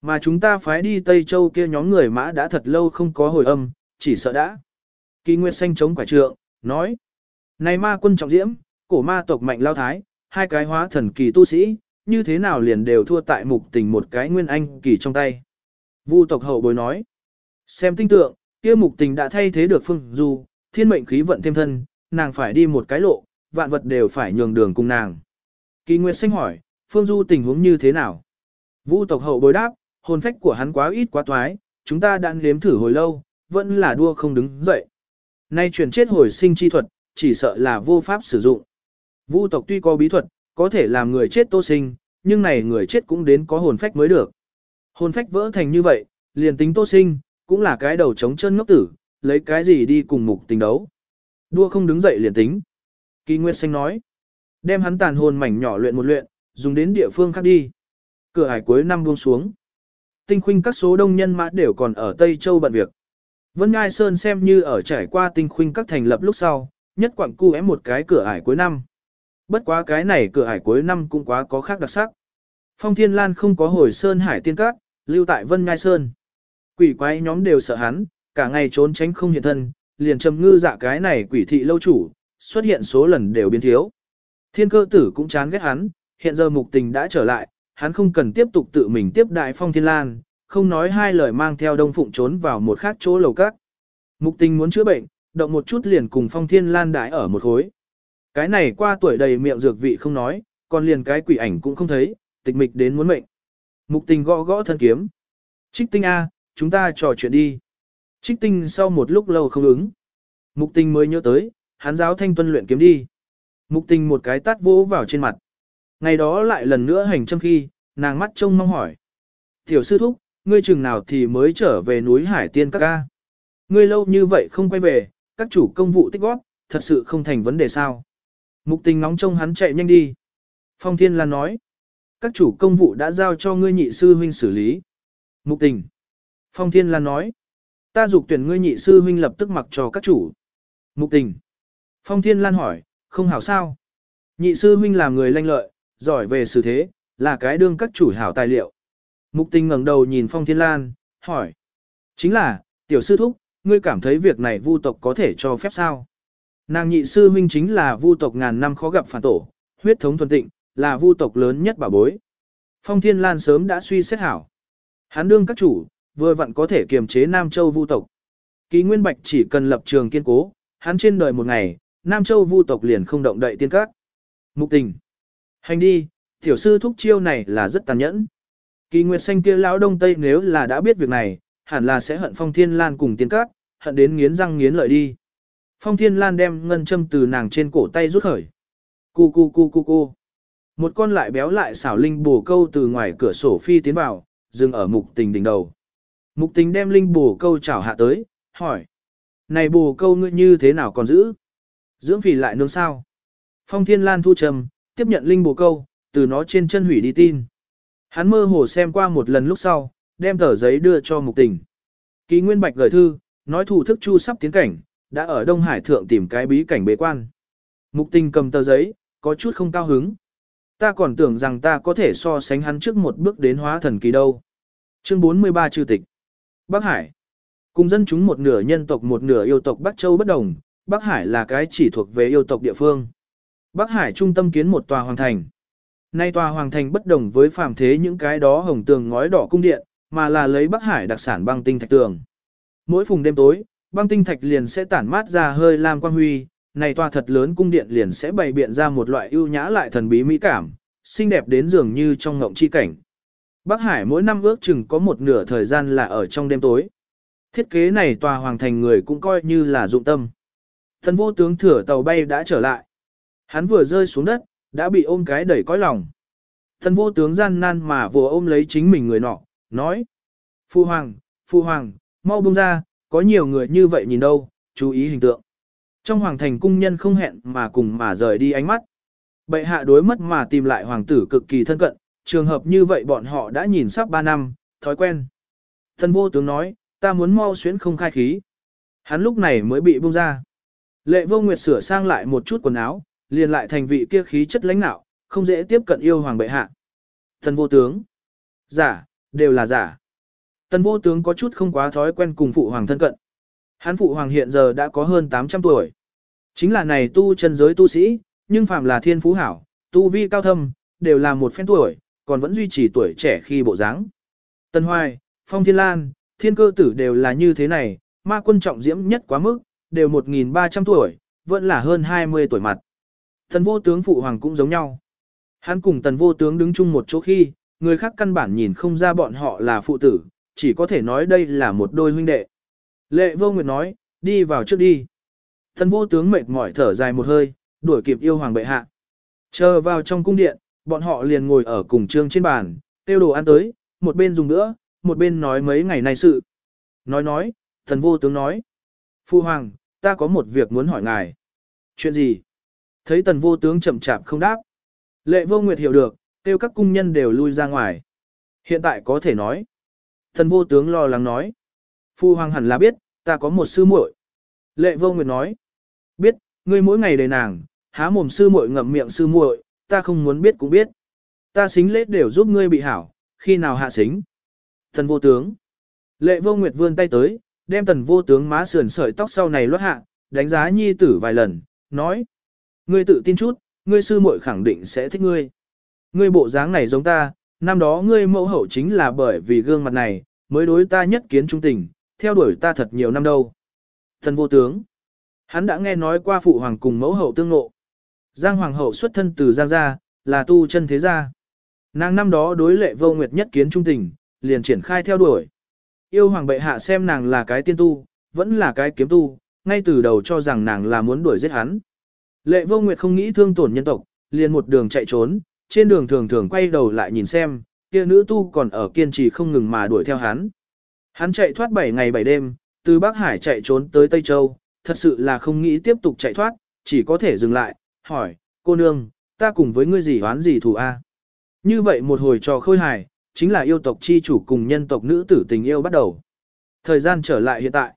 Mà chúng ta phái đi Tây Châu kia nhóm người mã đã thật lâu không có hồi âm, chỉ sợ đã. Kỳ Nguyệt Xanh chống quả trượng, nói. Này ma quân trọng diễm, cổ ma tộc mạnh lao thái, hai cái hóa thần kỳ tu sĩ, như thế nào liền đều thua tại mục tình một cái nguyên anh kỳ trong tay. Vu tộc hậu bối nói. Xem tinh tượng, kia mục tình đã thay thế được phương du, thiên mệnh khí vận thêm thân, nàng phải đi một cái lộ, vạn vật đều phải nhường đường cùng nàng. Kỳ Nguyệt Xanh hỏi, phương du tình huống như thế nào? Vu tộc hậu bối đáp, hồn phách của hắn quá ít quá toái, chúng ta đã nếm thử hồi lâu, vẫn là đua không đứng dậy. Nay chuyển chết hồi sinh chi thuật, chỉ sợ là vô pháp sử dụng. Vu tộc tuy có bí thuật, có thể làm người chết tô sinh, nhưng này người chết cũng đến có hồn phách mới được. Hồn phách vỡ thành như vậy, liền tính tô sinh, cũng là cái đầu trống chân ngốc tử, lấy cái gì đi cùng mục tình đấu. Đua không đứng dậy liền tính. Kỳ Nguyệt Xanh nói, đem hắn tàn hồn mảnh nhỏ luyện một luyện, dùng đến địa phương khác đi. Cửa hải cuối năm buông xuống. Tinh khuynh các số đông nhân mã đều còn ở Tây Châu bận việc. Vân Ngai Sơn xem như ở trải qua tinh khuynh các thành lập lúc sau, nhất quặng cu ém một cái cửa ải cuối năm. Bất quá cái này cửa ải cuối năm cũng quá có khác đặc sắc. Phong Thiên Lan không có hồi Sơn Hải Tiên Các, lưu tại Vân Ngai Sơn. Quỷ quái nhóm đều sợ hắn, cả ngày trốn tránh không hiện thân, liền trầm ngư dạ cái này quỷ thị lâu chủ, xuất hiện số lần đều biến thiếu. Thiên cơ tử cũng chán ghét hắn, hiện giờ mục tình đã trở lại, hắn không cần tiếp tục tự mình tiếp đại Phong Thiên Lan, không nói hai lời mang theo đông phụng trốn vào một khác chỗ lầu các. Mục tình muốn chữa bệnh, động một chút liền cùng phong thiên lan đại ở một khối. Cái này qua tuổi đầy miệng dược vị không nói, còn liền cái quỷ ảnh cũng không thấy, tịch mịch đến muốn mệnh. Mục tình gõ gõ thân kiếm. Trích tinh A, chúng ta trò chuyện đi. Trích tinh sau một lúc lâu không ứng. Mục tình mới nhớ tới, hắn giáo thanh tuân luyện kiếm đi. Mục tình một cái tát vỗ vào trên mặt. Ngày đó lại lần nữa hành châm khi, nàng mắt trông mong hỏi. Tiểu sư thúc, ngươi chừng nào thì mới trở về núi Hải Tiên các ca. Ngươi lâu như vậy không quay về, các chủ công vụ tích góp, thật sự không thành vấn đề sao. Mục tình nóng trông hắn chạy nhanh đi. Phong Thiên Lan nói, các chủ công vụ đã giao cho ngươi nhị sư huynh xử lý. Mục tình. Phong Thiên Lan nói, ta dục tuyển ngươi nhị sư huynh lập tức mặc cho các chủ. Mục tình. Phong Thiên Lan hỏi, không hảo sao. Nhị sư huynh làm người lanh lợi, giỏi về xử thế, là cái đương các chủ hảo tài liệu. Mục tình ngẩng đầu nhìn Phong Thiên Lan, hỏi. Chính là, tiểu sư thúc, ngươi cảm thấy việc này vu tộc có thể cho phép sao? Nàng nhị sư huynh chính là vu tộc ngàn năm khó gặp phản tổ, huyết thống thuần tịnh, là vu tộc lớn nhất bảo bối. Phong Thiên Lan sớm đã suy xét hảo. Hắn đương các chủ, vừa vặn có thể kiềm chế Nam Châu vu tộc. Ký Nguyên Bạch chỉ cần lập trường kiên cố, hắn trên đời một ngày, Nam Châu vu tộc liền không động đậy tiên các. Mục tình. Hành đi, tiểu sư thúc chiêu này là rất tàn nhẫn. Kỳ Nguyệt Xanh kia lão đông tây nếu là đã biết việc này, hẳn là sẽ hận Phong Thiên Lan cùng tiên cát, hận đến nghiến răng nghiến lợi đi. Phong Thiên Lan đem ngân châm từ nàng trên cổ tay rút khởi, Cu cu cu cu cu. Một con lại béo lại xảo linh bổ câu từ ngoài cửa sổ phi tiến vào, dừng ở mục tình đỉnh đầu. Mục tình đem linh bổ câu chảo hạ tới, hỏi. Này bổ câu ngươi như thế nào còn giữ? Dưỡng phì lại nướng sao? Phong Thiên Lan thu trầm, tiếp nhận linh bổ câu, từ nó trên chân hủy đi tin. Hắn mơ hồ xem qua một lần lúc sau, đem tờ giấy đưa cho mục tình. Ký Nguyên Bạch gửi thư, nói thủ thức chu sắp tiến cảnh, đã ở Đông Hải Thượng tìm cái bí cảnh bế quan. Mục tình cầm tờ giấy, có chút không cao hứng. Ta còn tưởng rằng ta có thể so sánh hắn trước một bước đến hóa thần kỳ đâu. Chương 43 Chư Tịch Bắc Hải Cùng dân chúng một nửa nhân tộc một nửa yêu tộc Bắc Châu bất đồng, Bắc Hải là cái chỉ thuộc về yêu tộc địa phương. Bắc Hải trung tâm kiến một tòa hoàng thành. Nay tòa hoàng thành bất đồng với phàm thế những cái đó hồng tường ngói đỏ cung điện, mà là lấy Bắc Hải đặc sản băng tinh thạch tường. Mỗi phùng đêm tối, băng tinh thạch liền sẽ tản mát ra hơi lam quang huy, này tòa thật lớn cung điện liền sẽ bày biện ra một loại ưu nhã lại thần bí mỹ cảm, xinh đẹp đến dường như trong ngộng chi cảnh. Bắc Hải mỗi năm ước chừng có một nửa thời gian là ở trong đêm tối. Thiết kế này tòa hoàng thành người cũng coi như là dụng tâm. Thần vô tướng thửa tàu bay đã trở lại. Hắn vừa rơi xuống đất, đã bị ôm cái đẩy cõi lòng. Thần vô tướng gian nan mà vừa ôm lấy chính mình người nọ, nói. Phu hoàng, phu hoàng, mau buông ra, có nhiều người như vậy nhìn đâu, chú ý hình tượng. Trong hoàng thành cung nhân không hẹn mà cùng mà rời đi ánh mắt. Bệ hạ đối mất mà tìm lại hoàng tử cực kỳ thân cận, trường hợp như vậy bọn họ đã nhìn sắp 3 năm, thói quen. Thần vô tướng nói, ta muốn mau xuyến không khai khí. Hắn lúc này mới bị buông ra. Lệ vô nguyệt sửa sang lại một chút quần áo, liền lại thành vị kia khí chất lãnh nạo, không dễ tiếp cận yêu hoàng bệ hạ. Tần vô tướng. Giả, đều là giả. Tần vô tướng có chút không quá thói quen cùng phụ hoàng thân cận. Hắn phụ hoàng hiện giờ đã có hơn 800 tuổi. Chính là này tu chân giới tu sĩ, nhưng phàm là thiên phú hảo, tu vi cao thâm, đều là một phen tuổi, còn vẫn duy trì tuổi trẻ khi bộ dáng. Tân Hoài, Phong Thiên Lan, Thiên Cơ Tử đều là như thế này, ma quân trọng diễm nhất quá mức, đều 1.300 tuổi, vẫn là hơn 20 tuổi mặt. Tần vô tướng phụ hoàng cũng giống nhau. Hắn cùng tần vô tướng đứng chung một chỗ khi, người khác căn bản nhìn không ra bọn họ là phụ tử, chỉ có thể nói đây là một đôi huynh đệ. Lệ vô nguyệt nói, đi vào trước đi. Tần vô tướng mệt mỏi thở dài một hơi, đuổi kịp yêu hoàng bệ hạ. Chờ vào trong cung điện, bọn họ liền ngồi ở cùng trương trên bàn, tiêu đồ ăn tới, một bên dùng nữa, một bên nói mấy ngày nay sự. Nói nói, thần vô tướng nói. Phu hoàng, ta có một việc muốn hỏi ngài. Chuyện gì? Thấy tần vô tướng chậm chạp không đáp. Lệ vô nguyệt hiểu được, tiêu các cung nhân đều lui ra ngoài. Hiện tại có thể nói. Tần vô tướng lo lắng nói. Phu hoàng hẳn là biết, ta có một sư muội. Lệ vô nguyệt nói. Biết, ngươi mỗi ngày đầy nàng, há mồm sư muội ngậm miệng sư muội, ta không muốn biết cũng biết. Ta xính lễ đều giúp ngươi bị hảo, khi nào hạ xính. Tần vô tướng. Lệ vô nguyệt vươn tay tới, đem tần vô tướng má sườn sợi tóc sau này lót hạ, đánh giá nhi tử vài lần, nói. Ngươi tự tin chút, ngươi sư muội khẳng định sẽ thích ngươi. Ngươi bộ dáng này giống ta, năm đó ngươi mẫu hậu chính là bởi vì gương mặt này, mới đối ta nhất kiến trung tình, theo đuổi ta thật nhiều năm đâu. Thần vô tướng. Hắn đã nghe nói qua phụ hoàng cùng mẫu hậu tương ngộ. Giang hoàng hậu xuất thân từ Giang gia, là tu chân thế gia. Nàng năm đó đối lệ vô nguyệt nhất kiến trung tình, liền triển khai theo đuổi. Yêu hoàng bệ hạ xem nàng là cái tiên tu, vẫn là cái kiếm tu, ngay từ đầu cho rằng nàng là muốn đuổi giết hắn. Lệ vô nguyệt không nghĩ thương tổn nhân tộc, liền một đường chạy trốn, trên đường thường thường quay đầu lại nhìn xem, kia nữ tu còn ở kiên trì không ngừng mà đuổi theo hắn. Hắn chạy thoát 7 ngày 7 đêm, từ Bắc Hải chạy trốn tới Tây Châu, thật sự là không nghĩ tiếp tục chạy thoát, chỉ có thể dừng lại, hỏi, cô nương, ta cùng với ngươi gì oán gì thù a? Như vậy một hồi trò khôi hài, chính là yêu tộc chi chủ cùng nhân tộc nữ tử tình yêu bắt đầu. Thời gian trở lại hiện tại.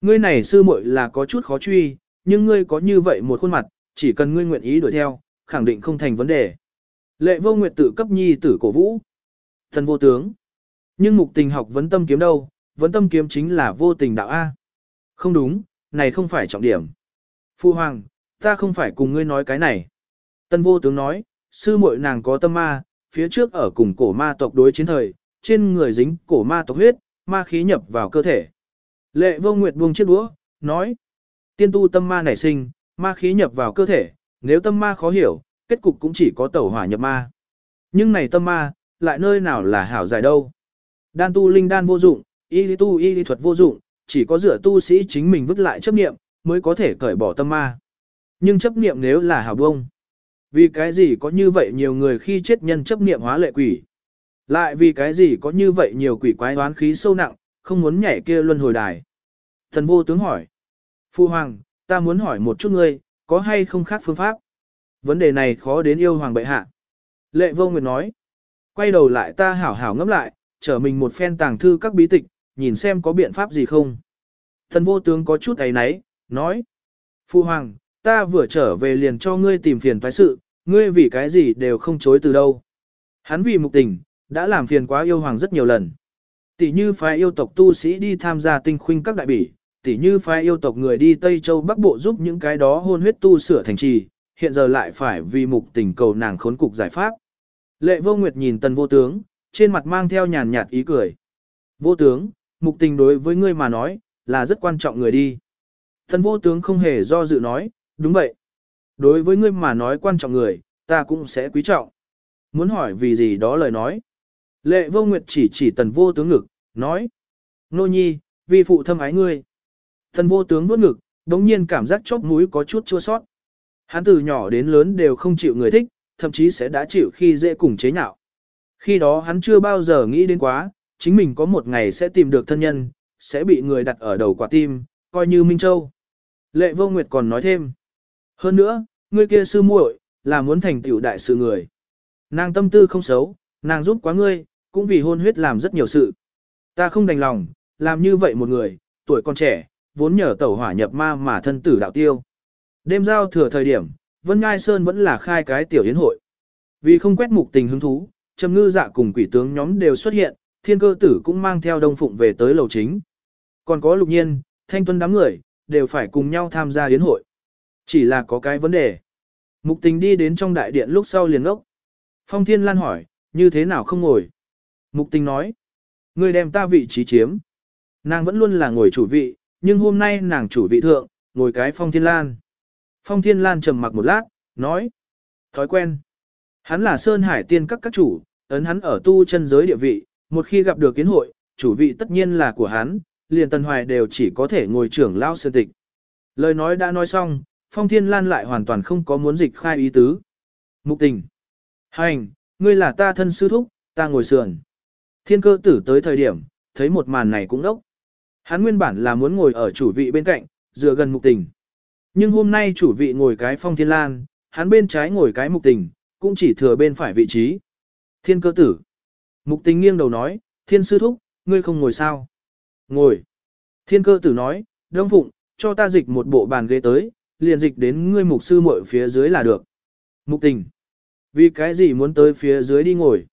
Ngươi này sư muội là có chút khó truy, nhưng ngươi có như vậy một khuôn mặt, chỉ cần ngươi nguyện ý đuổi theo, khẳng định không thành vấn đề. Lệ vô nguyệt tự cấp nhi tử cổ vũ. Thần vô tướng. Nhưng mục tình học vấn tâm kiếm đâu, vấn tâm kiếm chính là vô tình đạo A. Không đúng, này không phải trọng điểm. Phu hoàng, ta không phải cùng ngươi nói cái này. Tân vô tướng nói, sư muội nàng có tâm ma, phía trước ở cùng cổ ma tộc đối chiến thời, trên người dính cổ ma tộc huyết, ma khí nhập vào cơ thể. Lệ vô nguyệt buông chiếc đũa, nói, tiên tu tâm ma nảy sinh, ma khí nhập vào cơ thể, nếu tâm ma khó hiểu, kết cục cũng chỉ có tẩu hỏa nhập ma. Nhưng này tâm ma, lại nơi nào là hảo giải đâu. Đan tu linh đan vô dụng, y lý tu y lý thuật vô dụng, chỉ có dựa tu sĩ chính mình vứt lại chấp niệm, mới có thể cởi bỏ tâm ma. Nhưng chấp niệm nếu là hảo bông, Vì cái gì có như vậy nhiều người khi chết nhân chấp niệm hóa lệ quỷ? Lại vì cái gì có như vậy nhiều quỷ quái đoán khí sâu nặng, không muốn nhảy kia luân hồi đài? Thần vô tướng hỏi. Phu Hoàng, ta muốn hỏi một chút ngươi, có hay không khác phương pháp? Vấn đề này khó đến yêu Hoàng bệ hạ. Lệ vô nguyệt nói. Quay đầu lại ta hảo hảo ngẫm lại, trở mình một phen tàng thư các bí tịch, nhìn xem có biện pháp gì không. Thần vô tướng có chút ấy náy, nói. Phu Hoàng, ta vừa trở về liền cho ngươi tìm phiền thoái sự, ngươi vì cái gì đều không chối từ đâu. Hắn vì mục tình, đã làm phiền quá yêu hoàng rất nhiều lần. Tỷ như phái yêu tộc tu sĩ đi tham gia tinh khuynh các đại bỉ, tỷ như phái yêu tộc người đi Tây Châu Bắc Bộ giúp những cái đó hôn huyết tu sửa thành trì, hiện giờ lại phải vì mục tình cầu nàng khốn cục giải pháp. Lệ vô nguyệt nhìn tần vô tướng, trên mặt mang theo nhàn nhạt ý cười. Vô tướng, mục tình đối với ngươi mà nói, là rất quan trọng người đi. Tần vô tướng không hề do dự nói, đúng vậy. Đối với ngươi mà nói quan trọng người, ta cũng sẽ quý trọng. Muốn hỏi vì gì đó lời nói. Lệ vô nguyệt chỉ chỉ tần vô tướng ngực, nói. Nô nhi, vì phụ thâm ái ngươi thần vô tướng nuốt ngực, đống nhiên cảm giác chóp mũi có chút chua sót. Hắn từ nhỏ đến lớn đều không chịu người thích, thậm chí sẽ đã chịu khi dễ cùng chế nhạo. Khi đó hắn chưa bao giờ nghĩ đến quá, chính mình có một ngày sẽ tìm được thân nhân, sẽ bị người đặt ở đầu quả tim, coi như Minh Châu. Lệ vô nguyệt còn nói thêm. Hơn nữa, ngươi kia sư muội là muốn thành tiểu đại sự người. Nàng tâm tư không xấu, nàng giúp quá ngươi, cũng vì hôn huyết làm rất nhiều sự. Ta không đành lòng, làm như vậy một người, tuổi còn trẻ, vốn nhờ tẩu hỏa nhập ma mà thân tử đạo tiêu. Đêm giao thừa thời điểm, Vân Ngai Sơn vẫn là khai cái tiểu yến hội. Vì không quét mục tình hứng thú, Trầm Ngư Dạ cùng quỷ tướng nhóm đều xuất hiện, Thiên Cơ Tử cũng mang theo Đông Phụng về tới lầu chính. Còn có Lục Nhiên, Thanh Tuân đám người, đều phải cùng nhau tham gia yến hội. Chỉ là có cái vấn đề. Mục tình đi đến trong đại điện lúc sau liền ngốc. Phong Thiên Lan hỏi, như thế nào không ngồi? Mục tình nói, ngươi đem ta vị trí chiếm. Nàng vẫn luôn là ngồi chủ vị, nhưng hôm nay nàng chủ vị thượng, ngồi cái Phong Thiên Lan. Phong Thiên Lan trầm mặc một lát, nói, thói quen. Hắn là Sơn Hải tiên các các chủ, ấn hắn ở tu chân giới địa vị, một khi gặp được kiến hội, chủ vị tất nhiên là của hắn, liền Tần Hoài đều chỉ có thể ngồi trưởng lao sơn tịch. Lời nói đã nói xong, Phong Thiên Lan lại hoàn toàn không có muốn dịch khai ý tứ. Mục tình. Hành, ngươi là ta thân sư thúc, ta ngồi sườn. Thiên cơ tử tới thời điểm, thấy một màn này cũng đốc. Hắn nguyên bản là muốn ngồi ở chủ vị bên cạnh, dựa gần mục tình. Nhưng hôm nay chủ vị ngồi cái Phong Thiên Lan, hắn bên trái ngồi cái mục tình, cũng chỉ thừa bên phải vị trí. Thiên cơ tử. Mục tình nghiêng đầu nói, thiên sư thúc, ngươi không ngồi sao? Ngồi. Thiên cơ tử nói, đông phụng, cho ta dịch một bộ bàn ghế tới, liền dịch đến ngươi mục sư muội phía dưới là được. Mục tình. Vì cái gì muốn tới phía dưới đi ngồi?